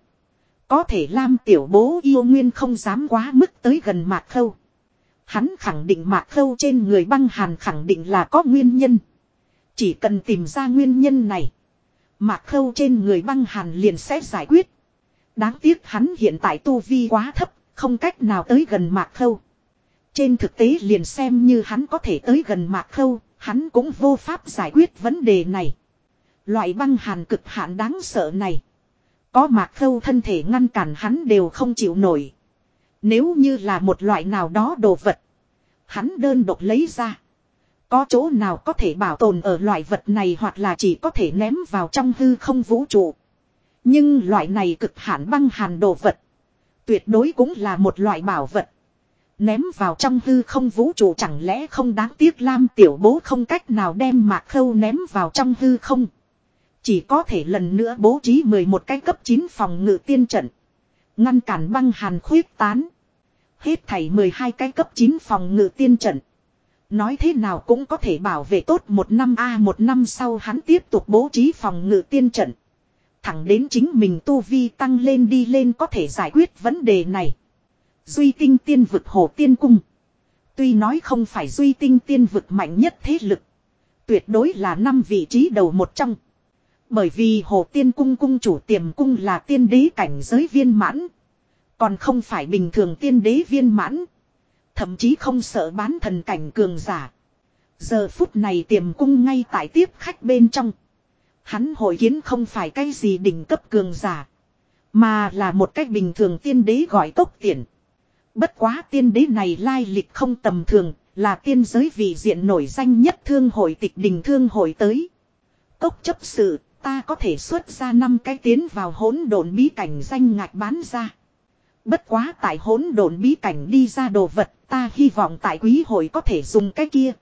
Speaker 1: Có thể Lam tiểu bố yêu nguyên không dám quá mức tới gần mạc khâu. Hắn khẳng định mạc khâu trên người băng hàn khẳng định là có nguyên nhân. Chỉ cần tìm ra nguyên nhân này. Mạc khâu trên người băng hàn liền sẽ giải quyết. Đáng tiếc hắn hiện tại tu vi quá thấp, không cách nào tới gần mạc khâu. Trên thực tế liền xem như hắn có thể tới gần mạc khâu, hắn cũng vô pháp giải quyết vấn đề này. Loại băng hàn cực hạn đáng sợ này. Có mạc khâu thân thể ngăn cản hắn đều không chịu nổi. Nếu như là một loại nào đó đồ vật. Hắn đơn độc lấy ra. Có chỗ nào có thể bảo tồn ở loại vật này hoặc là chỉ có thể ném vào trong hư không vũ trụ. Nhưng loại này cực hạn băng hàn đồ vật. Tuyệt đối cũng là một loại bảo vật. Ném vào trong hư không vũ trụ chẳng lẽ không đáng tiếc Lam tiểu bố không cách nào đem mạc khâu ném vào trong hư không. Chỉ có thể lần nữa bố trí 11 cái cấp 9 phòng ngự tiên trận. Ngăn cản băng hàn khuyết tán. Hết thảy 12 cái cấp 9 phòng ngự tiên trận. Nói thế nào cũng có thể bảo vệ tốt một năm A, một năm sau hắn tiếp tục bố trí phòng ngự tiên trận. Thẳng đến chính mình tu vi tăng lên đi lên có thể giải quyết vấn đề này. Duy tinh tiên vực hồ tiên cung. Tuy nói không phải duy tinh tiên vực mạnh nhất thế lực. Tuyệt đối là năm vị trí đầu một trong. Bởi vì hồ tiên cung cung chủ tiềm cung là tiên đế cảnh giới viên mãn. Còn không phải bình thường tiên đế viên mãn. Thậm chí không sợ bán thần cảnh cường giả. Giờ phút này tiềm cung ngay tại tiếp khách bên trong. Hắn hội kiến không phải cái gì đỉnh cấp cường giả. Mà là một cách bình thường tiên đế gọi tốc tiền. Bất quá tiên đế này lai lịch không tầm thường, là tiên giới vị diện nổi danh nhất thương hội tịch đình thương hội tới. Cốc chấp sự, ta có thể xuất ra năm cái tiến vào hỗn độn bí cảnh danh ngạch bán ra. Bất quá tại hỗn độn bí cảnh đi ra đồ vật, ta hy vọng tại quý hội có thể dùng cái kia.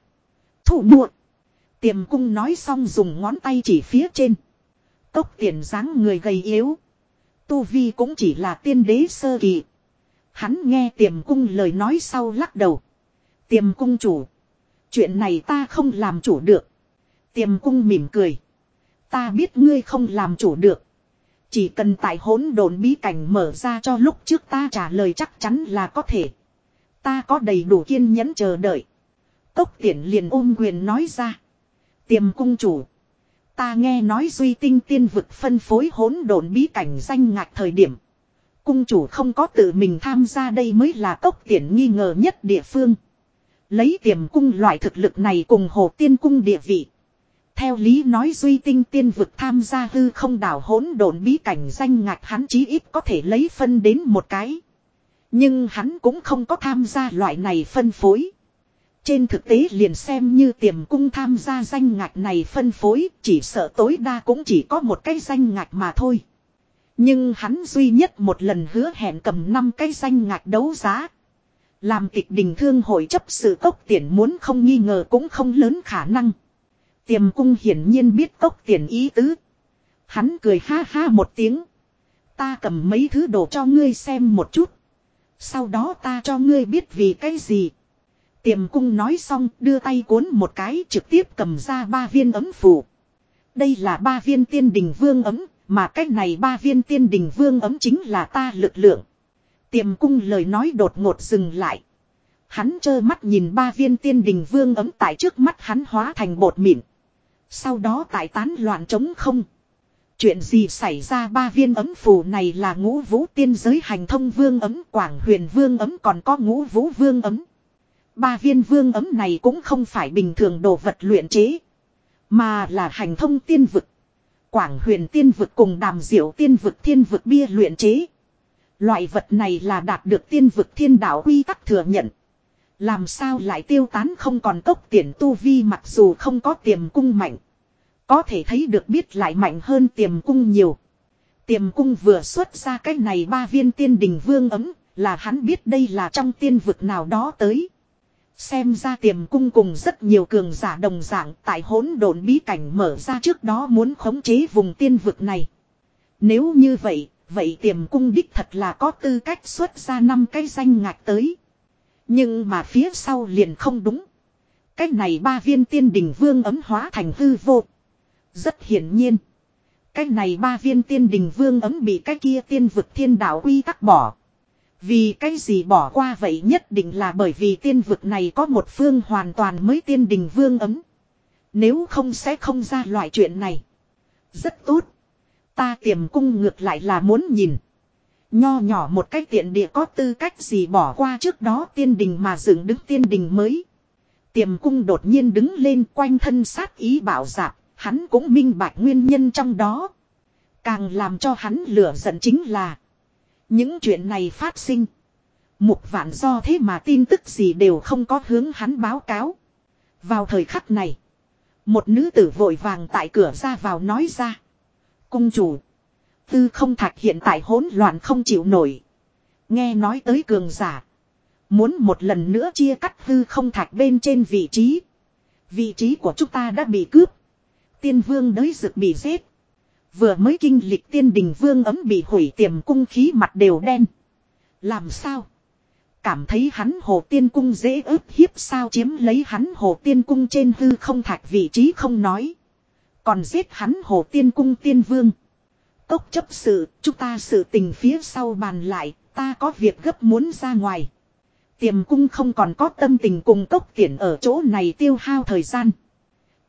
Speaker 1: Thủ muộn. Tiềm cung nói xong dùng ngón tay chỉ phía trên. Cốc tiền dáng người gầy yếu. Tu Vi cũng chỉ là tiên đế sơ kỳ. Hắn nghe tiềm cung lời nói sau lắc đầu. Tiềm cung chủ. Chuyện này ta không làm chủ được. Tiềm cung mỉm cười. Ta biết ngươi không làm chủ được. Chỉ cần tại hỗn độn bí cảnh mở ra cho lúc trước ta trả lời chắc chắn là có thể. Ta có đầy đủ kiên nhẫn chờ đợi. Cốc tiễn liền ôm quyền nói ra. Tiềm cung chủ. Ta nghe nói duy tinh tiên vực phân phối hỗn độn bí cảnh danh ngạch thời điểm. Cung chủ không có tự mình tham gia đây mới là cốc tiễn nghi ngờ nhất địa phương. Lấy tiềm cung loại thực lực này cùng hồ tiên cung địa vị. Theo lý nói duy tinh tiên vực tham gia hư không đảo hỗn độn bí cảnh danh ngạch hắn chí ít có thể lấy phân đến một cái. Nhưng hắn cũng không có tham gia loại này phân phối. Trên thực tế liền xem như tiềm cung tham gia danh ngạch này phân phối, chỉ sợ tối đa cũng chỉ có một cái danh ngạch mà thôi. Nhưng hắn duy nhất một lần hứa hẹn cầm năm cái danh ngạch đấu giá. Làm tịch đình thương hội chấp sự tốc tiền muốn không nghi ngờ cũng không lớn khả năng. Tiềm cung hiển nhiên biết tốc tiền ý tứ. Hắn cười ha ha một tiếng. Ta cầm mấy thứ đồ cho ngươi xem một chút. Sau đó ta cho ngươi biết vì cái gì. Tiềm cung nói xong đưa tay cuốn một cái trực tiếp cầm ra ba viên ấm phủ. Đây là ba viên tiên đình vương ấm, mà cách này ba viên tiên đình vương ấm chính là ta lực lượng. Tiềm cung lời nói đột ngột dừng lại. Hắn trơ mắt nhìn ba viên tiên đình vương ấm tại trước mắt hắn hóa thành bột mịn. Sau đó tại tán loạn trống không. Chuyện gì xảy ra ba viên ấm phù này là ngũ vũ tiên giới hành thông vương ấm, quảng huyền vương ấm, còn có ngũ vũ vương ấm. Ba viên vương ấm này cũng không phải bình thường đồ vật luyện chế. Mà là hành thông tiên vực. Quảng huyền tiên vực cùng đàm diệu tiên vực thiên vực bia luyện chế. Loại vật này là đạt được tiên vực thiên đạo quy tắc thừa nhận. Làm sao lại tiêu tán không còn cốc tiền tu vi mặc dù không có tiềm cung mạnh. Có thể thấy được biết lại mạnh hơn tiềm cung nhiều. Tiềm cung vừa xuất ra cái này ba viên tiên đình vương ấm, là hắn biết đây là trong tiên vực nào đó tới. Xem ra tiềm cung cùng rất nhiều cường giả đồng dạng tại hỗn độn bí cảnh mở ra trước đó muốn khống chế vùng tiên vực này. Nếu như vậy, vậy tiềm cung đích thật là có tư cách xuất ra năm cái danh ngạch tới. Nhưng mà phía sau liền không đúng. Cái này ba viên tiên đình vương ấm hóa thành hư vô. Rất hiển nhiên. Cái này ba viên tiên đình vương ấm bị cái kia tiên vực thiên đạo quy tắc bỏ. Vì cái gì bỏ qua vậy nhất định là bởi vì tiên vực này có một phương hoàn toàn mới tiên đình vương ấm. Nếu không sẽ không ra loại chuyện này. Rất tốt. Ta tiềm cung ngược lại là muốn nhìn. Nho nhỏ một cái tiện địa có tư cách gì bỏ qua trước đó tiên đình mà dựng đứng tiên đình mới. Tiềm cung đột nhiên đứng lên quanh thân sát ý bảo dạp, Hắn cũng minh bạch nguyên nhân trong đó. Càng làm cho hắn lửa giận chính là. Những chuyện này phát sinh. Mục vạn do thế mà tin tức gì đều không có hướng hắn báo cáo. Vào thời khắc này. Một nữ tử vội vàng tại cửa ra vào nói ra. Cung chủ. Tư không thạch hiện tại hỗn loạn không chịu nổi. Nghe nói tới cường giả. Muốn một lần nữa chia cắt hư không thạch bên trên vị trí. Vị trí của chúng ta đã bị cướp. Tiên vương đới rực bị giết. Vừa mới kinh lịch tiên đình vương ấm bị hủy tiềm cung khí mặt đều đen. Làm sao? Cảm thấy hắn hồ tiên cung dễ ức hiếp sao chiếm lấy hắn hồ tiên cung trên hư không thạch vị trí không nói. Còn giết hắn hồ tiên cung tiên vương. Cốc chấp sự, chúng ta sự tình phía sau bàn lại, ta có việc gấp muốn ra ngoài. Tiềm cung không còn có tâm tình cùng cốc tiện ở chỗ này tiêu hao thời gian.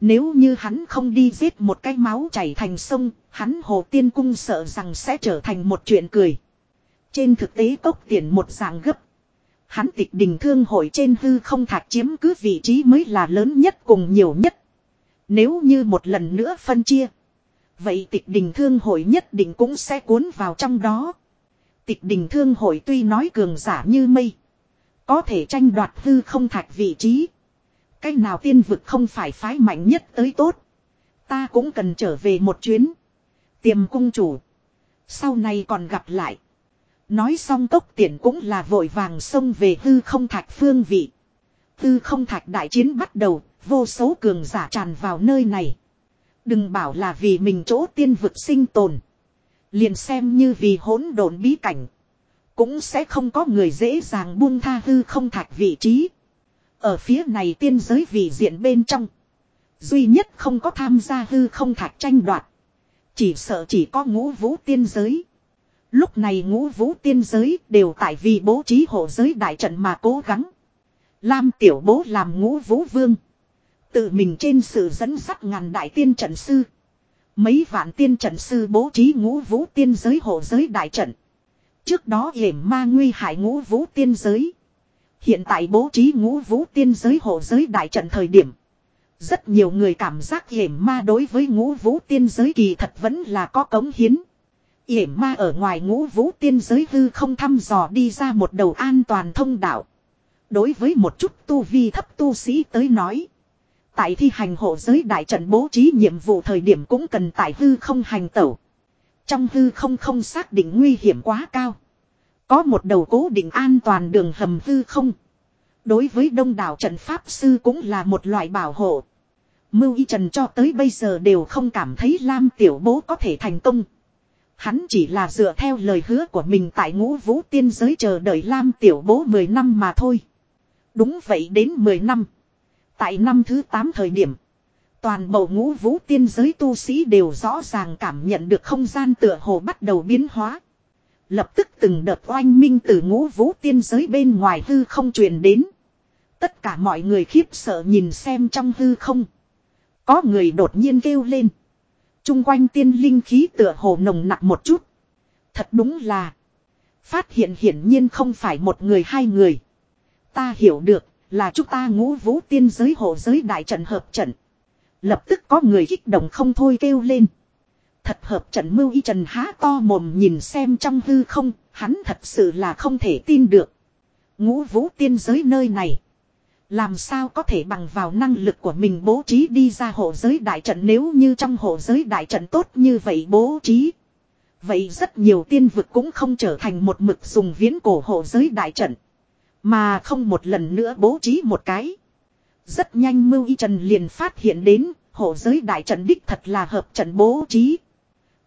Speaker 1: Nếu như hắn không đi giết một cái máu chảy thành sông, hắn hồ tiên cung sợ rằng sẽ trở thành một chuyện cười. Trên thực tế cốc tiền một dạng gấp. Hắn tịch đình thương hội trên hư không thạch chiếm cứ vị trí mới là lớn nhất cùng nhiều nhất. Nếu như một lần nữa phân chia. Vậy tịch đình thương hội nhất định cũng sẽ cuốn vào trong đó. Tịch đình thương hội tuy nói cường giả như mây. Có thể tranh đoạt hư không thạch vị trí. Cái nào tiên vực không phải phái mạnh nhất tới tốt. Ta cũng cần trở về một chuyến. Tiềm cung chủ. Sau này còn gặp lại. Nói xong tốc tiện cũng là vội vàng xông về hư không thạch phương vị. Hư không thạch đại chiến bắt đầu, vô số cường giả tràn vào nơi này. Đừng bảo là vì mình chỗ tiên vực sinh tồn. Liền xem như vì hỗn độn bí cảnh. Cũng sẽ không có người dễ dàng buông tha hư không thạch vị trí. Ở phía này tiên giới vị diện bên trong. Duy nhất không có tham gia hư không thạch tranh đoạt. Chỉ sợ chỉ có ngũ vũ tiên giới. Lúc này ngũ vũ tiên giới đều tại vì bố trí hộ giới đại trận mà cố gắng. Lam tiểu bố làm ngũ vũ vương. Tự mình trên sự dẫn sắt ngàn đại tiên trận sư. Mấy vạn tiên trận sư bố trí ngũ vũ tiên giới hộ giới đại trận. Trước đó hiểm ma nguy hại ngũ vũ tiên giới. Hiện tại bố trí ngũ vũ tiên giới hộ giới đại trận thời điểm. Rất nhiều người cảm giác hiểm ma đối với ngũ vũ tiên giới kỳ thật vẫn là có cống hiến. Hiểm ma ở ngoài ngũ vũ tiên giới hư không thăm dò đi ra một đầu an toàn thông đạo. Đối với một chút tu vi thấp tu sĩ tới nói. Tại thi hành hộ giới đại trận bố trí nhiệm vụ thời điểm cũng cần tại hư không hành tẩu. Trong hư không không xác định nguy hiểm quá cao. Có một đầu cố định an toàn đường hầm hư không. Đối với đông đảo trận pháp sư cũng là một loại bảo hộ. Mưu y trần cho tới bây giờ đều không cảm thấy Lam tiểu bố có thể thành công. Hắn chỉ là dựa theo lời hứa của mình tại ngũ vũ tiên giới chờ đợi Lam tiểu bố 10 năm mà thôi. Đúng vậy đến 10 năm. Tại năm thứ 8 thời điểm. Toàn bộ ngũ vũ tiên giới tu sĩ đều rõ ràng cảm nhận được không gian tựa hồ bắt đầu biến hóa. Lập tức từng đợt oanh minh từ ngũ vũ tiên giới bên ngoài hư không truyền đến. Tất cả mọi người khiếp sợ nhìn xem trong hư không. Có người đột nhiên kêu lên. Trung quanh tiên linh khí tựa hồ nồng nặng một chút. Thật đúng là. Phát hiện hiển nhiên không phải một người hai người. Ta hiểu được, là chúng ta ngũ vũ tiên giới hộ giới đại trận hợp trận. Lập tức có người kích động không thôi kêu lên. Thật hợp trận mưu y trần há to mồm nhìn xem trong hư không, hắn thật sự là không thể tin được. Ngũ vũ tiên giới nơi này. Làm sao có thể bằng vào năng lực của mình bố trí đi ra hộ giới đại trận nếu như trong hộ giới đại trận tốt như vậy bố trí. Vậy rất nhiều tiên vực cũng không trở thành một mực dùng viễn cổ hộ giới đại trận. Mà không một lần nữa bố trí một cái. Rất nhanh Mưu Y Trần liền phát hiện đến hộ giới đại trận đích thật là hợp trận bố trí.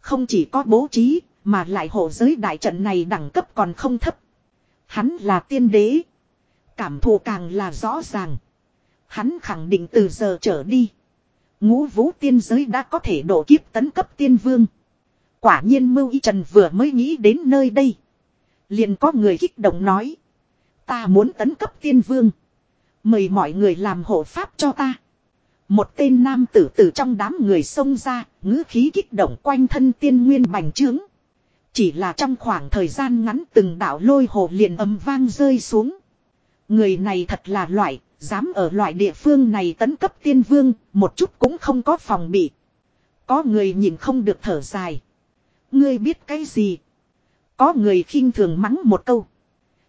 Speaker 1: Không chỉ có bố trí, mà lại hộ giới đại trận này đẳng cấp còn không thấp. Hắn là tiên đế. Cảm thù càng là rõ ràng. Hắn khẳng định từ giờ trở đi. Ngũ vũ tiên giới đã có thể độ kiếp tấn cấp tiên vương. Quả nhiên Mưu Y Trần vừa mới nghĩ đến nơi đây. Liền có người kích động nói. Ta muốn tấn cấp tiên vương. Mời mọi người làm hộ pháp cho ta. Một tên nam tử tử trong đám người xông ra, ngữ khí kích động quanh thân tiên nguyên bành trướng. Chỉ là trong khoảng thời gian ngắn từng đạo lôi hồ liền âm vang rơi xuống. Người này thật là loại, dám ở loại địa phương này tấn cấp tiên vương, một chút cũng không có phòng bị. Có người nhìn không được thở dài. Ngươi biết cái gì? Có người khinh thường mắng một câu.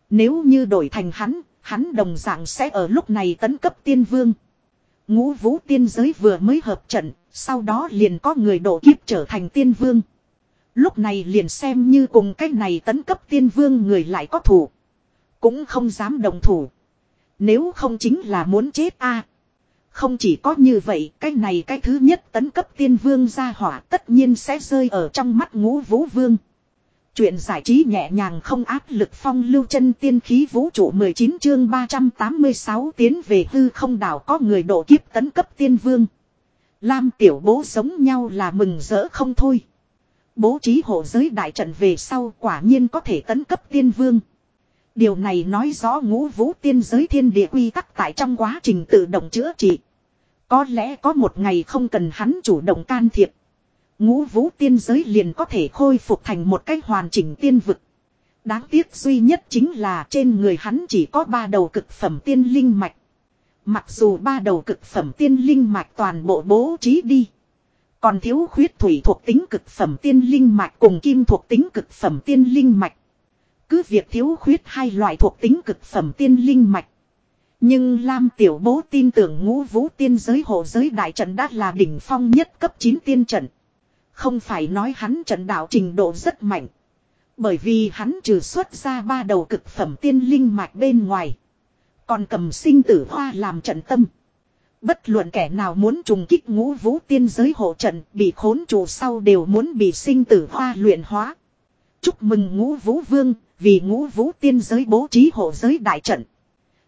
Speaker 1: Nếu như đổi thành hắn, hắn đồng dạng sẽ ở lúc này tấn cấp tiên vương. Ngũ vũ tiên giới vừa mới hợp trận, sau đó liền có người độ kiếp trở thành tiên vương. Lúc này liền xem như cùng cái này tấn cấp tiên vương người lại có thủ. Cũng không dám đồng thủ. Nếu không chính là muốn chết a Không chỉ có như vậy, cái này cái thứ nhất tấn cấp tiên vương ra hỏa tất nhiên sẽ rơi ở trong mắt ngũ vũ vương. Chuyện giải trí nhẹ nhàng không áp lực phong lưu chân tiên khí vũ trụ 19 chương 386 tiến về hư không đảo có người độ kiếp tấn cấp tiên vương. Lam tiểu bố giống nhau là mừng rỡ không thôi. Bố trí hộ giới đại trận về sau quả nhiên có thể tấn cấp tiên vương. Điều này nói rõ ngũ vũ tiên giới thiên địa quy tắc tại trong quá trình tự động chữa trị. Có lẽ có một ngày không cần hắn chủ động can thiệp. Ngũ vũ tiên giới liền có thể khôi phục thành một cách hoàn chỉnh tiên vực. Đáng tiếc duy nhất chính là trên người hắn chỉ có ba đầu cực phẩm tiên linh mạch. Mặc dù ba đầu cực phẩm tiên linh mạch toàn bộ bố trí đi. Còn thiếu khuyết thủy thuộc tính cực phẩm tiên linh mạch cùng kim thuộc tính cực phẩm tiên linh mạch. Cứ việc thiếu khuyết hai loại thuộc tính cực phẩm tiên linh mạch. Nhưng Lam Tiểu Bố tin tưởng ngũ vũ tiên giới hộ giới đại trận đã là đỉnh phong nhất cấp 9 tiên trận. Không phải nói hắn trận đạo trình độ rất mạnh. Bởi vì hắn trừ xuất ra ba đầu cực phẩm tiên linh mạch bên ngoài. Còn cầm sinh tử hoa làm trận tâm. Bất luận kẻ nào muốn trùng kích ngũ vũ tiên giới hộ trận bị khốn trụ sau đều muốn bị sinh tử hoa luyện hóa. Chúc mừng ngũ vũ vương, vì ngũ vũ tiên giới bố trí hộ giới đại trận.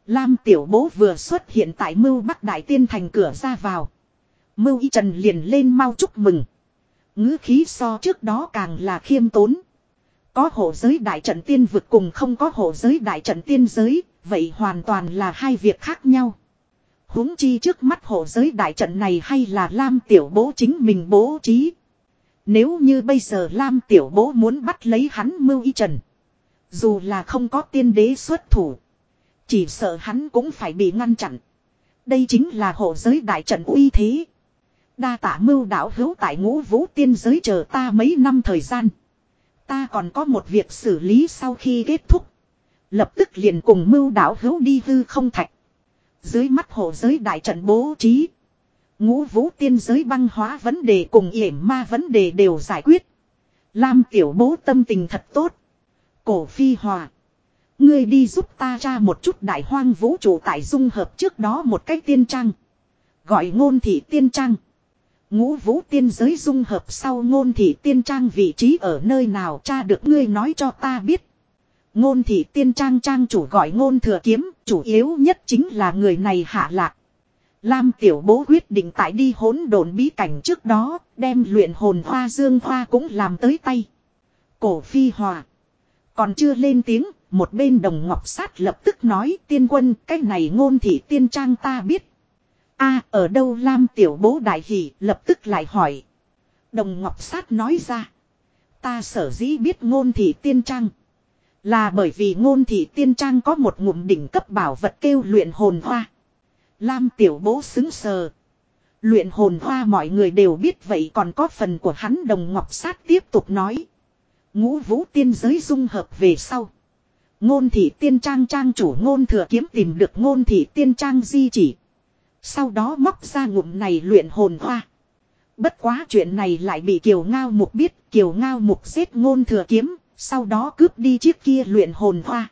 Speaker 1: Lam tiểu bố vừa xuất hiện tại mưu bắc đại tiên thành cửa ra vào. Mưu y trần liền lên mau chúc mừng ngữ khí so trước đó càng là khiêm tốn. Có hộ giới đại trận tiên vực cùng không có hộ giới đại trận tiên giới, vậy hoàn toàn là hai việc khác nhau. huống chi trước mắt hộ giới đại trận này hay là Lam Tiểu Bố chính mình bố trí. Nếu như bây giờ Lam Tiểu Bố muốn bắt lấy hắn mưu y trần. Dù là không có tiên đế xuất thủ. Chỉ sợ hắn cũng phải bị ngăn chặn. Đây chính là hộ giới đại trận uy thế. Đa tả mưu đạo hữu tại ngũ vũ tiên giới chờ ta mấy năm thời gian. Ta còn có một việc xử lý sau khi kết thúc. Lập tức liền cùng mưu đạo hữu đi hư không thạch. Dưới mắt hộ giới đại trận bố trí. Ngũ vũ tiên giới băng hóa vấn đề cùng yểm ma vấn đề đều giải quyết. Lam tiểu bố tâm tình thật tốt. Cổ phi hòa. Ngươi đi giúp ta ra một chút đại hoang vũ trụ tại dung hợp trước đó một cách tiên trang. Gọi ngôn thị tiên trang. Ngũ vũ tiên giới dung hợp sau ngôn thị tiên trang vị trí ở nơi nào cha được ngươi nói cho ta biết. Ngôn thị tiên trang trang chủ gọi ngôn thừa kiếm, chủ yếu nhất chính là người này hạ lạc. Lam tiểu bố quyết định tại đi hỗn độn bí cảnh trước đó, đem luyện hồn hoa dương hoa cũng làm tới tay. Cổ phi hòa. Còn chưa lên tiếng, một bên đồng ngọc sát lập tức nói tiên quân, cái này ngôn thị tiên trang ta biết a, ở đâu Lam tiểu bố đại hỷ, lập tức lại hỏi. Đồng Ngọc Sát nói ra. Ta sở dĩ biết ngôn thị tiên trang. Là bởi vì ngôn thị tiên trang có một ngụm đỉnh cấp bảo vật kêu luyện hồn hoa. Lam tiểu bố xứng sờ. Luyện hồn hoa mọi người đều biết vậy còn có phần của hắn, đồng ngọc sát tiếp tục nói. Ngũ vũ tiên giới dung hợp về sau. Ngôn thị tiên trang trang chủ ngôn thừa kiếm tìm được ngôn thị tiên trang di chỉ. Sau đó móc ra ngụm này luyện hồn hoa. Bất quá chuyện này lại bị Kiều Ngao Mục biết, Kiều Ngao Mục giết ngôn thừa kiếm, sau đó cướp đi chiếc kia luyện hồn hoa.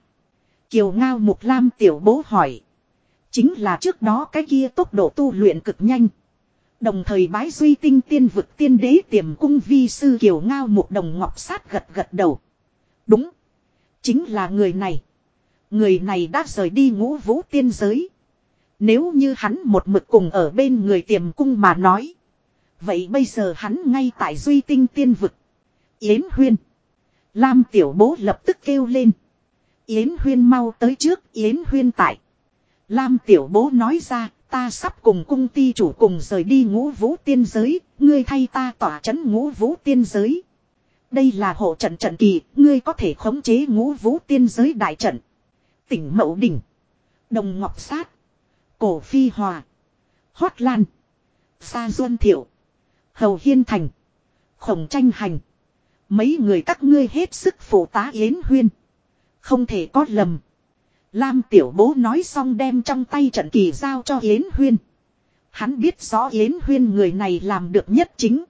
Speaker 1: Kiều Ngao Mục Lam tiểu bố hỏi. Chính là trước đó cái kia tốc độ tu luyện cực nhanh. Đồng thời bái duy tinh tiên vực tiên đế tiềm cung vi sư Kiều Ngao Mục đồng ngọc sát gật gật đầu. Đúng. Chính là người này. Người này đã rời đi ngũ vũ tiên giới. Nếu như hắn một mực cùng ở bên người tiềm cung mà nói. Vậy bây giờ hắn ngay tại duy tinh tiên vực. Yến Huyên. Lam tiểu bố lập tức kêu lên. Yến Huyên mau tới trước, Yến Huyên tại. Lam tiểu bố nói ra, ta sắp cùng cung ti chủ cùng rời đi ngũ vũ tiên giới. Ngươi thay ta tỏa chấn ngũ vũ tiên giới. Đây là hộ trận trận kỳ. Ngươi có thể khống chế ngũ vũ tiên giới đại trận. Tỉnh Mậu Đỉnh. Đồng Ngọc Sát. Cổ Phi Hòa. Hoát Lan. Sa Duân Thiệu. Hầu Hiên Thành. Khổng tranh hành. Mấy người các ngươi hết sức phụ tá Yến Huyên. Không thể có lầm. Lam tiểu bố nói xong đem trong tay trận kỳ giao cho Yến Huyên. Hắn biết rõ Yến Huyên người này làm được nhất chính.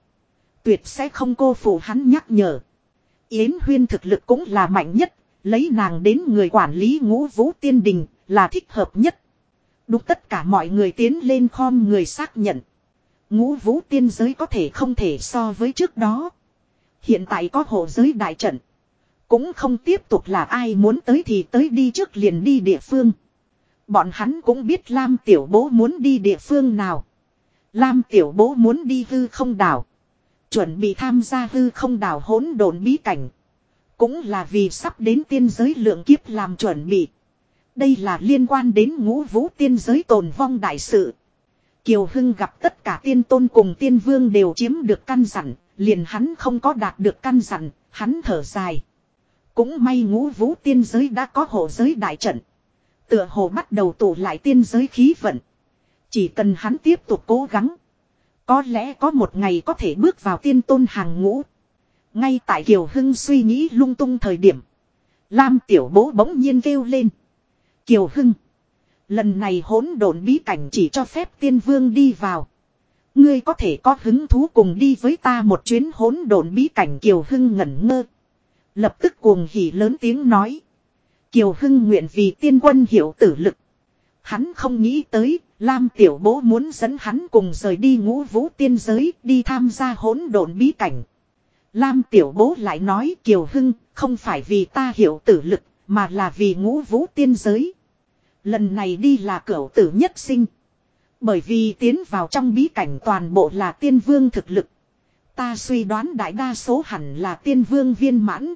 Speaker 1: Tuyệt sẽ không cô phụ hắn nhắc nhở. Yến Huyên thực lực cũng là mạnh nhất. Lấy nàng đến người quản lý ngũ vũ tiên đình là thích hợp nhất. Đúng tất cả mọi người tiến lên khom người xác nhận. Ngũ vũ tiên giới có thể không thể so với trước đó. Hiện tại có hộ giới đại trận. Cũng không tiếp tục là ai muốn tới thì tới đi trước liền đi địa phương. Bọn hắn cũng biết Lam Tiểu Bố muốn đi địa phương nào. Lam Tiểu Bố muốn đi hư không đảo. Chuẩn bị tham gia hư không đảo hỗn độn bí cảnh. Cũng là vì sắp đến tiên giới lượng kiếp làm chuẩn bị. Đây là liên quan đến ngũ vũ tiên giới tồn vong đại sự. Kiều Hưng gặp tất cả tiên tôn cùng tiên vương đều chiếm được căn dặn, liền hắn không có đạt được căn dặn, hắn thở dài. Cũng may ngũ vũ tiên giới đã có hộ giới đại trận. Tựa hồ bắt đầu tụ lại tiên giới khí vận. Chỉ cần hắn tiếp tục cố gắng. Có lẽ có một ngày có thể bước vào tiên tôn hàng ngũ. Ngay tại Kiều Hưng suy nghĩ lung tung thời điểm. Lam tiểu bố bỗng nhiên kêu lên. Kiều Hưng. Lần này hỗn độn bí cảnh chỉ cho phép tiên vương đi vào. Ngươi có thể có hứng thú cùng đi với ta một chuyến hỗn độn bí cảnh Kiều Hưng ngẩn ngơ. Lập tức cuồng hỉ lớn tiếng nói. Kiều Hưng nguyện vì tiên quân hiểu tử lực. Hắn không nghĩ tới, Lam Tiểu Bố muốn dẫn hắn cùng rời đi ngũ vũ tiên giới, đi tham gia hỗn độn bí cảnh. Lam Tiểu Bố lại nói Kiều Hưng, không phải vì ta hiểu tử lực, mà là vì ngũ vũ tiên giới. Lần này đi là cửu tử nhất sinh. Bởi vì tiến vào trong bí cảnh toàn bộ là tiên vương thực lực. Ta suy đoán đại đa số hẳn là tiên vương viên mãn.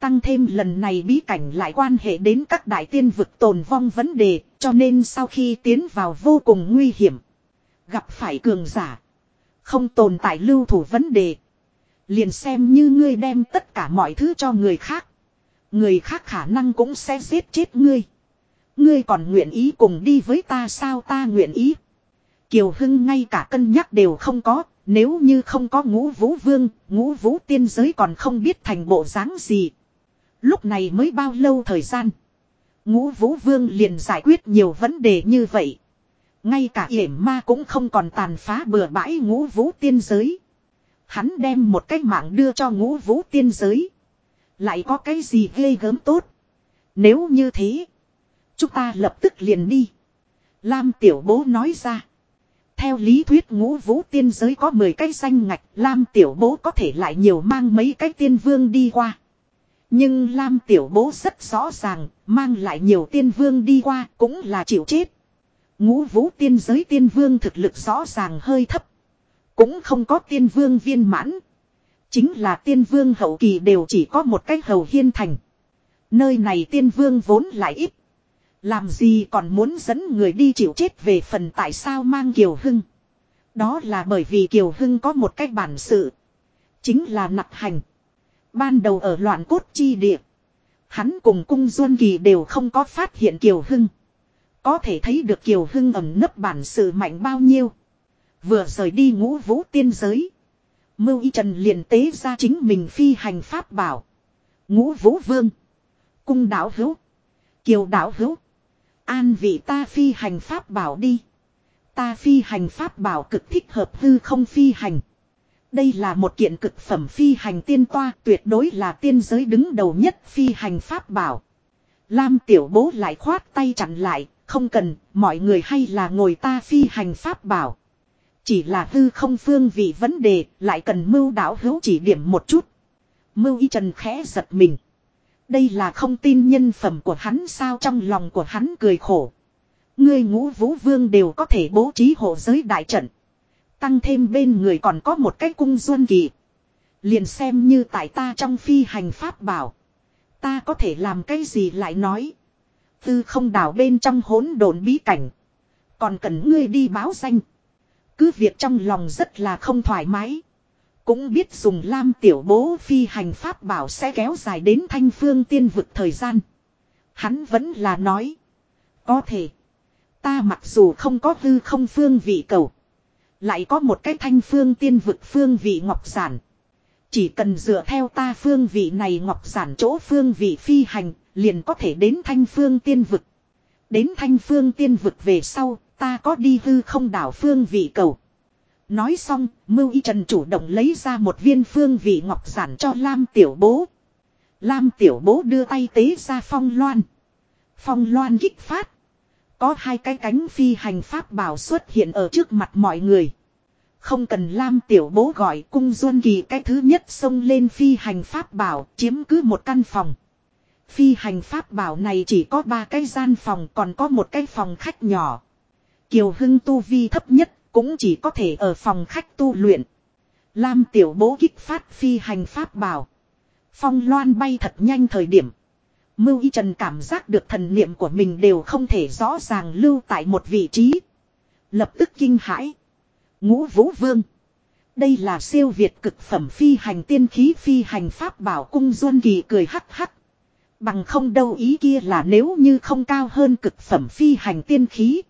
Speaker 1: Tăng thêm lần này bí cảnh lại quan hệ đến các đại tiên vực tồn vong vấn đề, cho nên sau khi tiến vào vô cùng nguy hiểm. Gặp phải cường giả. Không tồn tại lưu thủ vấn đề. Liền xem như ngươi đem tất cả mọi thứ cho người khác. Người khác khả năng cũng sẽ giết chết ngươi. Ngươi còn nguyện ý cùng đi với ta sao ta nguyện ý. Kiều Hưng ngay cả cân nhắc đều không có, nếu như không có ngũ vũ vương, ngũ vũ tiên giới còn không biết thành bộ dáng gì. Lúc này mới bao lâu thời gian. Ngũ vũ vương liền giải quyết nhiều vấn đề như vậy. Ngay cả yểm ma cũng không còn tàn phá bừa bãi ngũ vũ tiên giới. Hắn đem một cái mạng đưa cho ngũ vũ tiên giới. Lại có cái gì ghê gớm tốt. Nếu như thế. Chúng ta lập tức liền đi. Lam tiểu bố nói ra. Theo lý thuyết ngũ vũ tiên giới có 10 cái danh ngạch. Lam tiểu bố có thể lại nhiều mang mấy cái tiên vương đi qua. Nhưng Lam tiểu bố rất rõ ràng. Mang lại nhiều tiên vương đi qua cũng là chịu chết. Ngũ vũ tiên giới tiên vương thực lực rõ ràng hơi thấp. Cũng không có tiên vương viên mãn. Chính là tiên vương hậu kỳ đều chỉ có một cái hầu hiên thành. Nơi này tiên vương vốn lại ít. Làm gì còn muốn dẫn người đi chịu chết về phần tại sao mang Kiều Hưng. Đó là bởi vì Kiều Hưng có một cách bản sự. Chính là nặc hành. Ban đầu ở loạn cốt chi địa. Hắn cùng cung Duân Kỳ đều không có phát hiện Kiều Hưng. Có thể thấy được Kiều Hưng ẩm nấp bản sự mạnh bao nhiêu. Vừa rời đi ngũ vũ tiên giới. Mưu y trần liền tế ra chính mình phi hành pháp bảo. Ngũ vũ vương. Cung đảo hữu. Kiều đảo hữu. An vị ta phi hành pháp bảo đi. Ta phi hành pháp bảo cực thích hợp hư không phi hành. Đây là một kiện cực phẩm phi hành tiên toa tuyệt đối là tiên giới đứng đầu nhất phi hành pháp bảo. Lam tiểu bố lại khoát tay chặn lại, không cần, mọi người hay là ngồi ta phi hành pháp bảo. Chỉ là hư không phương vị vấn đề, lại cần mưu đảo hữu chỉ điểm một chút. Mưu y trần khẽ giật mình. Đây là không tin nhân phẩm của hắn sao trong lòng của hắn cười khổ. Ngươi ngũ vũ vương đều có thể bố trí hộ giới đại trận. Tăng thêm bên người còn có một cái cung duân kỳ. Liền xem như tại ta trong phi hành pháp bảo. Ta có thể làm cái gì lại nói. Tư không đảo bên trong hỗn độn bí cảnh. Còn cần ngươi đi báo danh. Cứ việc trong lòng rất là không thoải mái. Cũng biết dùng lam tiểu bố phi hành pháp bảo sẽ kéo dài đến thanh phương tiên vực thời gian. Hắn vẫn là nói. Có thể. Ta mặc dù không có hư không phương vị cầu. Lại có một cái thanh phương tiên vực phương vị ngọc giản. Chỉ cần dựa theo ta phương vị này ngọc giản chỗ phương vị phi hành, liền có thể đến thanh phương tiên vực. Đến thanh phương tiên vực về sau, ta có đi hư không đảo phương vị cầu. Nói xong, Mưu Y Trần chủ động lấy ra một viên phương vị ngọc giản cho Lam Tiểu Bố. Lam Tiểu Bố đưa tay tế ra phong loan. Phong loan kích phát. Có hai cái cánh phi hành pháp bảo xuất hiện ở trước mặt mọi người. Không cần Lam Tiểu Bố gọi cung Duân Kỳ cái thứ nhất xông lên phi hành pháp bảo chiếm cứ một căn phòng. Phi hành pháp bảo này chỉ có ba cái gian phòng còn có một cái phòng khách nhỏ. Kiều Hưng tu vi thấp nhất cũng chỉ có thể ở phòng khách tu luyện. Lam Tiểu Bố kích phát phi hành pháp bảo. Phong loan bay thật nhanh thời điểm. Mưu y trần cảm giác được thần niệm của mình đều không thể rõ ràng lưu tại một vị trí. Lập tức kinh hãi. Ngũ vũ vương. Đây là siêu việt cực phẩm phi hành tiên khí phi hành pháp bảo cung duân kỳ cười hắc hắc. Bằng không đâu ý kia là nếu như không cao hơn cực phẩm phi hành tiên khí.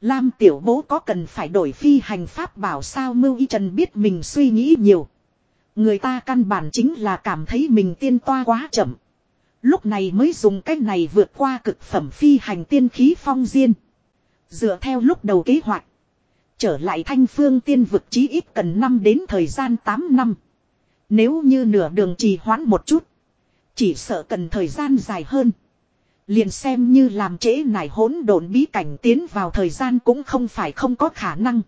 Speaker 1: Lam tiểu bố có cần phải đổi phi hành pháp bảo sao mưu y trần biết mình suy nghĩ nhiều. Người ta căn bản chính là cảm thấy mình tiên toa quá chậm. Lúc này mới dùng cách này vượt qua cực phẩm phi hành tiên khí phong diên. Dựa theo lúc đầu kế hoạch. Trở lại thanh phương tiên vực chí ít cần năm đến thời gian 8 năm. Nếu như nửa đường trì hoãn một chút. Chỉ sợ cần thời gian dài hơn. Liền xem như làm trễ nải hỗn độn bí cảnh tiến vào thời gian cũng không phải không có khả năng.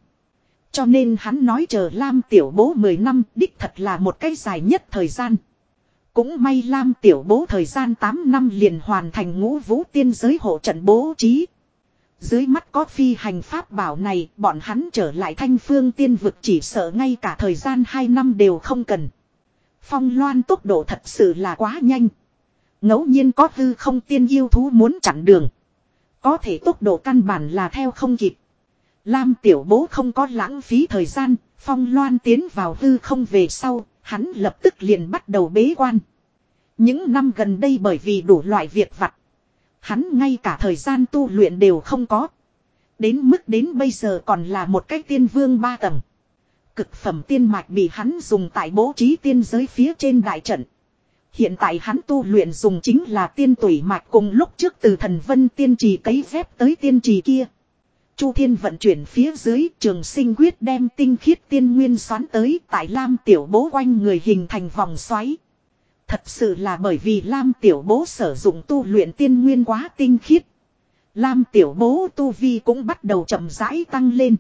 Speaker 1: Cho nên hắn nói chờ Lam tiểu bố 10 năm, đích thật là một cái dài nhất thời gian. Cũng may Lam tiểu bố thời gian 8 năm liền hoàn thành ngũ vũ tiên giới hộ trận bố trí. Dưới mắt có phi hành pháp bảo này, bọn hắn trở lại thanh phương tiên vực chỉ sợ ngay cả thời gian 2 năm đều không cần. Phong loan tốc độ thật sự là quá nhanh ngẫu nhiên có hư không tiên yêu thú muốn chặn đường. Có thể tốc độ căn bản là theo không kịp. Lam tiểu bố không có lãng phí thời gian, phong loan tiến vào hư không về sau, hắn lập tức liền bắt đầu bế quan. Những năm gần đây bởi vì đủ loại việc vặt, hắn ngay cả thời gian tu luyện đều không có. Đến mức đến bây giờ còn là một cái tiên vương ba tầng. Cực phẩm tiên mạch bị hắn dùng tại bố trí tiên giới phía trên đại trận. Hiện tại hắn tu luyện dùng chính là tiên tủy mạch cùng lúc trước từ thần vân tiên trì cấy phép tới tiên trì kia. Chu Thiên vận chuyển phía dưới, trường sinh quyết đem tinh khiết tiên nguyên xoắn tới tại Lam Tiểu Bố quanh người hình thành vòng xoáy. Thật sự là bởi vì Lam Tiểu Bố sử dụng tu luyện tiên nguyên quá tinh khiết. Lam Tiểu Bố tu vi cũng bắt đầu chậm rãi tăng lên.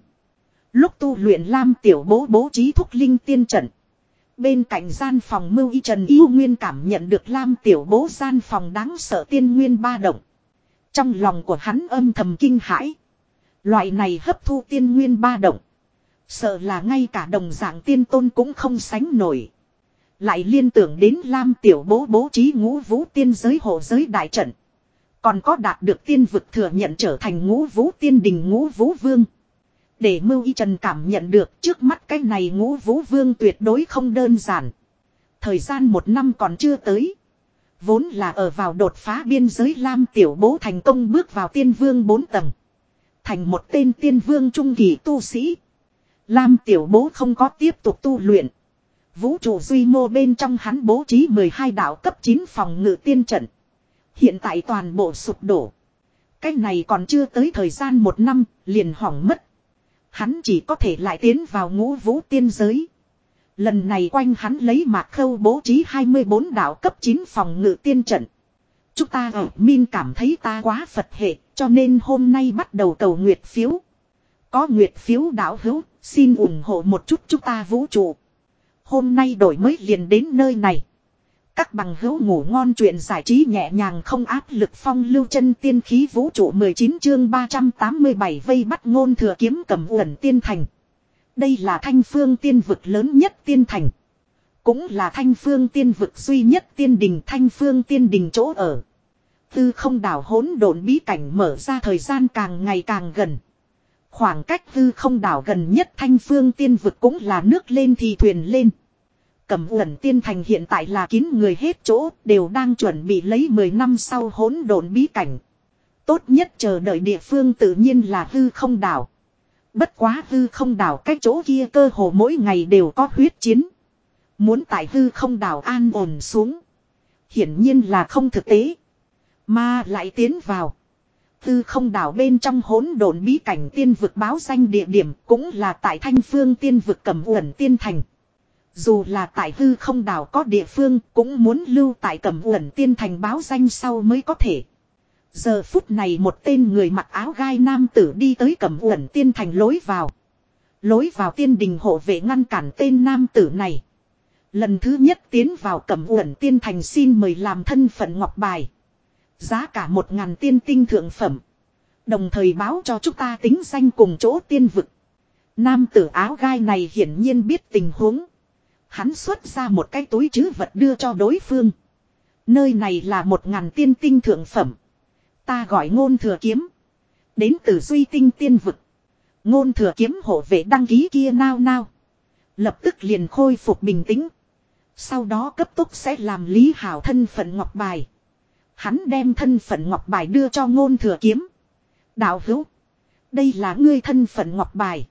Speaker 1: Lúc tu luyện Lam Tiểu Bố bố trí thúc linh tiên trận. Bên cạnh gian phòng mưu y trần yêu nguyên cảm nhận được Lam Tiểu Bố gian phòng đáng sợ tiên nguyên ba động. Trong lòng của hắn âm thầm kinh hãi. Loại này hấp thu tiên nguyên ba động. Sợ là ngay cả đồng dạng tiên tôn cũng không sánh nổi. Lại liên tưởng đến Lam Tiểu Bố bố trí ngũ vũ tiên giới hộ giới đại trận. Còn có đạt được tiên vực thừa nhận trở thành ngũ vũ tiên đình ngũ vũ vương. Để Mưu Y Trần cảm nhận được trước mắt cái này ngũ vũ vương tuyệt đối không đơn giản. Thời gian một năm còn chưa tới. Vốn là ở vào đột phá biên giới Lam Tiểu Bố thành công bước vào tiên vương bốn tầng. Thành một tên tiên vương trung kỳ tu sĩ. Lam Tiểu Bố không có tiếp tục tu luyện. Vũ trụ duy mô bên trong hắn bố trí 12 đạo cấp 9 phòng ngự tiên trận. Hiện tại toàn bộ sụp đổ. cách này còn chưa tới thời gian một năm, liền hỏng mất. Hắn chỉ có thể lại tiến vào ngũ vũ tiên giới. Lần này quanh hắn lấy mạc khâu bố trí 24 đạo cấp 9 phòng ngự tiên trận. Chúng ta ở Min cảm thấy ta quá Phật hệ, cho nên hôm nay bắt đầu cầu nguyệt phiếu. Có nguyệt phiếu đạo hữu, xin ủng hộ một chút chúng ta vũ trụ. Hôm nay đổi mới liền đến nơi này. Các bằng hữu ngủ ngon chuyện giải trí nhẹ nhàng không áp lực phong lưu chân tiên khí vũ trụ 19 chương 387 vây bắt ngôn thừa kiếm cầm uẩn tiên thành. Đây là thanh phương tiên vực lớn nhất tiên thành. Cũng là thanh phương tiên vực duy nhất tiên đình thanh phương tiên đình chỗ ở. Tư không đảo hỗn độn bí cảnh mở ra thời gian càng ngày càng gần. Khoảng cách tư không đảo gần nhất thanh phương tiên vực cũng là nước lên thì thuyền lên. Cẩm uẩn tiên thành hiện tại là kín người hết chỗ, đều đang chuẩn bị lấy 10 năm sau hỗn độn bí cảnh. Tốt nhất chờ đợi địa phương tự nhiên là hư không đảo. Bất quá hư không đảo cái chỗ kia cơ hồ mỗi ngày đều có huyết chiến. Muốn tại hư không đảo an ổn xuống. Hiển nhiên là không thực tế. Mà lại tiến vào. Hư không đảo bên trong hỗn độn bí cảnh tiên vực báo danh địa điểm cũng là tại thanh phương tiên vực cầm uẩn tiên thành. Dù là tại hư không đảo có địa phương cũng muốn lưu tại cẩm uẩn tiên thành báo danh sau mới có thể. Giờ phút này một tên người mặc áo gai nam tử đi tới cẩm uẩn tiên thành lối vào. Lối vào tiên đình hộ vệ ngăn cản tên nam tử này. Lần thứ nhất tiến vào cẩm uẩn tiên thành xin mời làm thân phận ngọc bài. Giá cả một ngàn tiên tinh thượng phẩm. Đồng thời báo cho chúng ta tính danh cùng chỗ tiên vực. Nam tử áo gai này hiển nhiên biết tình huống. Hắn xuất ra một cái túi chứ vật đưa cho đối phương. Nơi này là một ngàn tiên tinh thượng phẩm. Ta gọi ngôn thừa kiếm. Đến từ duy tinh tiên vực. Ngôn thừa kiếm hộ vệ đăng ký kia nao nao. Lập tức liền khôi phục bình tĩnh. Sau đó cấp tốc sẽ làm lý hảo thân phận ngọc bài. Hắn đem thân phận ngọc bài đưa cho ngôn thừa kiếm. Đạo hữu. Đây là ngươi thân phận ngọc bài.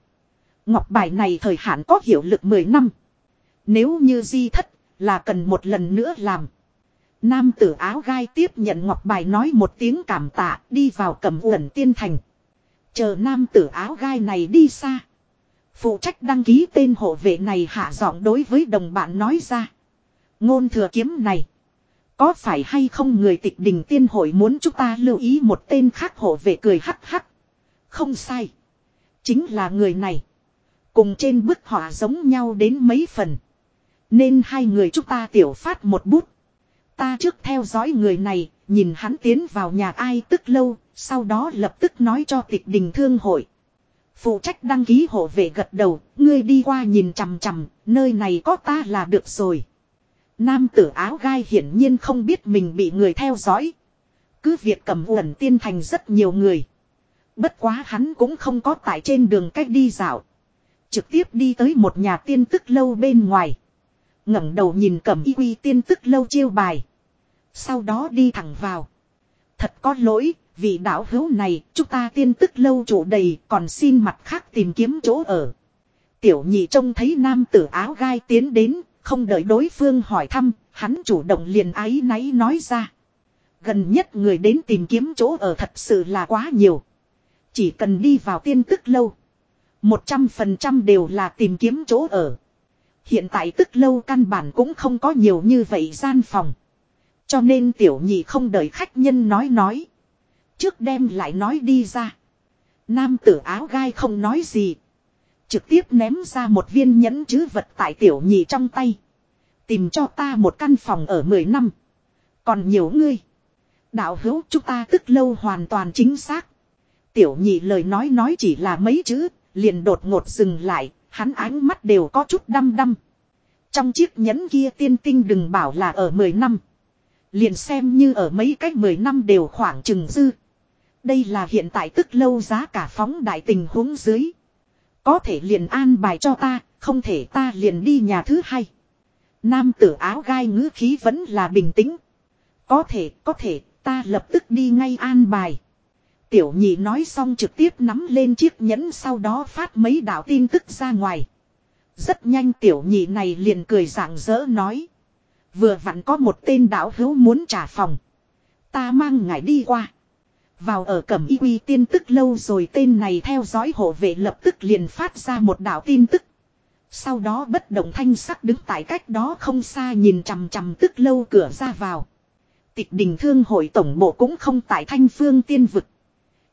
Speaker 1: Ngọc bài này thời hạn có hiệu lực 10 năm. Nếu như di thất, là cần một lần nữa làm. Nam tử áo gai tiếp nhận ngọc bài nói một tiếng cảm tạ, đi vào cầm uẩn tiên thành. Chờ nam tử áo gai này đi xa. Phụ trách đăng ký tên hộ vệ này hạ giọng đối với đồng bạn nói ra. Ngôn thừa kiếm này. Có phải hay không người tịch đình tiên hội muốn chúng ta lưu ý một tên khác hộ vệ cười hắc hắc. Không sai. Chính là người này. Cùng trên bức họa giống nhau đến mấy phần. Nên hai người chúng ta tiểu phát một bút. Ta trước theo dõi người này, nhìn hắn tiến vào nhà ai tức lâu, sau đó lập tức nói cho tịch đình thương hội. Phụ trách đăng ký hộ vệ gật đầu, ngươi đi qua nhìn chằm chằm, nơi này có ta là được rồi. Nam tử áo gai hiển nhiên không biết mình bị người theo dõi. Cứ việc cầm uẩn tiên thành rất nhiều người. Bất quá hắn cũng không có tại trên đường cách đi dạo. Trực tiếp đi tới một nhà tiên tức lâu bên ngoài ngẩng đầu nhìn cẩm y quy tiên tức lâu chiêu bài. Sau đó đi thẳng vào. Thật có lỗi, vì đạo hữu này, chúng ta tiên tức lâu chủ đầy, còn xin mặt khác tìm kiếm chỗ ở. Tiểu nhị trông thấy nam tử áo gai tiến đến, không đợi đối phương hỏi thăm, hắn chủ động liền ái náy nói ra. Gần nhất người đến tìm kiếm chỗ ở thật sự là quá nhiều. Chỉ cần đi vào tiên tức lâu. Một trăm phần trăm đều là tìm kiếm chỗ ở. Hiện tại tức lâu căn bản cũng không có nhiều như vậy gian phòng. Cho nên tiểu nhị không đợi khách nhân nói nói. Trước đem lại nói đi ra. Nam tử áo gai không nói gì. Trực tiếp ném ra một viên nhẫn chứ vật tại tiểu nhị trong tay. Tìm cho ta một căn phòng ở 10 năm. Còn nhiều ngươi. Đạo hữu chúng ta tức lâu hoàn toàn chính xác. Tiểu nhị lời nói nói chỉ là mấy chữ, liền đột ngột dừng lại, hắn ánh mắt đều có chút đăm đăm. Trong chiếc nhẫn kia tiên tinh đừng bảo là ở 10 năm. Liền xem như ở mấy cách 10 năm đều khoảng chừng dư. Đây là hiện tại tức lâu giá cả phóng đại tình huống dưới. Có thể liền an bài cho ta, không thể ta liền đi nhà thứ hai. Nam tử áo gai ngữ khí vẫn là bình tĩnh. Có thể, có thể, ta lập tức đi ngay an bài. Tiểu nhị nói xong trực tiếp nắm lên chiếc nhẫn sau đó phát mấy đạo tin tức ra ngoài. Rất nhanh tiểu nhị này liền cười rạng rỡ nói. Vừa vặn có một tên đạo hữu muốn trả phòng. Ta mang ngài đi qua. Vào ở cẩm y quy tiên tức lâu rồi tên này theo dõi hộ vệ lập tức liền phát ra một đạo tin tức. Sau đó bất động thanh sắc đứng tại cách đó không xa nhìn chằm chằm tức lâu cửa ra vào. Tịch đình thương hội tổng bộ cũng không tại thanh phương tiên vực.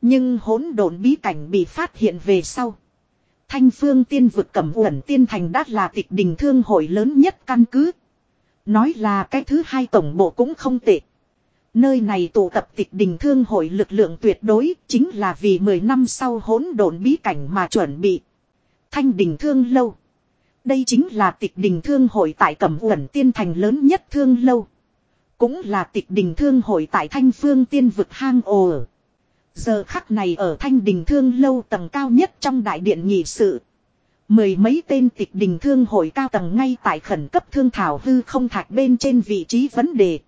Speaker 1: Nhưng hỗn độn bí cảnh bị phát hiện về sau. Thanh phương tiên vực cẩm uẩn tiên thành đã là tịch đình thương hội lớn nhất căn cứ. Nói là cái thứ hai tổng bộ cũng không tệ. Nơi này tụ tập tịch đình thương hội lực lượng tuyệt đối chính là vì 10 năm sau hỗn độn bí cảnh mà chuẩn bị. Thanh đình thương lâu. Đây chính là tịch đình thương hội tại cẩm uẩn tiên thành lớn nhất thương lâu. Cũng là tịch đình thương hội tại thanh phương tiên vực hang ồ. Giờ khắc này ở thanh đình thương lâu tầng cao nhất trong đại điện nghị sự. Mười mấy tên tịch đình thương hội cao tầng ngay tại khẩn cấp thương thảo hư không thạch bên trên vị trí vấn đề.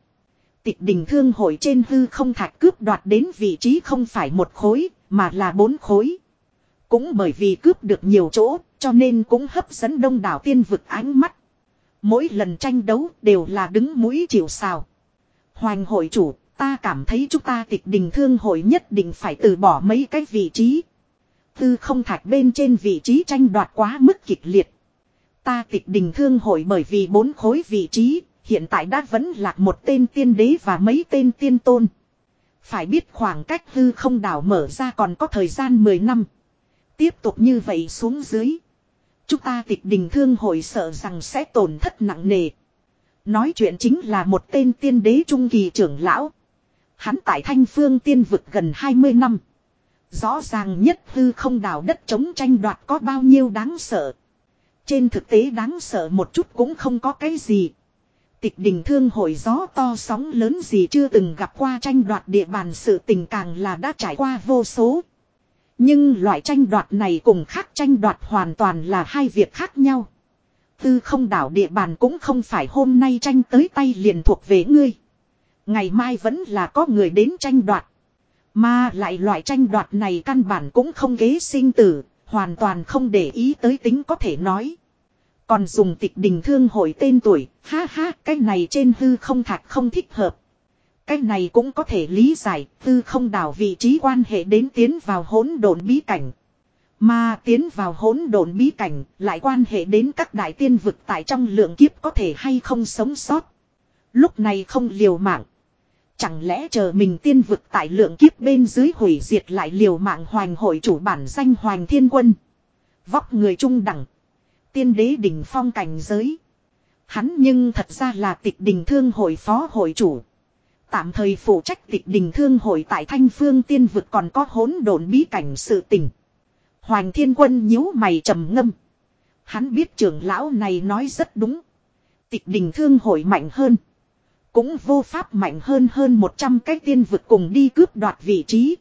Speaker 1: Tịch đình thương hội trên hư không thạch cướp đoạt đến vị trí không phải một khối, mà là bốn khối. Cũng bởi vì cướp được nhiều chỗ, cho nên cũng hấp dẫn đông đảo tiên vực ánh mắt. Mỗi lần tranh đấu đều là đứng mũi chịu sào. Hoành hội chủ, ta cảm thấy chúng ta tịch đình thương hội nhất định phải từ bỏ mấy cái vị trí. Tư không thạch bên trên vị trí tranh đoạt quá mức kịch liệt. Ta tịch đình thương hội bởi vì bốn khối vị trí, hiện tại đã vẫn lạc một tên tiên đế và mấy tên tiên tôn. Phải biết khoảng cách hư không đảo mở ra còn có thời gian 10 năm. Tiếp tục như vậy xuống dưới. Chúng ta tịch đình thương hội sợ rằng sẽ tổn thất nặng nề. Nói chuyện chính là một tên tiên đế trung kỳ trưởng lão. Hắn tại thanh phương tiên vực gần 20 năm. Rõ ràng nhất hư không đào đất chống tranh đoạt có bao nhiêu đáng sợ. Trên thực tế đáng sợ một chút cũng không có cái gì. Tịch đình thương hội gió to sóng lớn gì chưa từng gặp qua tranh đoạt địa bàn sự tình càng là đã trải qua vô số. Nhưng loại tranh đoạt này cùng khác tranh đoạt hoàn toàn là hai việc khác nhau. Tư không đảo địa bàn cũng không phải hôm nay tranh tới tay liền thuộc về ngươi. Ngày mai vẫn là có người đến tranh đoạt. Mà lại loại tranh đoạt này căn bản cũng không ghế sinh tử, hoàn toàn không để ý tới tính có thể nói. Còn dùng tịch đình thương hội tên tuổi, ha ha, cái này trên hư không thạch không thích hợp. Cái này cũng có thể lý giải, hư không đảo vị trí quan hệ đến tiến vào hỗn độn bí cảnh. Mà tiến vào hỗn độn bí cảnh, lại quan hệ đến các đại tiên vực tại trong lượng kiếp có thể hay không sống sót. Lúc này không liều mạng. Chẳng lẽ chờ mình tiên vực tại lượng kiếp bên dưới hủy diệt lại liều mạng hoành hội chủ bản danh hoành thiên quân. Vóc người trung đẳng. Tiên đế đỉnh phong cảnh giới. Hắn nhưng thật ra là tịch đình thương hội phó hội chủ. Tạm thời phụ trách tịch đình thương hội tại thanh phương tiên vực còn có hỗn độn bí cảnh sự tình. Hoành thiên quân nhíu mày trầm ngâm. Hắn biết trưởng lão này nói rất đúng. Tịch đình thương hội mạnh hơn. Cũng vô pháp mạnh hơn hơn 100 cái tiên vực cùng đi cướp đoạt vị trí.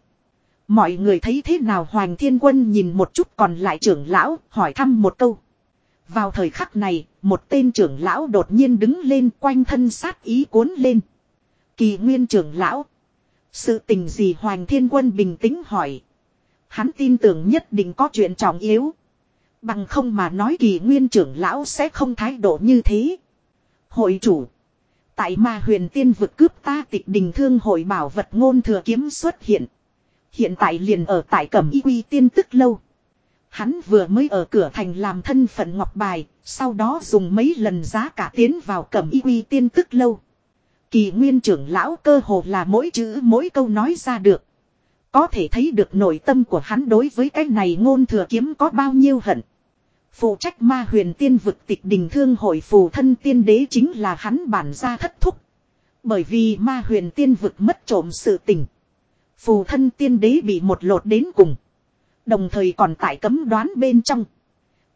Speaker 1: Mọi người thấy thế nào Hoàng Thiên Quân nhìn một chút còn lại trưởng lão hỏi thăm một câu. Vào thời khắc này, một tên trưởng lão đột nhiên đứng lên quanh thân sát ý cuốn lên. Kỳ nguyên trưởng lão. Sự tình gì Hoàng Thiên Quân bình tĩnh hỏi. Hắn tin tưởng nhất định có chuyện trọng yếu. Bằng không mà nói kỳ nguyên trưởng lão sẽ không thái độ như thế. Hội chủ. Tại ma huyền tiên vực cướp ta tịch đình thương hội bảo vật ngôn thừa kiếm xuất hiện. Hiện tại liền ở tại cẩm y quy tiên tức lâu. Hắn vừa mới ở cửa thành làm thân phận ngọc bài, sau đó dùng mấy lần giá cả tiến vào cẩm y quy tiên tức lâu. Kỳ nguyên trưởng lão cơ hồ là mỗi chữ mỗi câu nói ra được. Có thể thấy được nội tâm của hắn đối với cái này ngôn thừa kiếm có bao nhiêu hận. Phụ trách ma huyền tiên vực tịch đình thương hội phù thân tiên đế chính là hắn bản gia thất thúc. Bởi vì ma huyền tiên vực mất trộm sự tình. Phù thân tiên đế bị một lột đến cùng. Đồng thời còn tại cấm đoán bên trong.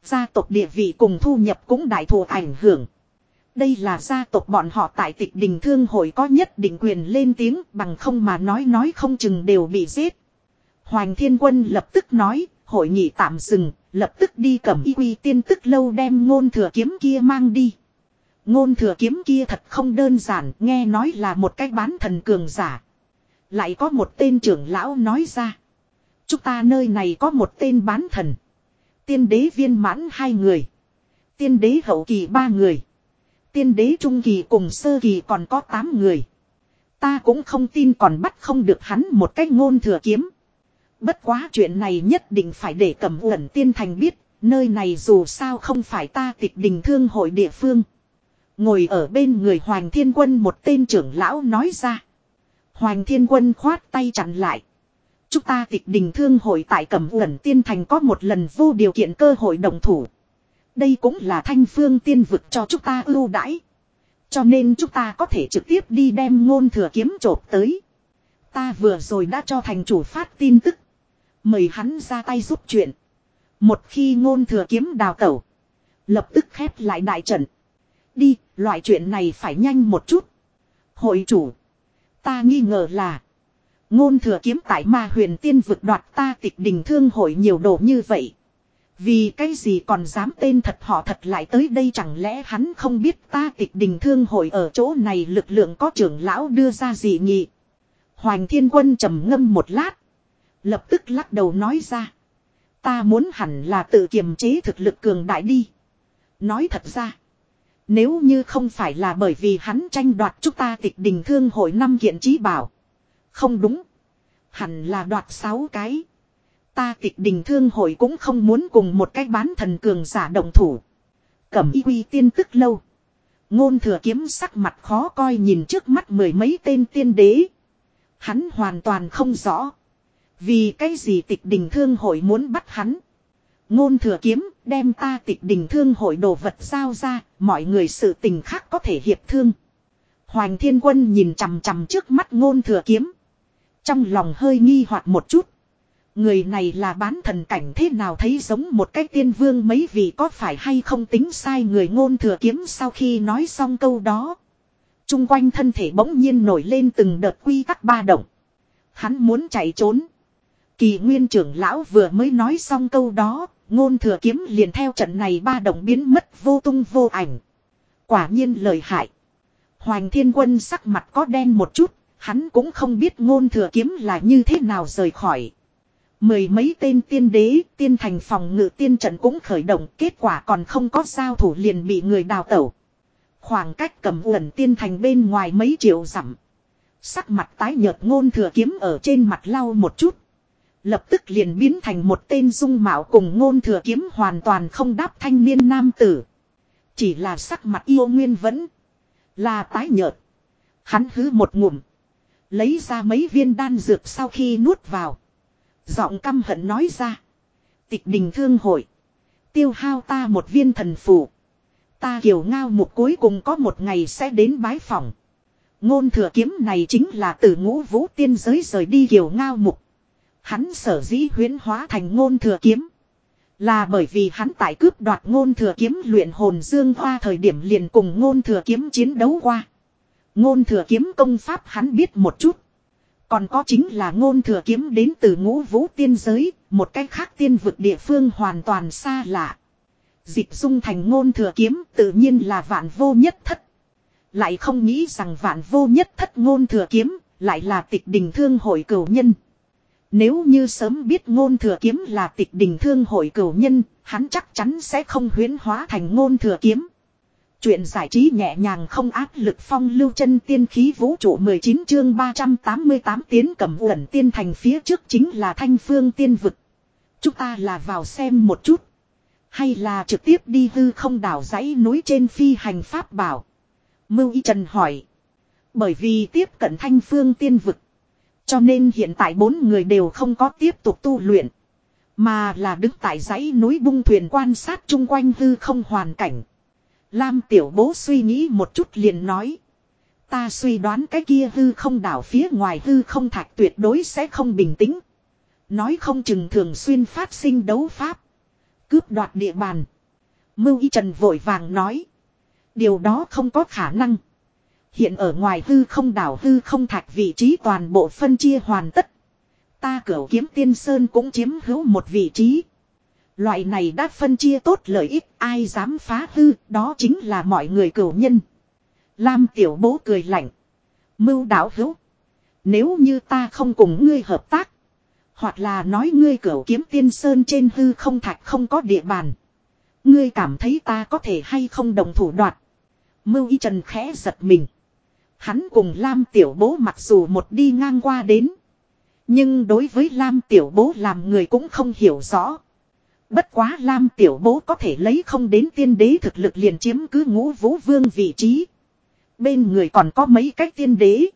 Speaker 1: Gia tộc địa vị cùng thu nhập cũng đại thù ảnh hưởng. Đây là gia tộc bọn họ tại tịch đình thương hội có nhất định quyền lên tiếng bằng không mà nói nói không chừng đều bị giết. Hoàng Thiên Quân lập tức nói, hội nghị tạm dừng, lập tức đi cầm y quy tiên tức lâu đem ngôn thừa kiếm kia mang đi. Ngôn thừa kiếm kia thật không đơn giản, nghe nói là một cái bán thần cường giả. Lại có một tên trưởng lão nói ra. Chúng ta nơi này có một tên bán thần. Tiên đế viên mãn hai người. Tiên đế hậu kỳ ba người. Tiên đế trung kỳ cùng sơ kỳ còn có tám người. Ta cũng không tin còn bắt không được hắn một cách ngôn thừa kiếm. Bất quá chuyện này nhất định phải để cẩm uẩn tiên thành biết, nơi này dù sao không phải ta tịch đình thương hội địa phương. Ngồi ở bên người Hoàng Thiên Quân một tên trưởng lão nói ra. Hoàng Thiên Quân khoát tay chặn lại. Chúng ta tịch đình thương hội tại cẩm uẩn tiên thành có một lần vô điều kiện cơ hội đồng thủ. Đây cũng là thanh phương tiên vực cho chúng ta ưu đãi. Cho nên chúng ta có thể trực tiếp đi đem ngôn thừa kiếm trộp tới. Ta vừa rồi đã cho thành chủ phát tin tức. Mời hắn ra tay giúp chuyện. Một khi ngôn thừa kiếm đào tẩu. Lập tức khép lại đại trận. Đi, loại chuyện này phải nhanh một chút. Hội chủ. Ta nghi ngờ là. Ngôn thừa kiếm tại ma huyền tiên vực đoạt ta tịch đình thương hội nhiều đồ như vậy. Vì cái gì còn dám tên thật họ thật lại tới đây chẳng lẽ hắn không biết ta tịch đình thương hội ở chỗ này lực lượng có trưởng lão đưa ra gì nhỉ? Hoành thiên quân trầm ngâm một lát. Lập tức lắc đầu nói ra. Ta muốn hẳn là tự kiềm chế thực lực cường đại đi. Nói thật ra. Nếu như không phải là bởi vì hắn tranh đoạt chúng ta tịch đình thương hội năm kiện trí bảo. Không đúng. Hẳn là đoạt sáu cái. Ta tịch đình thương hội cũng không muốn cùng một cái bán thần cường giả động thủ. Cẩm y quy tiên tức lâu. Ngôn thừa kiếm sắc mặt khó coi nhìn trước mắt mười mấy tên tiên đế. Hắn hoàn toàn không rõ. Vì cái gì tịch đình thương hội muốn bắt hắn. Ngôn thừa kiếm, đem ta tịch đình thương hội đồ vật giao ra. Mọi người sự tình khác có thể hiệp thương. hoàng thiên quân nhìn chằm chằm trước mắt ngôn thừa kiếm. Trong lòng hơi nghi hoặc một chút. Người này là bán thần cảnh thế nào thấy giống một cái tiên vương mấy vị có phải hay không tính sai người ngôn thừa kiếm sau khi nói xong câu đó. Trung quanh thân thể bỗng nhiên nổi lên từng đợt quy tắc ba động. Hắn muốn chạy trốn. Kỳ nguyên trưởng lão vừa mới nói xong câu đó, ngôn thừa kiếm liền theo trận này ba động biến mất vô tung vô ảnh. Quả nhiên lời hại. hoàng thiên quân sắc mặt có đen một chút, hắn cũng không biết ngôn thừa kiếm là như thế nào rời khỏi. Mười mấy tên tiên đế, tiên thành phòng ngự tiên trận cũng khởi động, kết quả còn không có giao thủ liền bị người đào tẩu. Khoảng cách cầm uẩn tiên thành bên ngoài mấy triệu dặm. Sắc mặt tái nhợt ngôn thừa kiếm ở trên mặt lau một chút. Lập tức liền biến thành một tên dung mạo cùng ngôn thừa kiếm hoàn toàn không đáp thanh niên nam tử. Chỉ là sắc mặt yêu nguyên vẫn là tái nhợt. Hắn hứ một ngụm. Lấy ra mấy viên đan dược sau khi nuốt vào. Giọng căm hận nói ra. Tịch đình thương hội. Tiêu hao ta một viên thần phù. Ta kiều ngao một cuối cùng có một ngày sẽ đến bái phòng. Ngôn thừa kiếm này chính là từ ngũ vũ tiên giới rời đi kiều ngao mục. Hắn sở dĩ huyến hóa thành ngôn thừa kiếm. Là bởi vì hắn tại cướp đoạt ngôn thừa kiếm luyện hồn dương hoa thời điểm liền cùng ngôn thừa kiếm chiến đấu qua. Ngôn thừa kiếm công pháp hắn biết một chút. Còn có chính là ngôn thừa kiếm đến từ ngũ vũ tiên giới, một cách khác tiên vực địa phương hoàn toàn xa lạ. Dịch dung thành ngôn thừa kiếm tự nhiên là vạn vô nhất thất. Lại không nghĩ rằng vạn vô nhất thất ngôn thừa kiếm, lại là tịch đình thương hội cửu nhân. Nếu như sớm biết ngôn thừa kiếm là tịch đình thương hội cửu nhân, hắn chắc chắn sẽ không huyến hóa thành ngôn thừa kiếm. Chuyện giải trí nhẹ nhàng không áp lực phong lưu chân tiên khí vũ trụ 19 chương 388 tiến cầm uẩn tiên thành phía trước chính là thanh phương tiên vực. Chúng ta là vào xem một chút. Hay là trực tiếp đi hư không đảo dãy núi trên phi hành pháp bảo. Mưu Y Trần hỏi. Bởi vì tiếp cận thanh phương tiên vực. Cho nên hiện tại bốn người đều không có tiếp tục tu luyện. Mà là đứng tại dãy núi bung thuyền quan sát chung quanh hư không hoàn cảnh. Lam tiểu bố suy nghĩ một chút liền nói. Ta suy đoán cái kia hư không đảo phía ngoài hư không thạch tuyệt đối sẽ không bình tĩnh. Nói không chừng thường xuyên phát sinh đấu pháp. Cướp đoạt địa bàn. Mưu y trần vội vàng nói. Điều đó không có khả năng. Hiện ở ngoài hư không đảo hư không thạch vị trí toàn bộ phân chia hoàn tất. Ta cửu kiếm tiên sơn cũng chiếm hữu một vị trí. Loại này đã phân chia tốt lợi ích, ai dám phá hư, đó chính là mọi người cửu nhân. Lam tiểu bố cười lạnh. Mưu đảo hữu. Nếu như ta không cùng ngươi hợp tác. Hoặc là nói ngươi cửu kiếm tiên sơn trên hư không thạch không có địa bàn. Ngươi cảm thấy ta có thể hay không đồng thủ đoạt. Mưu y trần khẽ giật mình. Hắn cùng Lam tiểu bố mặc dù một đi ngang qua đến. Nhưng đối với Lam tiểu bố làm người cũng không hiểu rõ. Bất quá Lam tiểu bố có thể lấy không đến tiên đế thực lực liền chiếm cứ ngũ vũ vương vị trí. Bên người còn có mấy cái tiên đế.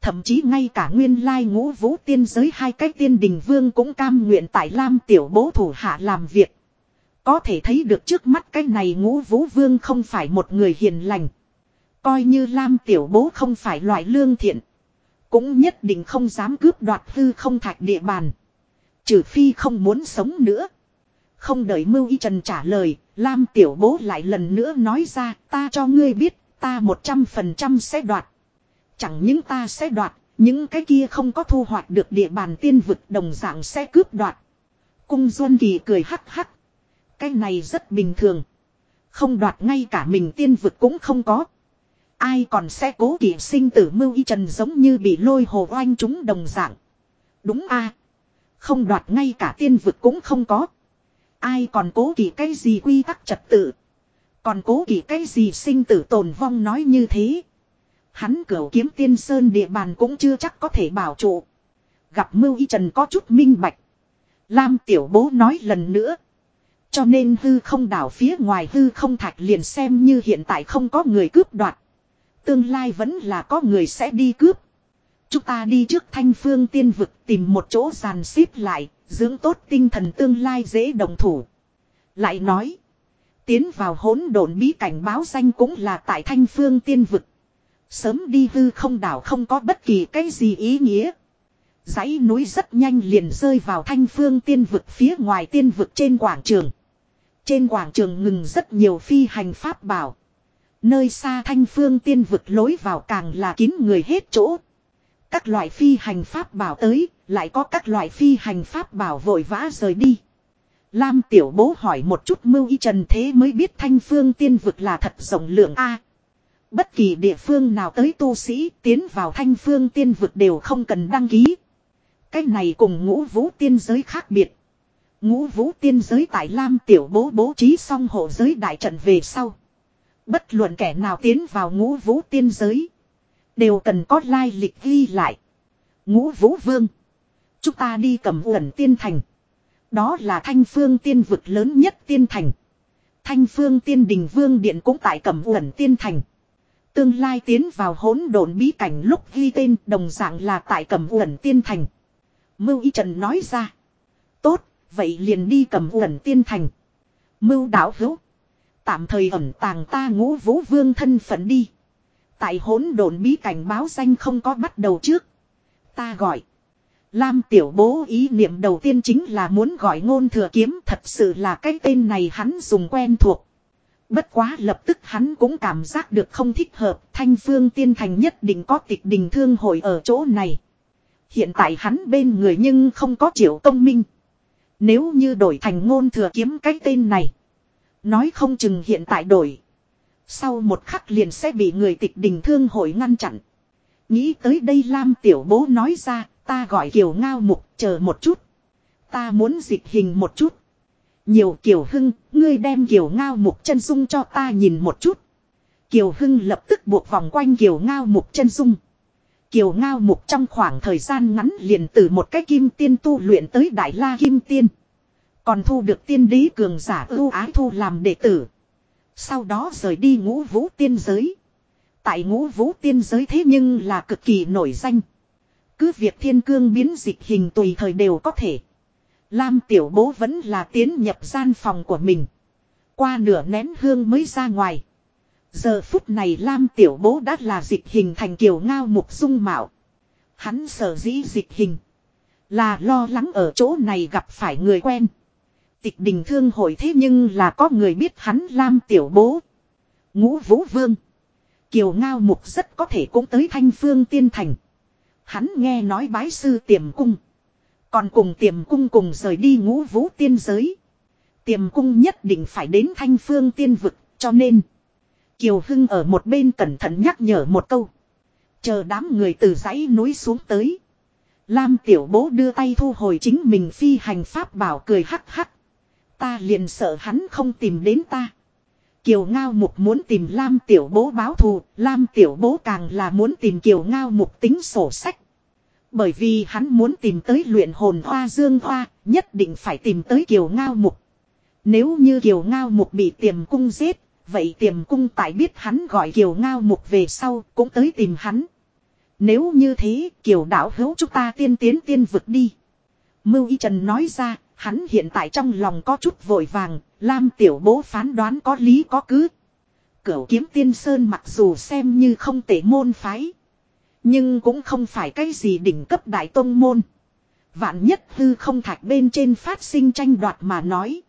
Speaker 1: Thậm chí ngay cả nguyên lai ngũ vũ tiên giới hai cái tiên đình vương cũng cam nguyện tại Lam tiểu bố thủ hạ làm việc. Có thể thấy được trước mắt cái này ngũ vũ vương không phải một người hiền lành. Coi như Lam tiểu bố không phải loại lương thiện. Cũng nhất định không dám cướp đoạt hư không thạch địa bàn. Trừ phi không muốn sống nữa. Không đợi Mưu Y Trần trả lời, Lam tiểu bố lại lần nữa nói ra, ta cho ngươi biết, ta một trăm phần trăm sẽ đoạt. Chẳng những ta sẽ đoạt, những cái kia không có thu hoạch được địa bàn tiên vực đồng dạng sẽ cướp đoạt. Cung Duân Kỳ cười hắc hắc. Cái này rất bình thường. Không đoạt ngay cả mình tiên vực cũng không có. Ai còn sẽ cố kỵ sinh tử mưu y trần giống như bị lôi hồ oanh chúng đồng dạng. Đúng a Không đoạt ngay cả tiên vực cũng không có. Ai còn cố kỵ cái gì quy tắc trật tự. Còn cố kỵ cái gì sinh tử tồn vong nói như thế. Hắn cửu kiếm tiên sơn địa bàn cũng chưa chắc có thể bảo trụ. Gặp mưu y trần có chút minh bạch. Lam tiểu bố nói lần nữa. Cho nên hư không đảo phía ngoài hư không thạch liền xem như hiện tại không có người cướp đoạt. Tương lai vẫn là có người sẽ đi cướp. Chúng ta đi trước thanh phương tiên vực tìm một chỗ giàn xếp lại, dưỡng tốt tinh thần tương lai dễ đồng thủ. Lại nói, tiến vào hỗn độn bí cảnh báo danh cũng là tại thanh phương tiên vực. Sớm đi hư không đảo không có bất kỳ cái gì ý nghĩa. dãy núi rất nhanh liền rơi vào thanh phương tiên vực phía ngoài tiên vực trên quảng trường. Trên quảng trường ngừng rất nhiều phi hành pháp bảo. Nơi xa thanh phương tiên vực lối vào càng là kín người hết chỗ. Các loại phi hành pháp bảo tới, lại có các loại phi hành pháp bảo vội vã rời đi. Lam tiểu bố hỏi một chút mưu y trần thế mới biết thanh phương tiên vực là thật rộng lượng A. Bất kỳ địa phương nào tới tu sĩ tiến vào thanh phương tiên vực đều không cần đăng ký. Cái này cùng ngũ vũ tiên giới khác biệt. Ngũ vũ tiên giới tại Lam tiểu bố bố trí xong hộ giới đại trận về sau. Bất luận kẻ nào tiến vào ngũ vũ tiên giới. Đều cần có lai lịch ghi lại. Ngũ vũ vương. Chúng ta đi cầm uẩn tiên thành. Đó là thanh phương tiên vực lớn nhất tiên thành. Thanh phương tiên đình vương điện cũng tại cầm uẩn tiên thành. Tương lai tiến vào hỗn độn bí cảnh lúc ghi tên đồng dạng là tại cầm uẩn tiên thành. Mưu y trần nói ra. Tốt, vậy liền đi cầm uẩn tiên thành. Mưu đạo hữu. Tạm thời ẩn tàng ta ngũ vũ vương thân phận đi. Tại hỗn độn bí cảnh báo danh không có bắt đầu trước. Ta gọi. Lam tiểu bố ý niệm đầu tiên chính là muốn gọi ngôn thừa kiếm thật sự là cái tên này hắn dùng quen thuộc. Bất quá lập tức hắn cũng cảm giác được không thích hợp thanh phương tiên thành nhất định có tịch đình thương hội ở chỗ này. Hiện tại hắn bên người nhưng không có triệu công minh. Nếu như đổi thành ngôn thừa kiếm cái tên này. Nói không chừng hiện tại đổi. Sau một khắc liền sẽ bị người tịch đình thương hội ngăn chặn. Nghĩ tới đây Lam tiểu bố nói ra, ta gọi Kiều Ngao Mục, chờ một chút. Ta muốn dịch hình một chút. Nhiều Kiều Hưng, ngươi đem Kiều Ngao Mục chân dung cho ta nhìn một chút. Kiều Hưng lập tức buộc vòng quanh Kiều Ngao Mục chân dung. Kiều Ngao Mục trong khoảng thời gian ngắn liền từ một cái kim tiên tu luyện tới Đại La Kim Tiên. Còn thu được tiên đế cường giả ưu ái thu làm đệ tử. Sau đó rời đi ngũ vũ tiên giới. Tại ngũ vũ tiên giới thế nhưng là cực kỳ nổi danh. Cứ việc thiên cương biến dịch hình tùy thời đều có thể. Lam tiểu bố vẫn là tiến nhập gian phòng của mình. Qua nửa nén hương mới ra ngoài. Giờ phút này Lam tiểu bố đã là dịch hình thành kiều ngao mục dung mạo. Hắn sở dĩ dịch hình. Là lo lắng ở chỗ này gặp phải người quen. Tịch đình thương hội thế nhưng là có người biết hắn Lam tiểu bố. Ngũ vũ vương. Kiều ngao mục rất có thể cũng tới thanh phương tiên thành. Hắn nghe nói bái sư tiềm cung. Còn cùng tiềm cung cùng rời đi ngũ vũ tiên giới. Tiềm cung nhất định phải đến thanh phương tiên vực, cho nên. Kiều Hưng ở một bên cẩn thận nhắc nhở một câu. Chờ đám người từ dãy núi xuống tới. Lam tiểu bố đưa tay thu hồi chính mình phi hành pháp bảo cười hắc hắc. Ta liền sợ hắn không tìm đến ta. Kiều Ngao Mục muốn tìm Lam Tiểu Bố báo thù, Lam Tiểu Bố càng là muốn tìm Kiều Ngao Mục tính sổ sách. Bởi vì hắn muốn tìm tới luyện hồn hoa dương hoa, nhất định phải tìm tới Kiều Ngao Mục. Nếu như Kiều Ngao Mục bị tiềm cung giết, vậy tiềm cung tại biết hắn gọi Kiều Ngao Mục về sau cũng tới tìm hắn. Nếu như thế, Kiều đảo hữu chúng ta tiên tiến tiên vực đi. Mưu Y Trần nói ra, Hắn hiện tại trong lòng có chút vội vàng, Lam tiểu bố phán đoán có lý có cứ. Cửu kiếm tiên sơn mặc dù xem như không tệ môn phái. Nhưng cũng không phải cái gì đỉnh cấp đại tông môn. Vạn nhất hư không thạch bên trên phát sinh tranh đoạt mà nói.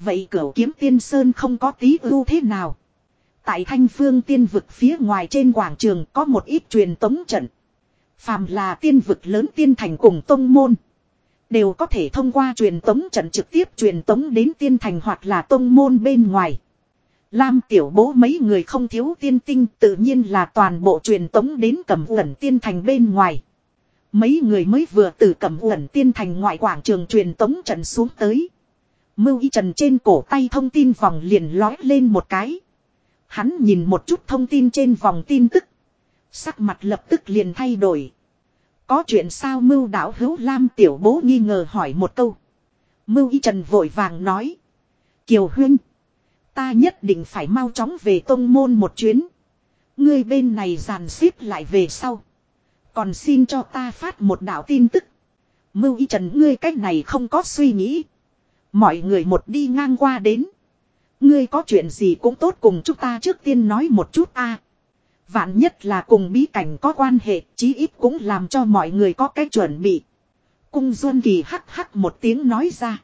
Speaker 1: Vậy cửu kiếm tiên sơn không có tí ưu thế nào. Tại thanh phương tiên vực phía ngoài trên quảng trường có một ít truyền tống trận. Phàm là tiên vực lớn tiên thành cùng tông môn. Đều có thể thông qua truyền tống trận trực tiếp truyền tống đến tiên thành hoặc là tông môn bên ngoài. Lam tiểu bố mấy người không thiếu tiên tinh, tự nhiên là toàn bộ truyền tống đến cẩm ẩn tiên thành bên ngoài. Mấy người mới vừa từ cẩm uẩn tiên thành ngoại quảng trường truyền tống trận xuống tới. Mưu y trần trên cổ tay thông tin vòng liền lói lên một cái. Hắn nhìn một chút thông tin trên vòng tin tức. Sắc mặt lập tức liền thay đổi. Có chuyện sao mưu đảo hữu Lam tiểu bố nghi ngờ hỏi một câu. Mưu y trần vội vàng nói. Kiều huynh. Ta nhất định phải mau chóng về tông môn một chuyến. Ngươi bên này dàn xếp lại về sau. Còn xin cho ta phát một đạo tin tức. Mưu y trần, ngươi cách này không có suy nghĩ. Mọi người một đi ngang qua đến. Ngươi có chuyện gì cũng tốt cùng chúng ta trước tiên nói một chút a. Vạn nhất là cùng bí cảnh có quan hệ, chí ít cũng làm cho mọi người có cái chuẩn bị. Cung Duân Kỳ hắc hắc một tiếng nói ra.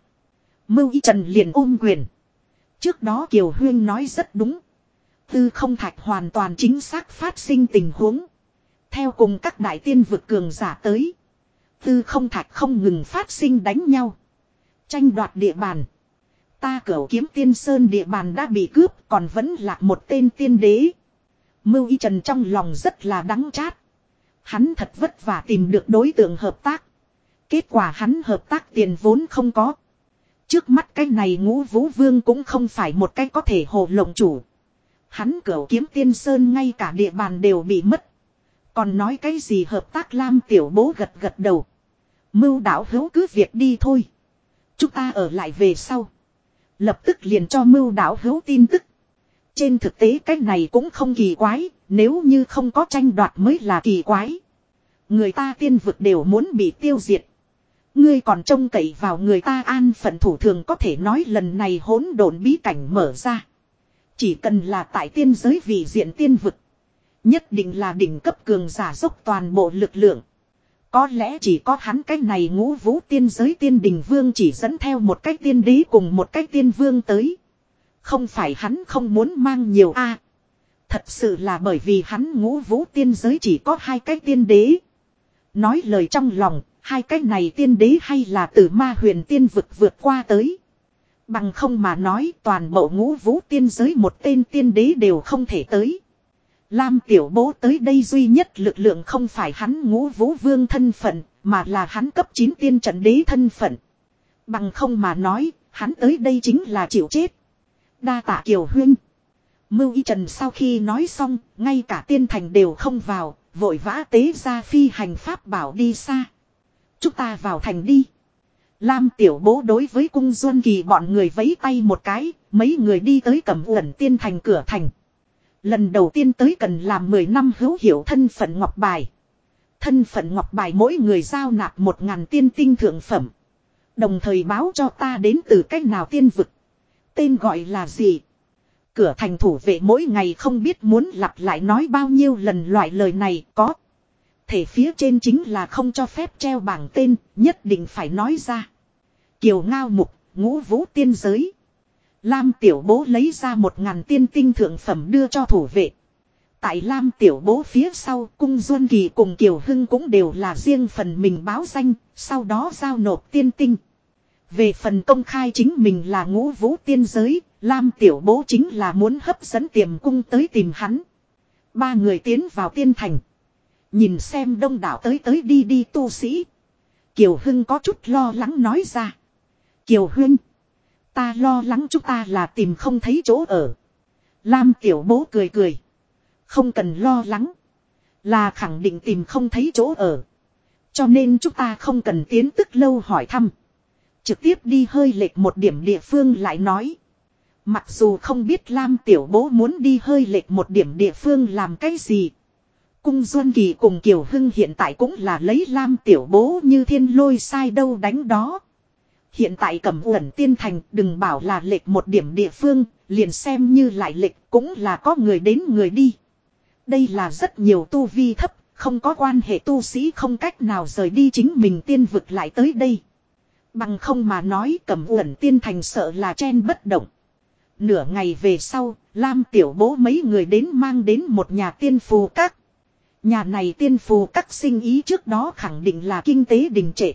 Speaker 1: Mưu Y Trần liền ôm quyền. Trước đó Kiều Huyên nói rất đúng. Tư không thạch hoàn toàn chính xác phát sinh tình huống. Theo cùng các đại tiên vực cường giả tới. Tư không thạch không ngừng phát sinh đánh nhau. Tranh đoạt địa bàn. Ta cửu kiếm tiên sơn địa bàn đã bị cướp còn vẫn là một tên tiên đế. Mưu y trần trong lòng rất là đắng chát. Hắn thật vất vả tìm được đối tượng hợp tác. Kết quả hắn hợp tác tiền vốn không có. Trước mắt cái này ngũ vũ vương cũng không phải một cái có thể hồ lộng chủ. Hắn cửa kiếm tiên sơn ngay cả địa bàn đều bị mất. Còn nói cái gì hợp tác lam tiểu bố gật gật đầu. Mưu đảo hữu cứ việc đi thôi. Chúng ta ở lại về sau. Lập tức liền cho mưu đảo hữu tin tức. Trên thực tế cái này cũng không kỳ quái, nếu như không có tranh đoạt mới là kỳ quái. Người ta tiên vực đều muốn bị tiêu diệt. Ngươi còn trông cậy vào người ta an phận thủ thường có thể nói lần này hỗn độn bí cảnh mở ra. Chỉ cần là tại tiên giới vị diện tiên vực. Nhất định là đỉnh cấp cường giả dốc toàn bộ lực lượng. Có lẽ chỉ có hắn cái này ngũ vũ tiên giới tiên đình vương chỉ dẫn theo một cái tiên đế cùng một cái tiên vương tới. Không phải hắn không muốn mang nhiều a Thật sự là bởi vì hắn ngũ vũ tiên giới chỉ có hai cái tiên đế. Nói lời trong lòng, hai cái này tiên đế hay là từ ma huyền tiên vực vượt qua tới. Bằng không mà nói toàn bộ ngũ vũ tiên giới một tên tiên đế đều không thể tới. Lam tiểu bố tới đây duy nhất lực lượng không phải hắn ngũ vũ vương thân phận, mà là hắn cấp 9 tiên trận đế thân phận. Bằng không mà nói, hắn tới đây chính là chịu chết. Đa tạ kiều huyên. Mưu y trần sau khi nói xong, ngay cả tiên thành đều không vào, vội vã tế ra phi hành pháp bảo đi xa. Chúng ta vào thành đi. Lam tiểu bố đối với cung duân kỳ bọn người vẫy tay một cái, mấy người đi tới cầm uẩn tiên thành cửa thành. Lần đầu tiên tới cần làm 10 năm hữu hiểu thân phận ngọc bài. Thân phận ngọc bài mỗi người giao nạp một ngàn tiên tinh thượng phẩm. Đồng thời báo cho ta đến từ cách nào tiên vực. Tên gọi là gì? Cửa thành thủ vệ mỗi ngày không biết muốn lặp lại nói bao nhiêu lần loại lời này có. Thể phía trên chính là không cho phép treo bảng tên, nhất định phải nói ra. Kiều Ngao Mục, ngũ vũ tiên giới. Lam Tiểu Bố lấy ra một ngàn tiên tinh thượng phẩm đưa cho thủ vệ. Tại Lam Tiểu Bố phía sau, Cung Duân Kỳ cùng Kiều Hưng cũng đều là riêng phần mình báo danh, sau đó giao nộp tiên tinh. Về phần công khai chính mình là ngũ vũ tiên giới, Lam Tiểu Bố chính là muốn hấp dẫn tiềm cung tới tìm hắn. Ba người tiến vào tiên thành. Nhìn xem đông đảo tới tới đi đi tu sĩ. Kiều Hưng có chút lo lắng nói ra. Kiều Hưng. Ta lo lắng chúng ta là tìm không thấy chỗ ở. Lam Tiểu Bố cười cười. Không cần lo lắng. Là khẳng định tìm không thấy chỗ ở. Cho nên chúng ta không cần tiến tức lâu hỏi thăm. Trực tiếp đi hơi lệch một điểm địa phương lại nói. Mặc dù không biết Lam Tiểu Bố muốn đi hơi lệch một điểm địa phương làm cái gì. Cung Duân Kỳ cùng Kiều Hưng hiện tại cũng là lấy Lam Tiểu Bố như thiên lôi sai đâu đánh đó. Hiện tại cầm uẩn tiên thành đừng bảo là lệch một điểm địa phương, liền xem như lại lệch cũng là có người đến người đi. Đây là rất nhiều tu vi thấp, không có quan hệ tu sĩ không cách nào rời đi chính mình tiên vực lại tới đây. Bằng không mà nói cầm uẩn tiên thành sợ là chen bất động. Nửa ngày về sau, Lam tiểu bố mấy người đến mang đến một nhà tiên phù các. Nhà này tiên phù các sinh ý trước đó khẳng định là kinh tế đình trệ.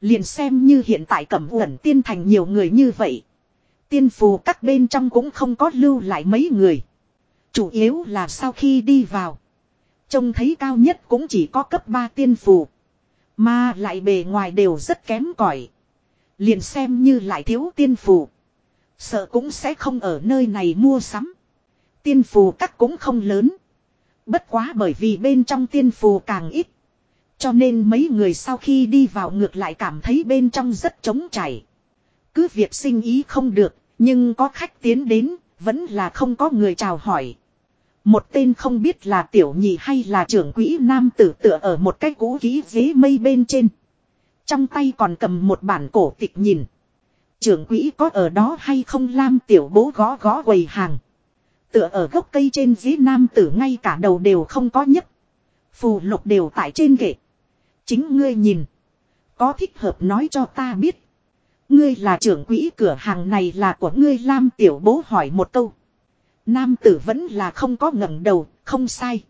Speaker 1: Liền xem như hiện tại cẩm uẩn tiên thành nhiều người như vậy. Tiên phù các bên trong cũng không có lưu lại mấy người. Chủ yếu là sau khi đi vào. Trông thấy cao nhất cũng chỉ có cấp 3 tiên phù. Mà lại bề ngoài đều rất kém cỏi Liền xem như lại thiếu tiên phù. Sợ cũng sẽ không ở nơi này mua sắm. Tiên phù cắt cũng không lớn. Bất quá bởi vì bên trong tiên phù càng ít. Cho nên mấy người sau khi đi vào ngược lại cảm thấy bên trong rất trống chảy. Cứ việc sinh ý không được, nhưng có khách tiến đến, vẫn là không có người chào hỏi. Một tên không biết là tiểu nhị hay là trưởng quỹ nam tử tựa ở một cái cũ ký ghế mây bên trên. Trong tay còn cầm một bản cổ tịch nhìn. Trưởng quỹ có ở đó hay không lam tiểu bố gó gó quầy hàng. Tựa ở gốc cây trên dĩ nam tử ngay cả đầu đều không có nhất. Phù lục đều tại trên kệ. Chính ngươi nhìn. Có thích hợp nói cho ta biết. Ngươi là trưởng quỹ cửa hàng này là của ngươi Lam tiểu bố hỏi một câu. Nam tử vẫn là không có ngẩng đầu, không sai.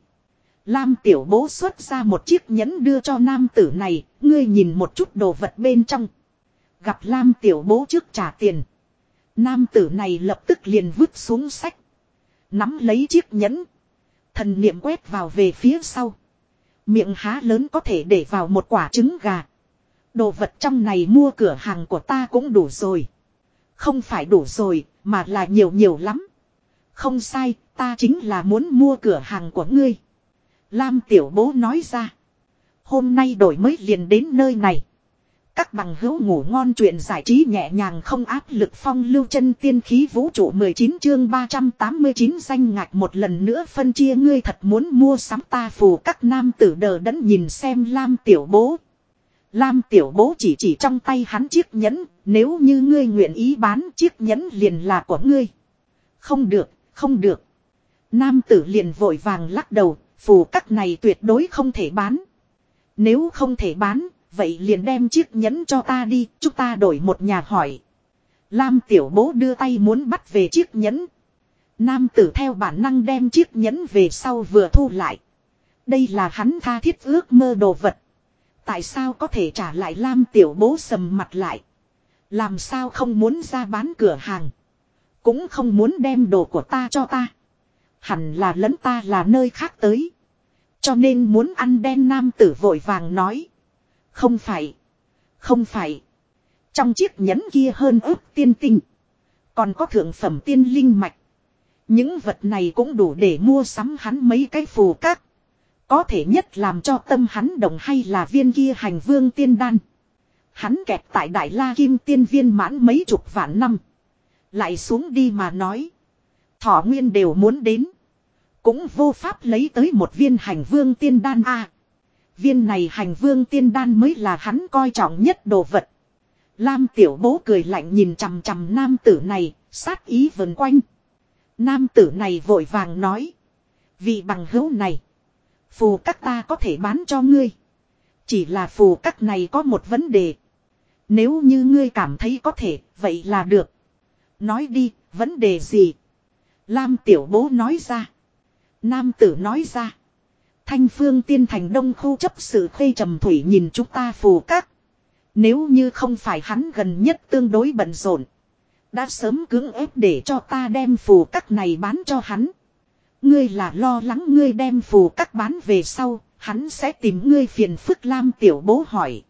Speaker 1: Lam tiểu bố xuất ra một chiếc nhẫn đưa cho nam tử này, ngươi nhìn một chút đồ vật bên trong. Gặp Lam tiểu bố trước trả tiền. Nam tử này lập tức liền vứt xuống sách. Nắm lấy chiếc nhẫn. Thần niệm quét vào về phía sau. Miệng há lớn có thể để vào một quả trứng gà. Đồ vật trong này mua cửa hàng của ta cũng đủ rồi. Không phải đủ rồi, mà là nhiều nhiều lắm. Không sai, ta chính là muốn mua cửa hàng của ngươi. Lam tiểu bố nói ra. Hôm nay đổi mới liền đến nơi này. Các bằng hữu ngủ ngon chuyện giải trí nhẹ nhàng không áp lực phong lưu chân tiên khí vũ trụ 19 chương 389 danh ngạch một lần nữa phân chia ngươi thật muốn mua sắm ta phù các nam tử đờ đẫn nhìn xem Lam tiểu bố. Lam tiểu bố chỉ chỉ trong tay hắn chiếc nhẫn, nếu như ngươi nguyện ý bán chiếc nhẫn liền là của ngươi. Không được, không được. Nam tử liền vội vàng lắc đầu, phù các này tuyệt đối không thể bán. Nếu không thể bán, vậy liền đem chiếc nhẫn cho ta đi, chúng ta đổi một nhà hỏi. Lam tiểu bố đưa tay muốn bắt về chiếc nhẫn. Nam tử theo bản năng đem chiếc nhẫn về sau vừa thu lại. Đây là hắn tha thiết ước mơ đồ vật. Tại sao có thể trả lại Lam tiểu bố sầm mặt lại. Làm sao không muốn ra bán cửa hàng. Cũng không muốn đem đồ của ta cho ta. Hẳn là lẫn ta là nơi khác tới. Cho nên muốn ăn đen nam tử vội vàng nói. Không phải. Không phải. Trong chiếc nhẫn kia hơn ước tiên tinh. Còn có thượng phẩm tiên linh mạch. Những vật này cũng đủ để mua sắm hắn mấy cái phù các. Có thể nhất làm cho tâm hắn đồng hay là viên kia hành vương tiên đan. Hắn kẹt tại Đại La Kim tiên viên mãn mấy chục vạn năm. Lại xuống đi mà nói. Thọ nguyên đều muốn đến. Cũng vô pháp lấy tới một viên hành vương tiên đan A. viên này hành vương tiên đan mới là hắn coi trọng nhất đồ vật. Lam tiểu bố cười lạnh nhìn chằm chằm nam tử này, sát ý vần quanh. Nam tử này vội vàng nói. Vì bằng hữu này. Phù các ta có thể bán cho ngươi. Chỉ là phù các này có một vấn đề. Nếu như ngươi cảm thấy có thể, vậy là được. Nói đi, vấn đề gì? Lam tiểu bố nói ra. Nam tử nói ra. Thanh phương tiên thành đông khu chấp sự khê trầm thủy nhìn chúng ta phù các. Nếu như không phải hắn gần nhất tương đối bận rộn. Đã sớm cưỡng ép để cho ta đem phù các này bán cho hắn. Ngươi là lo lắng ngươi đem phù các bán về sau, hắn sẽ tìm ngươi phiền phức lam tiểu bố hỏi.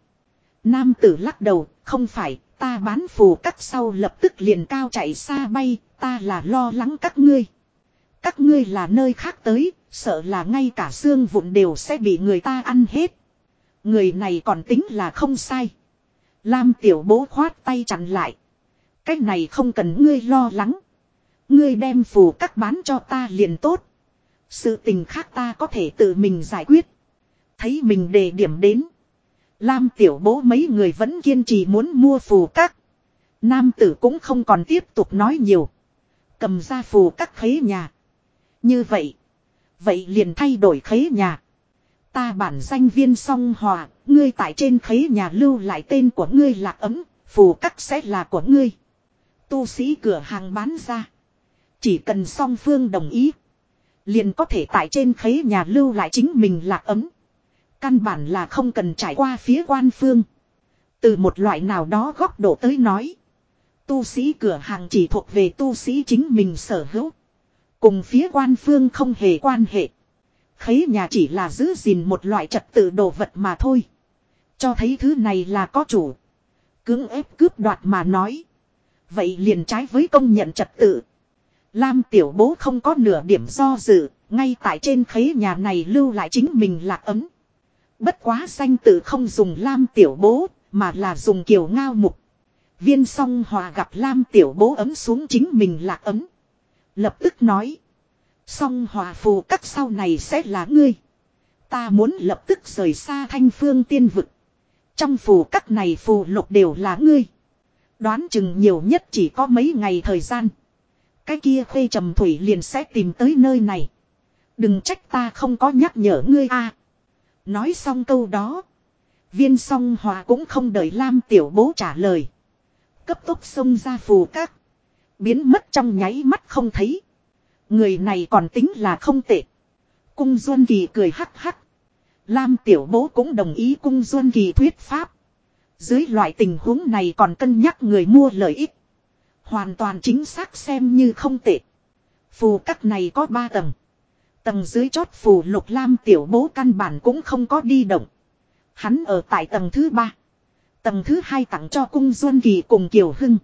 Speaker 1: Nam tử lắc đầu, không phải, ta bán phù các sau lập tức liền cao chạy xa bay, ta là lo lắng các ngươi. Các ngươi là nơi khác tới, sợ là ngay cả xương vụn đều sẽ bị người ta ăn hết. Người này còn tính là không sai. Lam tiểu bố khoát tay chặn lại. Cách này không cần ngươi lo lắng. Ngươi đem phù các bán cho ta liền tốt. Sự tình khác ta có thể tự mình giải quyết. Thấy mình đề điểm đến. Lam tiểu bố mấy người vẫn kiên trì muốn mua phù các. Nam tử cũng không còn tiếp tục nói nhiều. Cầm ra phù các khế nhà. Như vậy. Vậy liền thay đổi khế nhà. Ta bản danh viên song hòa. Ngươi tại trên khế nhà lưu lại tên của ngươi là ấm. Phù cắt sẽ là của ngươi. Tu sĩ cửa hàng bán ra. Chỉ cần song phương đồng ý. Liền có thể tại trên khế nhà lưu lại chính mình là ấm. Căn bản là không cần trải qua phía quan phương. Từ một loại nào đó góc độ tới nói. Tu sĩ cửa hàng chỉ thuộc về tu sĩ chính mình sở hữu. Cùng phía quan phương không hề quan hệ. Khế nhà chỉ là giữ gìn một loại trật tự đồ vật mà thôi. Cho thấy thứ này là có chủ. Cưỡng ép cướp đoạt mà nói. Vậy liền trái với công nhận trật tự. Lam tiểu bố không có nửa điểm do dự, ngay tại trên khế nhà này lưu lại chính mình lạc ấm. Bất quá xanh tự không dùng Lam tiểu bố, mà là dùng kiều ngao mục. Viên song hòa gặp Lam tiểu bố ấm xuống chính mình lạc ấm. Lập tức nói. Song hòa phù các sau này sẽ là ngươi. Ta muốn lập tức rời xa thanh phương tiên vực. Trong phù các này phù lục đều là ngươi. Đoán chừng nhiều nhất chỉ có mấy ngày thời gian. Cái kia khuê trầm thủy liền sẽ tìm tới nơi này. Đừng trách ta không có nhắc nhở ngươi a. Nói xong câu đó. Viên song hòa cũng không đợi Lam tiểu bố trả lời. Cấp tốc xông ra phù các. Biến mất trong nháy mắt không thấy. Người này còn tính là không tệ. Cung Duân Kỳ cười hắc hắc. Lam tiểu bố cũng đồng ý cung Duân Kỳ thuyết pháp. Dưới loại tình huống này còn cân nhắc người mua lợi ích. Hoàn toàn chính xác xem như không tệ. Phù các này có 3 tầng. Tầng dưới chót phù lục lam tiểu bố căn bản cũng không có đi động. Hắn ở tại tầng thứ 3. Tầng thứ 2 tặng cho cung Duân Kỳ cùng Kiều Hưng.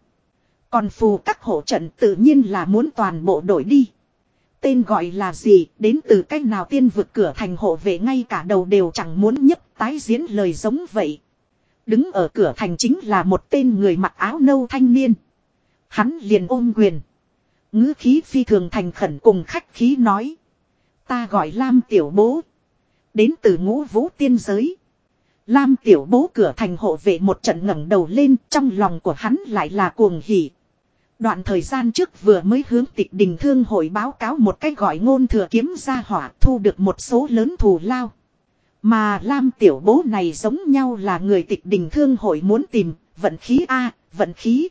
Speaker 1: Còn phù các hộ trận tự nhiên là muốn toàn bộ đổi đi. Tên gọi là gì, đến từ cách nào tiên vượt cửa thành hộ vệ ngay cả đầu đều chẳng muốn nhấp tái diễn lời giống vậy. Đứng ở cửa thành chính là một tên người mặc áo nâu thanh niên. Hắn liền ôm quyền. ngữ khí phi thường thành khẩn cùng khách khí nói. Ta gọi Lam Tiểu Bố. Đến từ ngũ vũ tiên giới. Lam Tiểu Bố cửa thành hộ vệ một trận ngẩng đầu lên trong lòng của hắn lại là cuồng hỉ. Đoạn thời gian trước vừa mới hướng tịch đình thương hội báo cáo một cách gọi ngôn thừa kiếm ra hỏa thu được một số lớn thù lao. Mà Lam tiểu bố này giống nhau là người tịch đình thương hội muốn tìm, vận khí A, vận khí.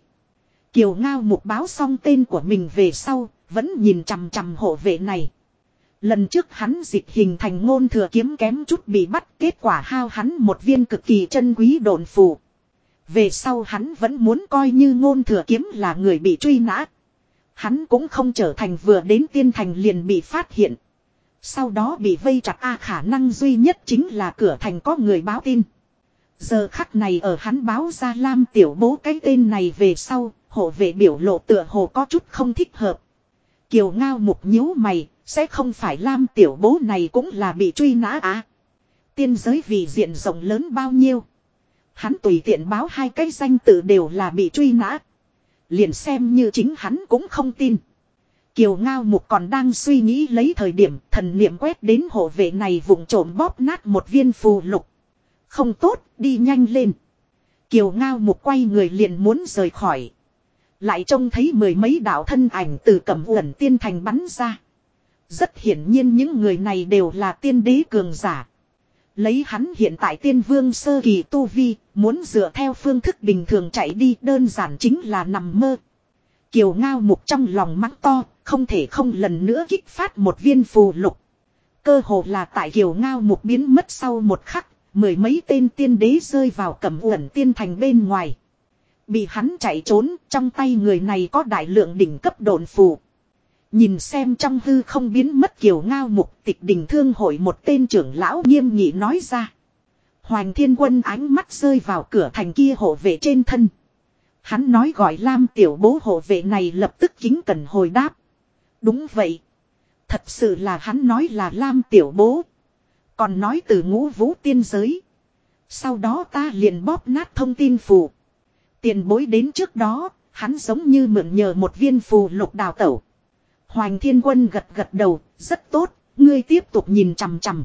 Speaker 1: Kiều Ngao mục báo xong tên của mình về sau, vẫn nhìn chằm chằm hộ vệ này. Lần trước hắn dịch hình thành ngôn thừa kiếm kém chút bị bắt, kết quả hao hắn một viên cực kỳ chân quý đồn phù. Về sau hắn vẫn muốn coi như ngôn thừa kiếm là người bị truy nã. Hắn cũng không trở thành vừa đến tiên thành liền bị phát hiện. Sau đó bị vây chặt A khả năng duy nhất chính là cửa thành có người báo tin. Giờ khắc này ở hắn báo ra Lam tiểu bố cái tên này về sau, hộ vệ biểu lộ tựa hồ có chút không thích hợp. Kiều ngao mục nhíu mày, sẽ không phải Lam tiểu bố này cũng là bị truy nã à. Tiên giới vì diện rộng lớn bao nhiêu. Hắn tùy tiện báo hai cái danh tự đều là bị truy nã. Liền xem như chính hắn cũng không tin. Kiều Ngao Mục còn đang suy nghĩ lấy thời điểm thần niệm quét đến hộ vệ này vùng trộm bóp nát một viên phù lục. Không tốt, đi nhanh lên. Kiều Ngao Mục quay người liền muốn rời khỏi. Lại trông thấy mười mấy đạo thân ảnh từ cẩm uẩn tiên thành bắn ra. Rất hiển nhiên những người này đều là tiên đế cường giả. Lấy hắn hiện tại tiên vương sơ kỳ tu vi, muốn dựa theo phương thức bình thường chạy đi đơn giản chính là nằm mơ. Kiều ngao mục trong lòng mắng to, không thể không lần nữa kích phát một viên phù lục. Cơ hồ là tại kiều ngao mục biến mất sau một khắc, mười mấy tên tiên đế rơi vào cẩm uẩn tiên thành bên ngoài. Bị hắn chạy trốn, trong tay người này có đại lượng đỉnh cấp đồn phù. Nhìn xem trong hư không biến mất kiều ngao mục tịch đình thương hội một tên trưởng lão nghiêm nghị nói ra. Hoàng thiên quân ánh mắt rơi vào cửa thành kia hộ vệ trên thân. Hắn nói gọi Lam tiểu bố hộ vệ này lập tức kính cần hồi đáp. Đúng vậy. Thật sự là hắn nói là Lam tiểu bố. Còn nói từ ngũ vũ tiên giới. Sau đó ta liền bóp nát thông tin phù. Tiền bối đến trước đó, hắn giống như mượn nhờ một viên phù lục đào tẩu. Hoành thiên quân gật gật đầu, rất tốt, ngươi tiếp tục nhìn chằm chằm.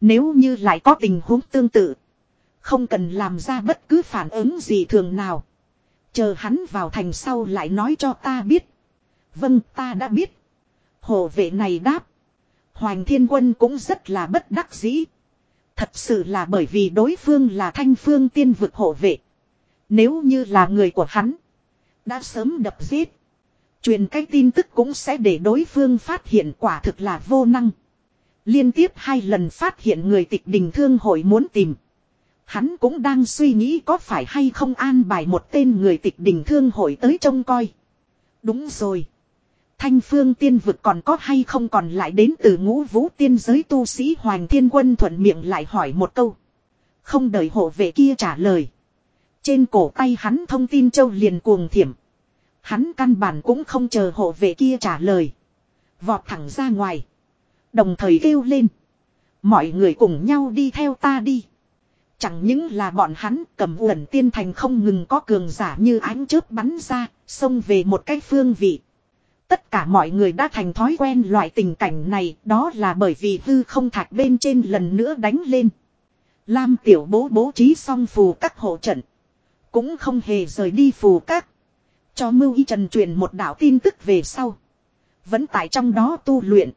Speaker 1: Nếu như lại có tình huống tương tự, không cần làm ra bất cứ phản ứng gì thường nào. Chờ hắn vào thành sau lại nói cho ta biết. Vâng ta đã biết. Hổ vệ này đáp. Hoành thiên quân cũng rất là bất đắc dĩ. Thật sự là bởi vì đối phương là thanh phương tiên vực hộ vệ. Nếu như là người của hắn. Đã sớm đập giết. Truyền cái tin tức cũng sẽ để đối phương phát hiện quả thực là vô năng. Liên tiếp hai lần phát hiện người tịch đình thương hội muốn tìm. Hắn cũng đang suy nghĩ có phải hay không an bài một tên người tịch đình thương hội tới trông coi. Đúng rồi. Thanh phương tiên vực còn có hay không còn lại đến từ ngũ vũ tiên giới tu sĩ Hoàng Thiên Quân thuận miệng lại hỏi một câu. Không đợi hộ vệ kia trả lời. Trên cổ tay hắn thông tin châu liền cuồng thiểm. Hắn căn bản cũng không chờ hộ vệ kia trả lời. Vọt thẳng ra ngoài. Đồng thời kêu lên. Mọi người cùng nhau đi theo ta đi. Chẳng những là bọn hắn cầm uẩn tiên thành không ngừng có cường giả như ánh chớp bắn ra, xông về một cái phương vị. Tất cả mọi người đã thành thói quen loại tình cảnh này, đó là bởi vì hư không thạch bên trên lần nữa đánh lên. Lam tiểu bố bố trí xong phù các hộ trận. Cũng không hề rời đi phù các. Cho mưu y trần truyền một đạo tin tức về sau. Vẫn tại trong đó tu luyện.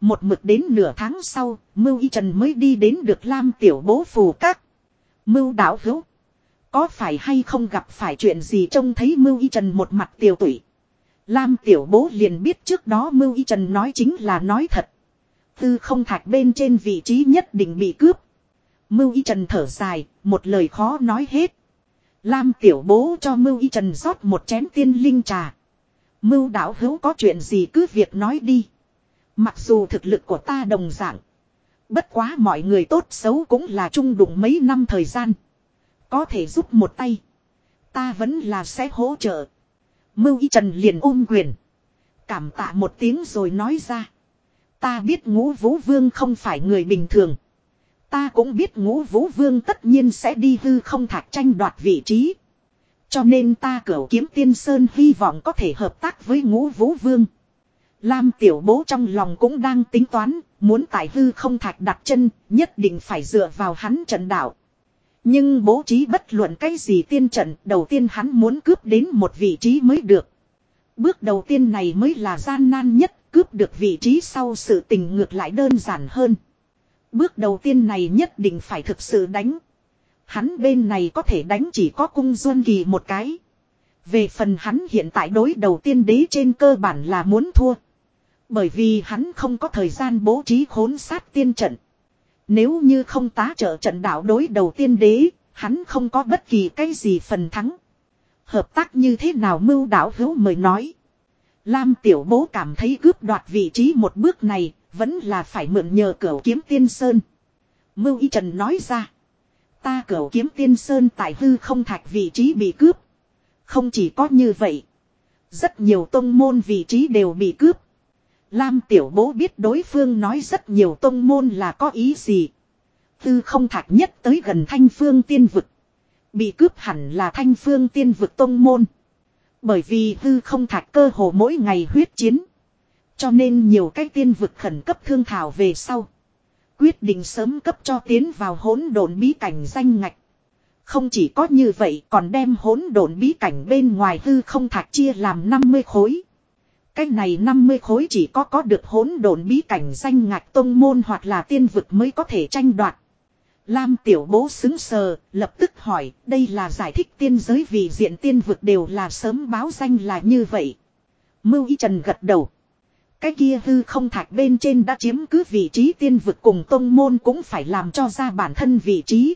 Speaker 1: Một mực đến nửa tháng sau, Mưu Y Trần mới đi đến được Lam Tiểu Bố Phù Các. Mưu đạo hữu. Có phải hay không gặp phải chuyện gì trông thấy Mưu Y Trần một mặt tiểu tụy. Lam Tiểu Bố liền biết trước đó Mưu Y Trần nói chính là nói thật. Tư không thạch bên trên vị trí nhất định bị cướp. Mưu Y Trần thở dài, một lời khó nói hết. Lam Tiểu Bố cho Mưu Y Trần rót một chén tiên linh trà. Mưu đảo hữu có chuyện gì cứ việc nói đi. Mặc dù thực lực của ta đồng dạng. Bất quá mọi người tốt xấu cũng là chung đụng mấy năm thời gian. Có thể giúp một tay. Ta vẫn là sẽ hỗ trợ. Mưu y trần liền ôm quyền. Cảm tạ một tiếng rồi nói ra. Ta biết ngũ vũ vương không phải người bình thường. Ta cũng biết ngũ vũ vương tất nhiên sẽ đi hư không thạch tranh đoạt vị trí. Cho nên ta cửu kiếm tiên sơn hy vọng có thể hợp tác với ngũ vũ vương. Lam tiểu bố trong lòng cũng đang tính toán, muốn tải hư không thạch đặt chân, nhất định phải dựa vào hắn trận đạo. Nhưng bố trí bất luận cái gì tiên trận, đầu tiên hắn muốn cướp đến một vị trí mới được. Bước đầu tiên này mới là gian nan nhất, cướp được vị trí sau sự tình ngược lại đơn giản hơn. Bước đầu tiên này nhất định phải thực sự đánh. Hắn bên này có thể đánh chỉ có cung duân kỳ một cái. Về phần hắn hiện tại đối đầu tiên đế trên cơ bản là muốn thua. Bởi vì hắn không có thời gian bố trí khốn sát tiên trận. Nếu như không tá trợ trận đạo đối đầu tiên đế, hắn không có bất kỳ cái gì phần thắng. Hợp tác như thế nào mưu đạo hữu mời nói. Lam tiểu bố cảm thấy cướp đoạt vị trí một bước này, vẫn là phải mượn nhờ cửu kiếm tiên sơn. Mưu y trần nói ra. Ta cửu kiếm tiên sơn tại hư không thạch vị trí bị cướp. Không chỉ có như vậy. Rất nhiều tông môn vị trí đều bị cướp. Lam tiểu bố biết đối phương nói rất nhiều tông môn là có ý gì. Tư không thạch nhất tới gần thanh phương tiên vực. Bị cướp hẳn là thanh phương tiên vực tông môn. Bởi vì tư không thạch cơ hồ mỗi ngày huyết chiến. Cho nên nhiều cái tiên vực khẩn cấp thương thảo về sau. Quyết định sớm cấp cho tiến vào hỗn độn bí cảnh danh ngạch. Không chỉ có như vậy còn đem hỗn độn bí cảnh bên ngoài hư không thạch chia làm 50 khối. Cái này 50 khối chỉ có có được hỗn độn bí cảnh danh ngạch tông môn hoặc là tiên vực mới có thể tranh đoạt. Lam tiểu bố xứng sờ, lập tức hỏi, đây là giải thích tiên giới vì diện tiên vực đều là sớm báo danh là như vậy. Mưu y trần gật đầu. Cái kia hư không thạch bên trên đã chiếm cứ vị trí tiên vực cùng tông môn cũng phải làm cho ra bản thân vị trí.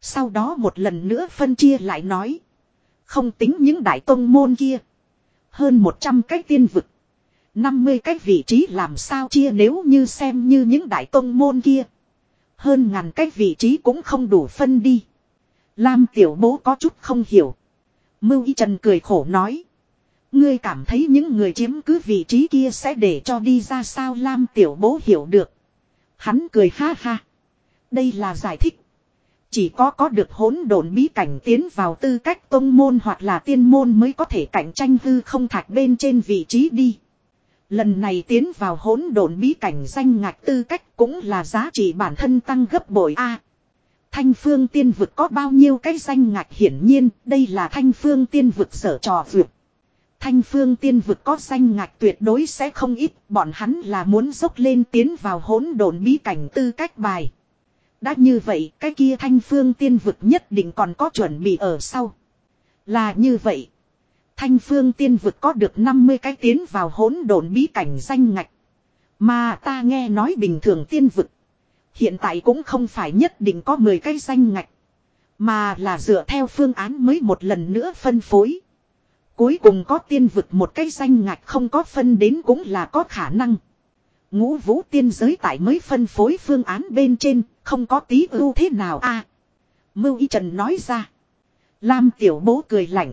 Speaker 1: Sau đó một lần nữa phân chia lại nói. Không tính những đại tông môn kia. Hơn 100 cái tiên vực. 50 cái vị trí làm sao chia nếu như xem như những đại tông môn kia. Hơn ngàn cái vị trí cũng không đủ phân đi. Lam tiểu bố có chút không hiểu. Mưu y trần cười khổ nói. Ngươi cảm thấy những người chiếm cứ vị trí kia sẽ để cho đi ra sao Lam tiểu bố hiểu được. Hắn cười ha ha. Đây là giải thích. Chỉ có có được hỗn độn bí cảnh tiến vào tư cách tông môn hoặc là tiên môn mới có thể cạnh tranh hư không thạch bên trên vị trí đi. Lần này tiến vào hỗn độn bí cảnh danh ngạch tư cách cũng là giá trị bản thân tăng gấp bội A. Thanh phương tiên vực có bao nhiêu cái danh ngạch hiển nhiên, đây là thanh phương tiên vực sở trò vượt. Thanh phương tiên vực có danh ngạch tuyệt đối sẽ không ít, bọn hắn là muốn dốc lên tiến vào hỗn độn bí cảnh tư cách bài. Đã như vậy, cái kia thanh phương tiên vực nhất định còn có chuẩn bị ở sau. Là như vậy. Thanh phương tiên vực có được 50 cái tiến vào hỗn độn bí cảnh danh ngạch. Mà ta nghe nói bình thường tiên vực. Hiện tại cũng không phải nhất định có 10 cái danh ngạch. Mà là dựa theo phương án mới một lần nữa phân phối. Cuối cùng có tiên vực một cái danh ngạch không có phân đến cũng là có khả năng. Ngũ vũ tiên giới tại mới phân phối phương án bên trên, không có tí ưu thế nào a Mưu y trần nói ra. Lam tiểu bố cười lạnh.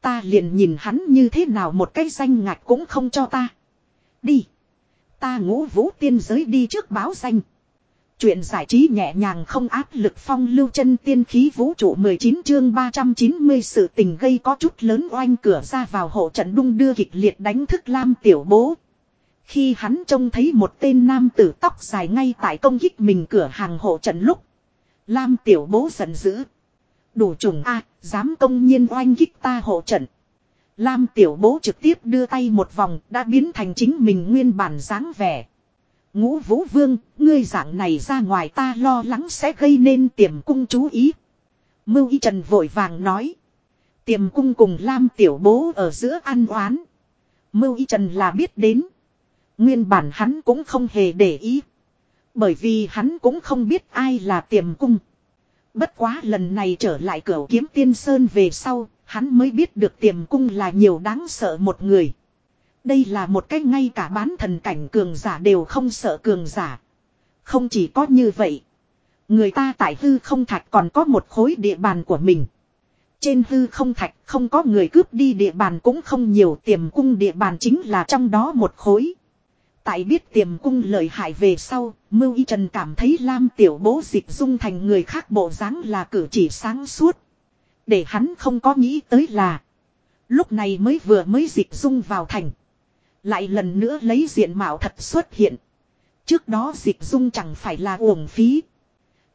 Speaker 1: Ta liền nhìn hắn như thế nào một cái danh ngạch cũng không cho ta. Đi. Ta ngũ vũ tiên giới đi trước báo danh. Chuyện giải trí nhẹ nhàng không áp lực phong lưu chân tiên khí vũ trụ 19 chương 390 sự tình gây có chút lớn oanh cửa ra vào hộ trận đung đưa kịch liệt đánh thức Lam tiểu bố. Khi hắn trông thấy một tên nam tử tóc dài ngay tại công kích mình cửa hàng hộ trận lúc. Lam tiểu bố giận dữ. Đủ trùng A, dám công nhiên oanh kích ta hộ trận. Lam tiểu bố trực tiếp đưa tay một vòng đã biến thành chính mình nguyên bản dáng vẻ. Ngũ vũ vương, ngươi dạng này ra ngoài ta lo lắng sẽ gây nên tiềm cung chú ý. Mưu y trần vội vàng nói. Tiềm cung cùng Lam tiểu bố ở giữa ăn oán. Mưu y trần là biết đến. Nguyên bản hắn cũng không hề để ý. Bởi vì hắn cũng không biết ai là tiềm cung. Bất quá lần này trở lại cửa kiếm tiên sơn về sau, hắn mới biết được tiềm cung là nhiều đáng sợ một người. Đây là một cách ngay cả bán thần cảnh cường giả đều không sợ cường giả. Không chỉ có như vậy. Người ta tại hư không thạch còn có một khối địa bàn của mình. Trên hư không thạch không có người cướp đi địa bàn cũng không nhiều tiềm cung địa bàn chính là trong đó một khối. Tại biết tiềm cung lợi hại về sau, Mưu Y Trần cảm thấy Lam Tiểu Bố dịch dung thành người khác bộ dáng là cử chỉ sáng suốt. Để hắn không có nghĩ tới là. Lúc này mới vừa mới dịch dung vào thành. Lại lần nữa lấy diện mạo thật xuất hiện. Trước đó dịch dung chẳng phải là uổng phí.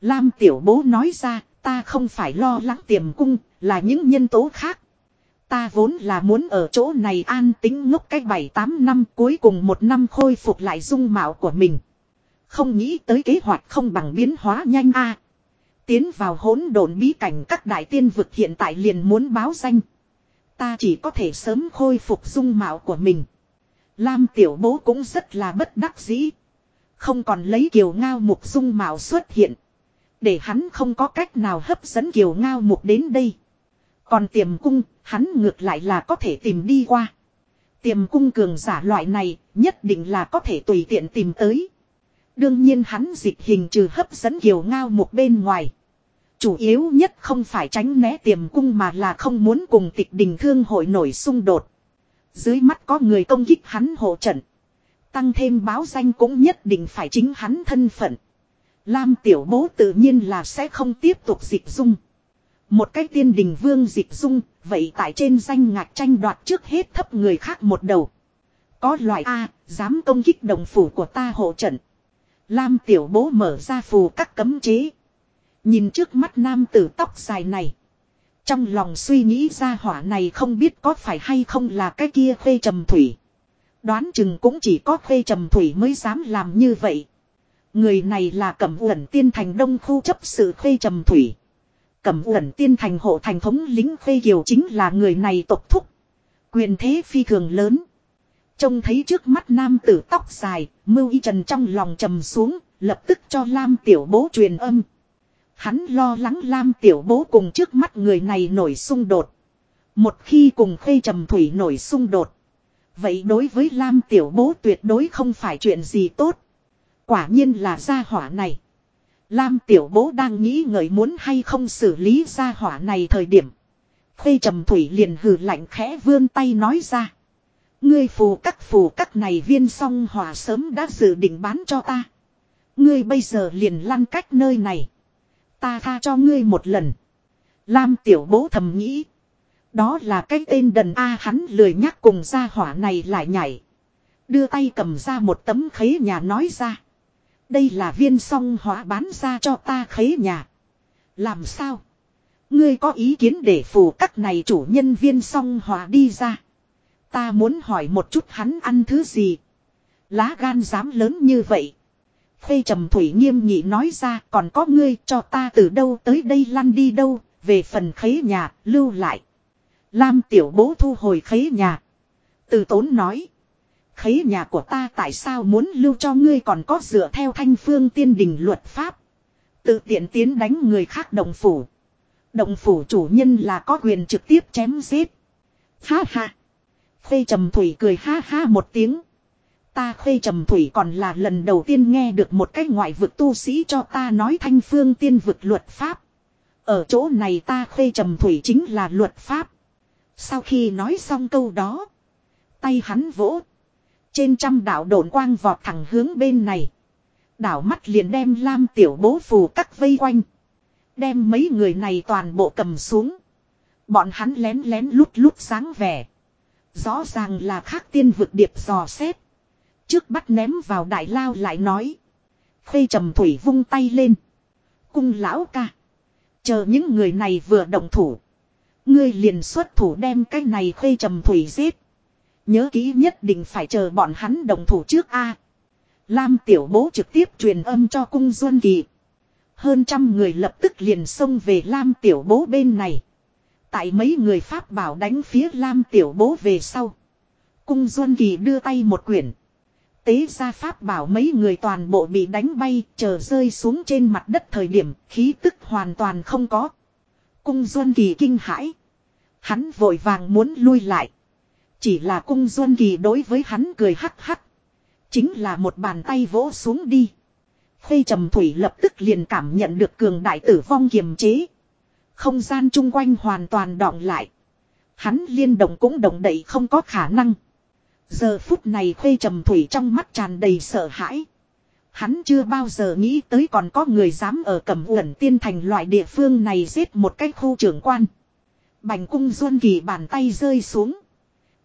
Speaker 1: Lam Tiểu Bố nói ra, ta không phải lo lắng tiềm cung, là những nhân tố khác. Ta vốn là muốn ở chỗ này an tính ngốc cách 7-8 năm cuối cùng một năm khôi phục lại dung mạo của mình. Không nghĩ tới kế hoạch không bằng biến hóa nhanh a Tiến vào hỗn độn bí cảnh các đại tiên vực hiện tại liền muốn báo danh. Ta chỉ có thể sớm khôi phục dung mạo của mình. Lam tiểu bố cũng rất là bất đắc dĩ. Không còn lấy kiều ngao mục dung mạo xuất hiện. Để hắn không có cách nào hấp dẫn kiều ngao mục đến đây. Còn tiềm cung, hắn ngược lại là có thể tìm đi qua. Tiềm cung cường giả loại này, nhất định là có thể tùy tiện tìm tới. Đương nhiên hắn dịch hình trừ hấp dẫn kiều ngao mục bên ngoài. Chủ yếu nhất không phải tránh né tiềm cung mà là không muốn cùng tịch đình thương hội nổi xung đột. Dưới mắt có người công kích hắn hộ trận. Tăng thêm báo danh cũng nhất định phải chính hắn thân phận. Lam tiểu bố tự nhiên là sẽ không tiếp tục dịch dung. Một cái tiên đình vương dịch dung, vậy tại trên danh ngạc tranh đoạt trước hết thấp người khác một đầu. Có loại A, dám công kích đồng phủ của ta hộ trận. Lam tiểu bố mở ra phù các cấm chế. Nhìn trước mắt nam tử tóc dài này. Trong lòng suy nghĩ ra hỏa này không biết có phải hay không là cái kia khuê trầm thủy. Đoán chừng cũng chỉ có khuê trầm thủy mới dám làm như vậy. Người này là cẩm uẩn tiên thành đông khu chấp sự khuê trầm thủy. Cẩm uẩn tiên thành hộ thành thống lính khuê kiều chính là người này tộc thúc. Quyền thế phi thường lớn. Trông thấy trước mắt nam tử tóc dài, mưu y trần trong lòng trầm xuống, lập tức cho Lam tiểu bố truyền âm. Hắn lo lắng Lam tiểu bố cùng trước mắt người này nổi xung đột. Một khi cùng khê trầm thủy nổi xung đột. Vậy đối với Lam tiểu bố tuyệt đối không phải chuyện gì tốt. Quả nhiên là gia hỏa này. Lam tiểu bố đang nghĩ người muốn hay không xử lý gia hỏa này thời điểm. Khê trầm thủy liền hừ lạnh khẽ vươn tay nói ra. Ngươi phù các phù các này viên song hỏa sớm đã dự định bán cho ta. Ngươi bây giờ liền lăn cách nơi này. Ta tha cho ngươi một lần. Lam tiểu bố thầm nghĩ. Đó là cái tên đần A, hắn lười nhắc cùng gia hỏa này lại nhảy. Đưa tay cầm ra một tấm khế nhà nói ra. Đây là viên song hỏa bán ra cho ta khế nhà. Làm sao? Ngươi có ý kiến để phù các này chủ nhân viên song hỏa đi ra. Ta muốn hỏi một chút hắn ăn thứ gì. Lá gan dám lớn như vậy. Phê trầm thủy nghiêm nghị nói ra, còn có ngươi, cho ta từ đâu tới đây lăn đi đâu. Về phần khế nhà, lưu lại. Lam tiểu bố thu hồi khế nhà. Từ tốn nói. Khế nhà của ta tại sao muốn lưu cho ngươi còn có dựa theo thanh phương tiên đình luật pháp. Tự tiện tiến đánh người khác đồng phủ. Đồng phủ chủ nhân là có quyền trực tiếp chém giết. Ha ha. Khê trầm thủy cười ha ha một tiếng. Ta khê trầm thủy còn là lần đầu tiên nghe được một cái ngoại vực tu sĩ cho ta nói thanh phương tiên vực luật pháp. Ở chỗ này ta khê trầm thủy chính là luật pháp. Sau khi nói xong câu đó. Tay hắn vỗ. Trên trăm đảo đổn quang vọt thẳng hướng bên này. Đảo mắt liền đem lam tiểu bố phù cắt vây quanh. Đem mấy người này toàn bộ cầm xuống. Bọn hắn lén lén lút lút sáng vẻ. Rõ ràng là khác tiên vực điệp dò xét. Trước bắt ném vào đại lao lại nói. Khê trầm thủy vung tay lên. Cung lão ca. Chờ những người này vừa động thủ. Ngươi liền xuất thủ đem cái này khê trầm thủy giết. Nhớ kỹ nhất định phải chờ bọn hắn động thủ trước a. Lam tiểu bố trực tiếp truyền âm cho cung Duân Kỳ. Hơn trăm người lập tức liền xông về Lam tiểu bố bên này. Tại mấy người Pháp bảo đánh phía Lam tiểu bố về sau. Cung Duân Kỳ đưa tay một quyển. Tế ra Pháp bảo mấy người toàn bộ bị đánh bay, chờ rơi xuống trên mặt đất thời điểm, khí tức hoàn toàn không có. Cung Duân Kỳ kinh hãi. Hắn vội vàng muốn lui lại. Chỉ là cung Duân Kỳ đối với hắn cười hắc hắc. Chính là một bàn tay vỗ xuống đi. Khê trầm thủy lập tức liền cảm nhận được cường đại tử vong kiềm chế. Không gian chung quanh hoàn toàn đọng lại. Hắn liên động cũng động đậy không có khả năng. Giờ phút này khuê trầm thủy trong mắt tràn đầy sợ hãi. Hắn chưa bao giờ nghĩ tới còn có người dám ở cẩm uẩn tiên thành loại địa phương này giết một cách khu trưởng quan. Bành cung duân kỳ bàn tay rơi xuống.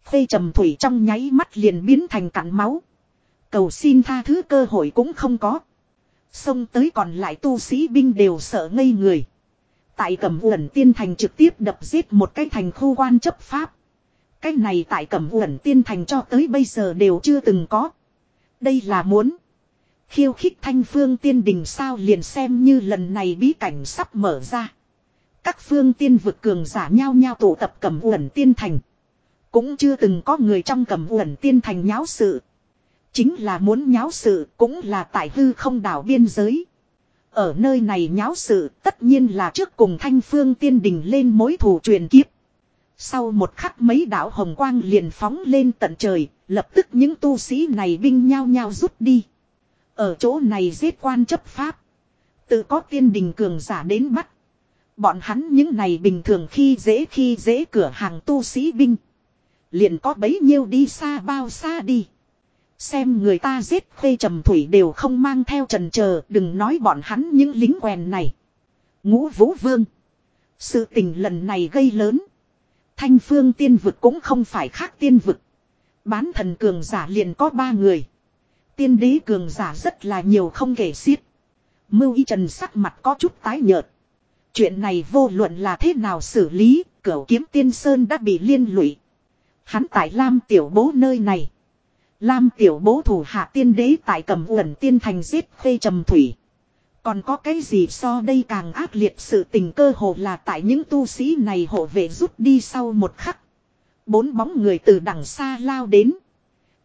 Speaker 1: Khê trầm thủy trong nháy mắt liền biến thành cặn máu. Cầu xin tha thứ cơ hội cũng không có. Xông tới còn lại tu sĩ binh đều sợ ngây người. Tại cẩm uẩn tiên thành trực tiếp đập giết một cái thành khu quan chấp pháp. Cái này tại cẩm uẩn tiên thành cho tới bây giờ đều chưa từng có. Đây là muốn. Khiêu khích thanh phương tiên đình sao liền xem như lần này bí cảnh sắp mở ra. Các phương tiên vực cường giả nhau nhau tụ tập cẩm uẩn tiên thành. Cũng chưa từng có người trong cẩm uẩn tiên thành nháo sự. Chính là muốn nháo sự cũng là tại hư không đảo biên giới. Ở nơi này nháo sự tất nhiên là trước cùng thanh phương tiên đình lên mối thù truyền kiếp. Sau một khắc mấy đạo hồng quang liền phóng lên tận trời, lập tức những tu sĩ này binh nhao nhao rút đi. Ở chỗ này giết quan chấp pháp. Tự có tiên đình cường giả đến bắt. Bọn hắn những này bình thường khi dễ khi dễ cửa hàng tu sĩ binh. Liền có bấy nhiêu đi xa bao xa đi. Xem người ta giết khuê trầm thủy đều không mang theo trần chờ đừng nói bọn hắn những lính quèn này. Ngũ vũ vương. Sự tình lần này gây lớn. Thanh phương tiên vực cũng không phải khác tiên vực. Bán thần cường giả liền có ba người. Tiên đế cường giả rất là nhiều không kể xiết. Mưu y trần sắc mặt có chút tái nhợt. Chuyện này vô luận là thế nào xử lý, cửu kiếm tiên sơn đã bị liên lụy. Hắn tại Lam tiểu bố nơi này. Lam tiểu bố thủ hạ tiên đế tại cầm uẩn tiên thành giết khê trầm thủy. Còn có cái gì so đây càng ác liệt sự tình cơ hồ là tại những tu sĩ này hộ vệ rút đi sau một khắc. Bốn bóng người từ đằng xa lao đến.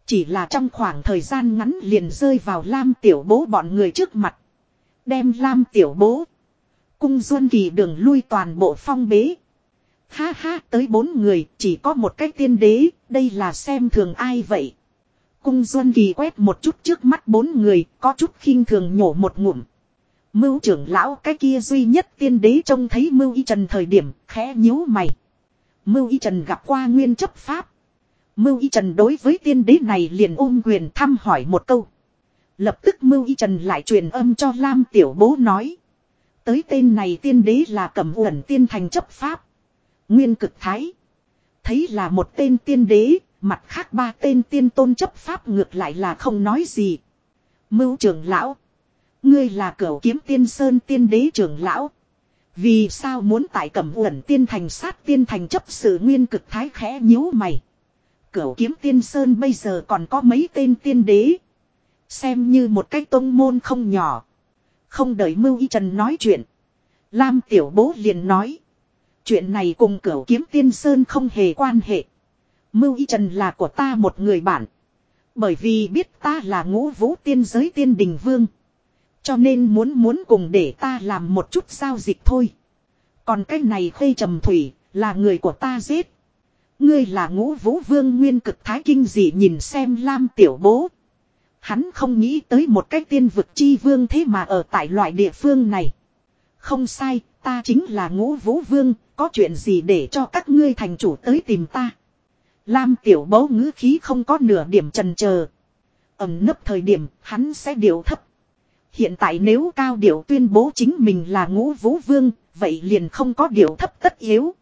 Speaker 1: Chỉ là trong khoảng thời gian ngắn liền rơi vào Lam tiểu bố bọn người trước mặt. Đem Lam tiểu bố. Cung Duân Kỳ đường lui toàn bộ phong bế. Ha ha tới bốn người chỉ có một cách tiên đế, đây là xem thường ai vậy. Cung Duân Kỳ quét một chút trước mắt bốn người, có chút khinh thường nhổ một ngụm. Mưu trưởng lão cái kia duy nhất tiên đế trông thấy Mưu Y Trần thời điểm, khẽ nhíu mày. Mưu Y Trần gặp qua nguyên chấp pháp. Mưu Y Trần đối với tiên đế này liền ôm quyền thăm hỏi một câu. Lập tức Mưu Y Trần lại truyền âm cho Lam Tiểu Bố nói. Tới tên này tiên đế là cẩm uẩn tiên thành chấp pháp. Nguyên cực thái. Thấy là một tên tiên đế, mặt khác ba tên tiên tôn chấp pháp ngược lại là không nói gì. Mưu trưởng lão. Ngươi là cửu kiếm tiên sơn tiên đế trưởng lão. Vì sao muốn tại cẩm uẩn tiên thành sát tiên thành chấp sự nguyên cực thái khẽ nhíu mày. Cửu kiếm tiên sơn bây giờ còn có mấy tên tiên đế. Xem như một cái tôn môn không nhỏ. Không đợi mưu y trần nói chuyện. Lam tiểu bố liền nói. Chuyện này cùng cửu kiếm tiên sơn không hề quan hệ. Mưu y trần là của ta một người bạn. Bởi vì biết ta là ngũ vũ tiên giới tiên đình vương. Cho nên muốn muốn cùng để ta làm một chút giao dịch thôi. Còn cái này khê trầm thủy, là người của ta giết. Ngươi là ngũ vũ vương nguyên cực thái kinh dị nhìn xem lam tiểu bố. Hắn không nghĩ tới một cái tiên vực chi vương thế mà ở tại loại địa phương này. Không sai, Ta chính là ngũ vũ vương, có chuyện gì để cho các ngươi thành chủ tới tìm ta. Lam tiểu bố ngữ khí không có nửa điểm trần chờ ẩm nấp thời điểm hắn sẽ điều thấp. Hiện tại nếu cao điệu tuyên bố chính mình là ngũ vũ vương, vậy liền không có điều thấp tất yếu.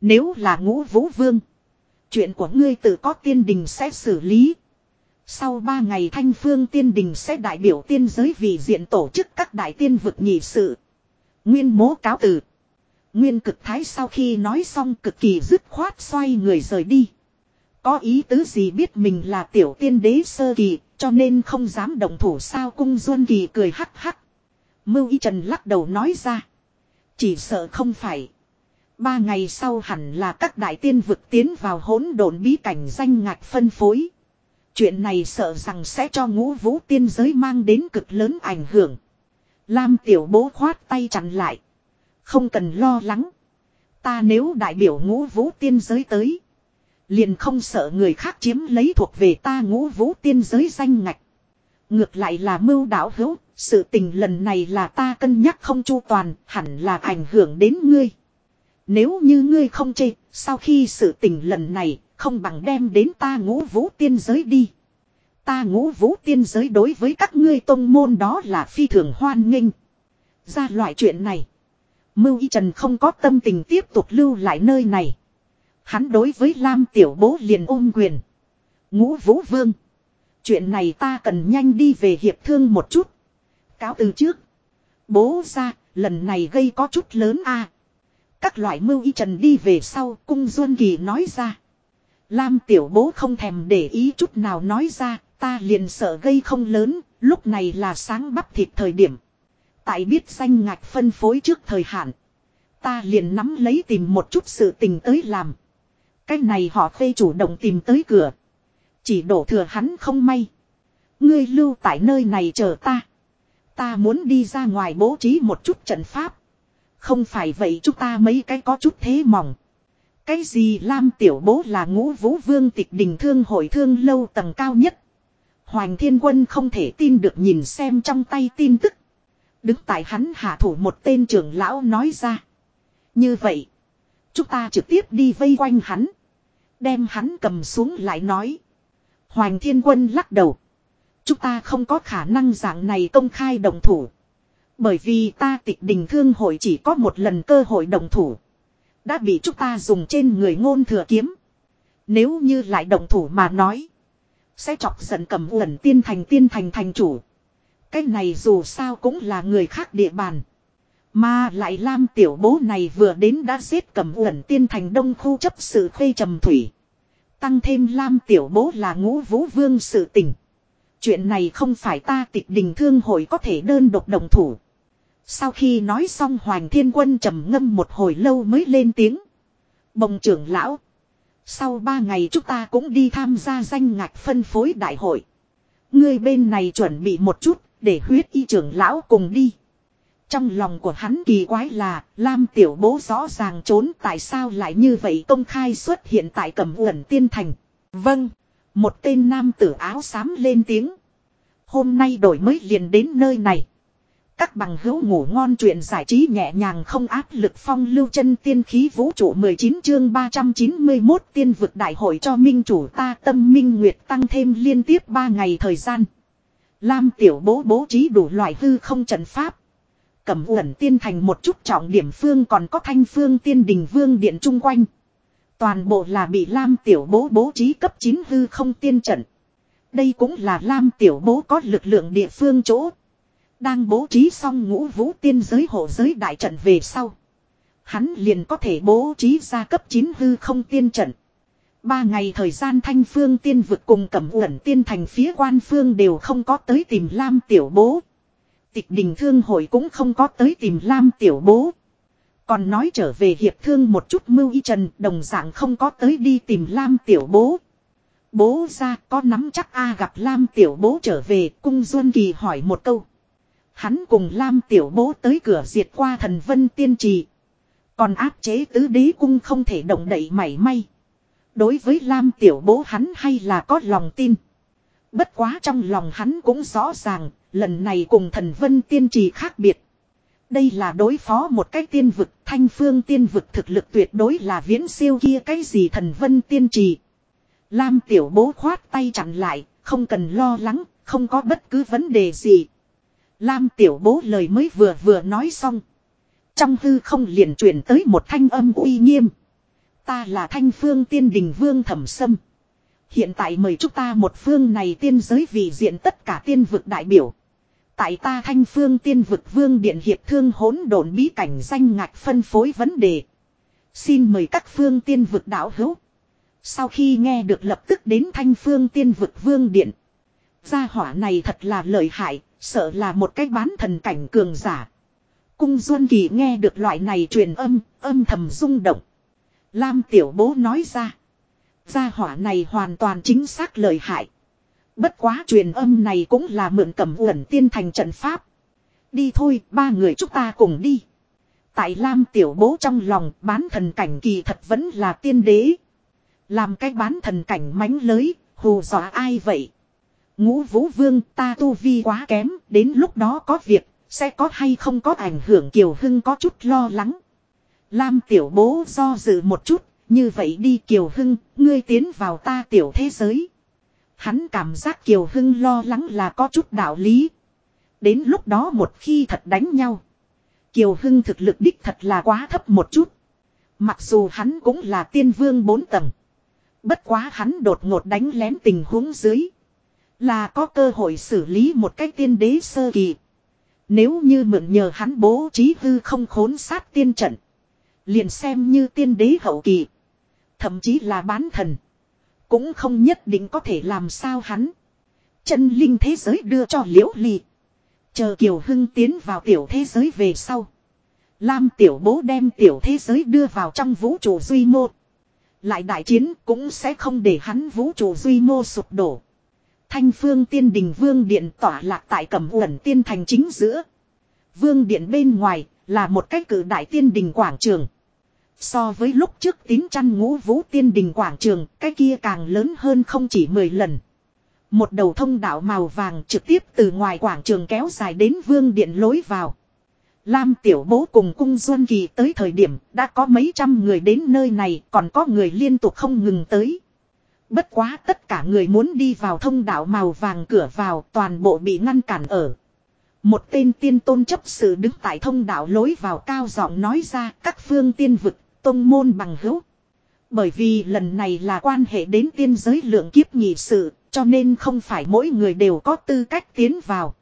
Speaker 1: Nếu là ngũ vũ vương, chuyện của ngươi tự có tiên đình sẽ xử lý. Sau ba ngày thanh phương tiên đình sẽ đại biểu tiên giới vì diện tổ chức các đại tiên vực nhị sự. Nguyên mố cáo từ. Nguyên cực thái sau khi nói xong cực kỳ dứt khoát xoay người rời đi. Có ý tứ gì biết mình là tiểu tiên đế sơ kỳ, cho nên không dám động thủ sao cung duân kỳ cười hắc hắc. Mưu y trần lắc đầu nói ra. Chỉ sợ không phải. Ba ngày sau hẳn là các đại tiên vực tiến vào hỗn độn bí cảnh danh ngạch phân phối. Chuyện này sợ rằng sẽ cho ngũ vũ tiên giới mang đến cực lớn ảnh hưởng. Lam tiểu bố khoát tay chặn lại. Không cần lo lắng. Ta nếu đại biểu ngũ vũ tiên giới tới. Liền không sợ người khác chiếm lấy thuộc về ta ngũ vũ tiên giới danh ngạch. Ngược lại là mưu đảo hữu, sự tình lần này là ta cân nhắc không chu toàn, hẳn là ảnh hưởng đến ngươi. Nếu như ngươi không chê, sau khi sự tình lần này, không bằng đem đến ta ngũ vũ tiên giới đi. Ta ngũ vũ tiên giới đối với các ngươi tông môn đó là phi thường hoan nghênh. Ra loại chuyện này, Mưu Y Trần không có tâm tình tiếp tục lưu lại nơi này. Hắn đối với Lam Tiểu Bố liền ôm quyền. Ngũ Vũ Vương. Chuyện này ta cần nhanh đi về hiệp thương một chút. Cáo từ trước. Bố ra, lần này gây có chút lớn a. Các loại mưu y trần đi về sau, cung Duân Kỳ nói ra. Lam Tiểu Bố không thèm để ý chút nào nói ra, ta liền sợ gây không lớn, lúc này là sáng bắp thịt thời điểm. Tại biết danh ngạch phân phối trước thời hạn. Ta liền nắm lấy tìm một chút sự tình tới làm. Cái này họ phê chủ động tìm tới cửa. Chỉ đổ thừa hắn không may. Ngươi lưu tại nơi này chờ ta. Ta muốn đi ra ngoài bố trí một chút trận pháp. Không phải vậy chúng ta mấy cái có chút thế mỏng. Cái gì Lam Tiểu Bố là ngũ vũ vương tịch đình thương hội thương lâu tầng cao nhất. Hoàng Thiên Quân không thể tin được nhìn xem trong tay tin tức. Đứng tại hắn hạ thủ một tên trưởng lão nói ra. Như vậy. Chúng ta trực tiếp đi vây quanh hắn. Đem hắn cầm xuống lại nói. Hoàng Thiên Quân lắc đầu. Chúng ta không có khả năng dạng này công khai đồng thủ. Bởi vì ta tịch đình thương hội chỉ có một lần cơ hội đồng thủ. Đã bị chúng ta dùng trên người ngôn thừa kiếm. Nếu như lại đồng thủ mà nói. Sẽ chọc giận cầm uẩn tiên thành tiên thành thành chủ. Cái này dù sao cũng là người khác địa bàn. Mà lại Lam tiểu bố này vừa đến đã giết cầm uẩn tiên thành đông khu chấp sự khuê trầm thủy. Tăng thêm Lam tiểu bố là ngũ vũ vương sự tình. Chuyện này không phải ta tịch đình thương hội có thể đơn độc đồng thủ. Sau khi nói xong Hoàng Thiên Quân trầm ngâm một hồi lâu mới lên tiếng. Bồng trưởng lão. Sau ba ngày chúng ta cũng đi tham gia danh ngạch phân phối đại hội. Người bên này chuẩn bị một chút để huyết y trưởng lão cùng đi. Trong lòng của hắn kỳ quái là, Lam tiểu bố rõ ràng trốn tại sao lại như vậy công khai xuất hiện tại cẩm uẩn tiên thành. Vâng, một tên nam tử áo xám lên tiếng. Hôm nay đổi mới liền đến nơi này. Các bằng hữu ngủ ngon chuyện giải trí nhẹ nhàng không áp lực phong lưu chân tiên khí vũ trụ 19 chương 391 tiên vực đại hội cho minh chủ ta tâm minh nguyệt tăng thêm liên tiếp 3 ngày thời gian. Lam tiểu bố bố trí đủ loại hư không trận pháp. Cẩm uẩn tiên thành một chút trọng điểm phương còn có thanh phương tiên đình vương điện chung quanh. Toàn bộ là bị Lam tiểu bố bố trí cấp 9 hư không tiên trận. Đây cũng là Lam tiểu bố có lực lượng địa phương chỗ. Đang bố trí xong ngũ vũ tiên giới hộ giới đại trận về sau. Hắn liền có thể bố trí ra cấp 9 hư không tiên trận. Ba ngày thời gian thanh phương tiên vực cùng cẩm uẩn tiên thành phía quan phương đều không có tới tìm Lam tiểu bố. Tịch đình thương hội cũng không có tới tìm Lam tiểu bố. Còn nói trở về hiệp thương một chút mưu y trần đồng dạng không có tới đi tìm Lam tiểu bố. Bố ra có nắm chắc A gặp Lam tiểu bố trở về cung Duân Kỳ hỏi một câu. Hắn cùng Lam tiểu bố tới cửa diệt qua thần vân tiên trì. Còn áp chế tứ đế cung không thể động đậy mảy may. Đối với Lam tiểu bố hắn hay là có lòng tin. Bất quá trong lòng hắn cũng rõ ràng, lần này cùng thần vân tiên trì khác biệt. Đây là đối phó một cái tiên vực, thanh phương tiên vực thực lực tuyệt đối là viễn siêu kia cái gì thần vân tiên trì. Lam tiểu bố khoát tay chặn lại, không cần lo lắng, không có bất cứ vấn đề gì. Lam tiểu bố lời mới vừa vừa nói xong. Trong hư không liền truyền tới một thanh âm uy nghiêm. Ta là thanh phương tiên đình vương thẩm sâm. Hiện tại mời chúng ta một phương này tiên giới vì diện tất cả tiên vực đại biểu. Tại ta thanh phương tiên vực vương điện hiệp thương hỗn độn bí cảnh danh ngạch phân phối vấn đề. Xin mời các phương tiên vực đạo hữu. Sau khi nghe được lập tức đến thanh phương tiên vực vương điện. Gia hỏa này thật là lợi hại, sợ là một cái bán thần cảnh cường giả. Cung Duân Kỳ nghe được loại này truyền âm, âm thầm rung động. Lam Tiểu Bố nói ra. Gia hỏa này hoàn toàn chính xác lợi hại. Bất quá truyền âm này cũng là mượn cẩm uẩn tiên thành trận pháp. Đi thôi, ba người chúng ta cùng đi. Tại Lam Tiểu Bố trong lòng bán thần cảnh kỳ thật vẫn là tiên đế. Làm cái bán thần cảnh mánh lới, hù dọa ai vậy? Ngũ Vũ Vương ta tu vi quá kém, đến lúc đó có việc, sẽ có hay không có ảnh hưởng Kiều Hưng có chút lo lắng. Lam Tiểu Bố do dự một chút, như vậy đi Kiều Hưng, ngươi tiến vào ta tiểu thế giới. Hắn cảm giác Kiều Hưng lo lắng là có chút đạo lý. Đến lúc đó một khi thật đánh nhau. Kiều Hưng thực lực đích thật là quá thấp một chút. Mặc dù hắn cũng là tiên vương bốn tầng. Bất quá hắn đột ngột đánh lén tình huống dưới. Là có cơ hội xử lý một cách tiên đế sơ kỳ. Nếu như mượn nhờ hắn bố trí hư không khốn sát tiên trận. Liền xem như tiên đế hậu kỳ. Thậm chí là bán thần. Cũng không nhất định có thể làm sao hắn. Chân linh thế giới đưa cho liễu ly. Chờ Kiều Hưng tiến vào tiểu thế giới về sau. Lam tiểu bố đem tiểu thế giới đưa vào trong vũ trụ duy mô. Lại đại chiến cũng sẽ không để hắn vũ trụ duy mô sụp đổ. Thanh phương tiên đình vương điện tỏa lạc tại cẩm uẩn tiên thành chính giữa. Vương điện bên ngoài là một cái cử đại tiên đình quảng trường. So với lúc trước tín chăn ngũ vũ tiên đình quảng trường, cái kia càng lớn hơn không chỉ 10 lần. Một đầu thông đạo màu vàng trực tiếp từ ngoài quảng trường kéo dài đến vương điện lối vào. Lam tiểu bố cùng cung Duân Kỳ tới thời điểm đã có mấy trăm người đến nơi này còn có người liên tục không ngừng tới. Bất quá tất cả người muốn đi vào thông đạo màu vàng cửa vào toàn bộ bị ngăn cản ở. Một tên tiên tôn chấp sự đứng tại thông đạo lối vào cao giọng nói ra các phương tiên vực tông môn bằng hữu. Bởi vì lần này là quan hệ đến tiên giới lượng kiếp nhị sự, cho nên không phải mỗi người đều có tư cách tiến vào.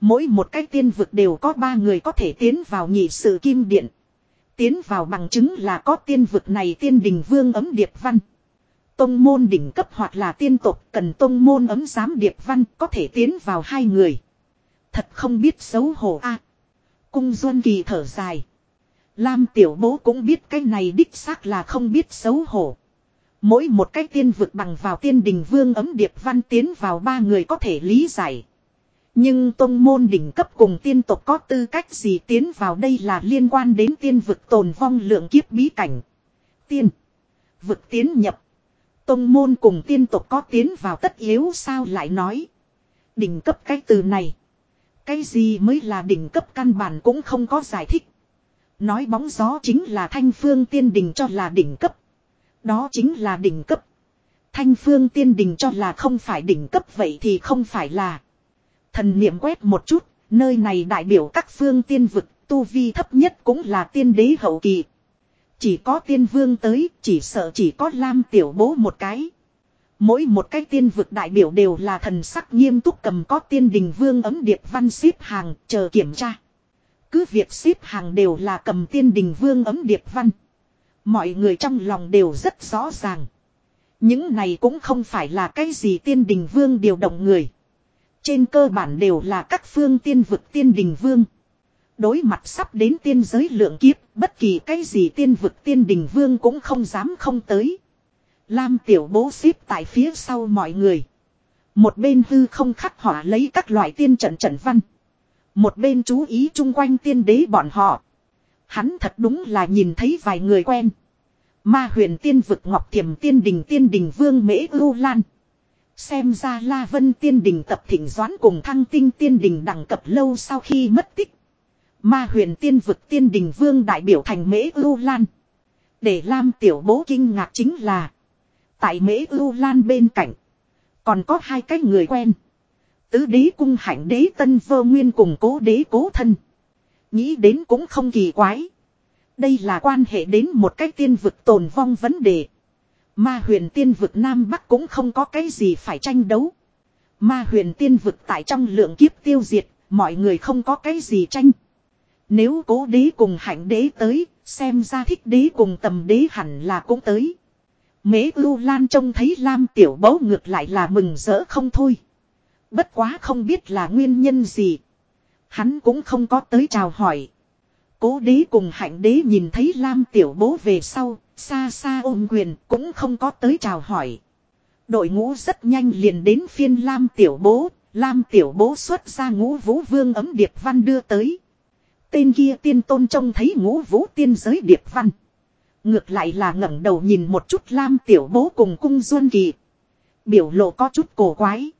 Speaker 1: Mỗi một cái tiên vực đều có ba người có thể tiến vào nhị sự kim điện. Tiến vào bằng chứng là có tiên vực này tiên đình vương ấm điệp văn. Tông môn đỉnh cấp hoặc là tiên tộc cần tông môn ấm giám điệp văn có thể tiến vào hai người. Thật không biết xấu hổ a Cung Duân Kỳ thở dài. Lam tiểu bố cũng biết cái này đích xác là không biết xấu hổ. Mỗi một cái tiên vực bằng vào tiên đình vương ấm điệp văn tiến vào ba người có thể lý giải. Nhưng tông môn đỉnh cấp cùng tiên tộc có tư cách gì tiến vào đây là liên quan đến tiên vực tồn vong lượng kiếp bí cảnh. Tiên. Vực tiến nhập. Tông môn cùng tiên tộc có tiến vào tất yếu sao lại nói. Đỉnh cấp cái từ này. Cái gì mới là đỉnh cấp căn bản cũng không có giải thích. Nói bóng gió chính là thanh phương tiên đình cho là đỉnh cấp. Đó chính là đỉnh cấp. Thanh phương tiên đình cho là không phải đỉnh cấp vậy thì không phải là. Thần niệm quét một chút, nơi này đại biểu các phương tiên vực, tu vi thấp nhất cũng là tiên đế hậu kỳ. Chỉ có tiên vương tới, chỉ sợ chỉ có lam tiểu bố một cái. Mỗi một cái tiên vực đại biểu đều là thần sắc nghiêm túc cầm có tiên đình vương ấm điệp văn xếp hàng, chờ kiểm tra. Cứ việc xếp hàng đều là cầm tiên đình vương ấm điệp văn. Mọi người trong lòng đều rất rõ ràng. Những này cũng không phải là cái gì tiên đình vương điều động người. Trên cơ bản đều là các phương tiên vực tiên đình vương. Đối mặt sắp đến tiên giới lượng kiếp, bất kỳ cái gì tiên vực tiên đình vương cũng không dám không tới. Lam tiểu bố xếp tại phía sau mọi người. Một bên hư không khắc họa lấy các loại tiên trận trận văn. Một bên chú ý chung quanh tiên đế bọn họ. Hắn thật đúng là nhìn thấy vài người quen. Ma huyền tiên vực ngọc thiểm tiên đình tiên đình vương mễ ưu lan. Xem ra La Vân tiên đình tập thỉnh doán cùng thăng tinh tiên đình đẳng cập lâu sau khi mất tích. Ma huyền tiên vực tiên đình vương đại biểu thành mễ ưu lan. Để Lam tiểu bố kinh ngạc chính là. Tại mễ ưu lan bên cạnh. Còn có hai cái người quen. Tứ đế cung hạnh đế tân vơ nguyên cùng cố đế cố thân. Nghĩ đến cũng không kỳ quái. Đây là quan hệ đến một cái tiên vực tồn vong vấn đề. Ma huyền tiên vực Nam Bắc cũng không có cái gì phải tranh đấu. Ma huyền tiên vực tại trong lượng kiếp tiêu diệt, mọi người không có cái gì tranh. Nếu cố đế cùng hạnh đế tới, xem ra thích đế cùng tầm đế hẳn là cũng tới. Mế ưu lan trông thấy Lam tiểu bấu ngược lại là mừng rỡ không thôi. Bất quá không biết là nguyên nhân gì. Hắn cũng không có tới chào hỏi. Cố đế cùng hạnh đế nhìn thấy Lam tiểu bố về sau, xa xa ôm quyền cũng không có tới chào hỏi. Đội ngũ rất nhanh liền đến phiên Lam tiểu bố, Lam tiểu bố xuất ra ngũ vũ vương ấm điệp văn đưa tới. Tên kia tiên tôn trông thấy ngũ vũ tiên giới điệp văn. Ngược lại là ngẩng đầu nhìn một chút Lam tiểu bố cùng cung duân kỳ. Biểu lộ có chút cổ quái.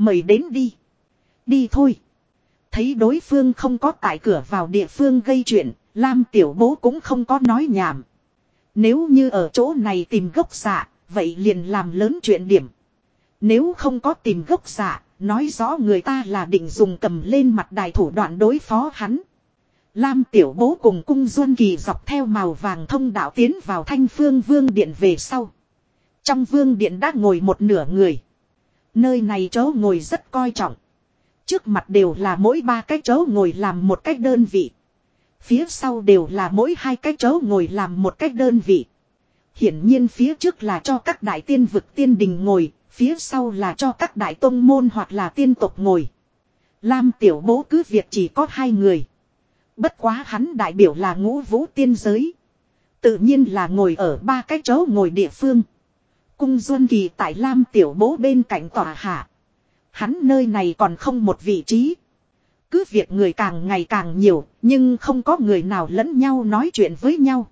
Speaker 1: Mời đến đi. Đi thôi. Thấy đối phương không có tại cửa vào địa phương gây chuyện, Lam tiểu bố cũng không có nói nhảm. Nếu như ở chỗ này tìm gốc giả, vậy liền làm lớn chuyện điểm. Nếu không có tìm gốc giả, nói rõ người ta là định dùng cầm lên mặt đài thủ đoạn đối phó hắn. Lam tiểu bố cùng cung duân kỳ dọc theo màu vàng thông đạo tiến vào thanh phương vương điện về sau. Trong vương điện đã ngồi một nửa người. Nơi này chỗ ngồi rất coi trọng. Trước mặt đều là mỗi ba cái chỗ ngồi làm một cách đơn vị. Phía sau đều là mỗi hai cái chỗ ngồi làm một cách đơn vị. Hiển nhiên phía trước là cho các đại tiên vực tiên đình ngồi, phía sau là cho các đại tông môn hoặc là tiên tộc ngồi. Lam tiểu bố cứ việc chỉ có hai người. Bất quá hắn đại biểu là ngũ vũ tiên giới. Tự nhiên là ngồi ở ba cái chỗ ngồi địa phương. Cung Duân Kỳ tại Lam tiểu bố bên cạnh tòa hạ. Hắn nơi này còn không một vị trí. Cứ việc người càng ngày càng nhiều, nhưng không có người nào lẫn nhau nói chuyện với nhau.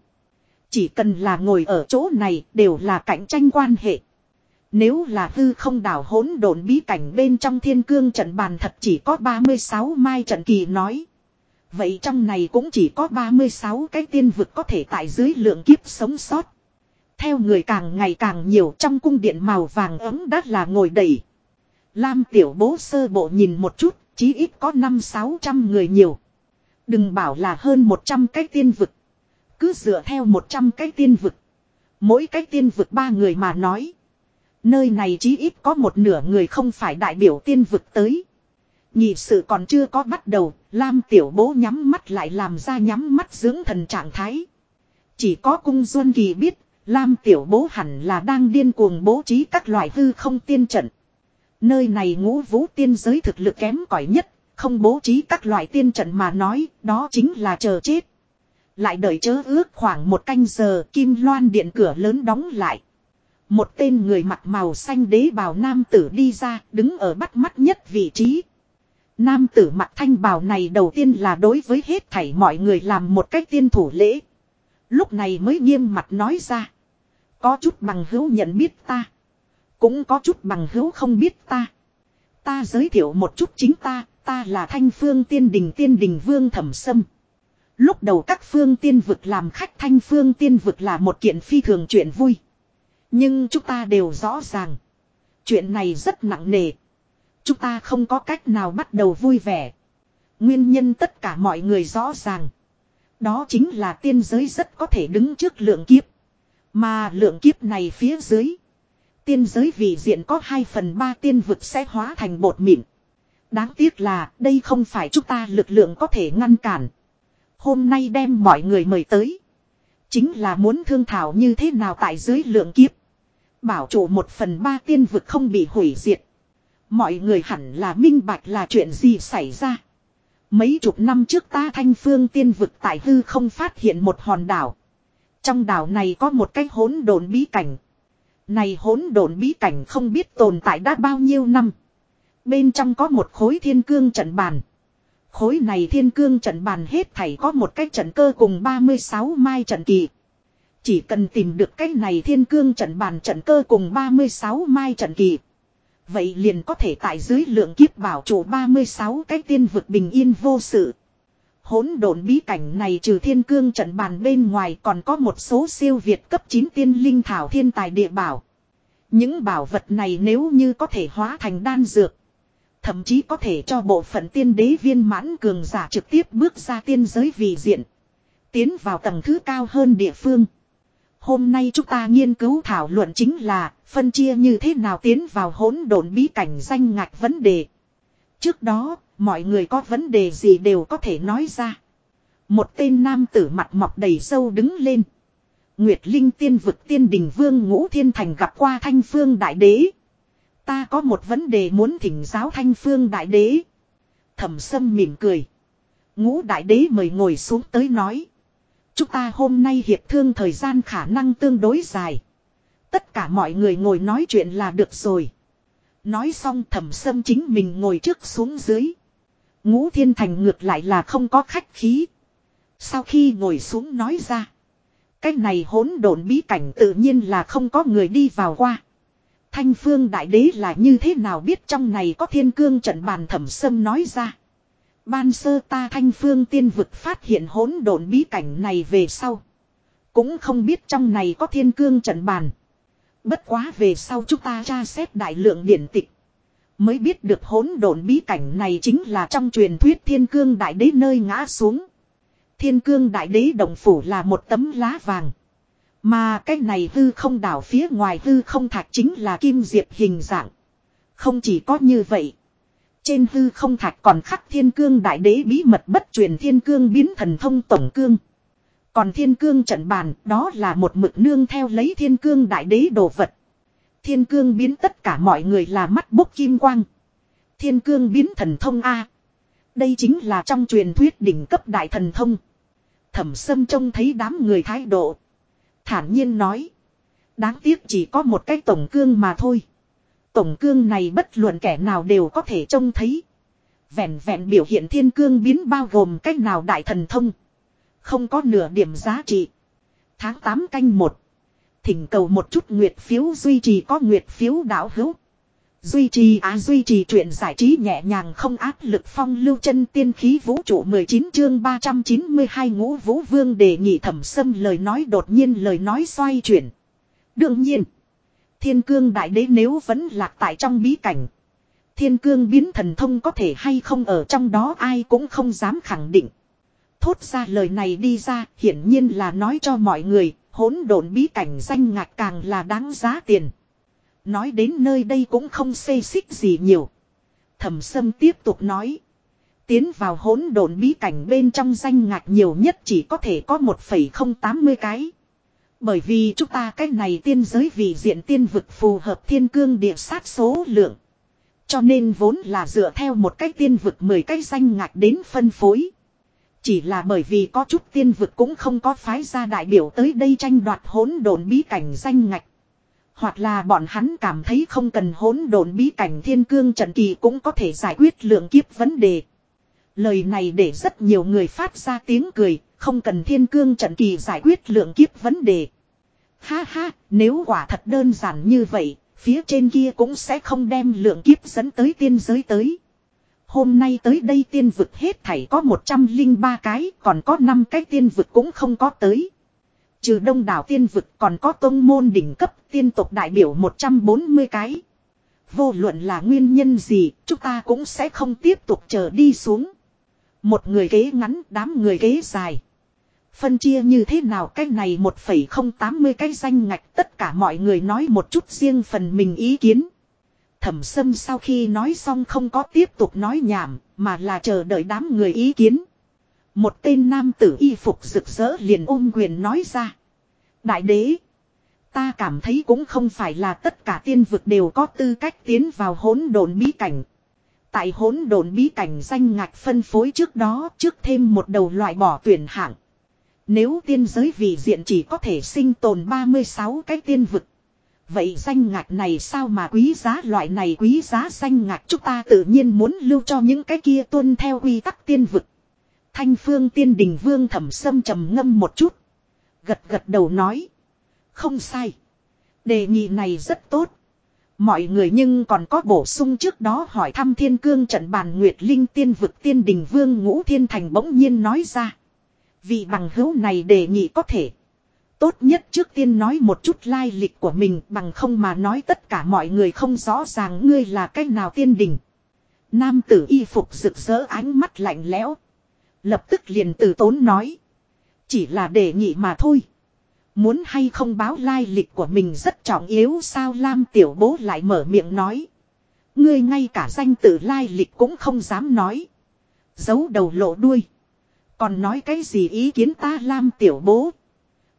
Speaker 1: Chỉ cần là ngồi ở chỗ này đều là cạnh tranh quan hệ. Nếu là hư không đảo hỗn độn bí cảnh bên trong thiên cương trận bàn thật chỉ có 36 mai trận kỳ nói. Vậy trong này cũng chỉ có 36 cái tiên vực có thể tại dưới lượng kiếp sống sót. Theo người càng ngày càng nhiều trong cung điện màu vàng ấm đắt là ngồi đầy. Lam tiểu bố sơ bộ nhìn một chút, chí ít có 5-600 người nhiều. Đừng bảo là hơn 100 cái tiên vực. Cứ dựa theo 100 cái tiên vực. Mỗi cái tiên vực ba người mà nói. Nơi này chí ít có một nửa người không phải đại biểu tiên vực tới. Nhị sự còn chưa có bắt đầu, Lam tiểu bố nhắm mắt lại làm ra nhắm mắt dưỡng thần trạng thái. Chỉ có cung duân kỳ biết, Lam tiểu bố hẳn là đang điên cuồng bố trí các loại hư không tiên trận. Nơi này ngũ vũ tiên giới thực lực kém cỏi nhất, không bố trí các loại tiên trận mà nói, đó chính là chờ chết. Lại đợi chớ ước khoảng một canh giờ, kim loan điện cửa lớn đóng lại. Một tên người mặt màu xanh đế bào nam tử đi ra, đứng ở bắt mắt nhất vị trí. Nam tử mặt thanh bào này đầu tiên là đối với hết thảy mọi người làm một cách tiên thủ lễ. Lúc này mới nghiêm mặt nói ra. Có chút bằng hữu nhận biết ta. Cũng có chút bằng hữu không biết ta. Ta giới thiệu một chút chính ta, ta là thanh phương tiên đình tiên đình vương thẩm sâm. Lúc đầu các phương tiên vực làm khách thanh phương tiên vực là một kiện phi thường chuyện vui. Nhưng chúng ta đều rõ ràng. Chuyện này rất nặng nề. Chúng ta không có cách nào bắt đầu vui vẻ. Nguyên nhân tất cả mọi người rõ ràng. Đó chính là tiên giới rất có thể đứng trước lượng kiếp. Mà lượng kiếp này phía dưới. Tiên giới vì diện có 2 phần 3 tiên vực sẽ hóa thành bột mịn. Đáng tiếc là, đây không phải chúng ta lực lượng có thể ngăn cản. Hôm nay đem mọi người mời tới. Chính là muốn thương thảo như thế nào tại dưới lượng kiếp. Bảo chủ một phần ba tiên vực không bị hủy diệt. Mọi người hẳn là minh bạch là chuyện gì xảy ra. Mấy chục năm trước ta thanh phương tiên vực tại hư không phát hiện một hòn đảo. Trong đảo này có một cái hỗn độn bí cảnh. Này hỗn độn bí cảnh không biết tồn tại đã bao nhiêu năm. Bên trong có một khối thiên cương trận bàn. Khối này thiên cương trận bàn hết thảy có một cái trận cơ cùng 36 mai trận kỳ. Chỉ cần tìm được cái này thiên cương trận bàn trận cơ cùng 36 mai trận kỳ. Vậy liền có thể tại dưới lượng kiếp bảo chủ 36 cái tiên vực bình yên vô sự. Hỗn độn bí cảnh này trừ thiên cương trận bàn bên ngoài còn có một số siêu việt cấp 9 tiên linh thảo thiên tài địa bảo. Những bảo vật này nếu như có thể hóa thành đan dược. Thậm chí có thể cho bộ phận tiên đế viên mãn cường giả trực tiếp bước ra tiên giới vì diện. Tiến vào tầng thứ cao hơn địa phương. Hôm nay chúng ta nghiên cứu thảo luận chính là phân chia như thế nào tiến vào hỗn độn bí cảnh danh ngạch vấn đề. Trước đó, mọi người có vấn đề gì đều có thể nói ra. Một tên nam tử mặt mọc đầy sâu đứng lên. Nguyệt Linh tiên vực tiên đình vương ngũ thiên thành gặp qua thanh phương đại đế. Ta có một vấn đề muốn thỉnh giáo thanh phương đại đế. Thẩm sâm mỉm cười. Ngũ đại đế mời ngồi xuống tới nói. Chúng ta hôm nay hiệp thương thời gian khả năng tương đối dài. Tất cả mọi người ngồi nói chuyện là được rồi. Nói xong thẩm sâm chính mình ngồi trước xuống dưới. Ngũ thiên thành ngược lại là không có khách khí. Sau khi ngồi xuống nói ra. Cái này hỗn độn bí cảnh tự nhiên là không có người đi vào qua. Thanh phương đại đế là như thế nào biết trong này có thiên cương trận bàn thẩm sâm nói ra. Ban sơ ta thanh phương tiên vực phát hiện hỗn độn bí cảnh này về sau. Cũng không biết trong này có thiên cương trận bàn. Bất quá về sau chúng ta tra xét đại lượng điển tịch. Mới biết được hỗn độn bí cảnh này chính là trong truyền thuyết thiên cương đại đế nơi ngã xuống. Thiên cương đại đế đồng phủ là một tấm lá vàng. Mà cái này hư không đảo phía ngoài hư không thạch chính là kim diệp hình dạng. Không chỉ có như vậy. Trên hư không thạch còn khắc thiên cương đại đế bí mật bất truyền thiên cương biến thần thông tổng cương. Còn thiên cương trận bàn, đó là một mực nương theo lấy thiên cương đại đế đồ vật. Thiên cương biến tất cả mọi người là mắt bốc kim quang. Thiên cương biến thần thông A. Đây chính là trong truyền thuyết đỉnh cấp đại thần thông. Thẩm sâm trông thấy đám người thái độ. Thản nhiên nói. Đáng tiếc chỉ có một cái tổng cương mà thôi. Tổng cương này bất luận kẻ nào đều có thể trông thấy. Vẹn vẹn biểu hiện thiên cương biến bao gồm cách nào đại thần thông. Không có nửa điểm giá trị. Tháng 8 canh 1. Thỉnh cầu một chút nguyệt phiếu duy trì có nguyệt phiếu đảo hữu. Duy trì á duy trì chuyện giải trí nhẹ nhàng không áp lực phong lưu chân tiên khí vũ trụ 19 chương 392 ngũ vũ vương đề nghị thẩm sâm lời nói đột nhiên lời nói xoay chuyển. Đương nhiên, thiên cương đại đế nếu vẫn lạc tại trong bí cảnh. Thiên cương biến thần thông có thể hay không ở trong đó ai cũng không dám khẳng định. Thốt ra lời này đi ra hiển nhiên là nói cho mọi người hỗn độn bí cảnh danh ngạc càng là đáng giá tiền. Nói đến nơi đây cũng không xê xích gì nhiều. Thẩm sâm tiếp tục nói. Tiến vào hỗn độn bí cảnh bên trong danh ngạc nhiều nhất chỉ có thể có 1,080 cái. Bởi vì chúng ta cái này tiên giới vì diện tiên vực phù hợp thiên cương địa sát số lượng. Cho nên vốn là dựa theo một cái tiên vực 10 cái danh ngạc đến phân phối. Chỉ là bởi vì có chút tiên vực cũng không có phái ra đại biểu tới đây tranh đoạt hỗn độn bí cảnh danh ngạch. Hoặc là bọn hắn cảm thấy không cần hỗn độn bí cảnh thiên cương trận kỳ cũng có thể giải quyết lượng kiếp vấn đề. Lời này để rất nhiều người phát ra tiếng cười, không cần thiên cương trận kỳ giải quyết lượng kiếp vấn đề. Ha ha, nếu quả thật đơn giản như vậy, phía trên kia cũng sẽ không đem lượng kiếp dẫn tới tiên giới tới. Hôm nay tới đây tiên vực hết thảy có 103 cái, còn có 5 cái tiên vực cũng không có tới. Trừ đông đảo tiên vực còn có tôn môn đỉnh cấp tiên tộc đại biểu 140 cái. Vô luận là nguyên nhân gì, chúng ta cũng sẽ không tiếp tục chờ đi xuống. Một người ghế ngắn, đám người ghế dài. Phân chia như thế nào cái này 1,080 cái danh ngạch tất cả mọi người nói một chút riêng phần mình ý kiến. Thẩm sâm sau khi nói xong không có tiếp tục nói nhảm, mà là chờ đợi đám người ý kiến. Một tên nam tử y phục rực rỡ liền ôm quyền nói ra. Đại đế. Ta cảm thấy cũng không phải là tất cả tiên vực đều có tư cách tiến vào hỗn độn bí cảnh. Tại hỗn độn bí cảnh danh ngạch phân phối trước đó trước thêm một đầu loại bỏ tuyển hạng. Nếu tiên giới vì diện chỉ có thể sinh tồn 36 cái tiên vực. Vậy danh ngạch này sao mà quý giá loại này quý giá danh ngạch chúng ta tự nhiên muốn lưu cho những cái kia tuân theo quy tắc tiên vực. Thanh phương tiên đình vương thẩm sâm trầm ngâm một chút. Gật gật đầu nói. Không sai. Đề nghị này rất tốt. Mọi người nhưng còn có bổ sung trước đó hỏi thăm thiên cương trận bàn Nguyệt Linh tiên vực tiên đình vương ngũ thiên thành bỗng nhiên nói ra. Vì bằng hữu này đề nghị có thể. Tốt nhất trước tiên nói một chút lai lịch của mình, bằng không mà nói tất cả mọi người không rõ ràng ngươi là cách nào tiên đình. Nam tử y phục rực rỡ ánh mắt lạnh lẽo. Lập tức liền từ tốn nói. Chỉ là đề nghị mà thôi. Muốn hay không báo lai lịch của mình rất trọng yếu sao Lam tiểu bố lại mở miệng nói. Ngươi ngay cả danh tự lai lịch cũng không dám nói. Giấu đầu lộ đuôi. Còn nói cái gì ý kiến ta Lam tiểu bố.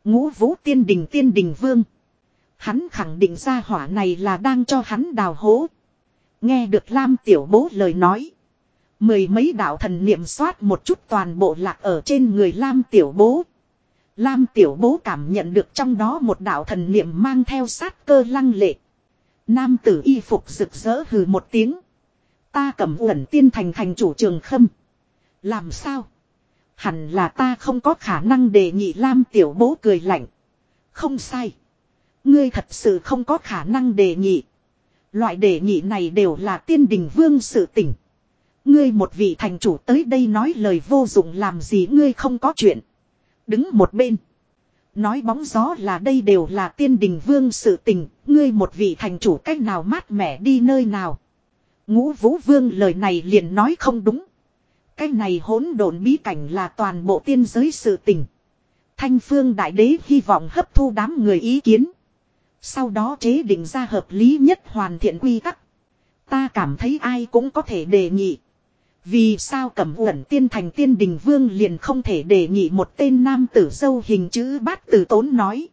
Speaker 1: Ngũ vũ tiên đình tiên đình vương. Hắn khẳng định ra hỏa này là đang cho hắn đào hố. Nghe được Lam tiểu bố lời nói. Mười mấy đạo thần niệm soát một chút toàn bộ lạc ở trên người Lam tiểu bố. Lam tiểu bố cảm nhận được trong đó một đạo thần niệm mang theo sát cơ lăng lệ. Nam tử y phục rực rỡ hừ một tiếng. Ta cầm uẩn tiên thành thành chủ trường khâm. Làm sao? Hẳn là ta không có khả năng đề nghị Lam tiểu bố cười lạnh. Không sai. Ngươi thật sự không có khả năng đề nghị. Loại đề nghị này đều là tiên đình vương sự tỉnh. Ngươi một vị thành chủ tới đây nói lời vô dụng làm gì ngươi không có chuyện. Đứng một bên. Nói bóng gió là đây đều là tiên đình vương sự tình, ngươi một vị thành chủ cách nào mát mẻ đi nơi nào. Ngũ vũ vương lời này liền nói không đúng. Cái này hỗn độn bí cảnh là toàn bộ tiên giới sự tình. Thanh phương đại đế hy vọng hấp thu đám người ý kiến. Sau đó chế định ra hợp lý nhất hoàn thiện quy tắc. Ta cảm thấy ai cũng có thể đề nghị. Vì sao cẩm uẩn tiên thành tiên đình vương liền không thể đề nghị một tên nam tử dâu hình chữ bát tử tốn nói.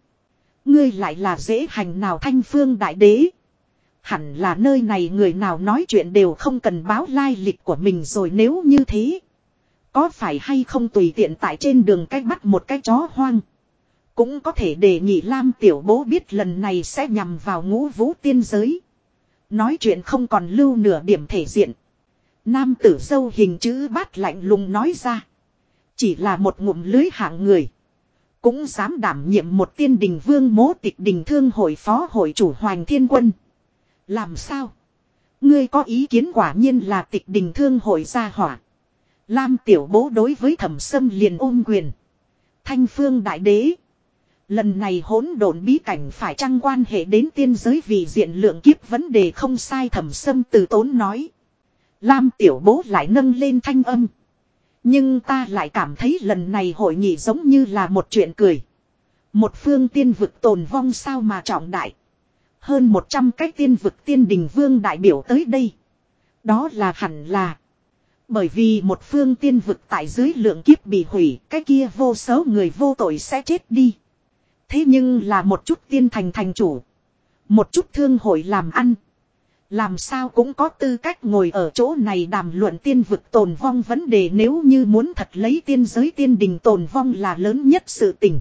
Speaker 1: Ngươi lại là dễ hành nào thanh phương đại đế. Hẳn là nơi này người nào nói chuyện đều không cần báo lai lịch của mình rồi nếu như thế. Có phải hay không tùy tiện tại trên đường cách bắt một cái chó hoang. Cũng có thể để nhị Lam tiểu bố biết lần này sẽ nhằm vào ngũ vũ tiên giới. Nói chuyện không còn lưu nửa điểm thể diện. Nam tử dâu hình chữ bát lạnh lùng nói ra. Chỉ là một ngụm lưới hạng người. Cũng dám đảm nhiệm một tiên đình vương mố tịch đình thương hội phó hội chủ hoàng thiên quân. Làm sao? Ngươi có ý kiến quả nhiên là tịch đình thương hội gia hỏa. Lam tiểu bố đối với thẩm sâm liền ôm quyền. Thanh phương đại đế. Lần này hỗn độn bí cảnh phải trăng quan hệ đến tiên giới vì diện lượng kiếp vấn đề không sai thẩm sâm từ tốn nói. Lam tiểu bố lại nâng lên thanh âm. Nhưng ta lại cảm thấy lần này hội nghị giống như là một chuyện cười. Một phương tiên vực tồn vong sao mà trọng đại. Hơn 100 cái tiên vực tiên đình vương đại biểu tới đây. Đó là hẳn là. Bởi vì một phương tiên vực tại dưới lượng kiếp bị hủy, cái kia vô số người vô tội sẽ chết đi. Thế nhưng là một chút tiên thành thành chủ. Một chút thương hội làm ăn. Làm sao cũng có tư cách ngồi ở chỗ này đàm luận tiên vực tồn vong vấn đề nếu như muốn thật lấy tiên giới tiên đình tồn vong là lớn nhất sự tình.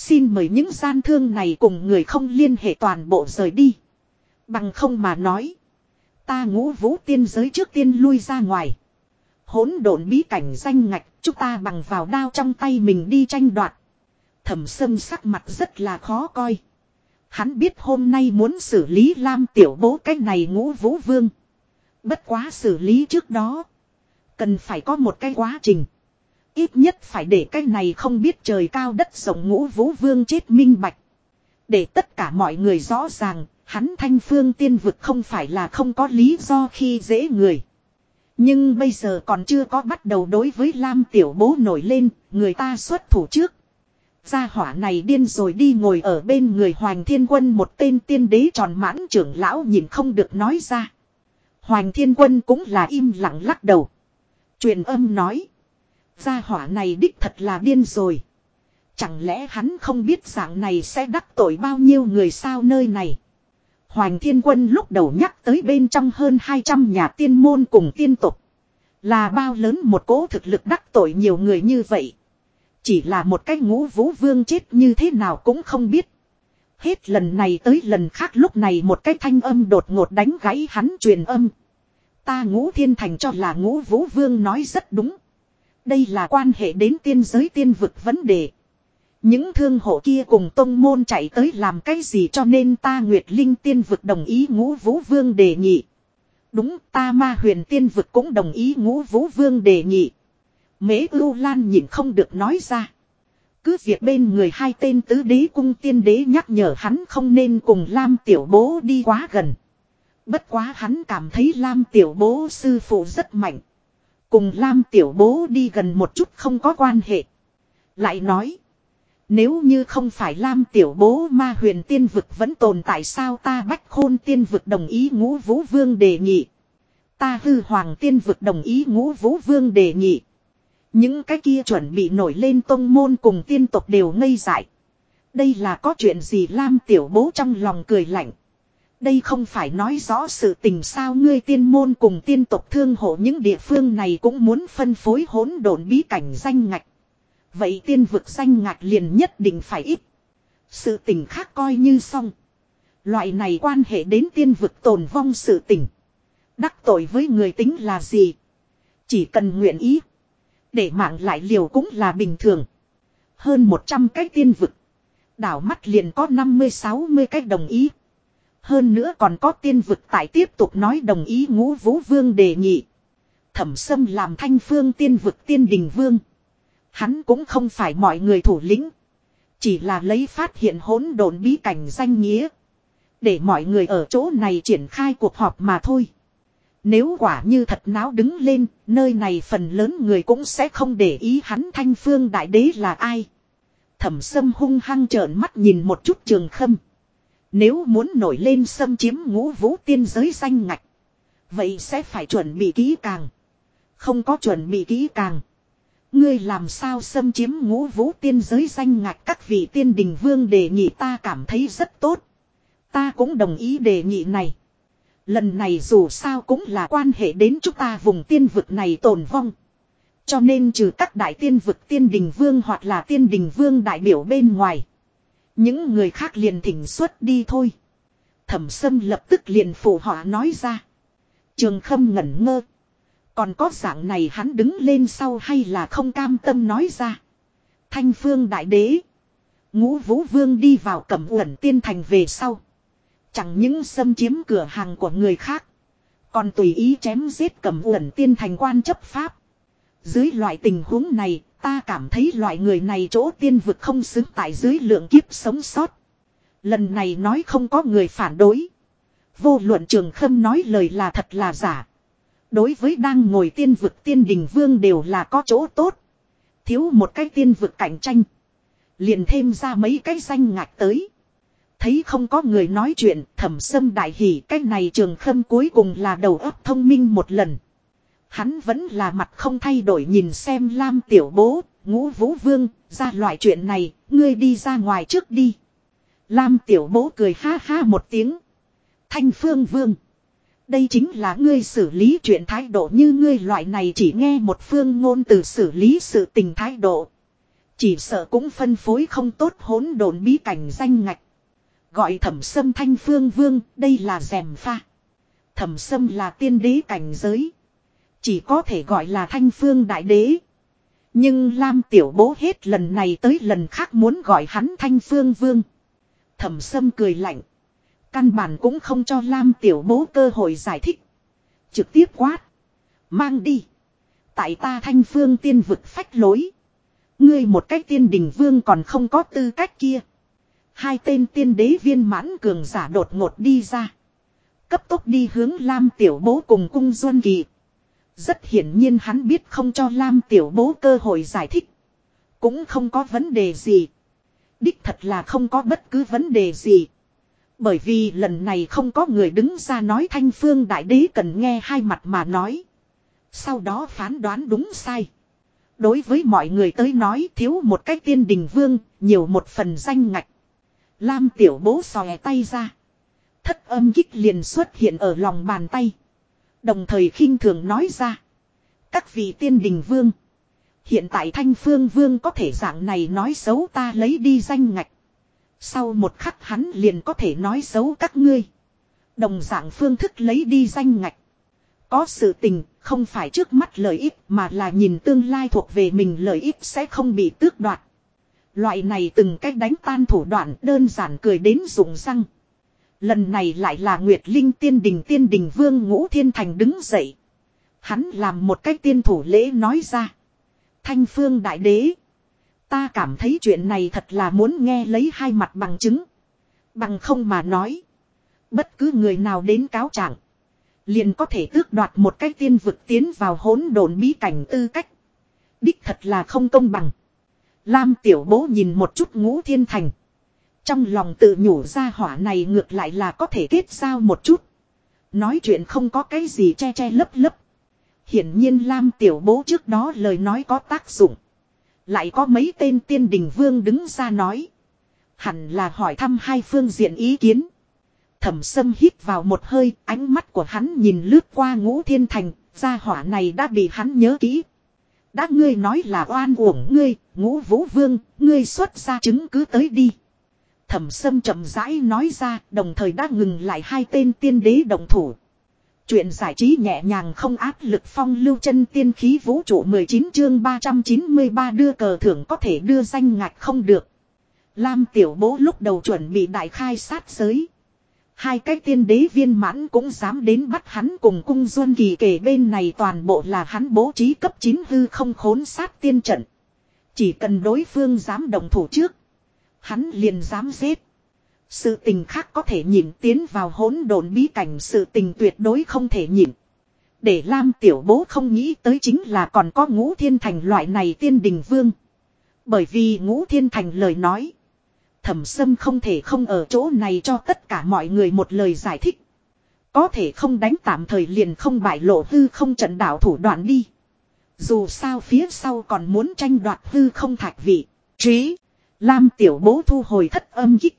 Speaker 1: Xin mời những gian thương này cùng người không liên hệ toàn bộ rời đi. Bằng không mà nói. Ta ngũ vũ tiên giới trước tiên lui ra ngoài. Hỗn độn bí cảnh danh ngạch, chúng ta bằng vào đao trong tay mình đi tranh đoạt. Thẩm sâm sắc mặt rất là khó coi. Hắn biết hôm nay muốn xử lý Lam tiểu bố cái này ngũ vũ vương. Bất quá xử lý trước đó. Cần phải có một cái quá trình. Ít nhất phải để cái này không biết trời cao đất rộng ngũ vũ vương chết minh bạch. Để tất cả mọi người rõ ràng, hắn thanh phương tiên vực không phải là không có lý do khi dễ người. Nhưng bây giờ còn chưa có bắt đầu đối với Lam tiểu bố nổi lên, người ta xuất thủ trước. Gia hỏa này điên rồi đi ngồi ở bên người Hoàng Thiên Quân một tên tiên đế tròn mãn trưởng lão nhìn không được nói ra. Hoàng Thiên Quân cũng là im lặng lắc đầu. Truyền âm nói. Gia hỏa này đích thật là điên rồi. Chẳng lẽ hắn không biết dạng này sẽ đắc tội bao nhiêu người sao nơi này. Hoàng Thiên Quân lúc đầu nhắc tới bên trong hơn 200 nhà tiên môn cùng tiên tục. Là bao lớn một cố thực lực đắc tội nhiều người như vậy. Chỉ là một cái ngũ vũ vương chết như thế nào cũng không biết. Hết lần này tới lần khác lúc này một cái thanh âm đột ngột đánh gãy hắn truyền âm. Ta ngũ thiên thành cho là ngũ vũ vương nói rất đúng. Đây là quan hệ đến tiên giới tiên vực vấn đề. Những thương hộ kia cùng tông môn chạy tới làm cái gì cho nên ta Nguyệt Linh tiên vực đồng ý ngũ vũ vương đề nghị. Đúng, ta ma huyền tiên vực cũng đồng ý ngũ vũ vương đề nghị. Mễ ưu lan nhìn không được nói ra. Cứ việc bên người hai tên tứ đế cung tiên đế nhắc nhở hắn không nên cùng Lam tiểu bố đi quá gần. Bất quá hắn cảm thấy Lam tiểu bố sư phụ rất mạnh. Cùng Lam tiểu bố đi gần một chút không có quan hệ. Lại nói. Nếu như không phải Lam tiểu bố ma huyền tiên vực vẫn tồn tại sao ta bách khôn tiên vực đồng ý ngũ vũ vương đề nghị. Ta hư hoàng tiên vực đồng ý ngũ vũ vương đề nghị. Những cái kia chuẩn bị nổi lên tông môn cùng tiên tộc đều ngây dại. Đây là có chuyện gì Lam tiểu bố trong lòng cười lạnh. Đây không phải nói rõ sự tình sao ngươi tiên môn cùng tiên tộc thương hộ những địa phương này cũng muốn phân phối hỗn độn bí cảnh danh ngạch. Vậy tiên vực danh ngạch liền nhất định phải ít. Sự tình khác coi như xong. Loại này quan hệ đến tiên vực tồn vong sự tình. Đắc tội với người tính là gì? Chỉ cần nguyện ý. Để mạng lại liều cũng là bình thường. Hơn 100 cái tiên vực. Đảo mắt liền có 50-60 cái đồng ý. Hơn nữa còn có tiên vực tại tiếp tục nói đồng ý ngũ vũ vương đề nghị. Thẩm sâm làm thanh phương tiên vực tiên đình vương. Hắn cũng không phải mọi người thủ lĩnh. Chỉ là lấy phát hiện hỗn độn bí cảnh danh nghĩa. Để mọi người ở chỗ này triển khai cuộc họp mà thôi. Nếu quả như thật náo đứng lên, nơi này phần lớn người cũng sẽ không để ý hắn thanh phương đại đế là ai. Thẩm sâm hung hăng trợn mắt nhìn một chút trường khâm. Nếu muốn nổi lên xâm chiếm ngũ vũ tiên giới danh ngạch. Vậy sẽ phải chuẩn bị kỹ càng. Không có chuẩn bị kỹ càng. Ngươi làm sao xâm chiếm ngũ vũ tiên giới danh ngạch các vị tiên đình vương đề nghị ta cảm thấy rất tốt. Ta cũng đồng ý đề nghị này. Lần này dù sao cũng là quan hệ đến chúng ta vùng tiên vực này tồn vong. Cho nên trừ các đại tiên vực tiên đình vương hoặc là tiên đình vương đại biểu bên ngoài. Những người khác liền thỉnh xuất đi thôi. Thẩm sâm lập tức liền phụ họa nói ra. Trường khâm ngẩn ngơ. Còn có dạng này hắn đứng lên sau hay là không cam tâm nói ra. Thanh phương đại đế. Ngũ vũ vương đi vào cẩm uẩn tiên thành về sau. Chẳng những xâm chiếm cửa hàng của người khác. Còn tùy ý chém giết cẩm uẩn tiên thành quan chấp pháp. Dưới loại tình huống này, ta cảm thấy loại người này chỗ tiên vực không xứng tại dưới lượng kiếp sống sót. Lần này nói không có người phản đối. Vô luận trường khâm nói lời là thật là giả. Đối với đang ngồi tiên vực tiên đình vương đều là có chỗ tốt. Thiếu một cái tiên vực cạnh tranh. Liền thêm ra mấy cái danh ngạch tới. Thấy không có người nói chuyện, thẩm sâm đại hỉ, cái này trường khâm cuối cùng là đầu óc thông minh một lần. Hắn vẫn là mặt không thay đổi nhìn xem Lam tiểu bố, ngũ vũ vương, ra loại chuyện này, ngươi đi ra ngoài trước đi. Lam tiểu bố cười ha ha một tiếng. Thanh phương vương. Đây chính là ngươi xử lý chuyện thái độ như ngươi loại này chỉ nghe một phương ngôn từ xử lý sự tình thái độ. Chỉ sợ cũng phân phối không tốt hỗn độn bí cảnh danh ngạch. Gọi thẩm sâm thanh phương vương, đây là rèm pha. Thẩm sâm là tiên đế cảnh giới. Chỉ có thể gọi là thanh phương đại đế. Nhưng Lam tiểu bố hết lần này tới lần khác muốn gọi hắn thanh phương vương. Thẩm sâm cười lạnh. Căn bản cũng không cho Lam tiểu bố cơ hội giải thích. Trực tiếp quát. Mang đi. Tại ta thanh phương tiên vực phách lối. Ngươi một cách tiên đình vương còn không có tư cách kia. Hai tên tiên đế viên mãn cường giả đột ngột đi ra. Cấp tốc đi hướng Lam tiểu bố cùng cung duân kỳ. Rất hiển nhiên hắn biết không cho Lam tiểu bố cơ hội giải thích. Cũng không có vấn đề gì. Đích thật là không có bất cứ vấn đề gì. Bởi vì lần này không có người đứng ra nói thanh phương đại đế cần nghe hai mặt mà nói. Sau đó phán đoán đúng sai. Đối với mọi người tới nói thiếu một cái tiên đình vương, nhiều một phần danh ngạch. Lam tiểu bố xòe tay ra. Thất âm kích liền xuất hiện ở lòng bàn tay. Đồng thời khinh thường nói ra. Các vị tiên đình vương. Hiện tại thanh phương vương có thể dạng này nói xấu ta lấy đi danh ngạch. Sau một khắc hắn liền có thể nói xấu các ngươi. Đồng dạng phương thức lấy đi danh ngạch. Có sự tình, không phải trước mắt lợi ích mà là nhìn tương lai thuộc về mình lợi ích sẽ không bị tước đoạt. Loại này từng cách đánh tan thủ đoạn đơn giản cười đến rụng răng. Lần này lại là Nguyệt Linh tiên đình tiên đình vương ngũ thiên thành đứng dậy. Hắn làm một cách tiên thủ lễ nói ra. Thanh phương đại đế. Ta cảm thấy chuyện này thật là muốn nghe lấy hai mặt bằng chứng. Bằng không mà nói. Bất cứ người nào đến cáo trạng, Liền có thể tước đoạt một cách tiên vực tiến vào hỗn độn bí cảnh tư cách. Đích thật là không công bằng. Lam tiểu bố nhìn một chút ngũ thiên thành. Trong lòng tự nhủ ra hỏa này ngược lại là có thể kết giao một chút. Nói chuyện không có cái gì che che lấp lấp. Hiển nhiên Lam tiểu bố trước đó lời nói có tác dụng. Lại có mấy tên tiên đình vương đứng ra nói. Hẳn là hỏi thăm hai phương diện ý kiến. Thẩm sâm hít vào một hơi, ánh mắt của hắn nhìn lướt qua ngũ thiên thành, gia hỏa này đã bị hắn nhớ kỹ. Đã ngươi nói là oan uổng ngươi, ngũ vũ vương, ngươi xuất ra chứng cứ tới đi. Thẩm sâm chậm rãi nói ra, đồng thời đã ngừng lại hai tên tiên đế đồng thủ. Chuyện giải trí nhẹ nhàng không áp lực phong lưu chân tiên khí vũ trụ 19 chương 393 đưa cờ thưởng có thể đưa danh ngạch không được. Lam tiểu bố lúc đầu chuẩn bị đại khai sát giới. Hai cái tiên đế viên mãn cũng dám đến bắt hắn cùng cung duân kỳ kể bên này toàn bộ là hắn bố trí cấp 9 hư không khốn sát tiên trận. Chỉ cần đối phương dám đồng thủ trước. Hắn liền dám giết. Sự tình khác có thể nhìn tiến vào hỗn độn bí cảnh, sự tình tuyệt đối không thể nhìn. Để Lam tiểu bố không nghĩ tới chính là còn có ngũ thiên thành loại này tiên đình vương. Bởi vì ngũ thiên thành lời nói. Thẩm sâm không thể không ở chỗ này cho tất cả mọi người một lời giải thích. Có thể không đánh tạm thời liền không bại lộ hư không trận đảo thủ đoạn đi. Dù sao phía sau còn muốn tranh đoạt hư không thạch vị. Trí. Lam tiểu bố thu hồi thất âm kích.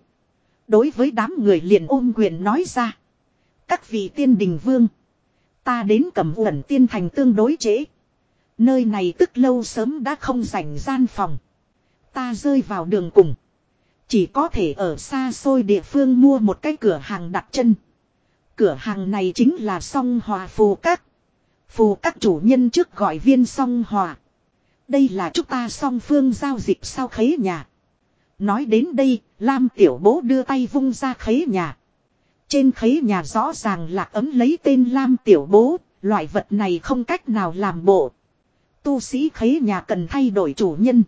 Speaker 1: Đối với đám người liền ôm quyền nói ra. Các vị tiên đình vương. Ta đến cầm uẩn tiên thành tương đối trễ. Nơi này tức lâu sớm đã không rảnh gian phòng. Ta rơi vào đường cùng. Chỉ có thể ở xa xôi địa phương mua một cái cửa hàng đặt chân. Cửa hàng này chính là song hòa phù các. Phù các chủ nhân trước gọi viên song hòa. Đây là chúng ta song phương giao dịch sau khế nhà. Nói đến đây, Lam tiểu bố đưa tay vung ra khế nhà. Trên khế nhà rõ ràng là ấm lấy tên Lam tiểu bố, loại vật này không cách nào làm bộ. Tu sĩ khế nhà cần thay đổi chủ nhân.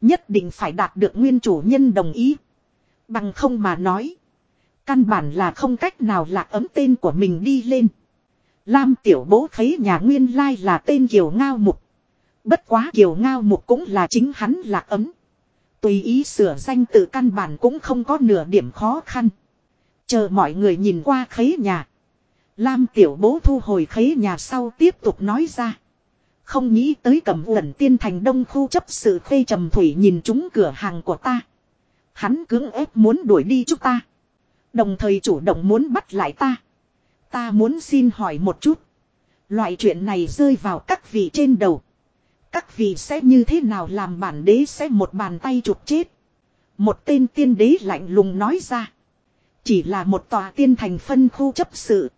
Speaker 1: Nhất định phải đạt được nguyên chủ nhân đồng ý. Bằng không mà nói. Căn bản là không cách nào lạc ấm tên của mình đi lên. Lam tiểu bố khế nhà nguyên lai là tên Kiều Ngao Mục. Bất quá Kiều Ngao Mục cũng là chính hắn lạc ấm. Tùy ý sửa danh tự căn bản cũng không có nửa điểm khó khăn. Chờ mọi người nhìn qua khế nhà. Lam tiểu bố thu hồi khế nhà sau tiếp tục nói ra. Không nghĩ tới cầm uẩn tiên thành đông khu chấp sự khê trầm thủy nhìn chúng cửa hàng của ta. Hắn cưỡng ép muốn đuổi đi chúng ta. Đồng thời chủ động muốn bắt lại ta. Ta muốn xin hỏi một chút. Loại chuyện này rơi vào các vị trên đầu. Các vị sẽ như thế nào làm bản đế sẽ một bàn tay chụp chết. Một tên tiên đế lạnh lùng nói ra. Chỉ là một tòa tiên thành phân khu chấp sự.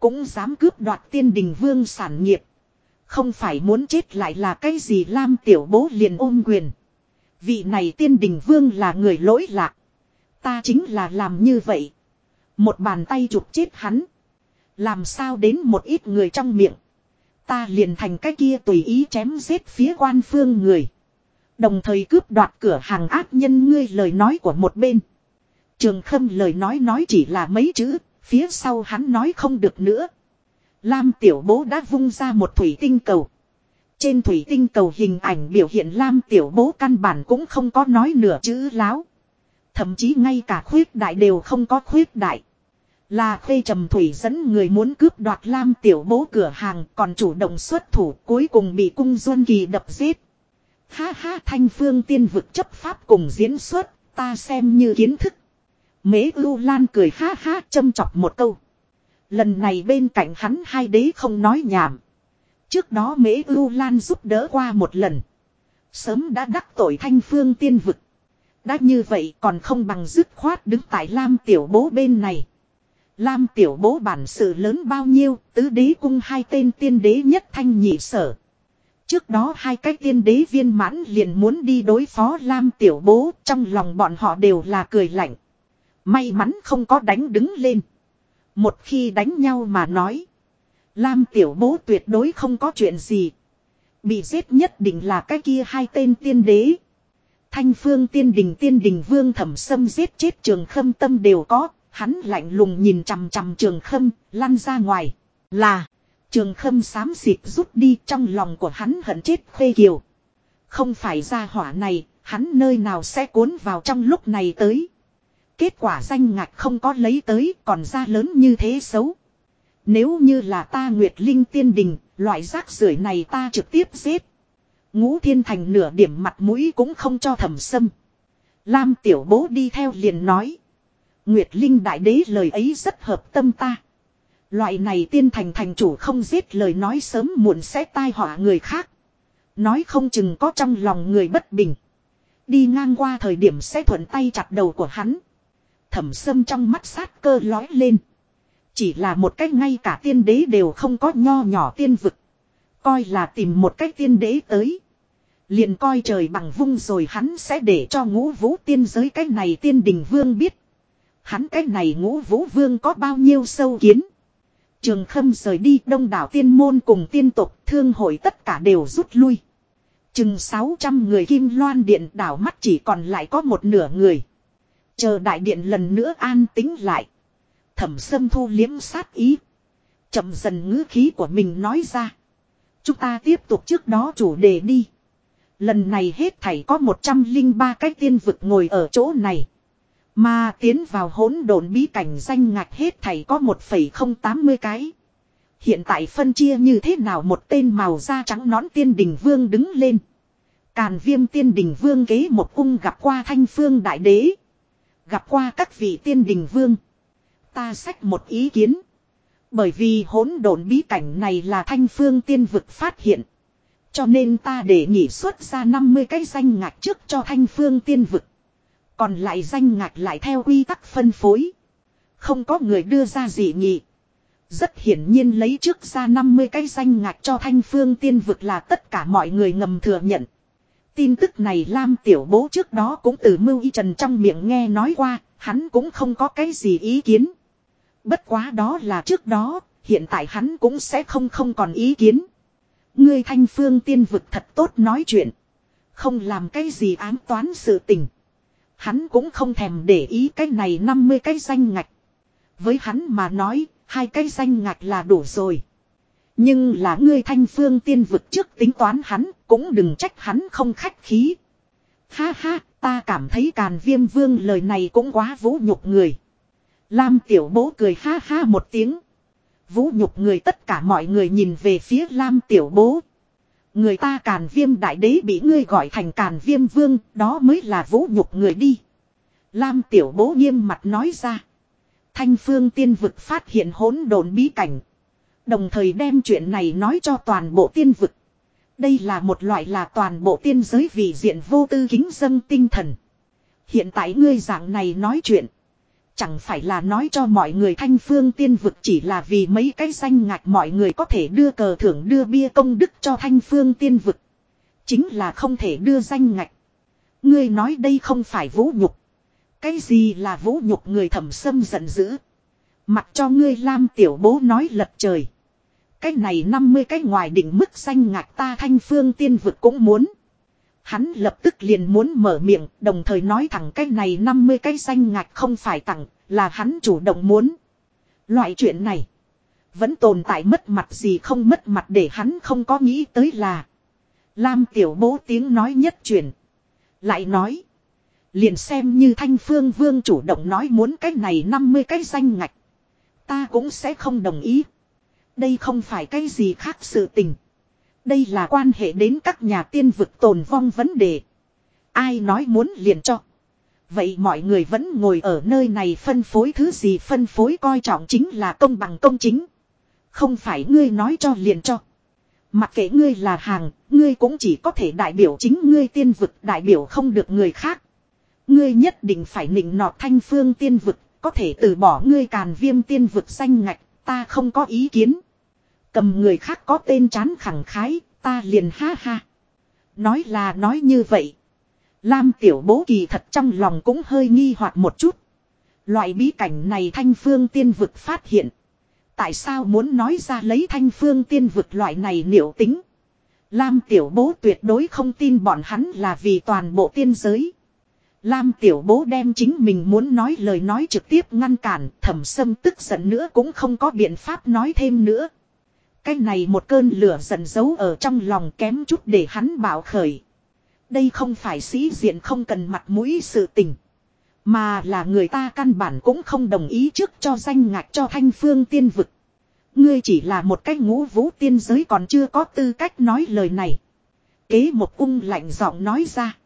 Speaker 1: Cũng dám cướp đoạt tiên đình vương sản nghiệp. Không phải muốn chết lại là cái gì Lam tiểu bố liền ôm quyền. Vị này tiên đình vương là người lỗi lạc. Ta chính là làm như vậy. Một bàn tay chụp chết hắn. Làm sao đến một ít người trong miệng. Ta liền thành cái kia tùy ý chém giết phía quan phương người. Đồng thời cướp đoạt cửa hàng ác nhân ngươi lời nói của một bên. Trường khâm lời nói nói chỉ là mấy chữ, phía sau hắn nói không được nữa. Lam tiểu bố đã vung ra một thủy tinh cầu. Trên thủy tinh cầu hình ảnh biểu hiện Lam tiểu bố căn bản cũng không có nói nửa chữ láo. Thậm chí ngay cả khuyết đại đều không có khuyết đại. Là Khê trầm thủy dẫn người muốn cướp đoạt Lam tiểu bố cửa hàng còn chủ động xuất thủ cuối cùng bị cung duân kỳ đập giết. Ha ha thanh phương tiên vực chấp pháp cùng diễn xuất, ta xem như kiến thức. Mế ưu lan cười ha ha châm chọc một câu. Lần này bên cạnh hắn hai đế không nói nhảm. Trước đó mễ ưu lan giúp đỡ qua một lần. Sớm đã đắc tội thanh phương tiên vực. Đã như vậy còn không bằng dứt khoát đứng tại Lam tiểu bố bên này. Lam tiểu bố bản sự lớn bao nhiêu, tứ đế cung hai tên tiên đế nhất thanh nhị sở. Trước đó hai cái tiên đế viên mãn liền muốn đi đối phó Lam tiểu bố, trong lòng bọn họ đều là cười lạnh. May mắn không có đánh đứng lên. Một khi đánh nhau mà nói. Lam tiểu bố tuyệt đối không có chuyện gì. Bị giết nhất định là cái kia hai tên tiên đế. Thanh phương tiên đình tiên đình vương thẩm sâm giết chết trường khâm tâm đều có. Hắn lạnh lùng nhìn chằm chằm trường khâm, lăn ra ngoài. Là, trường khâm xám xịt rút đi trong lòng của hắn hận chết khuê kiều. Không phải ra hỏa này, hắn nơi nào sẽ cuốn vào trong lúc này tới. Kết quả danh ngạch không có lấy tới còn ra lớn như thế xấu. Nếu như là ta Nguyệt Linh tiên đình, loại rác rưởi này ta trực tiếp giết. Ngũ thiên thành nửa điểm mặt mũi cũng không cho thẩm sâm. Lam tiểu bố đi theo liền nói. Nguyệt Linh đại đế lời ấy rất hợp tâm ta. Loại này tiên thành thành chủ không giết lời nói sớm muộn sẽ tai họa người khác. Nói không chừng có trong lòng người bất bình. Đi ngang qua thời điểm sẽ thuận tay chặt đầu của hắn. Thẩm sâm trong mắt sát cơ lói lên. Chỉ là một cách ngay cả tiên đế đều không có nho nhỏ tiên vực. Coi là tìm một cách tiên đế tới. Liền coi trời bằng vung rồi hắn sẽ để cho ngũ vũ tiên giới cách này tiên đình vương biết. Hắn cái này ngũ vũ vương có bao nhiêu sâu kiến. Trường khâm rời đi, đông đảo tiên môn cùng tiên tục, thương hội tất cả đều rút lui. Chừng 600 người kim loan điện đảo mắt chỉ còn lại có một nửa người. Chờ đại điện lần nữa an tính lại. Thẩm sâm thu liếm sát ý. Chậm dần ngữ khí của mình nói ra. Chúng ta tiếp tục trước đó chủ đề đi. Lần này hết thảy có 103 cái tiên vực ngồi ở chỗ này. Mà tiến vào hỗn độn bí cảnh danh ngạch hết thảy có 1,080 cái. Hiện tại phân chia như thế nào một tên màu da trắng nón tiên đình vương đứng lên. Càn viêm tiên đình vương kế một cung gặp qua thanh phương đại đế. Gặp qua các vị tiên đình vương. Ta sách một ý kiến. Bởi vì hỗn độn bí cảnh này là thanh phương tiên vực phát hiện. Cho nên ta để nghỉ xuất ra 50 cái danh ngạch trước cho thanh phương tiên vực. Còn lại danh ngạch lại theo quy tắc phân phối. Không có người đưa ra gì nghị Rất hiển nhiên lấy trước ra 50 cái danh ngạch cho thanh phương tiên vực là tất cả mọi người ngầm thừa nhận. Tin tức này Lam Tiểu Bố trước đó cũng từ Mưu Y Trần trong miệng nghe nói qua, hắn cũng không có cái gì ý kiến. Bất quá đó là trước đó, hiện tại hắn cũng sẽ không không còn ý kiến. Ngươi thanh phương tiên vực thật tốt nói chuyện. Không làm cái gì ám toán sự tình. Hắn cũng không thèm để ý cái này 50 cái danh ngạch. Với hắn mà nói, hai cái danh ngạch là đủ rồi. Nhưng là ngươi thanh phương tiên vực trước tính toán hắn, cũng đừng trách hắn không khách khí. Ha ha, ta cảm thấy càn viêm vương lời này cũng quá vũ nhục người. Lam tiểu bố cười ha ha một tiếng. Vũ nhục người tất cả mọi người nhìn về phía Lam tiểu bố. Người ta càn viêm đại đế bị ngươi gọi thành càn viêm vương, đó mới là vũ nhục người đi. Lam tiểu bố nghiêm mặt nói ra. Thanh phương tiên vực phát hiện hỗn độn bí cảnh. Đồng thời đem chuyện này nói cho toàn bộ tiên vực. Đây là một loại là toàn bộ tiên giới vì diện vô tư kính dân tinh thần. Hiện tại ngươi dạng này nói chuyện. Chẳng phải là nói cho mọi người thanh phương tiên vực chỉ là vì mấy cái danh ngạch mọi người có thể đưa cờ thưởng đưa bia công đức cho thanh phương tiên vực. Chính là không thể đưa danh ngạch. Ngươi nói đây không phải vũ nhục. Cái gì là vũ nhục người thẩm sâm giận dữ. Mặc cho ngươi lam tiểu bố nói lật trời. Cái này 50 cái ngoài đỉnh mức danh ngạch ta thanh phương tiên vực cũng muốn. Hắn lập tức liền muốn mở miệng, đồng thời nói thẳng cái này 50 cái danh ngạch không phải tặng, là hắn chủ động muốn. Loại chuyện này, vẫn tồn tại mất mặt gì không mất mặt để hắn không có nghĩ tới là. Lam tiểu bố tiếng nói nhất truyền. Lại nói, liền xem như thanh phương vương chủ động nói muốn cái này 50 cái danh ngạch. Ta cũng sẽ không đồng ý. Đây không phải cái gì khác sự tình. Đây là quan hệ đến các nhà tiên vực tồn vong vấn đề. Ai nói muốn liền cho. Vậy mọi người vẫn ngồi ở nơi này phân phối thứ gì phân phối coi trọng chính là công bằng công chính. Không phải ngươi nói cho liền cho. Mặc kệ ngươi là hàng, ngươi cũng chỉ có thể đại biểu chính ngươi tiên vực đại biểu không được người khác. Ngươi nhất định phải nịnh nọt thanh phương tiên vực, có thể từ bỏ ngươi càn viêm tiên vực xanh ngạch, ta không có ý kiến. Cầm người khác có tên chán khẳng khái, Ta liền ha ha. Nói là nói như vậy. Lam tiểu bố kỳ thật trong lòng cũng hơi nghi hoặc một chút. Loại bí cảnh này thanh phương tiên vực phát hiện. Tại sao muốn nói ra lấy thanh phương tiên vực loại này liệu tính. Lam tiểu bố tuyệt đối không tin bọn hắn là vì toàn bộ tiên giới. Lam tiểu bố đem chính mình muốn nói lời nói trực tiếp ngăn cản, thẩm sâm tức giận nữa cũng không có biện pháp nói thêm nữa. Cái này một cơn lửa giận giấu ở trong lòng kém chút để hắn bảo khởi. Đây không phải sĩ diện không cần mặt mũi sự tình. Mà là người ta căn bản cũng không đồng ý trước cho danh ngạch cho thanh phương tiên vực. Ngươi chỉ là một cái ngũ vũ tiên giới còn chưa có tư cách nói lời này. Kế một cung lạnh giọng nói ra.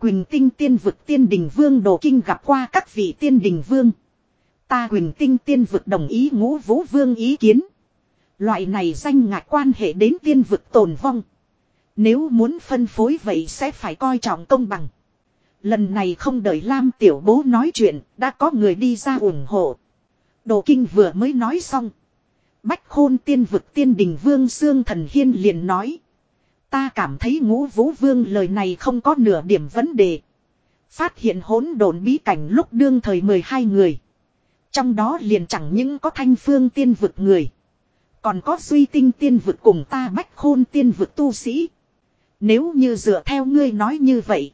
Speaker 1: Quỳnh tinh tiên vực tiên đình vương đồ kinh gặp qua các vị tiên đình vương. Ta quỳnh tinh tiên vực đồng ý ngũ vũ vương ý kiến. Loại này danh ngạch quan hệ đến tiên vực tồn vong. Nếu muốn phân phối vậy sẽ phải coi trọng công bằng. Lần này không đợi Lam tiểu bố nói chuyện, đã có người đi ra ủng hộ. Đồ kinh vừa mới nói xong. Bách khôn tiên vực tiên đình vương xương thần hiên liền nói. Ta cảm thấy ngũ vũ vương lời này không có nửa điểm vấn đề. Phát hiện hỗn độn bí cảnh lúc đương thời 12 người. Trong đó liền chẳng những có thanh phương tiên vực người. Còn có suy tinh tiên vực cùng ta bách khôn tiên vực tu sĩ. Nếu như dựa theo ngươi nói như vậy.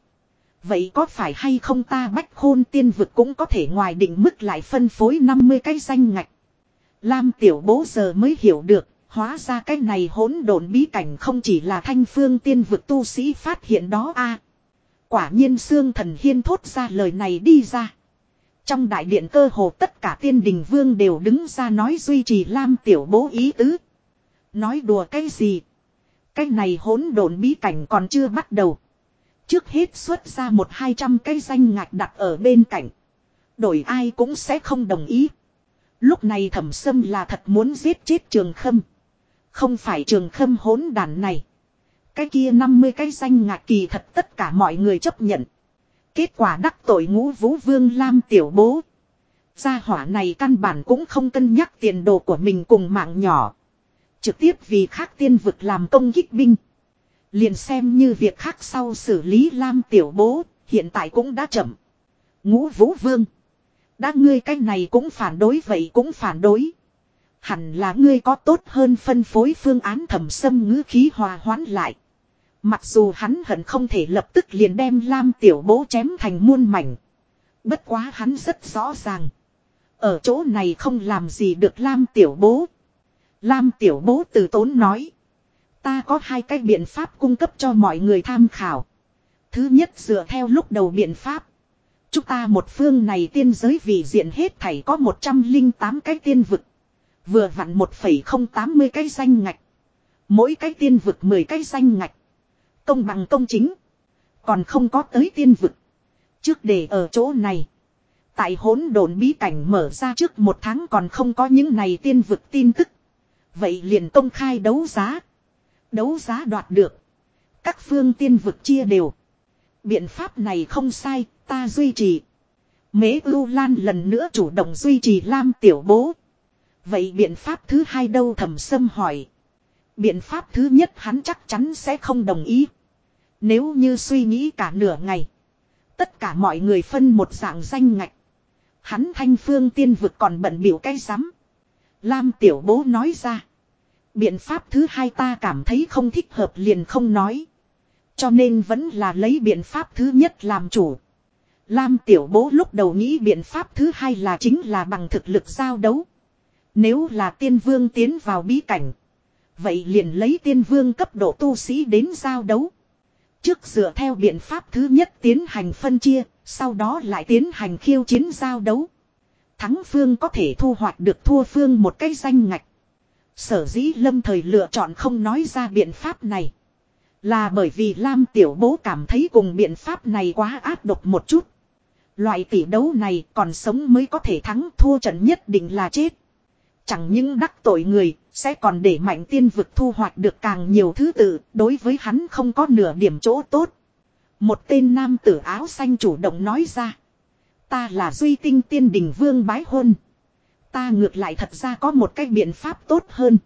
Speaker 1: Vậy có phải hay không ta bách khôn tiên vực cũng có thể ngoài định mức lại phân phối 50 cái danh ngạch. Lam tiểu bố giờ mới hiểu được, hóa ra cái này hỗn độn bí cảnh không chỉ là thanh phương tiên vực tu sĩ phát hiện đó a Quả nhiên xương thần hiên thốt ra lời này đi ra. Trong đại điện cơ hồ tất cả tiên đình vương đều đứng ra nói duy trì Lam tiểu bố ý tứ. Nói đùa cái gì? Cái này hỗn độn bí cảnh còn chưa bắt đầu. Trước hết xuất ra một hai trăm cái danh ngạch đặt ở bên cạnh. Đổi ai cũng sẽ không đồng ý. Lúc này thẩm sâm là thật muốn giết chết trường khâm. Không phải trường khâm hỗn đàn này. Cái kia 50 cái danh ngạc kỳ thật tất cả mọi người chấp nhận. Kết quả đắc tội ngũ vũ vương Lam tiểu bố. Gia hỏa này căn bản cũng không cân nhắc tiền đồ của mình cùng mạng nhỏ. Trực tiếp vì khác tiên vực làm công kích binh. Liền xem như việc khác sau xử lý Lam tiểu bố, hiện tại cũng đã chậm. Ngũ vũ vương. Đã ngươi cái này cũng phản đối vậy cũng phản đối. Hẳn là ngươi có tốt hơn phân phối phương án thẩm sâm ngữ khí hòa hoãn lại. Mặc dù hắn hận không thể lập tức liền đem Lam tiểu bố chém thành muôn mảnh. Bất quá hắn rất rõ ràng. Ở chỗ này không làm gì được Lam tiểu bố. Lam tiểu bố từ tốn nói. Ta có hai cái biện pháp cung cấp cho mọi người tham khảo. Thứ nhất dựa theo lúc đầu biện pháp. Chúng ta một phương này tiên giới vì diện hết thảy có 108 cái tiên vực. Vừa vặn 1,080 cái danh ngạch. Mỗi cái tiên vực 10 cái danh ngạch. Công bằng công chính. Còn không có tới tiên vực. Trước để ở chỗ này. Tại hỗn độn bí cảnh mở ra trước một tháng còn không có những này tiên vực tin tức. Vậy liền công khai đấu giá. Đấu giá đoạt được. Các phương tiên vực chia đều. Biện pháp này không sai, ta duy trì. Mế ưu lan lần nữa chủ động duy trì Lam tiểu bố. Vậy biện pháp thứ hai đâu thẩm sâm hỏi. Biện pháp thứ nhất hắn chắc chắn sẽ không đồng ý. Nếu như suy nghĩ cả nửa ngày. Tất cả mọi người phân một dạng danh ngạch. Hắn thanh phương tiên vực còn bận biểu cái rắm Lam tiểu bố nói ra. Biện pháp thứ hai ta cảm thấy không thích hợp liền không nói. Cho nên vẫn là lấy biện pháp thứ nhất làm chủ. Lam tiểu bố lúc đầu nghĩ biện pháp thứ hai là chính là bằng thực lực giao đấu. Nếu là tiên vương tiến vào bí cảnh. Vậy liền lấy tiên vương cấp độ tu sĩ đến giao đấu. Trước dựa theo biện pháp thứ nhất tiến hành phân chia, sau đó lại tiến hành khiêu chiến giao đấu. Thắng phương có thể thu hoạch được thua phương một cái danh ngạch. Sở dĩ lâm thời lựa chọn không nói ra biện pháp này. Là bởi vì Lam Tiểu Bố cảm thấy cùng biện pháp này quá áp độc một chút. Loại tỷ đấu này còn sống mới có thể thắng thua trận nhất định là chết. Chẳng những đắc tội người, sẽ còn để mạnh tiên vực thu hoạch được càng nhiều thứ tự, đối với hắn không có nửa điểm chỗ tốt. Một tên nam tử áo xanh chủ động nói ra. Ta là duy tinh tiên đình vương bái hôn. Ta ngược lại thật ra có một cái biện pháp tốt hơn.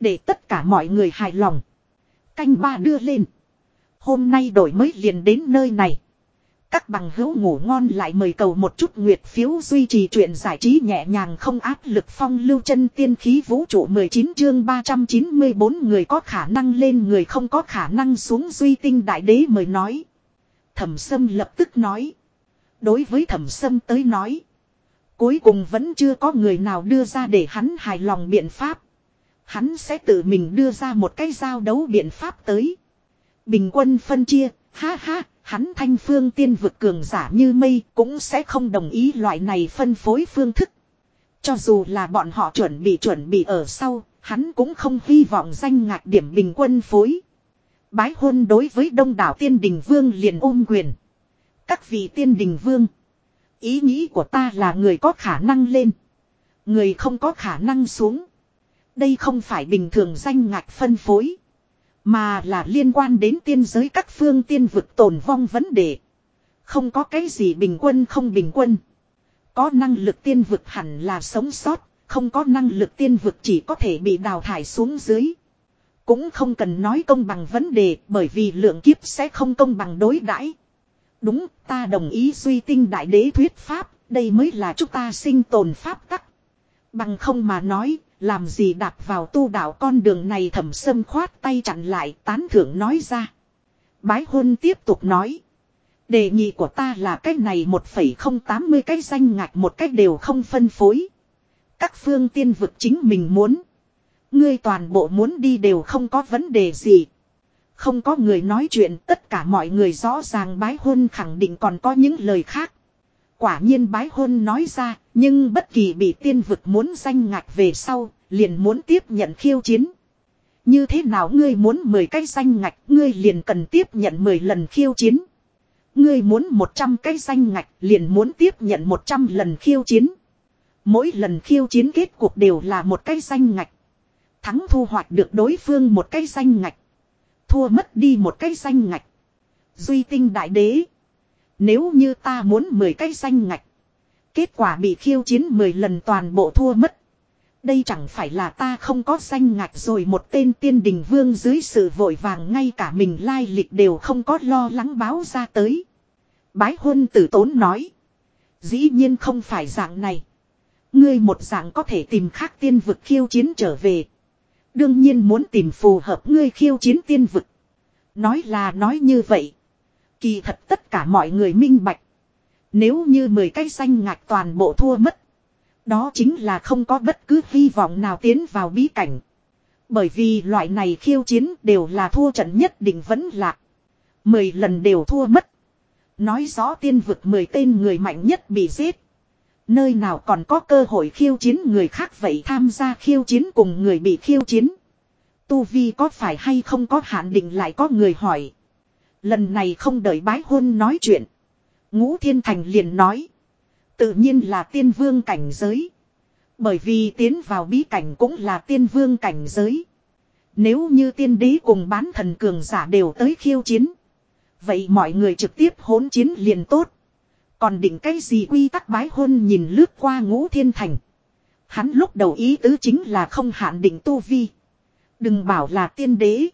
Speaker 1: Để tất cả mọi người hài lòng. Canh ba đưa lên. Hôm nay đổi mới liền đến nơi này. Các bằng hữu ngủ ngon lại mời cầu một chút nguyệt phiếu duy trì chuyện giải trí nhẹ nhàng không áp lực phong lưu chân tiên khí vũ trụ 19 chương 394 người có khả năng lên người không có khả năng xuống duy tinh đại đế mời nói. Thẩm sâm lập tức nói. Đối với thẩm sâm tới nói. Cuối cùng vẫn chưa có người nào đưa ra để hắn hài lòng biện pháp. Hắn sẽ tự mình đưa ra một cái giao đấu biện pháp tới. Bình quân phân chia, ha ha, hắn thanh phương tiên vực cường giả như mây cũng sẽ không đồng ý loại này phân phối phương thức. Cho dù là bọn họ chuẩn bị chuẩn bị ở sau, hắn cũng không hy vọng danh ngạch điểm bình quân phối. Bái hôn đối với đông đảo tiên đình vương liền ôm quyền. Các vị tiên đình vương. Ý nghĩ của ta là người có khả năng lên. Người không có khả năng xuống. Đây không phải bình thường danh ngạch phân phối. Mà là liên quan đến tiên giới các phương tiên vực tồn vong vấn đề. Không có cái gì bình quân không bình quân. Có năng lực tiên vực hẳn là sống sót. Không có năng lực tiên vực chỉ có thể bị đào thải xuống dưới. Cũng không cần nói công bằng vấn đề bởi vì lượng kiếp sẽ không công bằng đối đãi. Đúng, ta đồng ý suy tinh đại đế thuyết pháp, đây mới là chúng ta sinh tồn pháp tắc. Bằng không mà nói, làm gì đạp vào tu đạo con đường này thẩm sâm khoát tay chặn lại tán thưởng nói ra. Bái hôn tiếp tục nói. Đề nghị của ta là cái này 1,080 cái danh ngạch một cách đều không phân phối. Các phương tiên vực chính mình muốn. Ngươi toàn bộ muốn đi đều không có vấn đề gì. Không có người nói chuyện tất cả mọi người rõ ràng bái hôn khẳng định còn có những lời khác. Quả nhiên bái hôn nói ra, nhưng bất kỳ bị tiên vực muốn danh ngạch về sau, liền muốn tiếp nhận khiêu chiến. Như thế nào ngươi muốn 10 cái danh ngạch, ngươi liền cần tiếp nhận 10 lần khiêu chiến. Ngươi muốn 100 cái danh ngạch, liền muốn tiếp nhận 100 lần khiêu chiến. Mỗi lần khiêu chiến kết cuộc đều là một cái danh ngạch. Thắng thu hoạch được đối phương một cái danh ngạch. Thua mất đi một cái danh ngạch. Duy tinh đại đế. Nếu như ta muốn 10 cái danh ngạch. Kết quả bị khiêu chiến 10 lần toàn bộ thua mất. Đây chẳng phải là ta không có danh ngạch rồi một tên tiên đình vương dưới sự vội vàng ngay cả mình lai lịch đều không có lo lắng báo ra tới. Bái huân tử tốn nói. Dĩ nhiên không phải dạng này. Ngươi một dạng có thể tìm khác tiên vực khiêu chiến trở về. Đương nhiên muốn tìm phù hợp ngươi khiêu chiến tiên vực. Nói là nói như vậy. Kỳ thật tất cả mọi người minh bạch. Nếu như 10 cái xanh ngạch toàn bộ thua mất. Đó chính là không có bất cứ hy vọng nào tiến vào bí cảnh. Bởi vì loại này khiêu chiến đều là thua trận nhất định vẫn lạc. Mười lần đều thua mất. Nói rõ tiên vực mười tên người mạnh nhất bị giết. Nơi nào còn có cơ hội khiêu chiến người khác vậy tham gia khiêu chiến cùng người bị khiêu chiến. Tu Vi có phải hay không có hạn định lại có người hỏi. Lần này không đợi bái hôn nói chuyện. Ngũ Thiên Thành liền nói. Tự nhiên là tiên vương cảnh giới. Bởi vì tiến vào bí cảnh cũng là tiên vương cảnh giới. Nếu như tiên đế cùng bán thần cường giả đều tới khiêu chiến. Vậy mọi người trực tiếp hỗn chiến liền tốt. Còn định cái gì quy tắc bái hôn nhìn lướt qua ngũ thiên thành. Hắn lúc đầu ý tứ chính là không hạn định tu vi. Đừng bảo là tiên đế.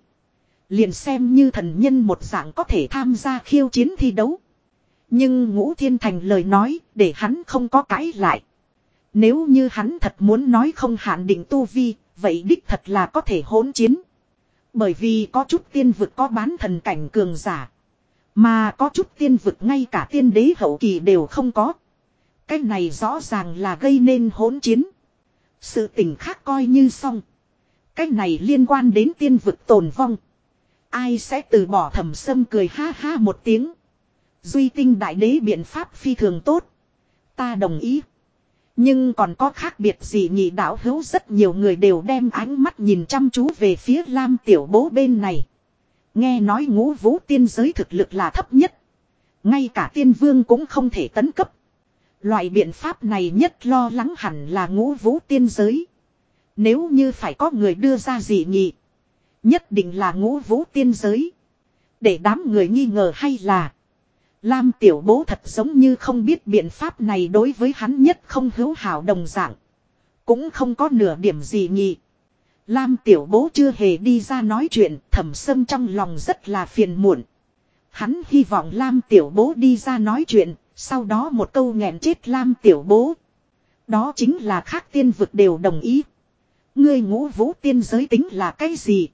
Speaker 1: Liền xem như thần nhân một dạng có thể tham gia khiêu chiến thi đấu. Nhưng ngũ thiên thành lời nói để hắn không có cãi lại. Nếu như hắn thật muốn nói không hạn định tu vi, vậy đích thật là có thể hỗn chiến. Bởi vì có chút tiên vực có bán thần cảnh cường giả. Mà có chút tiên vực ngay cả tiên đế hậu kỳ đều không có. Cái này rõ ràng là gây nên hỗn chiến. Sự tình khác coi như xong. Cái này liên quan đến tiên vực tồn vong. Ai sẽ từ bỏ thầm sâm cười ha ha một tiếng. Duy tinh đại đế biện pháp phi thường tốt. Ta đồng ý. Nhưng còn có khác biệt gì nhị đạo hữu rất nhiều người đều đem ánh mắt nhìn chăm chú về phía Lam tiểu bố bên này. Nghe nói ngũ vũ tiên giới thực lực là thấp nhất. Ngay cả tiên vương cũng không thể tấn cấp. Loại biện pháp này nhất lo lắng hẳn là ngũ vũ tiên giới. Nếu như phải có người đưa ra gì nhị. Nhất định là ngũ vũ tiên giới. Để đám người nghi ngờ hay là. Lam tiểu bố thật giống như không biết biện pháp này đối với hắn nhất không hữu hảo đồng dạng. Cũng không có nửa điểm gì nhị. Lam tiểu bố chưa hề đi ra nói chuyện, thẩm sâm trong lòng rất là phiền muộn. Hắn hy vọng Lam tiểu bố đi ra nói chuyện, sau đó một câu nghẹn chết Lam tiểu bố. Đó chính là khác tiên vực đều đồng ý. Ngươi ngũ vũ tiên giới tính là cái gì?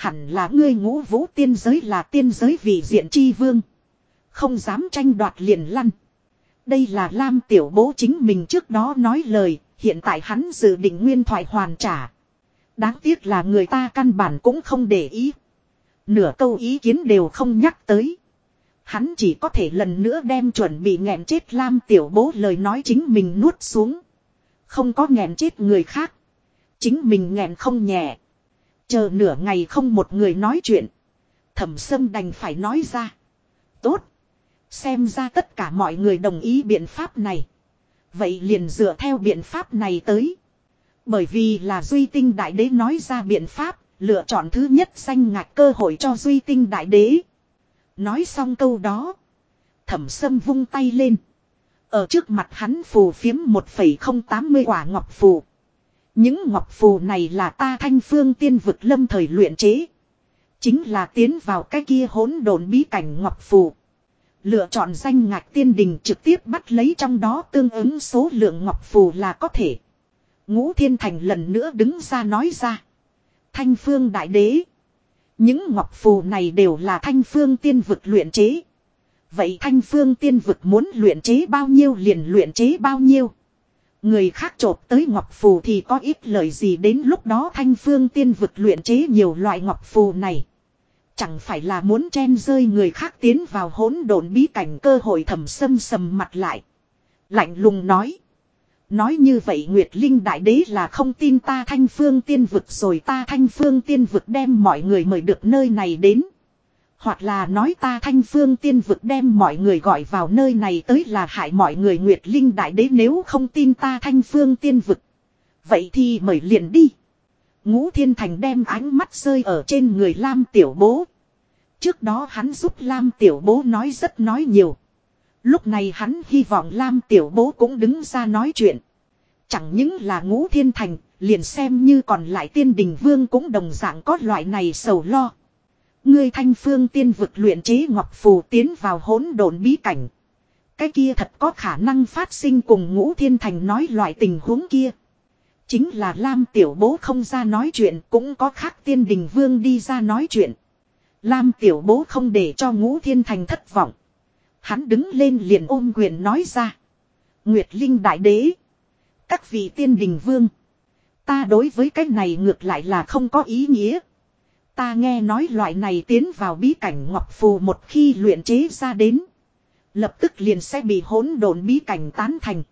Speaker 1: Hẳn là ngươi ngũ vũ tiên giới là tiên giới vị diện chi vương. Không dám tranh đoạt liền lăn. Đây là Lam tiểu bố chính mình trước đó nói lời, hiện tại hắn dự định nguyên thoại hoàn trả. Đáng tiếc là người ta căn bản cũng không để ý. Nửa câu ý kiến đều không nhắc tới. Hắn chỉ có thể lần nữa đem chuẩn bị nghẹn chết Lam tiểu bố lời nói chính mình nuốt xuống. Không có nghẹn chết người khác. Chính mình nghẹn không nhẹ. Chờ nửa ngày không một người nói chuyện. Thẩm sâm đành phải nói ra. Tốt. Xem ra tất cả mọi người đồng ý biện pháp này. Vậy liền dựa theo biện pháp này tới. Bởi vì là Duy Tinh Đại Đế nói ra biện pháp, lựa chọn thứ nhất danh ngạch cơ hội cho Duy Tinh Đại Đế. Nói xong câu đó. Thẩm sâm vung tay lên. Ở trước mặt hắn phù phiếm 1,080 quả ngọc phù. Những ngọc phù này là ta thanh phương tiên vực lâm thời luyện chế. Chính là tiến vào cái kia hỗn độn bí cảnh ngọc phù. Lựa chọn danh ngạch tiên đình trực tiếp bắt lấy trong đó tương ứng số lượng ngọc phù là có thể. Ngũ Thiên Thành lần nữa đứng ra nói ra. Thanh phương đại đế. Những ngọc phù này đều là thanh phương tiên vực luyện chế. Vậy thanh phương tiên vực muốn luyện chế bao nhiêu liền luyện chế bao nhiêu. Người khác trộp tới ngọc phù thì có ít lời gì đến lúc đó thanh phương tiên vực luyện chế nhiều loại ngọc phù này. Chẳng phải là muốn chen rơi người khác tiến vào hỗn độn bí cảnh cơ hội thầm sâm sầm mặt lại. Lạnh lùng nói. Nói như vậy Nguyệt Linh Đại Đế là không tin ta thanh phương tiên vực rồi ta thanh phương tiên vực đem mọi người mời được nơi này đến. Hoặc là nói ta thanh phương tiên vực đem mọi người gọi vào nơi này tới là hại mọi người Nguyệt Linh Đại Đế nếu không tin ta thanh phương tiên vực. Vậy thì mời liền đi. Ngũ Thiên Thành đem ánh mắt rơi ở trên người Lam Tiểu Bố. Trước đó hắn giúp Lam Tiểu Bố nói rất nói nhiều. Lúc này hắn hy vọng Lam Tiểu Bố cũng đứng ra nói chuyện. Chẳng những là ngũ thiên thành, liền xem như còn lại tiên đình vương cũng đồng dạng có loại này sầu lo. Ngươi thanh phương tiên vực luyện chế ngọc phù tiến vào hỗn độn bí cảnh. Cái kia thật có khả năng phát sinh cùng ngũ thiên thành nói loại tình huống kia. Chính là Lam tiểu bố không ra nói chuyện, cũng có khác tiên đình vương đi ra nói chuyện. Lam tiểu bố không để cho ngũ thiên thành thất vọng. Hắn đứng lên liền ôm quyền nói ra. Nguyệt Linh Đại Đế. Các vị tiên đình vương. Ta đối với cái này ngược lại là không có ý nghĩa. Ta nghe nói loại này tiến vào bí cảnh ngọc phù một khi luyện chế ra đến. Lập tức liền sẽ bị hỗn độn bí cảnh tán thành.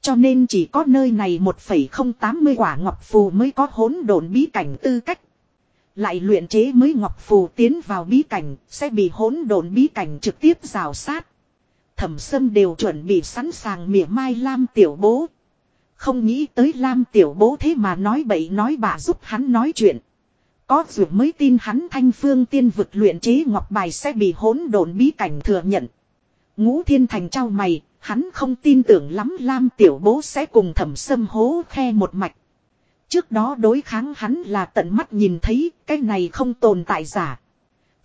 Speaker 1: Cho nên chỉ có nơi này 1,080 quả ngọc phù mới có hỗn độn bí cảnh tư cách. Lại luyện chế mới ngọc phù tiến vào bí cảnh, sẽ bị hỗn độn bí cảnh trực tiếp rào sát. Thẩm sâm đều chuẩn bị sẵn sàng mỉa mai Lam tiểu bố. Không nghĩ tới Lam tiểu bố thế mà nói bậy nói bạ giúp hắn nói chuyện. Có dược mới tin hắn thanh phương tiên vực luyện chế ngọc bài sẽ bị hỗn độn bí cảnh thừa nhận. Ngũ thiên thành trao mày, hắn không tin tưởng lắm Lam tiểu bố sẽ cùng thẩm sâm hố khe một mạch. Trước đó đối kháng hắn là tận mắt nhìn thấy cái này không tồn tại giả.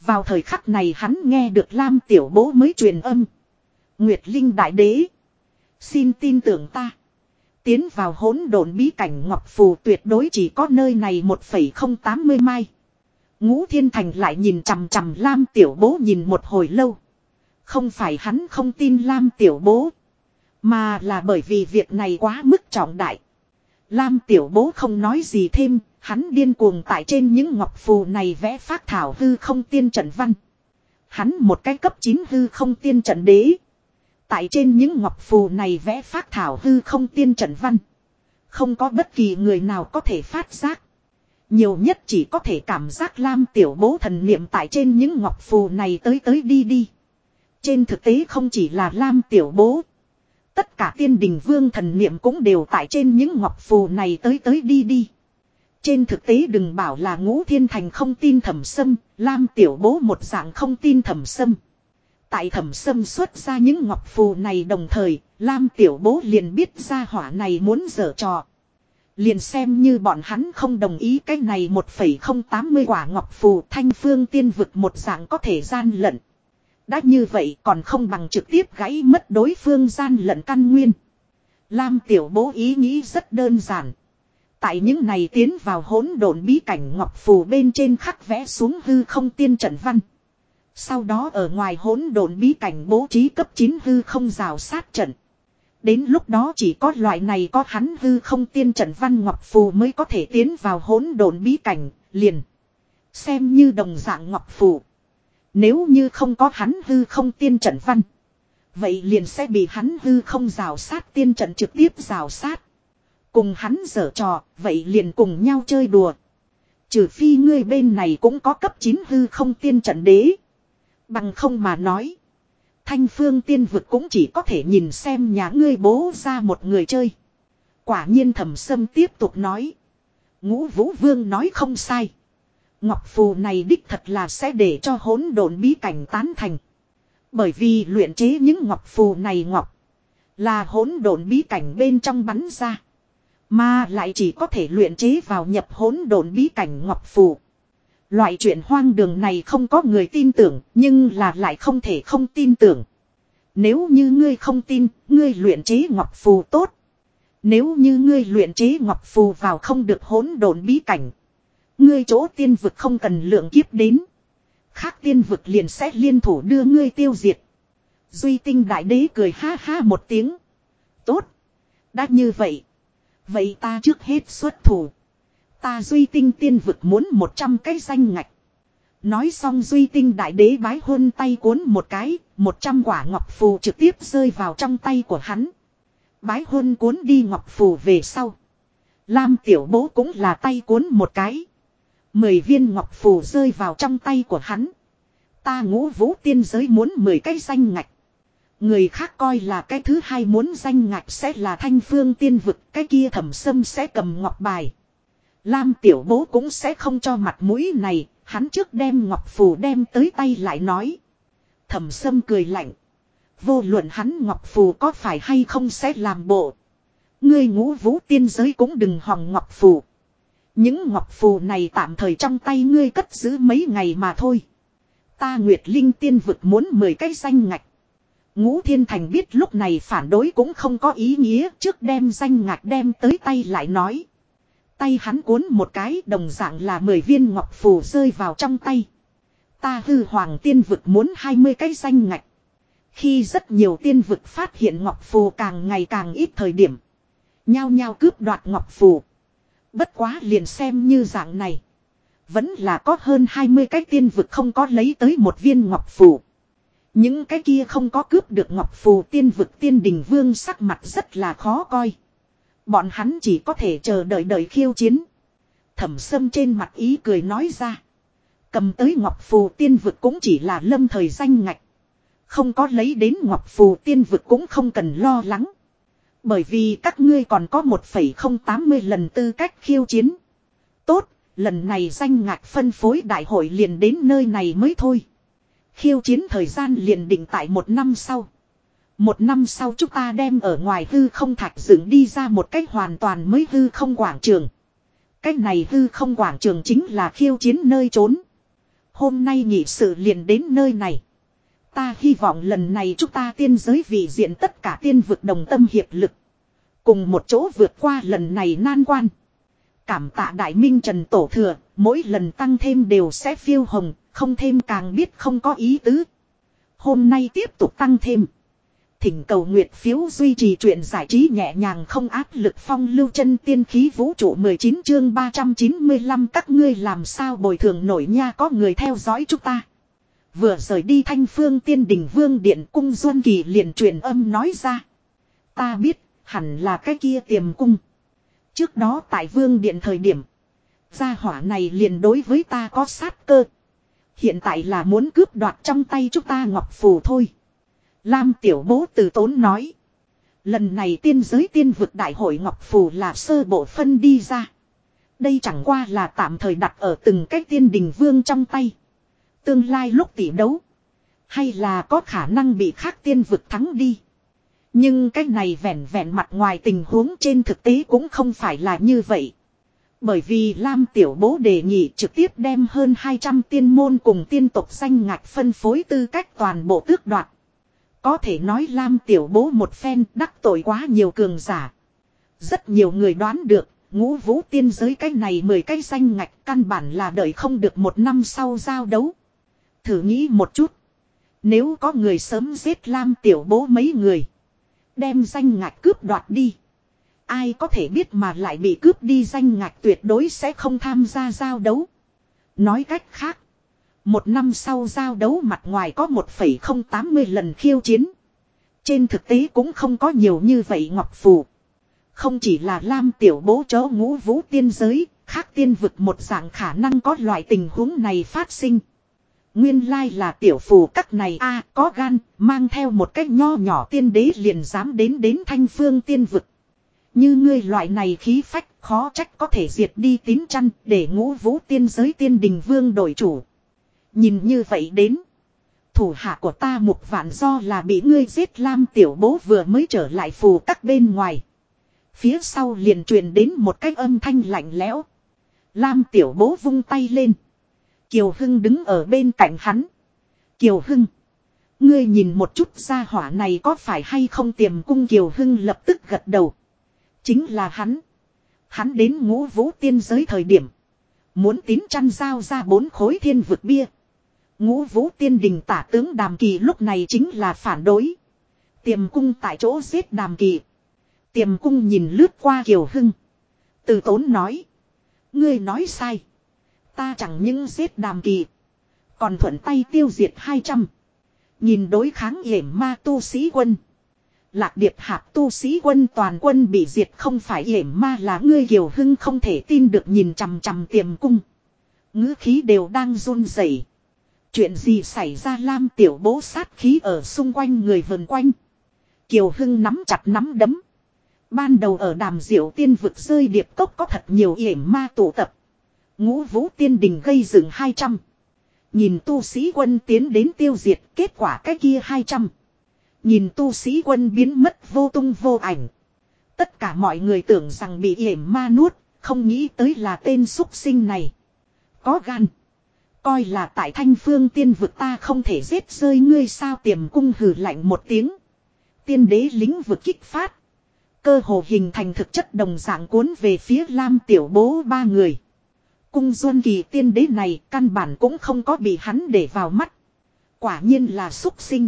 Speaker 1: Vào thời khắc này hắn nghe được Lam tiểu bố mới truyền âm. Nguyệt Linh Đại Đế. Xin tin tưởng ta. Tiến vào hỗn độn bí cảnh Ngọc Phù tuyệt đối chỉ có nơi này 1,080 mai. Ngũ Thiên Thành lại nhìn chằm chằm Lam Tiểu Bố nhìn một hồi lâu. Không phải hắn không tin Lam Tiểu Bố. Mà là bởi vì việc này quá mức trọng đại. Lam Tiểu Bố không nói gì thêm, hắn điên cuồng tại trên những ngọc phù này vẽ phát thảo hư không tiên trận văn. Hắn một cái cấp 9 hư không tiên trận đế. Tại trên những ngọc phù này vẽ phát thảo hư không tiên trận văn. Không có bất kỳ người nào có thể phát giác. Nhiều nhất chỉ có thể cảm giác Lam tiểu bố thần niệm tại trên những ngọc phù này tới tới đi đi. Trên thực tế không chỉ là Lam tiểu bố. Tất cả tiên đình vương thần niệm cũng đều tại trên những ngọc phù này tới tới đi đi. Trên thực tế đừng bảo là ngũ thiên thành không tin thẩm sâm, Lam tiểu bố một dạng không tin thẩm sâm. Tại thẩm sâm xuất ra những ngọc phù này đồng thời, Lam tiểu bố liền biết ra hỏa này muốn dở trò. Liền xem như bọn hắn không đồng ý cái này 1,080 quả ngọc phù thanh phương tiên vực một dạng có thể gian lận. Đã như vậy còn không bằng trực tiếp gãy mất đối phương gian lận căn nguyên. Lam tiểu bố ý nghĩ rất đơn giản. Tại những này tiến vào hỗn độn bí cảnh ngọc phù bên trên khắc vẽ xuống hư không tiên trận văn. Sau đó ở ngoài hỗn độn bí cảnh bố trí cấp 9 hư không rào sát trận. Đến lúc đó chỉ có loại này có hắn hư không tiên trận văn ngọc phù mới có thể tiến vào hỗn độn bí cảnh, liền. Xem như đồng dạng ngọc phù. Nếu như không có hắn hư không tiên trận văn. Vậy liền sẽ bị hắn hư không rào sát tiên trận trực tiếp rào sát. Cùng hắn dở trò, vậy liền cùng nhau chơi đùa. Trừ phi ngươi bên này cũng có cấp 9 hư không tiên trận đế. Bằng không mà nói. Thanh phương tiên vực cũng chỉ có thể nhìn xem nhà ngươi bố ra một người chơi. Quả nhiên thẩm sâm tiếp tục nói. Ngũ vũ vương nói không sai. Ngọc phù này đích thật là sẽ để cho hỗn độn bí cảnh tán thành. Bởi vì luyện chế những ngọc phù này ngọc. Là hỗn độn bí cảnh bên trong bắn ra. Mà lại chỉ có thể luyện chế vào nhập hỗn độn bí cảnh ngọc phù. Loại chuyện hoang đường này không có người tin tưởng, nhưng là lại không thể không tin tưởng. Nếu như ngươi không tin, ngươi luyện chế ngọc phù tốt. Nếu như ngươi luyện chế ngọc phù vào không được hỗn độn bí cảnh. Ngươi chỗ tiên vực không cần lượng kiếp đến. Khác tiên vực liền sẽ liên thủ đưa ngươi tiêu diệt. Duy tinh đại đế cười ha ha một tiếng. Tốt. Đã như vậy. Vậy ta trước hết xuất thủ. Ta duy tinh tiên vực muốn một trăm cái danh ngạch. Nói xong duy tinh đại đế bái hôn tay cuốn một cái, một trăm quả ngọc phù trực tiếp rơi vào trong tay của hắn. Bái hôn cuốn đi ngọc phù về sau. Lam tiểu bố cũng là tay cuốn một cái. Mười viên ngọc phù rơi vào trong tay của hắn. Ta ngũ vũ tiên giới muốn mười cái danh ngạch. Người khác coi là cái thứ hai muốn danh ngạch sẽ là thanh phương tiên vực, cái kia thẩm sâm sẽ cầm ngọc bài. Lam tiểu bố cũng sẽ không cho mặt mũi này, hắn trước đem ngọc phù đem tới tay lại nói. Thẩm sâm cười lạnh. Vô luận hắn ngọc phù có phải hay không sẽ làm bộ. Ngươi ngũ vũ tiên giới cũng đừng hòng ngọc phù. Những ngọc phù này tạm thời trong tay ngươi cất giữ mấy ngày mà thôi. Ta Nguyệt Linh tiên vực muốn mười cái danh ngạch. Ngũ Thiên Thành biết lúc này phản đối cũng không có ý nghĩa trước đem danh ngạch đem tới tay lại nói. Tay hắn cuốn một cái, đồng dạng là mười viên ngọc phù rơi vào trong tay. Ta hư hoàng tiên vực muốn hai mươi cái danh ngạch. Khi rất nhiều tiên vực phát hiện ngọc phù càng ngày càng ít thời điểm. Nhao nhao cướp đoạt ngọc phù. Bất quá liền xem như dạng này. Vẫn là có hơn 20 cái tiên vực không có lấy tới một viên ngọc phù. Những cái kia không có cướp được ngọc phù tiên vực tiên đình vương sắc mặt rất là khó coi. Bọn hắn chỉ có thể chờ đợi đợi khiêu chiến. Thẩm sâm trên mặt ý cười nói ra. Cầm tới ngọc phù tiên vực cũng chỉ là lâm thời danh ngạch. Không có lấy đến ngọc phù tiên vực cũng không cần lo lắng. Bởi vì các ngươi còn có 1,080 lần tư cách khiêu chiến. Tốt, lần này danh ngạch phân phối đại hội liền đến nơi này mới thôi. Khiêu chiến thời gian liền định tại một năm sau. Một năm sau chúng ta đem ở ngoài hư không thạch dựng đi ra một cách hoàn toàn mới hư không quảng trường. Cách này hư không quảng trường chính là khiêu chiến nơi trốn. Hôm nay nhị sự liền đến nơi này. Ta hy vọng lần này chúng ta tiên giới vị diện tất cả tiên vực đồng tâm hiệp lực. Cùng một chỗ vượt qua lần này nan quan. Cảm tạ đại minh trần tổ thừa, mỗi lần tăng thêm đều sẽ phiêu hồng, không thêm càng biết không có ý tứ. Hôm nay tiếp tục tăng thêm. Thỉnh cầu nguyệt phiếu duy trì chuyện giải trí nhẹ nhàng không áp lực phong lưu chân tiên khí vũ trụ 19 chương 395 các ngươi làm sao bồi thường nổi nha có người theo dõi chúng ta. Vừa rời đi thanh phương tiên đình vương điện cung duân kỳ liền truyền âm nói ra. Ta biết, hẳn là cái kia tiềm cung. Trước đó tại vương điện thời điểm. Gia hỏa này liền đối với ta có sát cơ. Hiện tại là muốn cướp đoạt trong tay chúng ta ngọc phù thôi. Lam tiểu bố từ tốn nói. Lần này tiên giới tiên vực đại hội ngọc phù là sơ bộ phân đi ra. Đây chẳng qua là tạm thời đặt ở từng cái tiên đình vương trong tay. Tương lai lúc tỷ đấu. Hay là có khả năng bị khác tiên vực thắng đi. Nhưng cái này vẹn vẹn mặt ngoài tình huống trên thực tế cũng không phải là như vậy. Bởi vì Lam Tiểu Bố đề nghị trực tiếp đem hơn 200 tiên môn cùng tiên tộc danh ngạch phân phối tư cách toàn bộ tước đoạt. Có thể nói Lam Tiểu Bố một phen đắc tội quá nhiều cường giả. Rất nhiều người đoán được, ngũ vũ tiên giới cái này 10 cái danh ngạch căn bản là đợi không được một năm sau giao đấu. Thử nghĩ một chút. Nếu có người sớm giết Lam Tiểu Bố mấy người. Đem danh ngạch cướp đoạt đi. Ai có thể biết mà lại bị cướp đi danh ngạch tuyệt đối sẽ không tham gia giao đấu. Nói cách khác. Một năm sau giao đấu mặt ngoài có 1,080 lần khiêu chiến. Trên thực tế cũng không có nhiều như vậy ngọc phù. Không chỉ là Lam tiểu bố chó ngũ vũ tiên giới, khác tiên vực một dạng khả năng có loại tình huống này phát sinh. Nguyên lai là tiểu phù các này a có gan, mang theo một cách nho nhỏ tiên đế liền dám đến đến thanh phương tiên vực. Như ngươi loại này khí phách khó trách có thể diệt đi tín chăn để ngũ vũ tiên giới tiên đình vương đổi chủ. Nhìn như vậy đến. Thủ hạ của ta một vạn do là bị ngươi giết lam tiểu bố vừa mới trở lại phù các bên ngoài. Phía sau liền truyền đến một cái âm thanh lạnh lẽo. Lam tiểu bố vung tay lên. Kiều Hưng đứng ở bên cạnh hắn. Kiều Hưng. Ngươi nhìn một chút ra hỏa này có phải hay không tiềm cung Kiều Hưng lập tức gật đầu. Chính là hắn. Hắn đến ngũ vũ tiên giới thời điểm. Muốn tín chăn giao ra bốn khối thiên vực bia. Ngũ vũ tiên đình tả tướng đàm kỳ lúc này chính là phản đối. Tiềm cung tại chỗ giết đàm kỳ. Tiềm cung nhìn lướt qua Kiều Hưng. Từ tốn nói. Ngươi nói sai. Ta chẳng những giết đàm kỳ. Còn thuận tay tiêu diệt 200. Nhìn đối kháng hiểm ma tu sĩ quân. Lạc điệp hạp tu sĩ quân toàn quân bị diệt không phải hiểm ma là ngươi Kiều Hưng không thể tin được nhìn chằm chằm tiềm cung. ngữ khí đều đang run rẩy. Chuyện gì xảy ra lam tiểu bố sát khí ở xung quanh người vần quanh. Kiều Hưng nắm chặt nắm đấm. Ban đầu ở đàm diệu tiên vực rơi điệp cốc có thật nhiều yểm ma tụ tập. Ngũ vũ tiên đình gây dựng 200. Nhìn tu sĩ quân tiến đến tiêu diệt kết quả cái kia 200. Nhìn tu sĩ quân biến mất vô tung vô ảnh. Tất cả mọi người tưởng rằng bị yểm ma nuốt, không nghĩ tới là tên xúc sinh này. Có gan. Coi là tại thanh phương tiên vực ta không thể giết rơi ngươi sao tiềm cung hử lạnh một tiếng. Tiên đế lính vực kích phát. Cơ hồ hình thành thực chất đồng dạng cuốn về phía lam tiểu bố ba người. Cung duân kỳ tiên đế này căn bản cũng không có bị hắn để vào mắt. Quả nhiên là xúc sinh.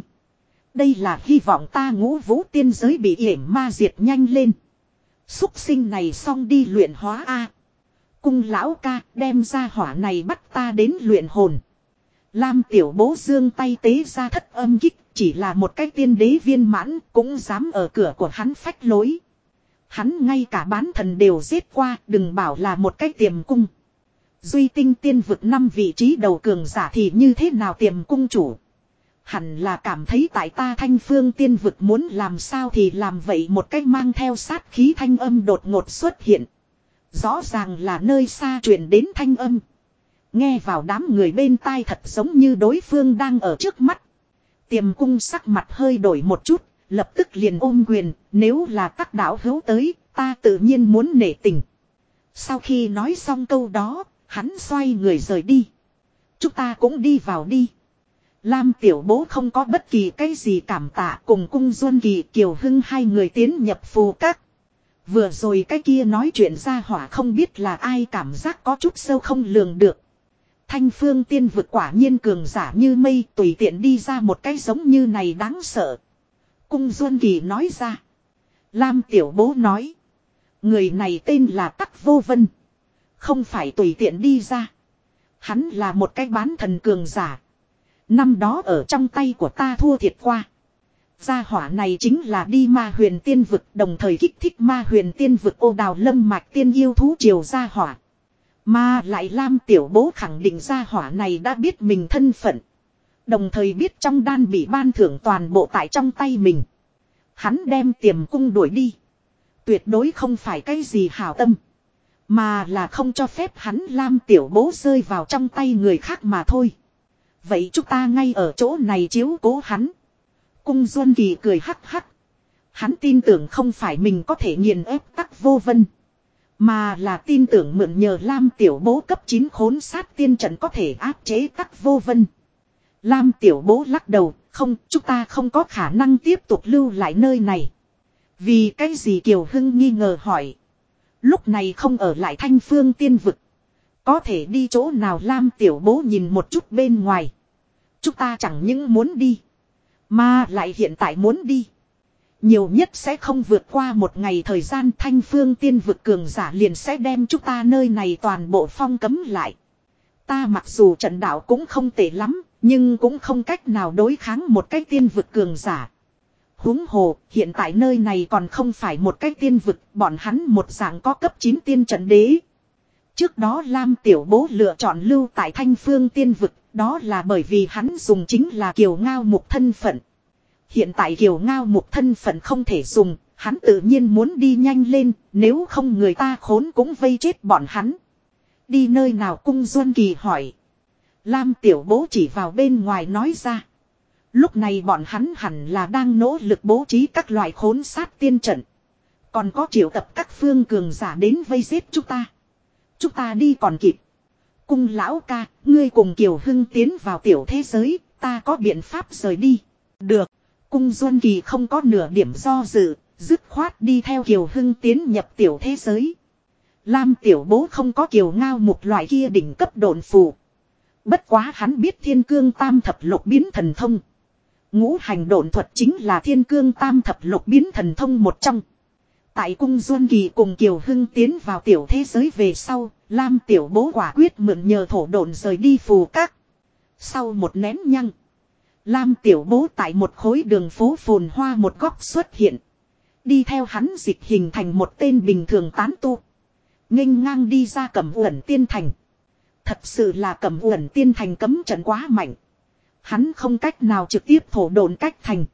Speaker 1: Đây là hy vọng ta ngũ vũ tiên giới bị yểm ma diệt nhanh lên. Xúc sinh này xong đi luyện hóa A. Cung lão ca, đem ra hỏa này bắt ta đến luyện hồn. Lam tiểu bố dương tay tế ra thất âm kích, chỉ là một cái tiên đế viên mãn, cũng dám ở cửa của hắn phách lối. Hắn ngay cả bán thần đều giết qua, đừng bảo là một cái tiềm cung. Duy tinh tiên vực năm vị trí đầu cường giả thì như thế nào tiềm cung chủ. Hẳn là cảm thấy tại ta thanh phương tiên vực muốn làm sao thì làm vậy, một cách mang theo sát khí thanh âm đột ngột xuất hiện. Rõ ràng là nơi xa truyền đến thanh âm. Nghe vào đám người bên tai thật giống như đối phương đang ở trước mắt. Tiềm cung sắc mặt hơi đổi một chút, lập tức liền ôm quyền, nếu là các đạo hữu tới, ta tự nhiên muốn nể tình. Sau khi nói xong câu đó, hắn xoay người rời đi. Chúng ta cũng đi vào đi. Lam tiểu bố không có bất kỳ cái gì cảm tạ cùng cung duân kỳ kiều hưng hai người tiến nhập phù các. Vừa rồi cái kia nói chuyện ra hỏa không biết là ai cảm giác có chút sâu không lường được. Thanh phương tiên vực quả nhiên cường giả như mây, tùy tiện đi ra một cái giống như này đáng sợ. Cung Duân Kỳ nói ra. Lam Tiểu Bố nói. Người này tên là Tắc Vô Vân. Không phải tùy tiện đi ra. Hắn là một cái bán thần cường giả. Năm đó ở trong tay của ta thua thiệt qua. Gia hỏa này chính là đi ma huyền tiên vực, đồng thời kích thích ma huyền tiên vực ô đào lâm mạch tiên yêu thú triều gia hỏa. Mà lại Lam tiểu bố khẳng định gia hỏa này đã biết mình thân phận. Đồng thời biết trong đan bị ban thưởng toàn bộ tại trong tay mình. Hắn đem tiềm cung đuổi đi. Tuyệt đối không phải cái gì hảo tâm. Mà là không cho phép hắn Lam tiểu bố rơi vào trong tay người khác mà thôi. Vậy chúng ta ngay ở chỗ này chiếu cố hắn. Cung Duân Kỳ cười hắc hắc. Hắn tin tưởng không phải mình có thể nghiền ép tắc vô vân. Mà là tin tưởng mượn nhờ Lam tiểu bố cấp 9 khốn sát tiên trận có thể áp chế tắc vô vân. Lam tiểu bố lắc đầu, không, chúng ta không có khả năng tiếp tục lưu lại nơi này. Vì cái gì Kiều Hưng nghi ngờ hỏi. Lúc này không ở lại thanh phương tiên vực. Có thể đi chỗ nào Lam tiểu bố nhìn một chút bên ngoài. Chúng ta chẳng những muốn đi. Mà lại hiện tại muốn đi. Nhiều nhất sẽ không vượt qua một ngày thời gian thanh phương tiên vực cường giả liền sẽ đem chúng ta nơi này toàn bộ phong cấm lại. Ta mặc dù trận đạo cũng không tệ lắm, nhưng cũng không cách nào đối kháng một cái tiên vực cường giả. huống hồ, hiện tại nơi này còn không phải một cái tiên vực, bọn hắn một dạng có cấp 9 tiên trận đế. Trước đó Lam Tiểu Bố lựa chọn lưu tại thanh phương tiên vực, đó là bởi vì hắn dùng chính là kiều ngao mục thân phận. Hiện tại kiều ngao mục thân phận không thể dùng, hắn tự nhiên muốn đi nhanh lên, nếu không người ta khốn cũng vây chết bọn hắn. Đi nơi nào cung Duân Kỳ hỏi. Lam tiểu bố chỉ vào bên ngoài nói ra. Lúc này bọn hắn hẳn là đang nỗ lực bố trí các loại khốn sát tiên trận. Còn có triệu tập các phương cường giả đến vây giết chúng ta. Chúng ta đi còn kịp. Cung lão ca, ngươi cùng Kiều Hưng tiến vào tiểu thế giới, ta có biện pháp rời đi. Được. Cung Duân Kỳ không có nửa điểm do dự, dứt khoát đi theo Kiều Hưng tiến nhập tiểu thế giới. Lam tiểu bố không có Kiều Ngao một loại kia đỉnh cấp độn phù. Bất quá hắn biết thiên cương tam thập lục biến thần thông. Ngũ hành độn thuật chính là thiên cương tam thập lục biến thần thông một trong. Tại cung Duân Kỳ cùng Kiều Hưng tiến vào tiểu thế giới về sau, Lam tiểu bố quả quyết mượn nhờ thổ độn rời đi phù các. Sau một nén nhăng. Lam tiểu bố tại một khối đường phố phồn hoa một góc xuất hiện. Đi theo hắn dịch hình thành một tên bình thường tán tu. nghênh ngang đi ra cẩm uẩn tiên thành. Thật sự là cẩm uẩn tiên thành cấm trận quá mạnh. Hắn không cách nào trực tiếp thổ đồn cách thành.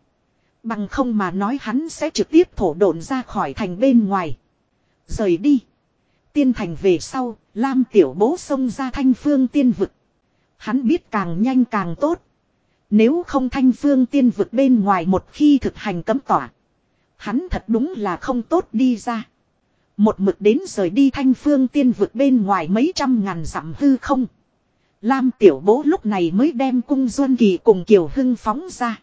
Speaker 1: Bằng không mà nói hắn sẽ trực tiếp thổ độn ra khỏi thành bên ngoài. Rời đi. Tiên thành về sau, Lam tiểu bố xông ra thanh phương tiên vực. Hắn biết càng nhanh càng tốt. Nếu không thanh phương tiên vực bên ngoài một khi thực hành cấm tỏa. Hắn thật đúng là không tốt đi ra. Một mực đến rời đi thanh phương tiên vực bên ngoài mấy trăm ngàn dặm hư không. Lam tiểu bố lúc này mới đem cung Duân Kỳ cùng Kiều Hưng phóng ra.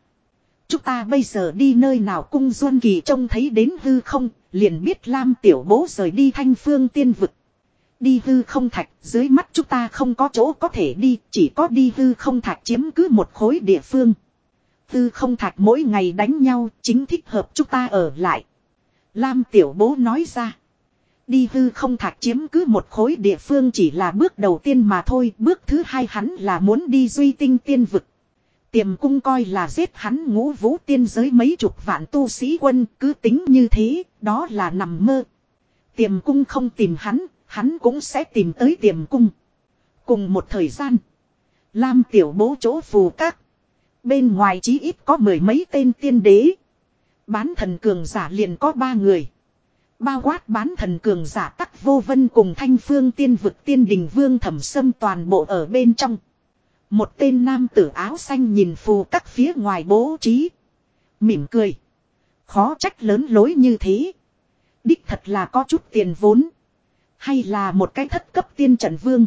Speaker 1: Chúng ta bây giờ đi nơi nào cung Duân Kỳ trông thấy đến hư không, liền biết Lam tiểu bố rời đi thanh phương tiên vực. Đi hư không thạch, dưới mắt chúng ta không có chỗ có thể đi, chỉ có đi hư không thạch chiếm cứ một khối địa phương. Hư không thạch mỗi ngày đánh nhau, chính thích hợp chúng ta ở lại. Lam tiểu bố nói ra. Đi hư không thạch chiếm cứ một khối địa phương chỉ là bước đầu tiên mà thôi, bước thứ hai hắn là muốn đi duy tinh tiên vực. Tiềm cung coi là giết hắn ngũ vũ tiên giới mấy chục vạn tu sĩ quân, cứ tính như thế, đó là nằm mơ. Tiềm cung không tìm hắn, hắn cũng sẽ tìm tới tiềm cung. Cùng một thời gian, Lam tiểu bố chỗ phù các. Bên ngoài chí ít có mười mấy tên tiên đế. Bán thần cường giả liền có ba người. Bao quát bán thần cường giả tắc vô vân cùng thanh phương tiên vực tiên đình vương thẩm sâm toàn bộ ở bên trong. Một tên nam tử áo xanh nhìn phù các phía ngoài bố trí. Mỉm cười. Khó trách lớn lối như thế. Đích thật là có chút tiền vốn. Hay là một cái thất cấp tiên trận vương.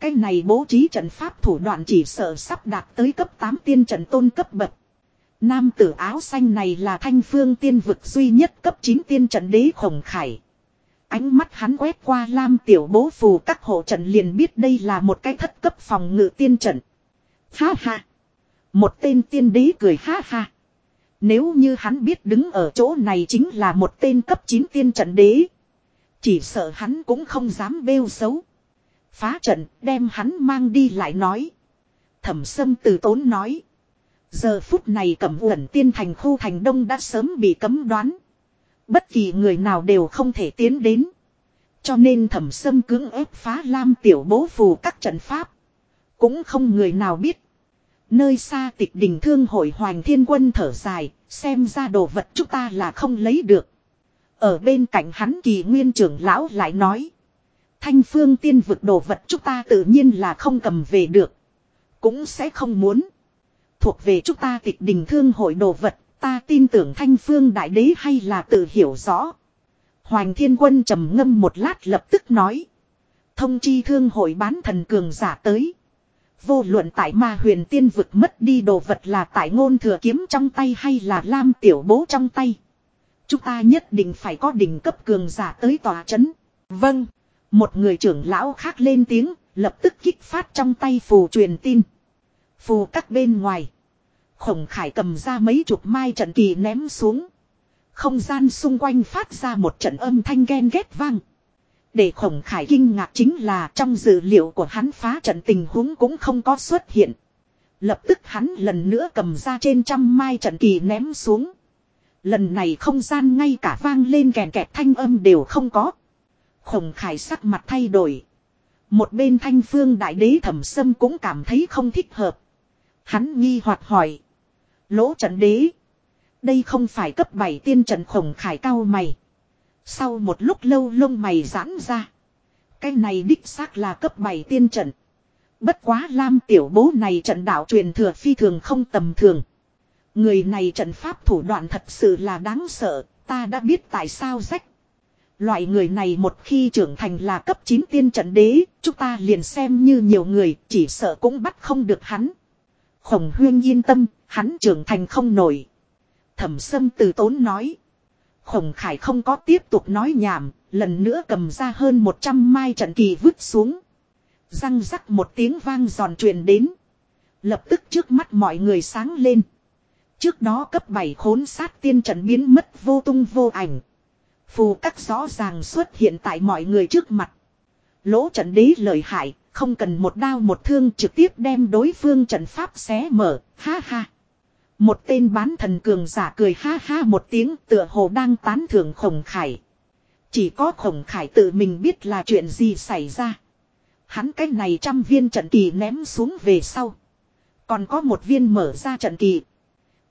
Speaker 1: Cái này bố trí trận pháp thủ đoạn chỉ sợ sắp đạt tới cấp 8 tiên trận tôn cấp bậc. Nam tử áo xanh này là thanh phương tiên vực duy nhất cấp 9 tiên trận đế khổng khải. Ánh mắt hắn quét qua lam tiểu bố phù các hộ trận liền biết đây là một cái thất cấp phòng ngự tiên trận. Ha ha. Một tên tiên đế cười ha ha. Nếu như hắn biết đứng ở chỗ này chính là một tên cấp 9 tiên trận đế. Chỉ sợ hắn cũng không dám bêu xấu. Phá trận, đem hắn mang đi lại nói. Thẩm sâm từ tốn nói. Giờ phút này cẩm uẩn tiên thành khu thành đông đã sớm bị cấm đoán. Bất kỳ người nào đều không thể tiến đến. Cho nên thẩm sâm cưỡng ép phá lam tiểu bố phù các trận pháp. Cũng không người nào biết. Nơi xa tịch đình thương hội hoàng thiên quân thở dài, xem ra đồ vật chúng ta là không lấy được. Ở bên cạnh hắn kỳ nguyên trưởng lão lại nói. Thanh phương tiên vực đồ vật chúng ta tự nhiên là không cầm về được. Cũng sẽ không muốn. Thuộc về chúng ta tịch đình thương hội đồ vật, Ta tin tưởng thanh phương đại đế hay là tự hiểu rõ. Hoành thiên quân trầm ngâm một lát lập tức nói. Thông chi thương hội bán thần cường giả tới. Vô luận tại ma huyền tiên vực mất đi đồ vật là tại ngôn thừa kiếm trong tay hay là lam tiểu bố trong tay. Chúng ta nhất định phải có đỉnh cấp cường giả tới tòa chấn. Vâng. Một người trưởng lão khác lên tiếng, lập tức kích phát trong tay phù truyền tin. Phù các bên ngoài. Khổng khải cầm ra mấy chục mai trận kỳ ném xuống. Không gian xung quanh phát ra một trận âm thanh ghen ghét vang. Để khổng khải kinh ngạc chính là trong dữ liệu của hắn phá trận tình huống cũng không có xuất hiện. Lập tức hắn lần nữa cầm ra trên trăm mai trận kỳ ném xuống. Lần này không gian ngay cả vang lên kèn kẹt thanh âm đều không có. Khổng khải sắc mặt thay đổi. Một bên thanh phương đại đế thẩm sâm cũng cảm thấy không thích hợp. Hắn nghi hoặc hỏi. Lỗ trận đế. Đây không phải cấp 7 tiên trận khổng khải cao mày. Sau một lúc lâu lông mày giãn ra. Cái này đích xác là cấp 7 tiên trận. Bất quá lam tiểu bố này trận đạo truyền thừa phi thường không tầm thường. Người này trận pháp thủ đoạn thật sự là đáng sợ, ta đã biết tại sao rách. Loại người này một khi trưởng thành là cấp 9 tiên trận đế, chúng ta liền xem như nhiều người, chỉ sợ cũng bắt không được hắn. Khổng huyên yên tâm, hắn trưởng thành không nổi. Thẩm sâm từ tốn nói. Khổng khải không có tiếp tục nói nhảm, lần nữa cầm ra hơn 100 mai trận kỳ vứt xuống. Răng rắc một tiếng vang giòn truyền đến. Lập tức trước mắt mọi người sáng lên. Trước đó cấp 7 khốn sát tiên trận biến mất vô tung vô ảnh. Phù các rõ ràng xuất hiện tại mọi người trước mặt. Lỗ trận đế lợi hại, không cần một đao một thương trực tiếp đem đối phương trận pháp xé mở, ha ha. Một tên bán thần cường giả cười ha ha một tiếng tựa hồ đang tán thưởng khổng khải. Chỉ có khổng khải tự mình biết là chuyện gì xảy ra. Hắn cái này trăm viên trận kỳ ném xuống về sau. Còn có một viên mở ra trận kỳ.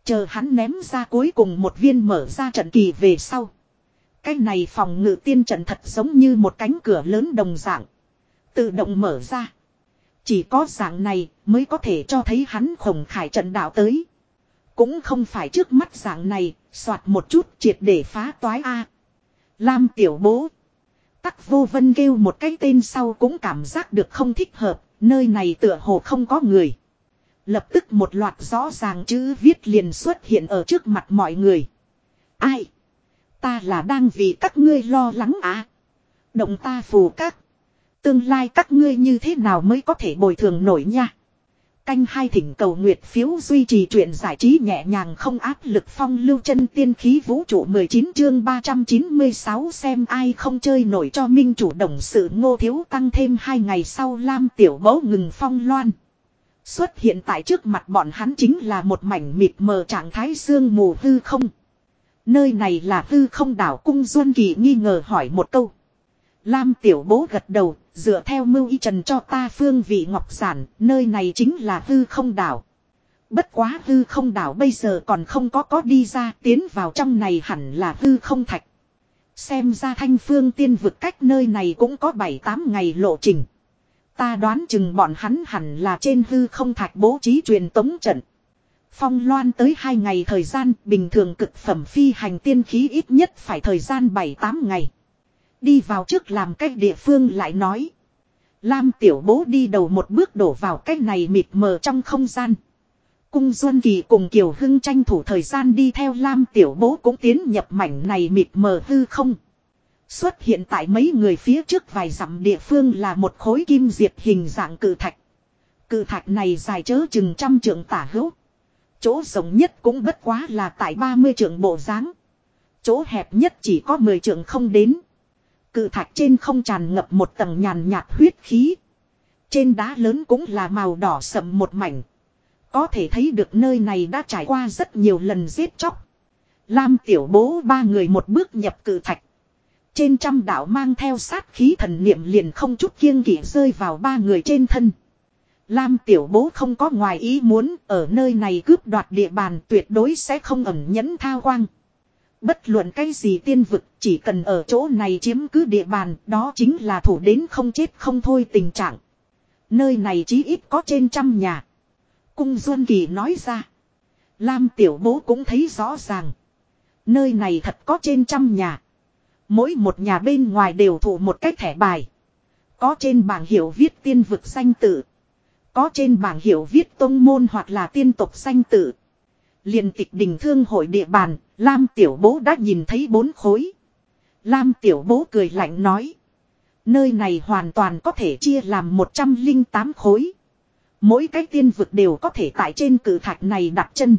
Speaker 1: Chờ hắn ném ra cuối cùng một viên mở ra trận kỳ về sau. Cái này phòng ngự tiên trận thật giống như một cánh cửa lớn đồng dạng. Tự động mở ra. Chỉ có dạng này mới có thể cho thấy hắn khổng khải trận đạo tới. Cũng không phải trước mắt dạng này, soạt một chút triệt để phá toái A. Lam tiểu bố. Tắc vô vân kêu một cái tên sau cũng cảm giác được không thích hợp, nơi này tựa hồ không có người. Lập tức một loạt rõ ràng chữ viết liền xuất hiện ở trước mặt mọi người. Ai? Ta là đang vì các ngươi lo lắng à? Động ta phù các. Tương lai các ngươi như thế nào mới có thể bồi thường nổi nha? Canh hai thỉnh cầu nguyệt phiếu duy trì chuyện giải trí nhẹ nhàng không áp lực phong lưu chân tiên khí vũ trụ 19 chương 396 xem ai không chơi nổi cho minh chủ động sự ngô thiếu tăng thêm hai ngày sau lam tiểu bấu ngừng phong loan. Xuất hiện tại trước mặt bọn hắn chính là một mảnh mịt mờ trạng thái xương mù hư không. Nơi này là hư không đảo cung Duân Kỳ nghi ngờ hỏi một câu. Lam tiểu bố gật đầu, dựa theo mưu y trần cho ta phương vị ngọc giản, nơi này chính là hư không đảo. Bất quá hư không đảo bây giờ còn không có có đi ra tiến vào trong này hẳn là hư không thạch. Xem ra thanh phương tiên vực cách nơi này cũng có 7-8 ngày lộ trình. Ta đoán chừng bọn hắn hẳn là trên hư không thạch bố trí truyền tống trận. Phong loan tới 2 ngày thời gian bình thường cực phẩm phi hành tiên khí ít nhất phải thời gian 7-8 ngày. Đi vào trước làm cách địa phương lại nói. Lam tiểu bố đi đầu một bước đổ vào cái này mịt mờ trong không gian. Cung Duân Kỳ cùng Kiều Hưng tranh thủ thời gian đi theo Lam tiểu bố cũng tiến nhập mảnh này mịt mờ hư không. Xuất hiện tại mấy người phía trước vài dặm địa phương là một khối kim diệp hình dạng cự thạch. Cự thạch này dài chớ chừng trăm trượng tả hữu. Chỗ rộng nhất cũng bất quá là tại 30 trượng bộ dáng Chỗ hẹp nhất chỉ có 10 trượng không đến. Cự thạch trên không tràn ngập một tầng nhàn nhạt huyết khí. Trên đá lớn cũng là màu đỏ sậm một mảnh. Có thể thấy được nơi này đã trải qua rất nhiều lần giết chóc. Lam tiểu bố ba người một bước nhập cự thạch. Trên trăm đạo mang theo sát khí thần niệm liền không chút kiêng kỵ rơi vào ba người trên thân. Lam tiểu bố không có ngoài ý muốn, ở nơi này cướp đoạt địa bàn tuyệt đối sẽ không ẩn nhẫn thao quang. Bất luận cái gì tiên vực, chỉ cần ở chỗ này chiếm cứ địa bàn, đó chính là thủ đến không chết không thôi tình trạng. Nơi này chí ít có trên trăm nhà. Cung Duân Kỳ nói ra. Lam tiểu bố cũng thấy rõ ràng. Nơi này thật có trên trăm nhà. Mỗi một nhà bên ngoài đều thủ một cái thẻ bài. Có trên bảng hiệu viết tiên vực danh tự. Có trên bảng hiệu viết tông môn hoặc là tiên tộc danh tự liền tịch đình thương hội địa bàn, Lam tiểu bố đã nhìn thấy bốn khối. Lam tiểu bố cười lạnh nói. Nơi này hoàn toàn có thể chia làm 108 khối. Mỗi cái tiên vực đều có thể tại trên cử thạch này đặt chân.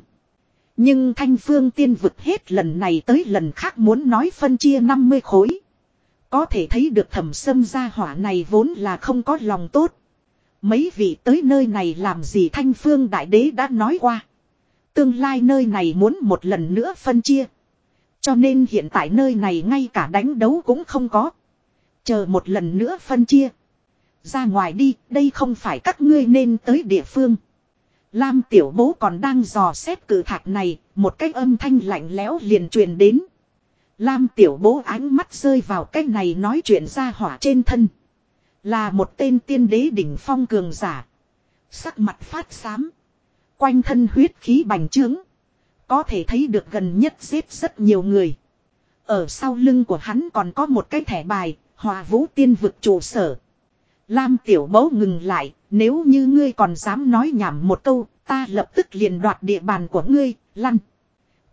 Speaker 1: Nhưng thanh phương tiên vực hết lần này tới lần khác muốn nói phân chia 50 khối. Có thể thấy được thẩm sâm gia hỏa này vốn là không có lòng tốt. Mấy vị tới nơi này làm gì thanh phương đại đế đã nói qua. Tương lai nơi này muốn một lần nữa phân chia. Cho nên hiện tại nơi này ngay cả đánh đấu cũng không có. Chờ một lần nữa phân chia. Ra ngoài đi, đây không phải các ngươi nên tới địa phương. Lam tiểu bố còn đang dò xét cử thạch này, một cái âm thanh lạnh lẽo liền truyền đến. Lam tiểu bố ánh mắt rơi vào cái này nói chuyện ra hỏa trên thân. Là một tên tiên đế đỉnh phong cường giả. Sắc mặt phát xám. Quanh thân huyết khí bành trướng. Có thể thấy được gần nhất giết rất nhiều người. Ở sau lưng của hắn còn có một cái thẻ bài, hòa vũ tiên vực trụ sở. Lam tiểu mẫu ngừng lại, nếu như ngươi còn dám nói nhảm một câu, ta lập tức liền đoạt địa bàn của ngươi, lăn.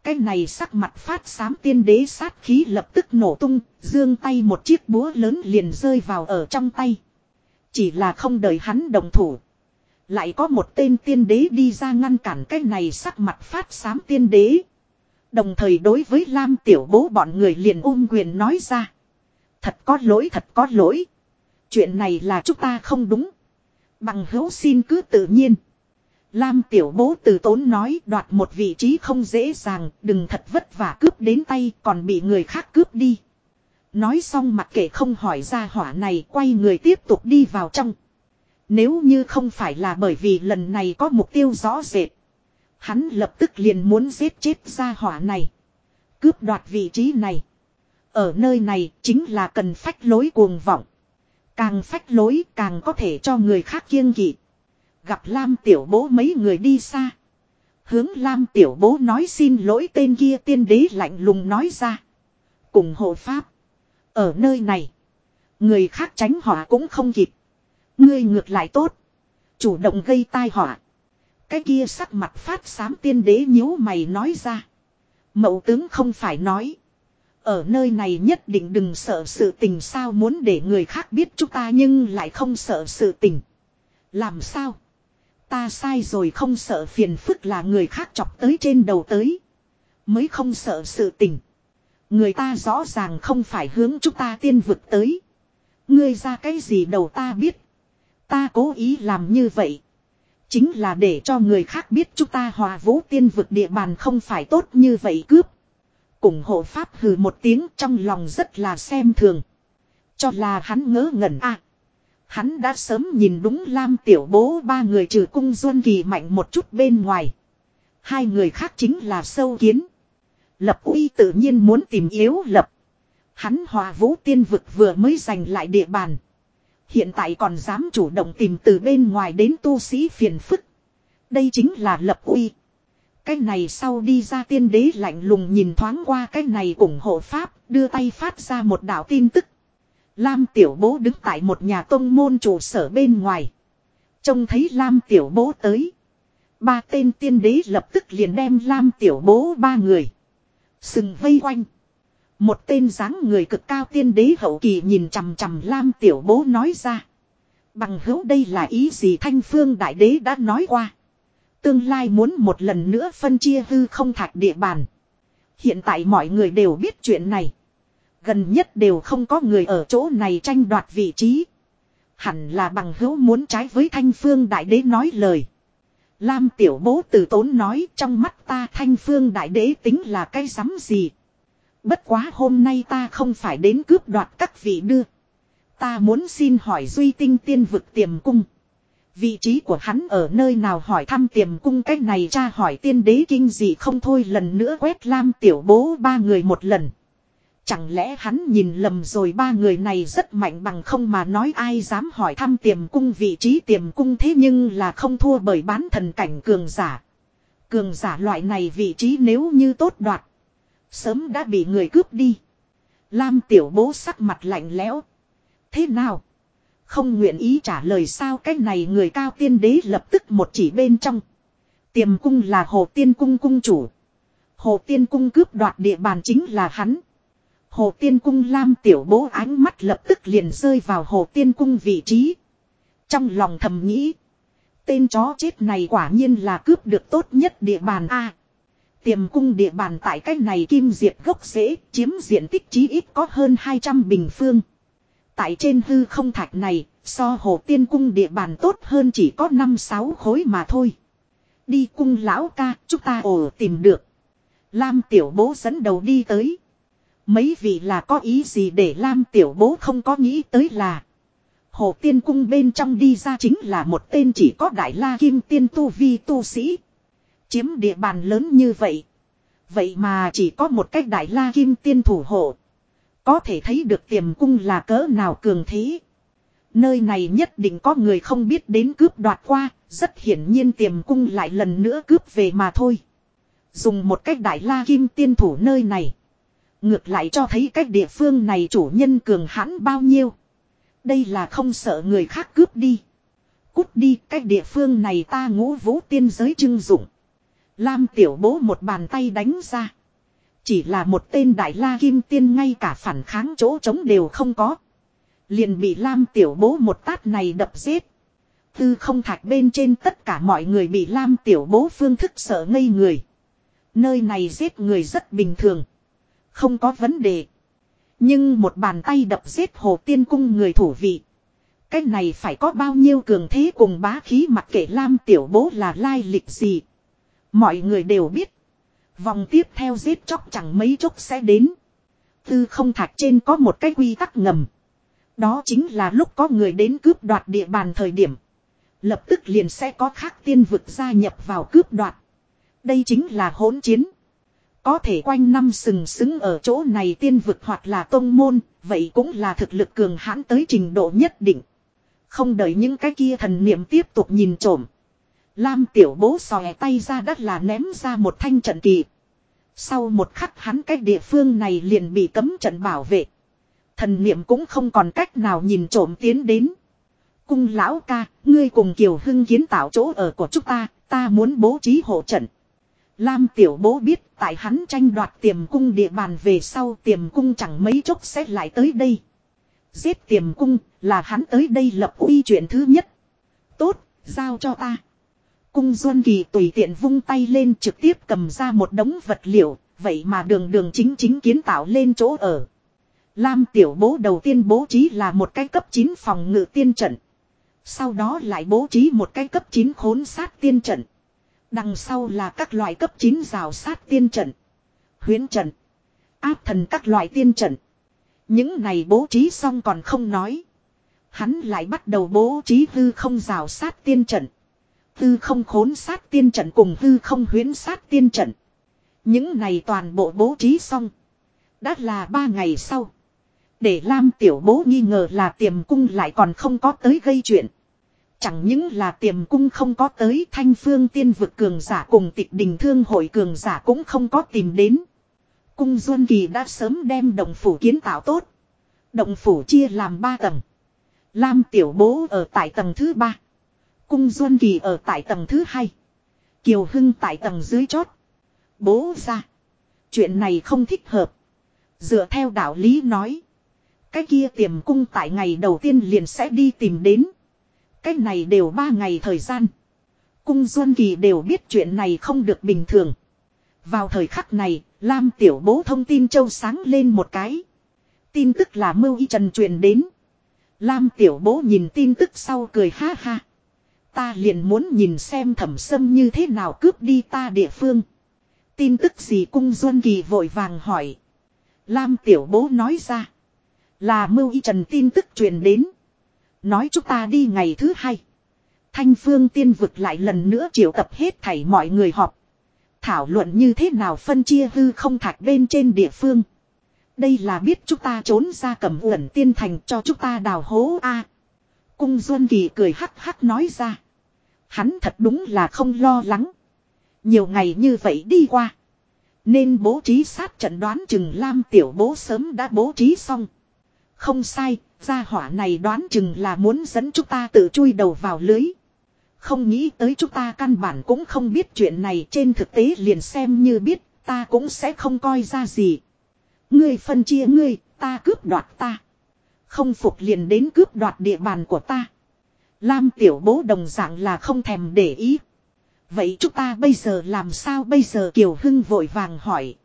Speaker 1: Cái này sắc mặt phát xám tiên đế sát khí lập tức nổ tung, dương tay một chiếc búa lớn liền rơi vào ở trong tay. Chỉ là không đợi hắn đồng thủ. Lại có một tên tiên đế đi ra ngăn cản cái này sắc mặt phát xám tiên đế. Đồng thời đối với Lam tiểu bố bọn người liền ôm quyền nói ra. Thật có lỗi thật có lỗi. Chuyện này là chúng ta không đúng. Bằng hữu xin cứ tự nhiên. Lam tiểu bố từ tốn nói đoạt một vị trí không dễ dàng, đừng thật vất vả cướp đến tay còn bị người khác cướp đi. Nói xong mặc kệ không hỏi ra hỏa này quay người tiếp tục đi vào trong. Nếu như không phải là bởi vì lần này có mục tiêu rõ rệt. Hắn lập tức liền muốn giết chết ra hỏa này. Cướp đoạt vị trí này. Ở nơi này chính là cần phách lối cuồng vọng. Càng phách lối càng có thể cho người khác kiêng kỵ. Gặp Lam tiểu bố mấy người đi xa. Hướng Lam tiểu bố nói xin lỗi tên kia tiên đế lạnh lùng nói ra. Cùng hộ pháp. Ở nơi này. Người khác tránh họa cũng không kịp. Ngươi ngược lại tốt. Chủ động gây tai họa. Cái kia sắc mặt phát xám tiên đế nhíu mày nói ra. Mậu tướng không phải nói. Ở nơi này nhất định đừng sợ sự tình sao muốn để người khác biết chúng ta nhưng lại không sợ sự tình. Làm sao? Ta sai rồi không sợ phiền phức là người khác chọc tới trên đầu tới. Mới không sợ sự tình. Người ta rõ ràng không phải hướng chúng ta tiên vực tới. Ngươi ra cái gì đầu ta biết. Ta cố ý làm như vậy. Chính là để cho người khác biết chúng ta hòa vũ tiên vực địa bàn không phải tốt như vậy cướp. Cùng hộ pháp hừ một tiếng trong lòng rất là xem thường. Cho là hắn ngớ ngẩn à. Hắn đã sớm nhìn đúng Lam tiểu bố ba người trừ cung duân kỳ mạnh một chút bên ngoài. Hai người khác chính là sâu kiến. Lập uy tự nhiên muốn tìm yếu lập. Hắn hòa vũ tiên vực vừa mới giành lại địa bàn. Hiện tại còn dám chủ động tìm từ bên ngoài đến tu sĩ phiền phức. Đây chính là lập uy. Cái này sau đi ra tiên đế lạnh lùng nhìn thoáng qua cái này ủng hộ Pháp, đưa tay phát ra một đạo tin tức. Lam tiểu bố đứng tại một nhà tông môn trụ sở bên ngoài. Trông thấy Lam tiểu bố tới. Ba tên tiên đế lập tức liền đem Lam tiểu bố ba người. Sừng vây quanh. Một tên dáng người cực cao tiên đế hậu kỳ nhìn chằm chằm Lam tiểu bố nói ra. Bằng hữu đây là ý gì thanh phương đại đế đã nói qua. Tương lai muốn một lần nữa phân chia hư không thạch địa bàn. Hiện tại mọi người đều biết chuyện này. Gần nhất đều không có người ở chỗ này tranh đoạt vị trí. Hẳn là bằng hữu muốn trái với thanh phương đại đế nói lời. Lam tiểu bố từ tốn nói trong mắt ta thanh phương đại đế tính là cái sắm gì. Bất quá hôm nay ta không phải đến cướp đoạt các vị đưa. Ta muốn xin hỏi duy tinh tiên vực tiềm cung. Vị trí của hắn ở nơi nào hỏi thăm tiềm cung cách này cha hỏi tiên đế kinh gì không thôi lần nữa quét lam tiểu bố ba người một lần. Chẳng lẽ hắn nhìn lầm rồi ba người này rất mạnh bằng không mà nói ai dám hỏi thăm tiềm cung vị trí tiềm cung thế nhưng là không thua bởi bán thần cảnh cường giả. Cường giả loại này vị trí nếu như tốt đoạt. Sớm đã bị người cướp đi. Lam tiểu bố sắc mặt lạnh lẽo. Thế nào? Không nguyện ý trả lời sao cái này người cao tiên đế lập tức một chỉ bên trong. Tiềm cung là hồ tiên cung cung chủ. Hồ tiên cung cướp đoạt địa bàn chính là hắn. Hồ tiên cung lam tiểu bố ánh mắt lập tức liền rơi vào hồ tiên cung vị trí. Trong lòng thầm nghĩ. Tên chó chết này quả nhiên là cướp được tốt nhất địa bàn A. Tiềm cung địa bàn tại cách này kim diệt gốc rễ chiếm diện tích chí ít có hơn 200 bình phương. Tại trên hư không thạch này, so hồ tiên cung địa bàn tốt hơn chỉ có 5-6 khối mà thôi. Đi cung lão ca, chúng ta ổ tìm được. Lam tiểu bố dẫn đầu đi tới. Mấy vị là có ý gì để Lam tiểu bố không có nghĩ tới là. Hồ tiên cung bên trong đi ra chính là một tên chỉ có đại la kim tiên tu vi tu sĩ. Chiếm địa bàn lớn như vậy. Vậy mà chỉ có một cách đại la kim tiên thủ hộ. Có thể thấy được tiềm cung là cỡ nào cường thế. Nơi này nhất định có người không biết đến cướp đoạt qua, rất hiển nhiên tiềm cung lại lần nữa cướp về mà thôi. Dùng một cách đại la kim tiên thủ nơi này. Ngược lại cho thấy cách địa phương này chủ nhân cường hãn bao nhiêu. Đây là không sợ người khác cướp đi. Cút đi cách địa phương này ta ngũ vũ tiên giới trưng dụng. Lam tiểu bố một bàn tay đánh ra. Chỉ là một tên đại la kim tiên ngay cả phản kháng chỗ trống đều không có. Liền bị Lam tiểu bố một tát này đập giết. Tư không thạch bên trên tất cả mọi người bị Lam tiểu bố phương thức sợ ngây người. Nơi này giết người rất bình thường. Không có vấn đề. Nhưng một bàn tay đập giết hồ tiên cung người thủ vị. Cái này phải có bao nhiêu cường thế cùng bá khí mặc kệ Lam tiểu bố là lai lịch gì. Mọi người đều biết. Vòng tiếp theo giết chóc chẳng mấy chốc sẽ đến. Tư không thạch trên có một cái quy tắc ngầm. Đó chính là lúc có người đến cướp đoạt địa bàn thời điểm. Lập tức liền sẽ có khác tiên vực gia nhập vào cướp đoạt. Đây chính là hỗn chiến. Có thể quanh năm sừng sững ở chỗ này tiên vực hoặc là tông môn, vậy cũng là thực lực cường hãn tới trình độ nhất định. Không đợi những cái kia thần niệm tiếp tục nhìn trộm. Lam tiểu bố sòe tay ra đất là ném ra một thanh trận kỳ. Sau một khắc hắn cái địa phương này liền bị cấm trận bảo vệ. Thần niệm cũng không còn cách nào nhìn trộm tiến đến. Cung lão ca, ngươi cùng Kiều Hưng kiến tạo chỗ ở của chúng ta, ta muốn bố trí hộ trận. Lam tiểu bố biết tại hắn tranh đoạt tiềm cung địa bàn về sau tiềm cung chẳng mấy chốc sẽ lại tới đây. Giết tiềm cung là hắn tới đây lập uy chuyện thứ nhất. Tốt, giao cho ta. Cung Duân Kỳ tùy tiện vung tay lên trực tiếp cầm ra một đống vật liệu, vậy mà đường đường chính chính kiến tạo lên chỗ ở. Lam tiểu bố đầu tiên bố trí là một cái cấp 9 phòng ngự tiên trận. Sau đó lại bố trí một cái cấp 9 khốn sát tiên trận. Đằng sau là các loại cấp 9 rào sát tiên trận. Huyến trận. Áp thần các loại tiên trận. Những này bố trí xong còn không nói. Hắn lại bắt đầu bố trí hư không rào sát tiên trận. Hư không khốn sát tiên trận cùng hư không huyến sát tiên trận. Những này toàn bộ bố trí xong. Đã là ba ngày sau. Để Lam tiểu bố nghi ngờ là tiềm cung lại còn không có tới gây chuyện. Chẳng những là tiềm cung không có tới, thanh phương tiên vực cường giả cùng tịch đình thương hội cường giả cũng không có tìm đến. Cung Duân Kỳ đã sớm đem đồng phủ kiến tạo tốt. Động phủ chia làm ba tầng. Lam tiểu bố ở tại tầng thứ ba. Cung Duân Kỳ ở tại tầng thứ hai. Kiều Hưng tại tầng dưới chót. Bố ra. Chuyện này không thích hợp. Dựa theo đạo lý nói. Cái kia tiềm cung tại ngày đầu tiên liền sẽ đi tìm đến. Cái này đều ba ngày thời gian. Cung Duân Kỳ đều biết chuyện này không được bình thường. Vào thời khắc này, Lam Tiểu Bố thông tin châu sáng lên một cái. Tin tức là Mưu Y Trần truyền đến. Lam Tiểu Bố nhìn tin tức sau cười ha ha. Ta liền muốn nhìn xem thẩm sâm như thế nào cướp đi ta địa phương. Tin tức gì cung Duân Kỳ vội vàng hỏi. Lam Tiểu Bố nói ra. Là Mưu Y Trần tin tức truyền đến. Nói chúng ta đi ngày thứ hai. Thanh phương tiên vực lại lần nữa triệu tập hết thảy mọi người họp. Thảo luận như thế nào phân chia hư không thạch bên trên địa phương. Đây là biết chúng ta trốn ra cầm uẩn tiên thành cho chúng ta đào hố A. Cung Duân Kỳ cười hắc hắc nói ra. Hắn thật đúng là không lo lắng. Nhiều ngày như vậy đi qua. Nên bố trí sát trận đoán chừng Lam tiểu bố sớm đã bố trí xong. Không sai, gia hỏa này đoán chừng là muốn dẫn chúng ta tự chui đầu vào lưới. Không nghĩ tới chúng ta căn bản cũng không biết chuyện này trên thực tế liền xem như biết, ta cũng sẽ không coi ra gì. Ngươi phân chia ngươi, ta cướp đoạt ta. Không phục liền đến cướp đoạt địa bàn của ta. Lam tiểu bố đồng dạng là không thèm để ý. Vậy chúng ta bây giờ làm sao bây giờ Kiều Hưng vội vàng hỏi.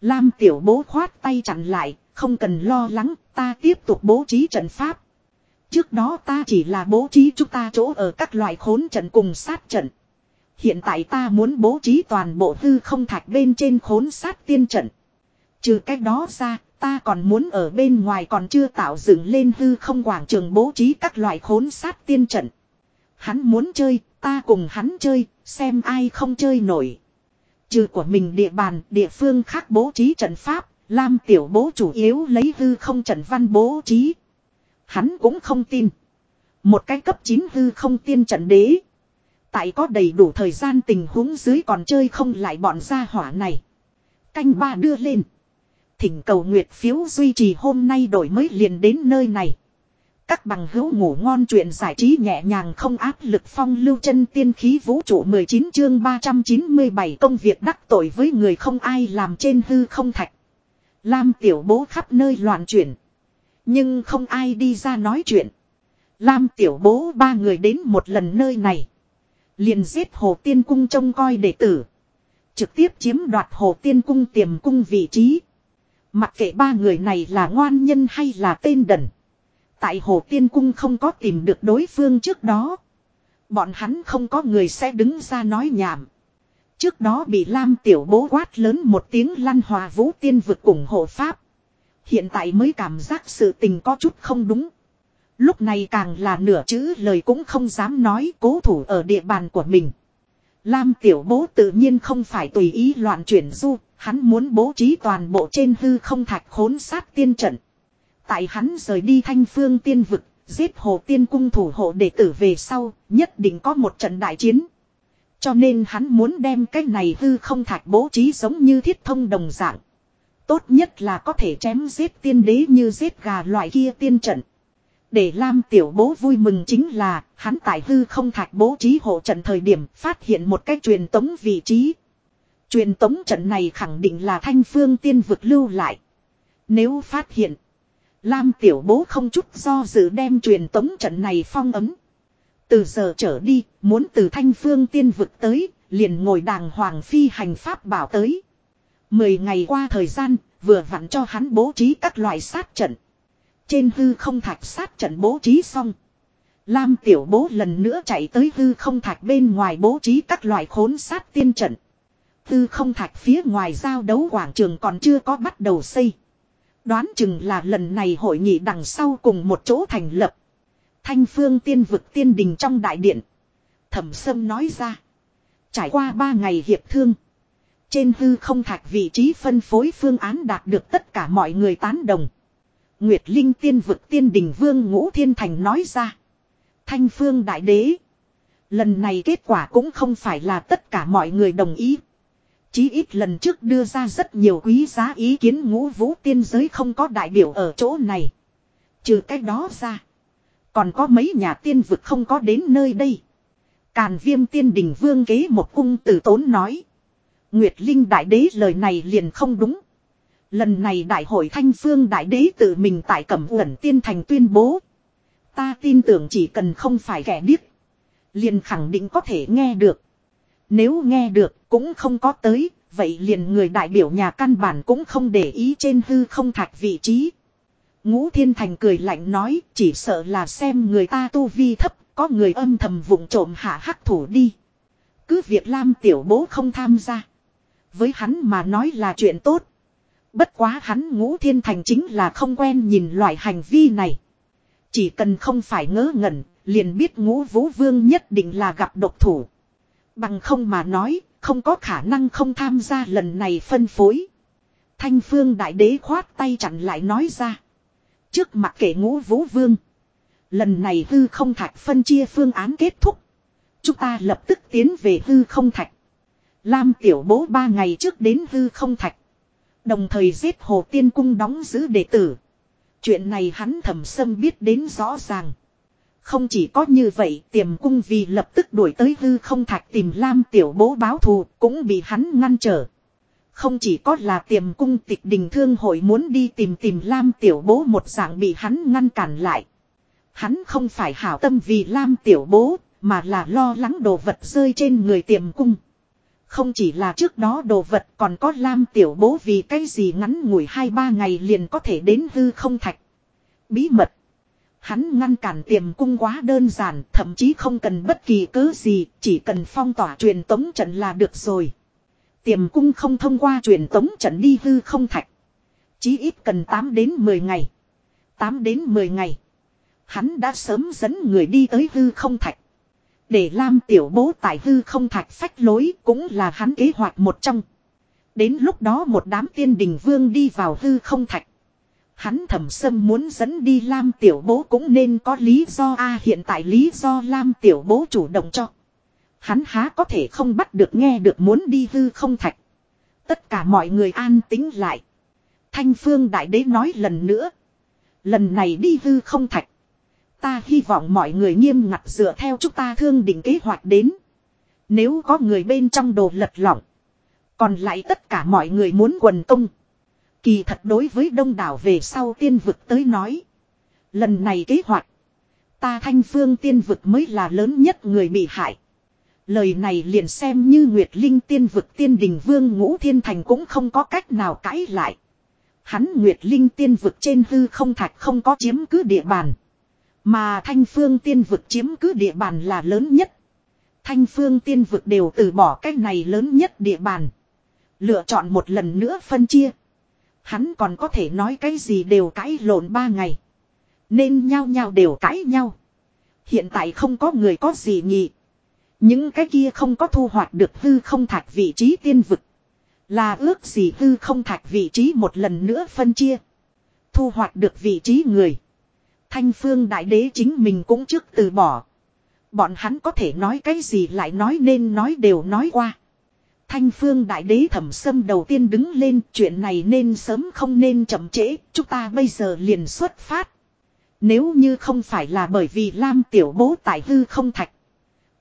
Speaker 1: Lam tiểu bố khoát tay chặn lại, không cần lo lắng, ta tiếp tục bố trí trận pháp. Trước đó ta chỉ là bố trí chúng ta chỗ ở các loại khốn trận cùng sát trận. Hiện tại ta muốn bố trí toàn bộ hư không thạch bên trên khốn sát tiên trận. Trừ cách đó ra, ta còn muốn ở bên ngoài còn chưa tạo dựng lên hư không quảng trường bố trí các loại khốn sát tiên trận. Hắn muốn chơi, ta cùng hắn chơi, xem ai không chơi nổi. Trừ của mình địa bàn, địa phương khác bố trí trận pháp, Lam tiểu bố chủ yếu lấy hư không trận văn bố trí. Hắn cũng không tin. Một cái cấp 9 hư không tiên trận đế. Tại có đầy đủ thời gian tình huống dưới còn chơi không lại bọn gia hỏa này. Canh ba đưa lên. Thỉnh cầu nguyệt phiếu duy trì hôm nay đổi mới liền đến nơi này. Các bằng hữu ngủ ngon chuyện giải trí nhẹ nhàng không áp lực phong lưu chân tiên khí vũ trụ 19 chương 397 công việc đắc tội với người không ai làm trên hư không thạch. Lam tiểu bố khắp nơi loạn chuyển. Nhưng không ai đi ra nói chuyện. Lam tiểu bố ba người đến một lần nơi này. liền giết hồ tiên cung trông coi đệ tử. Trực tiếp chiếm đoạt hồ tiên cung tiềm cung vị trí. Mặc kệ ba người này là ngoan nhân hay là tên đần. Tại hồ tiên cung không có tìm được đối phương trước đó. Bọn hắn không có người sẽ đứng ra nói nhảm. Trước đó bị Lam tiểu bố quát lớn một tiếng lăn hòa vũ tiên vực cùng hộ pháp. Hiện tại mới cảm giác sự tình có chút không đúng. Lúc này càng là nửa chữ lời cũng không dám nói cố thủ ở địa bàn của mình. Lam tiểu bố tự nhiên không phải tùy ý loạn chuyển du, hắn muốn bố trí toàn bộ trên hư không thạch khốn sát tiên trận. Tại hắn rời đi thanh phương tiên vực, giết hồ tiên cung thủ hộ đệ tử về sau, nhất định có một trận đại chiến. Cho nên hắn muốn đem cái này hư không thạch bố trí giống như thiết thông đồng dạng. Tốt nhất là có thể chém giết tiên đế như giết gà loại kia tiên trận. Để Lam tiểu bố vui mừng chính là hắn tại hư không thạch bố trí hộ trận thời điểm phát hiện một cái truyền tống vị trí. Truyền tống trận này khẳng định là thanh phương tiên vực lưu lại. Nếu phát hiện, Lam tiểu bố không chút do dự đem truyền tống trận này phong ấm. Từ giờ trở đi, muốn từ thanh phương tiên vực tới, liền ngồi đàng hoàng phi hành pháp bảo tới. Mười ngày qua thời gian, vừa vặn cho hắn bố trí các loại sát trận. Trên hư không thạch sát trận bố trí xong. Lam tiểu bố lần nữa chạy tới hư không thạch bên ngoài bố trí các loại khốn sát tiên trận. Tư không thạch phía ngoài giao đấu quảng trường còn chưa có bắt đầu xây. Đoán chừng là lần này hội nghị đằng sau cùng một chỗ thành lập. Thanh phương tiên vực tiên đình trong đại điện. Thẩm sâm nói ra. Trải qua ba ngày hiệp thương. Trên hư không thạch vị trí phân phối phương án đạt được tất cả mọi người tán đồng. Nguyệt Linh tiên vực tiên đình vương ngũ thiên thành nói ra. Thanh phương đại đế. Lần này kết quả cũng không phải là tất cả mọi người đồng ý. Chí ít lần trước đưa ra rất nhiều quý giá ý kiến ngũ vũ tiên giới không có đại biểu ở chỗ này. Trừ cái đó ra. Còn có mấy nhà tiên vực không có đến nơi đây. Càn viêm tiên đình vương kế một cung tử tốn nói. Nguyệt Linh đại đế lời này liền không đúng. Lần này đại hội thanh phương đại đế tự mình tại cẩm uẩn tiên thành tuyên bố. Ta tin tưởng chỉ cần không phải kẻ điếc. Liền khẳng định có thể nghe được. Nếu nghe được cũng không có tới. Vậy liền người đại biểu nhà căn bản cũng không để ý trên hư không thạch vị trí. Ngũ Thiên Thành cười lạnh nói chỉ sợ là xem người ta tu vi thấp, có người âm thầm vụng trộm hạ hắc thủ đi. Cứ việc Lam tiểu bố không tham gia. Với hắn mà nói là chuyện tốt. Bất quá hắn ngũ thiên thành chính là không quen nhìn loại hành vi này. Chỉ cần không phải ngớ ngẩn, liền biết ngũ vũ vương nhất định là gặp độc thủ. Bằng không mà nói, không có khả năng không tham gia lần này phân phối. Thanh phương đại đế khoát tay chặn lại nói ra. Trước mặt kể ngũ vũ vương. Lần này hư không thạch phân chia phương án kết thúc. Chúng ta lập tức tiến về hư không thạch. Lam tiểu bố ba ngày trước đến hư không thạch. Đồng thời giết hồ tiên cung đóng giữ đệ tử. Chuyện này hắn thầm sâm biết đến rõ ràng. Không chỉ có như vậy, tiềm cung vì lập tức đuổi tới hư không thạch tìm Lam tiểu bố báo thù, cũng bị hắn ngăn trở. Không chỉ có là tiềm cung tịch đình thương hội muốn đi tìm tìm Lam tiểu bố một dạng bị hắn ngăn cản lại. Hắn không phải hảo tâm vì Lam tiểu bố, mà là lo lắng đồ vật rơi trên người tiềm cung. Không chỉ là trước đó đồ vật, còn có Lam tiểu bố vì cái gì ngắn ngủi hai ba ngày liền có thể đến hư không thạch. Bí mật. Hắn ngăn cản tiềm cung quá đơn giản, thậm chí không cần bất kỳ cớ gì, chỉ cần phong tỏa truyền tống trận là được rồi. Tiềm cung không thông qua truyền tống trận đi hư không thạch. Chí ít cần 8 đến 10 ngày. 8 đến 10 ngày. Hắn đã sớm dẫn người đi tới hư không thạch. Để Lam tiểu bố tại hư không thạch phách lối cũng là hắn kế hoạch một trong. Đến lúc đó một đám tiên đình vương đi vào hư không thạch. Hắn thẩm sâm muốn dẫn đi Lam tiểu bố cũng nên có lý do a, hiện tại lý do Lam tiểu bố chủ động cho. Hắn há có thể không bắt được nghe được muốn đi hư không thạch. Tất cả mọi người an tính lại. Thanh phương đại đế nói lần nữa. Lần này đi hư không thạch. Ta hy vọng mọi người nghiêm ngặt dựa theo chúng ta thương định kế hoạch đến. Nếu có người bên trong đồ lật lỏng. Còn lại tất cả mọi người muốn quần công. Kỳ thật đối với đông đảo về sau tiên vực tới nói. Lần này kế hoạch. Ta thanh phương tiên vực mới là lớn nhất người bị hại. Lời này liền xem như Nguyệt Linh tiên vực tiên đình vương ngũ thiên thành cũng không có cách nào cãi lại. Hắn Nguyệt Linh tiên vực trên hư không thạch không có chiếm cứ địa bàn. Mà thanh phương tiên vực chiếm cứ địa bàn là lớn nhất. Thanh phương tiên vực đều từ bỏ cách này lớn nhất địa bàn. Lựa chọn một lần nữa phân chia. Hắn còn có thể nói cái gì đều cãi lộn ba ngày. Nên nhau nhau đều cãi nhau. Hiện tại không có người có gì nhị. Những cái kia không có thu hoạch được hư không thạch vị trí tiên vực. Là ước gì hư không thạch vị trí một lần nữa phân chia. Thu hoạch được vị trí người. Thanh phương đại đế chính mình cũng trước từ bỏ. Bọn hắn có thể nói cái gì lại nói nên nói đều nói qua. Thanh phương đại đế thẩm sâm đầu tiên đứng lên chuyện này nên sớm không nên chậm trễ, chúng ta bây giờ liền xuất phát. Nếu như không phải là bởi vì Lam tiểu bố tại hư không thạch.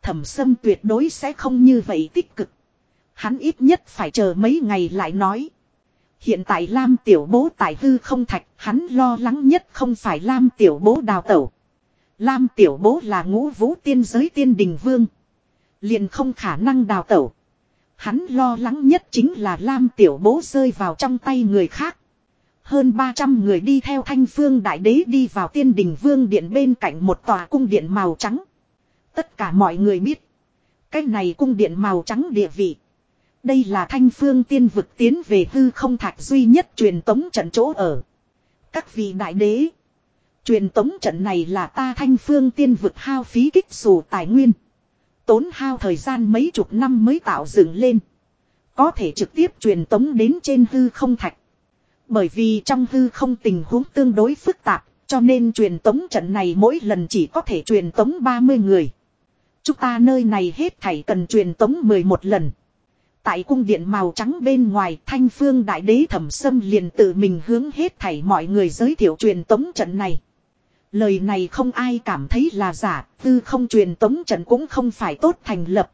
Speaker 1: Thẩm sâm tuyệt đối sẽ không như vậy tích cực. Hắn ít nhất phải chờ mấy ngày lại nói. Hiện tại Lam tiểu bố tại hư không thạch, hắn lo lắng nhất không phải Lam tiểu bố đào tẩu. Lam tiểu bố là ngũ vũ tiên giới tiên đình vương. Liền không khả năng đào tẩu. Hắn lo lắng nhất chính là Lam tiểu bố rơi vào trong tay người khác. Hơn 300 người đi theo thanh phương đại đế đi vào tiên đình vương điện bên cạnh một tòa cung điện màu trắng. Tất cả mọi người biết. Cái này cung điện màu trắng địa vị. Đây là thanh phương tiên vực tiến về hư không thạch duy nhất truyền tống trận chỗ ở. Các vị đại đế. Truyền tống trận này là ta thanh phương tiên vực hao phí kích xù tài nguyên. Tốn hao thời gian mấy chục năm mới tạo dựng lên. Có thể trực tiếp truyền tống đến trên hư không thạch. Bởi vì trong hư không tình huống tương đối phức tạp, cho nên truyền tống trận này mỗi lần chỉ có thể truyền tống 30 người. Chúng ta nơi này hết thảy cần truyền tống 11 lần. Tại cung điện màu trắng bên ngoài thanh phương đại đế thẩm sâm liền tự mình hướng hết thảy mọi người giới thiệu truyền tống trận này. Lời này không ai cảm thấy là giả, hư không truyền tống trận cũng không phải tốt thành lập.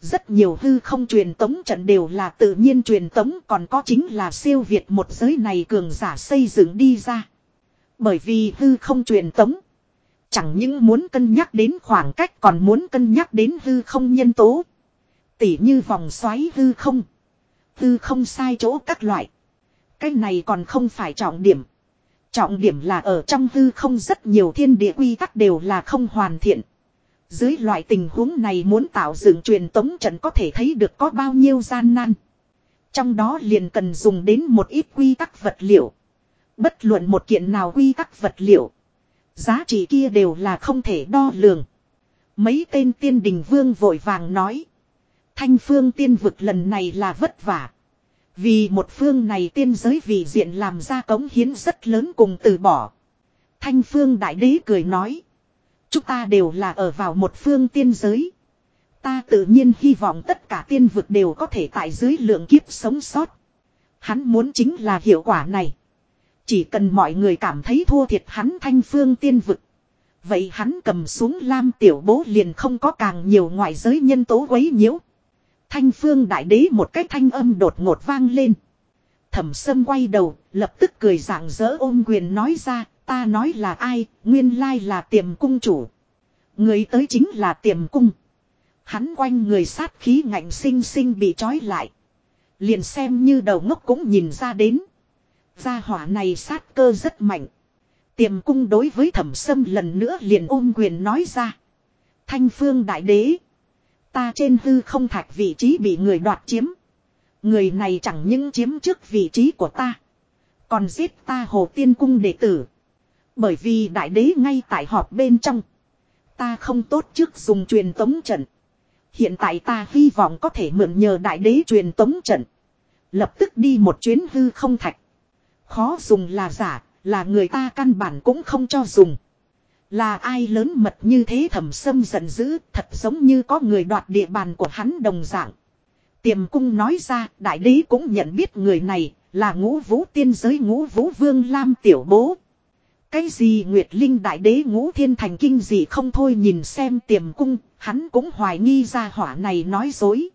Speaker 1: Rất nhiều hư không truyền tống trận đều là tự nhiên truyền tống còn có chính là siêu việt một giới này cường giả xây dựng đi ra. Bởi vì hư không truyền tống. Chẳng những muốn cân nhắc đến khoảng cách còn muốn cân nhắc đến hư không nhân tố. Tỉ như vòng xoáy hư không. Hư không sai chỗ các loại. Cái này còn không phải trọng điểm. Trọng điểm là ở trong hư không rất nhiều thiên địa quy tắc đều là không hoàn thiện. Dưới loại tình huống này muốn tạo dựng truyền tống trận có thể thấy được có bao nhiêu gian nan. Trong đó liền cần dùng đến một ít quy tắc vật liệu. Bất luận một kiện nào quy tắc vật liệu. Giá trị kia đều là không thể đo lường. Mấy tên tiên đình vương vội vàng nói. Thanh phương tiên vực lần này là vất vả. Vì một phương này tiên giới vì diện làm ra cống hiến rất lớn cùng từ bỏ. Thanh phương đại đế cười nói. Chúng ta đều là ở vào một phương tiên giới. Ta tự nhiên hy vọng tất cả tiên vực đều có thể tại dưới lượng kiếp sống sót. Hắn muốn chính là hiệu quả này. Chỉ cần mọi người cảm thấy thua thiệt hắn thanh phương tiên vực. Vậy hắn cầm xuống lam tiểu bố liền không có càng nhiều ngoại giới nhân tố quấy nhiễu. Thanh phương đại đế một cái thanh âm đột ngột vang lên. Thẩm sâm quay đầu, lập tức cười dạng dỡ ôm quyền nói ra, ta nói là ai, nguyên lai là tiềm cung chủ. Người tới chính là tiềm cung. Hắn quanh người sát khí ngạnh sinh sinh bị trói lại. Liền xem như đầu ngốc cũng nhìn ra đến. Gia hỏa này sát cơ rất mạnh. Tiềm cung đối với thẩm sâm lần nữa liền ôm quyền nói ra. Thanh phương đại đế. Ta trên hư không thạch vị trí bị người đoạt chiếm. Người này chẳng những chiếm trước vị trí của ta. Còn giết ta hồ tiên cung đệ tử. Bởi vì đại đế ngay tại họp bên trong. Ta không tốt trước dùng truyền tống trận. Hiện tại ta hy vọng có thể mượn nhờ đại đế truyền tống trận. Lập tức đi một chuyến hư không thạch. Khó dùng là giả, là người ta căn bản cũng không cho dùng. Là ai lớn mật như thế thẩm sâm giận dữ, thật giống như có người đoạt địa bàn của hắn đồng dạng. Tiềm cung nói ra, đại đế cũng nhận biết người này, là ngũ vũ tiên giới ngũ vũ vương Lam tiểu bố. Cái gì Nguyệt Linh đại đế ngũ thiên thành kinh gì không thôi nhìn xem tiềm cung, hắn cũng hoài nghi ra hỏa này nói dối.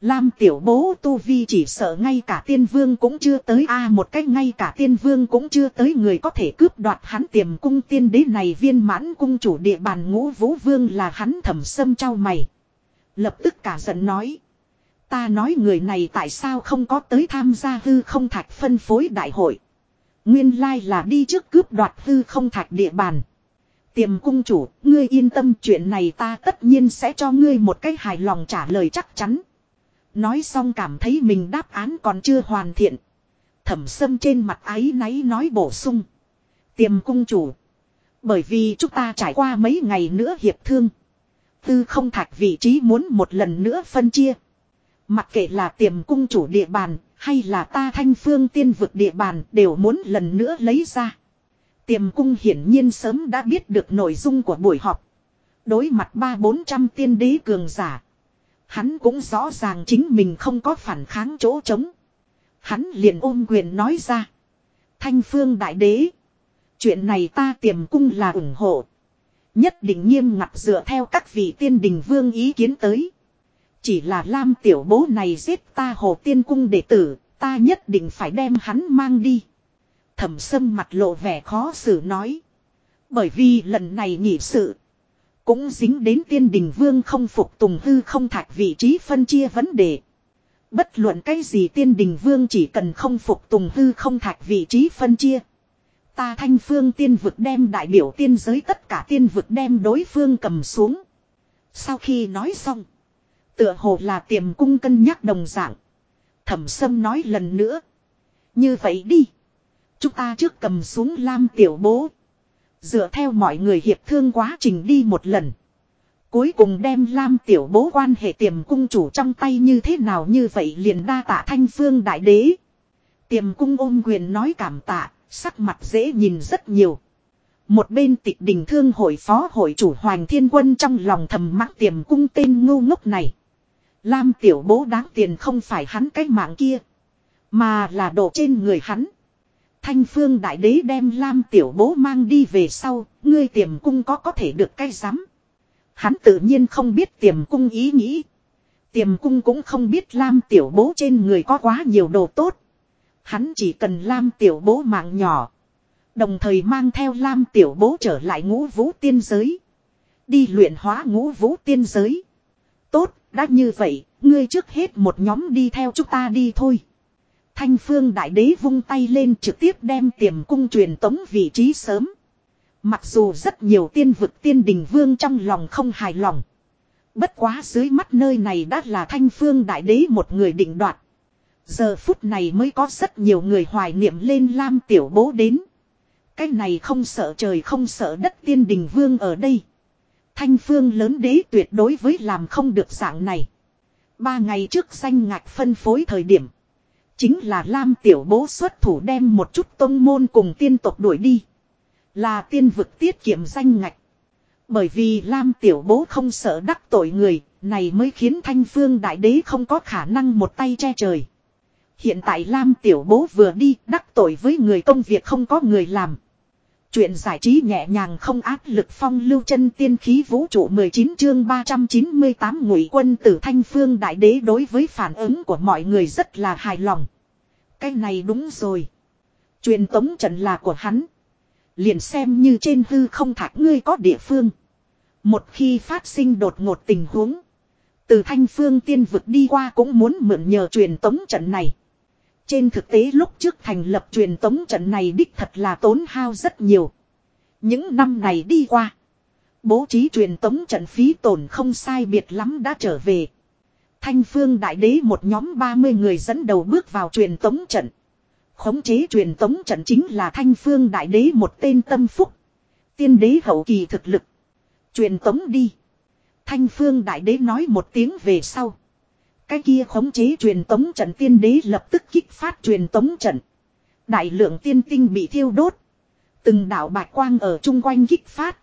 Speaker 1: Lam tiểu bố tu vi chỉ sợ ngay cả tiên vương cũng chưa tới a một cách ngay cả tiên vương cũng chưa tới người có thể cướp đoạt hắn tiềm cung tiên đế này viên mãn cung chủ địa bàn ngũ vũ vương là hắn thẩm sâm trao mày. Lập tức cả giận nói. Ta nói người này tại sao không có tới tham gia hư không thạch phân phối đại hội. Nguyên lai là đi trước cướp đoạt hư không thạch địa bàn. Tiềm cung chủ, ngươi yên tâm chuyện này ta tất nhiên sẽ cho ngươi một cách hài lòng trả lời chắc chắn. Nói xong cảm thấy mình đáp án còn chưa hoàn thiện. Thẩm sâm trên mặt áy náy nói bổ sung. Tiềm cung chủ. Bởi vì chúng ta trải qua mấy ngày nữa hiệp thương. Tư không thạch vị trí muốn một lần nữa phân chia. Mặc kệ là tiềm cung chủ địa bàn, hay là ta thanh phương tiên vực địa bàn đều muốn lần nữa lấy ra. Tiềm cung hiển nhiên sớm đã biết được nội dung của buổi họp. Đối mặt ba bốn trăm tiên đế cường giả. Hắn cũng rõ ràng chính mình không có phản kháng chỗ trống. Hắn liền ôm quyền nói ra. Thanh phương đại đế. Chuyện này ta tiềm cung là ủng hộ. Nhất định nghiêm ngặt dựa theo các vị tiên đình vương ý kiến tới. Chỉ là Lam tiểu bố này giết ta hồ tiên cung đệ tử, ta nhất định phải đem hắn mang đi. Thẩm sâm mặt lộ vẻ khó xử nói. Bởi vì lần này nhị sự. Cũng dính đến tiên đình vương không phục tùng hư không thạch vị trí phân chia vấn đề. Bất luận cái gì tiên đình vương chỉ cần không phục tùng hư không thạch vị trí phân chia. Ta thanh phương tiên vực đem đại biểu tiên giới tất cả tiên vực đem đối phương cầm xuống. Sau khi nói xong. Tựa hồ là tiềm cung cân nhắc đồng dạng. Thẩm sâm nói lần nữa. Như vậy đi. Chúng ta trước cầm xuống lam tiểu bố. Dựa theo mọi người hiệp thương quá trình đi một lần. Cuối cùng đem Lam tiểu bố quan hệ tiềm cung chủ trong tay như thế nào như vậy liền đa tạ thanh phương đại đế. Tiềm cung ôm quyền nói cảm tạ, sắc mặt dễ nhìn rất nhiều. Một bên tịch đình thương hội phó hội chủ Hoàng Thiên Quân trong lòng thầm mắc tiềm cung tên ngu ngốc này. Lam tiểu bố đáng tiền không phải hắn cái mạng kia. Mà là độ trên người hắn. Thanh phương đại đế đem Lam tiểu bố mang đi về sau, ngươi tiềm cung có có thể được cái rắm. Hắn tự nhiên không biết tiềm cung ý nghĩ. Tiềm cung cũng không biết Lam tiểu bố trên người có quá nhiều đồ tốt. Hắn chỉ cần Lam tiểu bố mạng nhỏ. Đồng thời mang theo Lam tiểu bố trở lại ngũ vũ tiên giới. Đi luyện hóa ngũ vũ tiên giới. Tốt, đã như vậy, ngươi trước hết một nhóm đi theo chúng ta đi thôi. Thanh phương đại đế vung tay lên trực tiếp đem tiềm cung truyền tống vị trí sớm. Mặc dù rất nhiều tiên vực tiên đình vương trong lòng không hài lòng. Bất quá dưới mắt nơi này đã là thanh phương đại đế một người định đoạt. Giờ phút này mới có rất nhiều người hoài niệm lên Lam tiểu bố đến. Cái này không sợ trời không sợ đất tiên đình vương ở đây. Thanh phương lớn đế tuyệt đối với làm không được dạng này. Ba ngày trước danh ngạch phân phối thời điểm. Chính là Lam tiểu bố xuất thủ đem một chút tông môn cùng tiên tộc đuổi đi. Là tiên vực tiết kiệm danh ngạch. Bởi vì Lam tiểu bố không sợ đắc tội người, Này mới khiến thanh phương đại đế không có khả năng một tay che trời. Hiện tại Lam tiểu bố vừa đi đắc tội với người công việc không có người làm. Chuyện giải trí nhẹ nhàng không áp lực phong lưu chân tiên khí vũ trụ 19 chương 398 ngụy quân tử thanh phương đại đế đối với phản ứng của mọi người rất là hài lòng. Cái này đúng rồi. Truyền tống trận là của hắn. Liền xem như trên hư không thạc ngươi có địa phương. Một khi phát sinh đột ngột tình huống. Từ thanh phương tiên vực đi qua cũng muốn mượn nhờ truyền tống trận này. Trên thực tế lúc trước thành lập truyền tống trận này đích thật là tốn hao rất nhiều. Những năm này đi qua. Bố trí truyền tống trận phí tổn không sai biệt lắm đã trở về. Thanh phương đại đế một nhóm 30 người dẫn đầu bước vào truyền tống trận. Khống chế truyền tống trận chính là thanh phương đại đế một tên tâm phúc. Tiên đế hậu kỳ thực lực. Truyền tống đi. Thanh phương đại đế nói một tiếng về sau. Cái kia khống chế truyền tống trận tiên đế lập tức kích phát truyền tống trận. Đại lượng tiên tinh bị thiêu đốt. Từng đạo bạch quang ở chung quanh kích phát.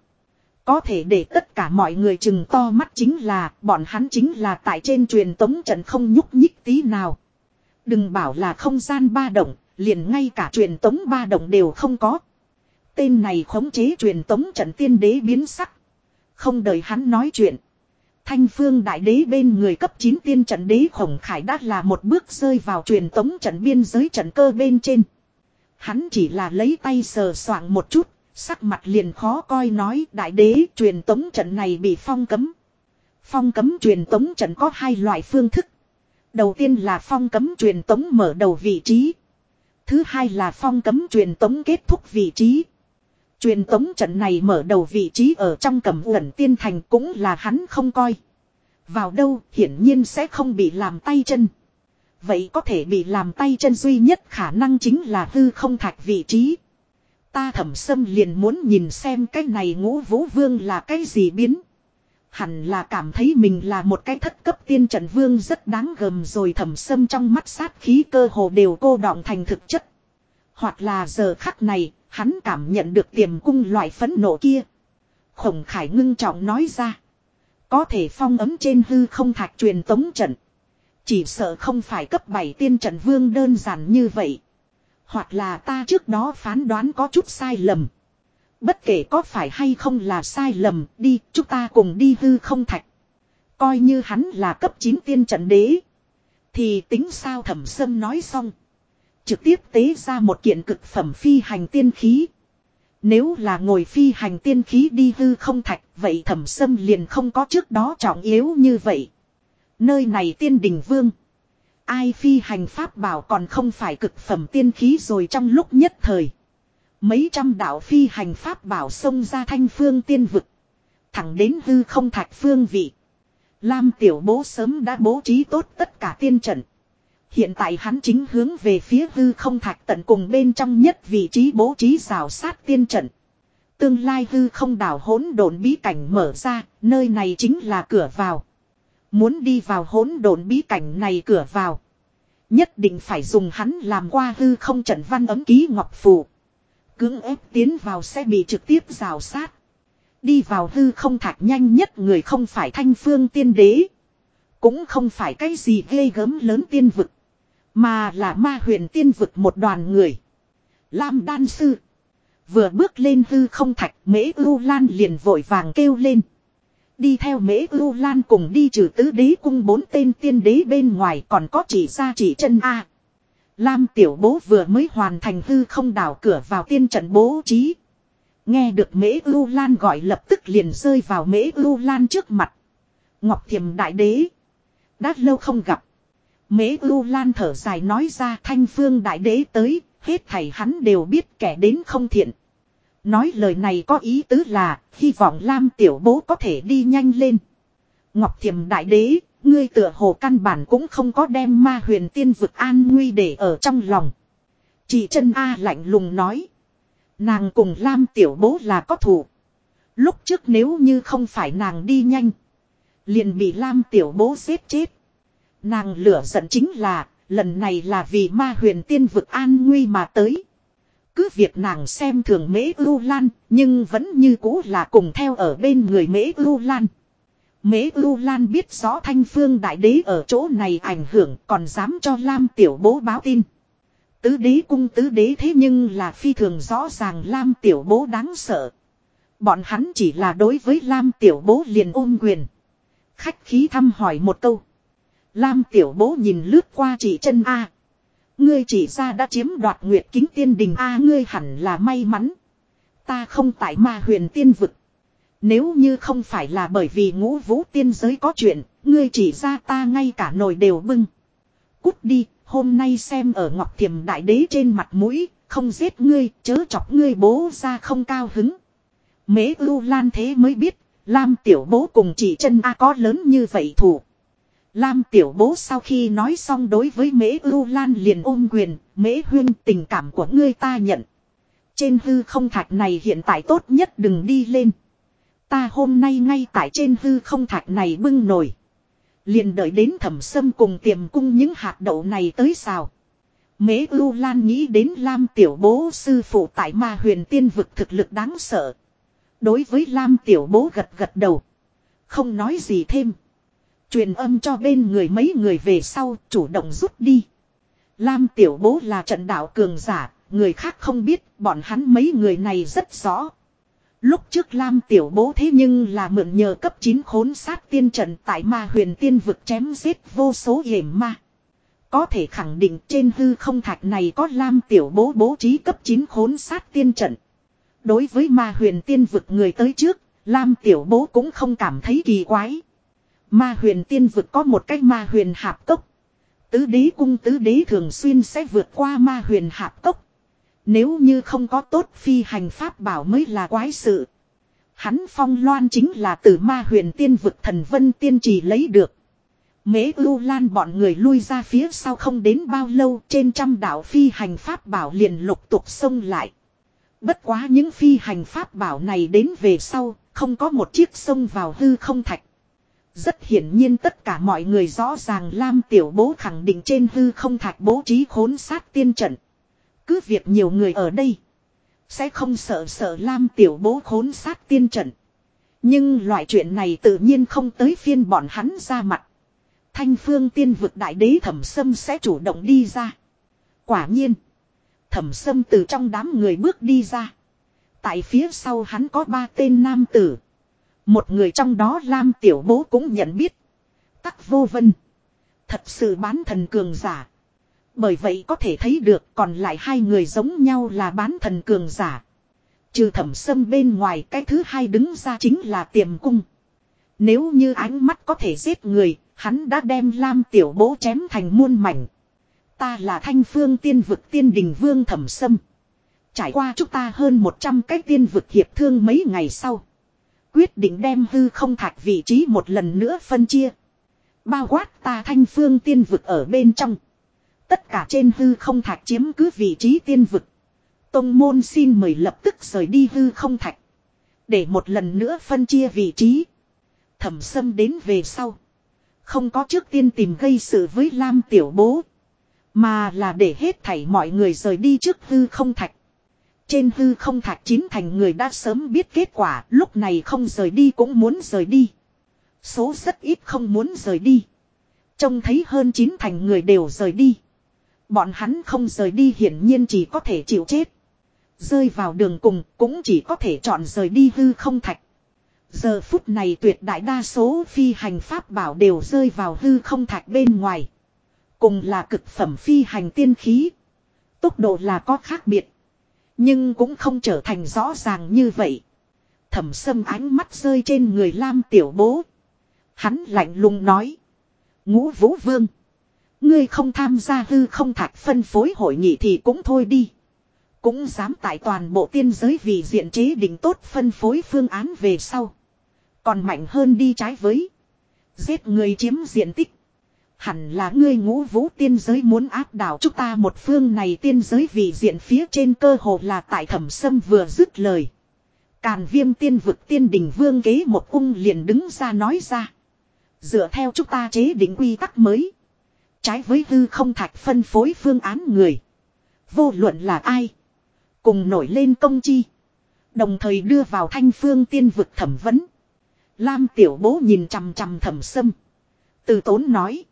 Speaker 1: Có thể để tất cả mọi người chừng to mắt chính là bọn hắn chính là tại trên truyền tống trận không nhúc nhích tí nào. Đừng bảo là không gian ba động, liền ngay cả truyền tống ba động đều không có. Tên này khống chế truyền tống trận tiên đế biến sắc. Không đợi hắn nói chuyện. Thanh phương đại đế bên người cấp 9 tiên trận đế khổng khải đã là một bước rơi vào truyền tống trận biên giới trận cơ bên trên. Hắn chỉ là lấy tay sờ soạng một chút, sắc mặt liền khó coi nói đại đế truyền tống trận này bị phong cấm. Phong cấm truyền tống trận có hai loại phương thức. Đầu tiên là phong cấm truyền tống mở đầu vị trí. Thứ hai là phong cấm truyền tống kết thúc vị trí. Truyền tống trận này mở đầu vị trí ở trong cẩm uẩn tiên thành cũng là hắn không coi. Vào đâu hiển nhiên sẽ không bị làm tay chân. Vậy có thể bị làm tay chân duy nhất khả năng chính là hư không thạch vị trí. Ta thẩm sâm liền muốn nhìn xem cái này ngũ vũ vương là cái gì biến. Hẳn là cảm thấy mình là một cái thất cấp tiên trận vương rất đáng gầm rồi thẩm sâm trong mắt sát khí cơ hồ đều cô đọng thành thực chất. Hoặc là giờ khắc này, hắn cảm nhận được tiềm cung loại phấn nộ kia. Khổng khải ngưng trọng nói ra. Có thể phong ấm trên hư không thạch truyền tống trận. Chỉ sợ không phải cấp 7 tiên trận vương đơn giản như vậy. Hoặc là ta trước đó phán đoán có chút sai lầm. Bất kể có phải hay không là sai lầm, đi, chúng ta cùng đi hư không thạch. Coi như hắn là cấp 9 tiên trận đế. Thì tính sao thẩm sâm nói xong. Trực tiếp tế ra một kiện cực phẩm phi hành tiên khí. Nếu là ngồi phi hành tiên khí đi hư không thạch, vậy thẩm sâm liền không có trước đó trọng yếu như vậy. Nơi này tiên đình vương. Ai phi hành pháp bảo còn không phải cực phẩm tiên khí rồi trong lúc nhất thời. Mấy trăm đạo phi hành pháp bảo xông ra thanh phương tiên vực. Thẳng đến hư không thạch phương vị. Lam tiểu bố sớm đã bố trí tốt tất cả tiên trận. Hiện tại hắn chính hướng về phía hư không thạch tận cùng bên trong nhất vị trí bố trí rào sát tiên trận. Tương lai hư không đảo hỗn độn bí cảnh mở ra, nơi này chính là cửa vào. Muốn đi vào hỗn độn bí cảnh này cửa vào. Nhất định phải dùng hắn làm qua hư không trận văn ấm ký ngọc phù. Cưỡng ép tiến vào sẽ bị trực tiếp rào sát. Đi vào hư không thạch nhanh nhất người không phải thanh phương tiên đế. Cũng không phải cái gì ghê gớm lớn tiên vực. Mà là ma huyền tiên vực một đoàn người. Lam đan sư. Vừa bước lên hư không thạch, mễ ưu lan liền vội vàng kêu lên. Đi theo mễ ưu lan cùng đi trừ tứ đế cung bốn tên tiên đế bên ngoài còn có chỉ ra chỉ chân A. Lam tiểu bố vừa mới hoàn thành hư không đảo cửa vào tiên trận bố trí. Nghe được mễ ưu lan gọi lập tức liền rơi vào mễ ưu lan trước mặt. Ngọc thiềm đại đế. Đã lâu không gặp. Mễ ưu lan thở dài nói ra thanh phương đại đế tới, hết thảy hắn đều biết kẻ đến không thiện. Nói lời này có ý tứ là, hy vọng Lam tiểu bố có thể đi nhanh lên. Ngọc thiềm đại đế, ngươi tựa hồ căn bản cũng không có đem ma huyền tiên vực an nguy để ở trong lòng. Chị chân A lạnh lùng nói. Nàng cùng Lam tiểu bố là có thủ. Lúc trước nếu như không phải nàng đi nhanh. Liền bị Lam tiểu bố giết chết. Nàng lửa giận chính là, lần này là vì ma huyền tiên vực an nguy mà tới. Cứ việc nàng xem thường mễ ưu lan, nhưng vẫn như cũ là cùng theo ở bên người mễ ưu lan. Mễ ưu lan biết rõ thanh phương đại đế ở chỗ này ảnh hưởng còn dám cho Lam tiểu bố báo tin. Tứ đế cung tứ đế thế nhưng là phi thường rõ ràng Lam tiểu bố đáng sợ. Bọn hắn chỉ là đối với Lam tiểu bố liền ôm quyền. Khách khí thăm hỏi một câu. Lam tiểu bố nhìn lướt qua chị chân A. Ngươi chỉ ra đã chiếm đoạt nguyệt kính tiên đình A ngươi hẳn là may mắn. Ta không tại ma huyền tiên vực. Nếu như không phải là bởi vì ngũ vũ tiên giới có chuyện, ngươi chỉ ra ta ngay cả nồi đều bưng. Cút đi, hôm nay xem ở ngọc thiềm đại đế trên mặt mũi, không giết ngươi, chớ chọc ngươi bố ra không cao hứng. Mế ưu lan thế mới biết, Lam tiểu bố cùng chị chân A có lớn như vậy thủ. Lam tiểu bố sau khi nói xong đối với mễ ưu lan liền ôm quyền, mễ huyên tình cảm của ngươi ta nhận. Trên hư không thạch này hiện tại tốt nhất đừng đi lên. Ta hôm nay ngay tại trên hư không thạch này bưng nổi. Liền đợi đến thẩm sâm cùng tiềm cung những hạt đậu này tới xào. Mễ ưu lan nghĩ đến Lam tiểu bố sư phụ tại ma huyền tiên vực thực lực đáng sợ. Đối với Lam tiểu bố gật gật đầu. Không nói gì thêm. Truyền âm cho bên người mấy người về sau chủ động rút đi. Lam tiểu bố là trận đạo cường giả, người khác không biết, bọn hắn mấy người này rất rõ. Lúc trước Lam tiểu bố thế nhưng là mượn nhờ cấp 9 khốn sát tiên trận tại ma huyền tiên vực chém giết vô số hiểm ma. Có thể khẳng định trên hư không thạch này có Lam tiểu bố bố trí cấp 9 khốn sát tiên trận. Đối với ma huyền tiên vực người tới trước, Lam tiểu bố cũng không cảm thấy kỳ quái. Ma huyền tiên vực có một cách ma huyền hạp cốc. Tứ đế cung tứ đế thường xuyên sẽ vượt qua ma huyền hạp cốc. Nếu như không có tốt phi hành pháp bảo mới là quái sự. Hắn phong loan chính là từ ma huyền tiên vực thần vân tiên trì lấy được. Mế ưu lan bọn người lui ra phía sau không đến bao lâu trên trăm đảo phi hành pháp bảo liền lục tục xông lại. Bất quá những phi hành pháp bảo này đến về sau, không có một chiếc sông vào hư không thạch. Rất hiển nhiên tất cả mọi người rõ ràng Lam Tiểu Bố khẳng định trên hư không thạch bố trí khốn sát tiên trận. Cứ việc nhiều người ở đây. Sẽ không sợ sợ Lam Tiểu Bố khốn sát tiên trận. Nhưng loại chuyện này tự nhiên không tới phiên bọn hắn ra mặt. Thanh phương tiên vực đại đế thẩm sâm sẽ chủ động đi ra. Quả nhiên. Thẩm sâm từ trong đám người bước đi ra. Tại phía sau hắn có ba tên nam tử. Một người trong đó Lam Tiểu Bố cũng nhận biết. Tắc vô vân. Thật sự bán thần cường giả. Bởi vậy có thể thấy được còn lại hai người giống nhau là bán thần cường giả. Trừ thẩm sâm bên ngoài cái thứ hai đứng ra chính là tiềm cung. Nếu như ánh mắt có thể giết người, hắn đã đem Lam Tiểu Bố chém thành muôn mảnh. Ta là thanh phương tiên vực tiên đình vương thẩm sâm. Trải qua chúng ta hơn 100 cái tiên vực hiệp thương mấy ngày sau. Quyết định đem hư không thạch vị trí một lần nữa phân chia. Bao quát ta thanh phương tiên vực ở bên trong. Tất cả trên hư không thạch chiếm cứ vị trí tiên vực. Tông môn xin mời lập tức rời đi hư không thạch. Để một lần nữa phân chia vị trí. Thẩm sâm đến về sau. Không có trước tiên tìm gây sự với Lam tiểu bố. Mà là để hết thảy mọi người rời đi trước hư không thạch. Trên hư không thạch chín thành người đã sớm biết kết quả, lúc này không rời đi cũng muốn rời đi. Số rất ít không muốn rời đi. Trông thấy hơn chín thành người đều rời đi. Bọn hắn không rời đi hiển nhiên chỉ có thể chịu chết. Rơi vào đường cùng cũng chỉ có thể chọn rời đi hư không thạch. Giờ phút này tuyệt đại đa số phi hành pháp bảo đều rơi vào hư không thạch bên ngoài. Cùng là cực phẩm phi hành tiên khí. Tốc độ là có khác biệt. Nhưng cũng không trở thành rõ ràng như vậy. Thẩm sâm ánh mắt rơi trên người Lam tiểu bố. Hắn lạnh lùng nói. Ngũ vũ vương. Ngươi không tham gia hư không thạch phân phối hội nghị thì cũng thôi đi. Cũng dám tại toàn bộ tiên giới vì diện chế định tốt phân phối phương án về sau. Còn mạnh hơn đi trái với. Giết người chiếm diện tích. Hẳn là ngươi ngũ vũ tiên giới muốn áp đảo chúng ta một phương này tiên giới vì diện phía trên cơ hồ là tại thẩm sâm vừa dứt lời. Càn viêm tiên vực tiên đình vương kế một cung liền đứng ra nói ra. Dựa theo chúng ta chế định quy tắc mới. Trái với hư không thạch phân phối phương án người. Vô luận là ai. Cùng nổi lên công chi. Đồng thời đưa vào thanh phương tiên vực thẩm vấn. Lam tiểu bố nhìn chằm chằm thẩm sâm. Từ tốn nói.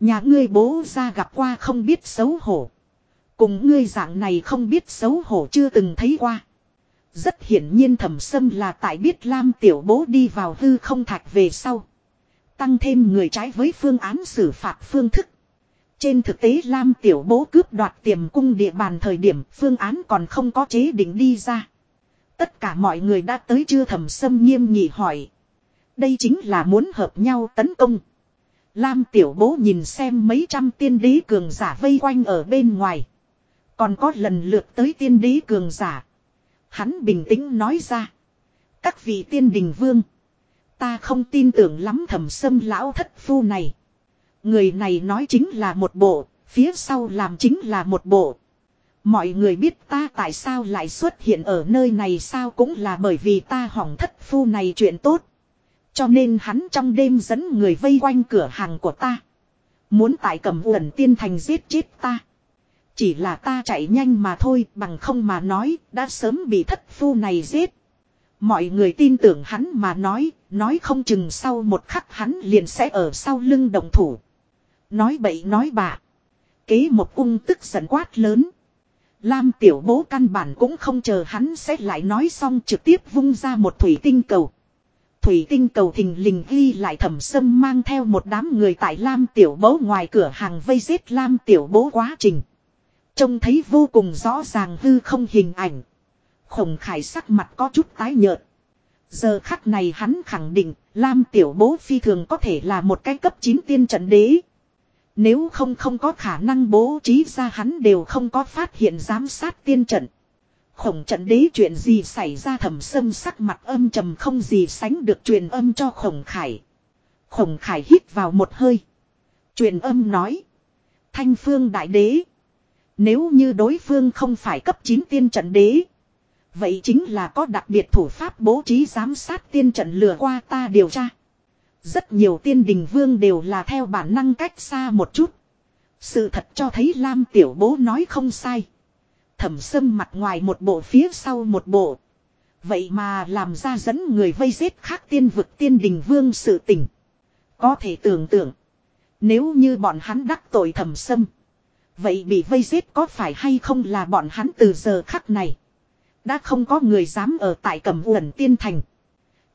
Speaker 1: Nhà ngươi bố ra gặp qua không biết xấu hổ. Cùng ngươi dạng này không biết xấu hổ chưa từng thấy qua. Rất hiển nhiên thẩm sâm là tại biết Lam tiểu bố đi vào hư không thạch về sau. Tăng thêm người trái với phương án xử phạt phương thức. Trên thực tế Lam tiểu bố cướp đoạt tiềm cung địa bàn thời điểm phương án còn không có chế định đi ra. Tất cả mọi người đã tới chưa thẩm sâm nghiêm nghị hỏi. Đây chính là muốn hợp nhau tấn công. Lam tiểu bố nhìn xem mấy trăm tiên đế cường giả vây quanh ở bên ngoài. Còn có lần lượt tới tiên đế cường giả. Hắn bình tĩnh nói ra. Các vị tiên đình vương. Ta không tin tưởng lắm thẩm sâm lão thất phu này. Người này nói chính là một bộ, phía sau làm chính là một bộ. Mọi người biết ta tại sao lại xuất hiện ở nơi này sao cũng là bởi vì ta hỏng thất phu này chuyện tốt. Cho nên hắn trong đêm dẫn người vây quanh cửa hàng của ta. Muốn tại cầm uẩn tiên thành giết chết ta. Chỉ là ta chạy nhanh mà thôi bằng không mà nói đã sớm bị thất phu này giết. Mọi người tin tưởng hắn mà nói, nói không chừng sau một khắc hắn liền sẽ ở sau lưng đồng thủ. Nói bậy nói bạ. Kế một ung tức giận quát lớn. Lam tiểu bố căn bản cũng không chờ hắn sẽ lại nói xong trực tiếp vung ra một thủy tinh cầu. Thủy tinh cầu thình lình ghi lại thẩm sâm mang theo một đám người tại Lam tiểu bố ngoài cửa hàng vây giết Lam tiểu bố quá trình. Trông thấy vô cùng rõ ràng hư không hình ảnh. Khổng khải sắc mặt có chút tái nhợt. Giờ khắc này hắn khẳng định Lam tiểu bố phi thường có thể là một cái cấp 9 tiên trận đế. Nếu không không có khả năng bố trí ra hắn đều không có phát hiện giám sát tiên trận. Khổng trận đế chuyện gì xảy ra thầm sâm sắc mặt âm trầm không gì sánh được truyền âm cho khổng khải. Khổng khải hít vào một hơi. Truyền âm nói. Thanh phương đại đế. Nếu như đối phương không phải cấp 9 tiên trận đế. Vậy chính là có đặc biệt thủ pháp bố trí giám sát tiên trận lừa qua ta điều tra. Rất nhiều tiên đình vương đều là theo bản năng cách xa một chút. Sự thật cho thấy Lam tiểu bố nói không sai. Thẩm sâm mặt ngoài một bộ phía sau một bộ. Vậy mà làm ra dẫn người vây giết khác tiên vực tiên đình vương sự tình. Có thể tưởng tượng. Nếu như bọn hắn đắc tội thẩm sâm. Vậy bị vây giết có phải hay không là bọn hắn từ giờ khắc này. Đã không có người dám ở tại cẩm uẩn tiên thành.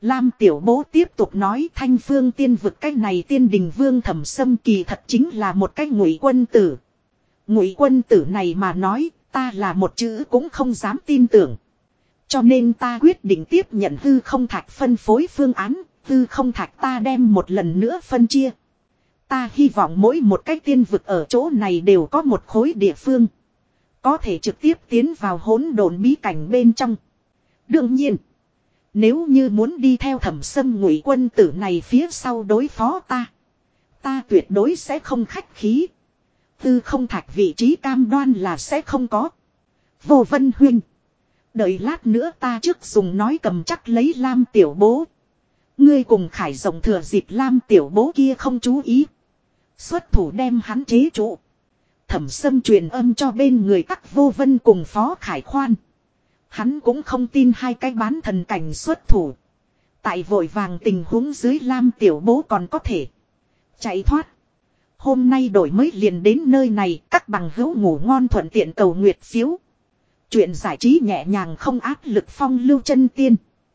Speaker 1: Lam tiểu bố tiếp tục nói thanh phương tiên vực cách này tiên đình vương thẩm sâm kỳ thật chính là một cách ngụy quân tử. Ngụy quân tử này mà nói ta là một chữ cũng không dám tin tưởng. Cho nên ta quyết định tiếp nhận hư không thạch phân phối phương án, hư không thạch ta đem một lần nữa phân chia. Ta hy vọng mỗi một cái tiên vực ở chỗ này đều có một khối địa phương. Có thể trực tiếp tiến vào hỗn độn bí cảnh bên trong. Đương nhiên. Nếu như muốn đi theo thẩm sâm ngụy quân tử này phía sau đối phó ta. Ta tuyệt đối sẽ không khách khí. Tư không thạch vị trí cam đoan là sẽ không có. Vô vân huynh. Đợi lát nữa ta trước dùng nói cầm chắc lấy lam tiểu bố. Ngươi cùng khải rộng thừa dịp lam tiểu bố kia không chú ý. Xuất thủ đem hắn chế trụ. Thẩm sâm truyền âm cho bên người tắc vô vân cùng phó khải khoan. Hắn cũng không tin hai cái bán thần cảnh xuất thủ. Tại vội vàng tình huống dưới lam tiểu bố còn có thể. Chạy thoát. Hôm nay đổi mới liền đến nơi này, các bằng hữu ngủ ngon thuận tiện cầu nguyệt phiếu. Chuyện giải trí nhẹ nhàng không áp lực phong lưu chân tiên.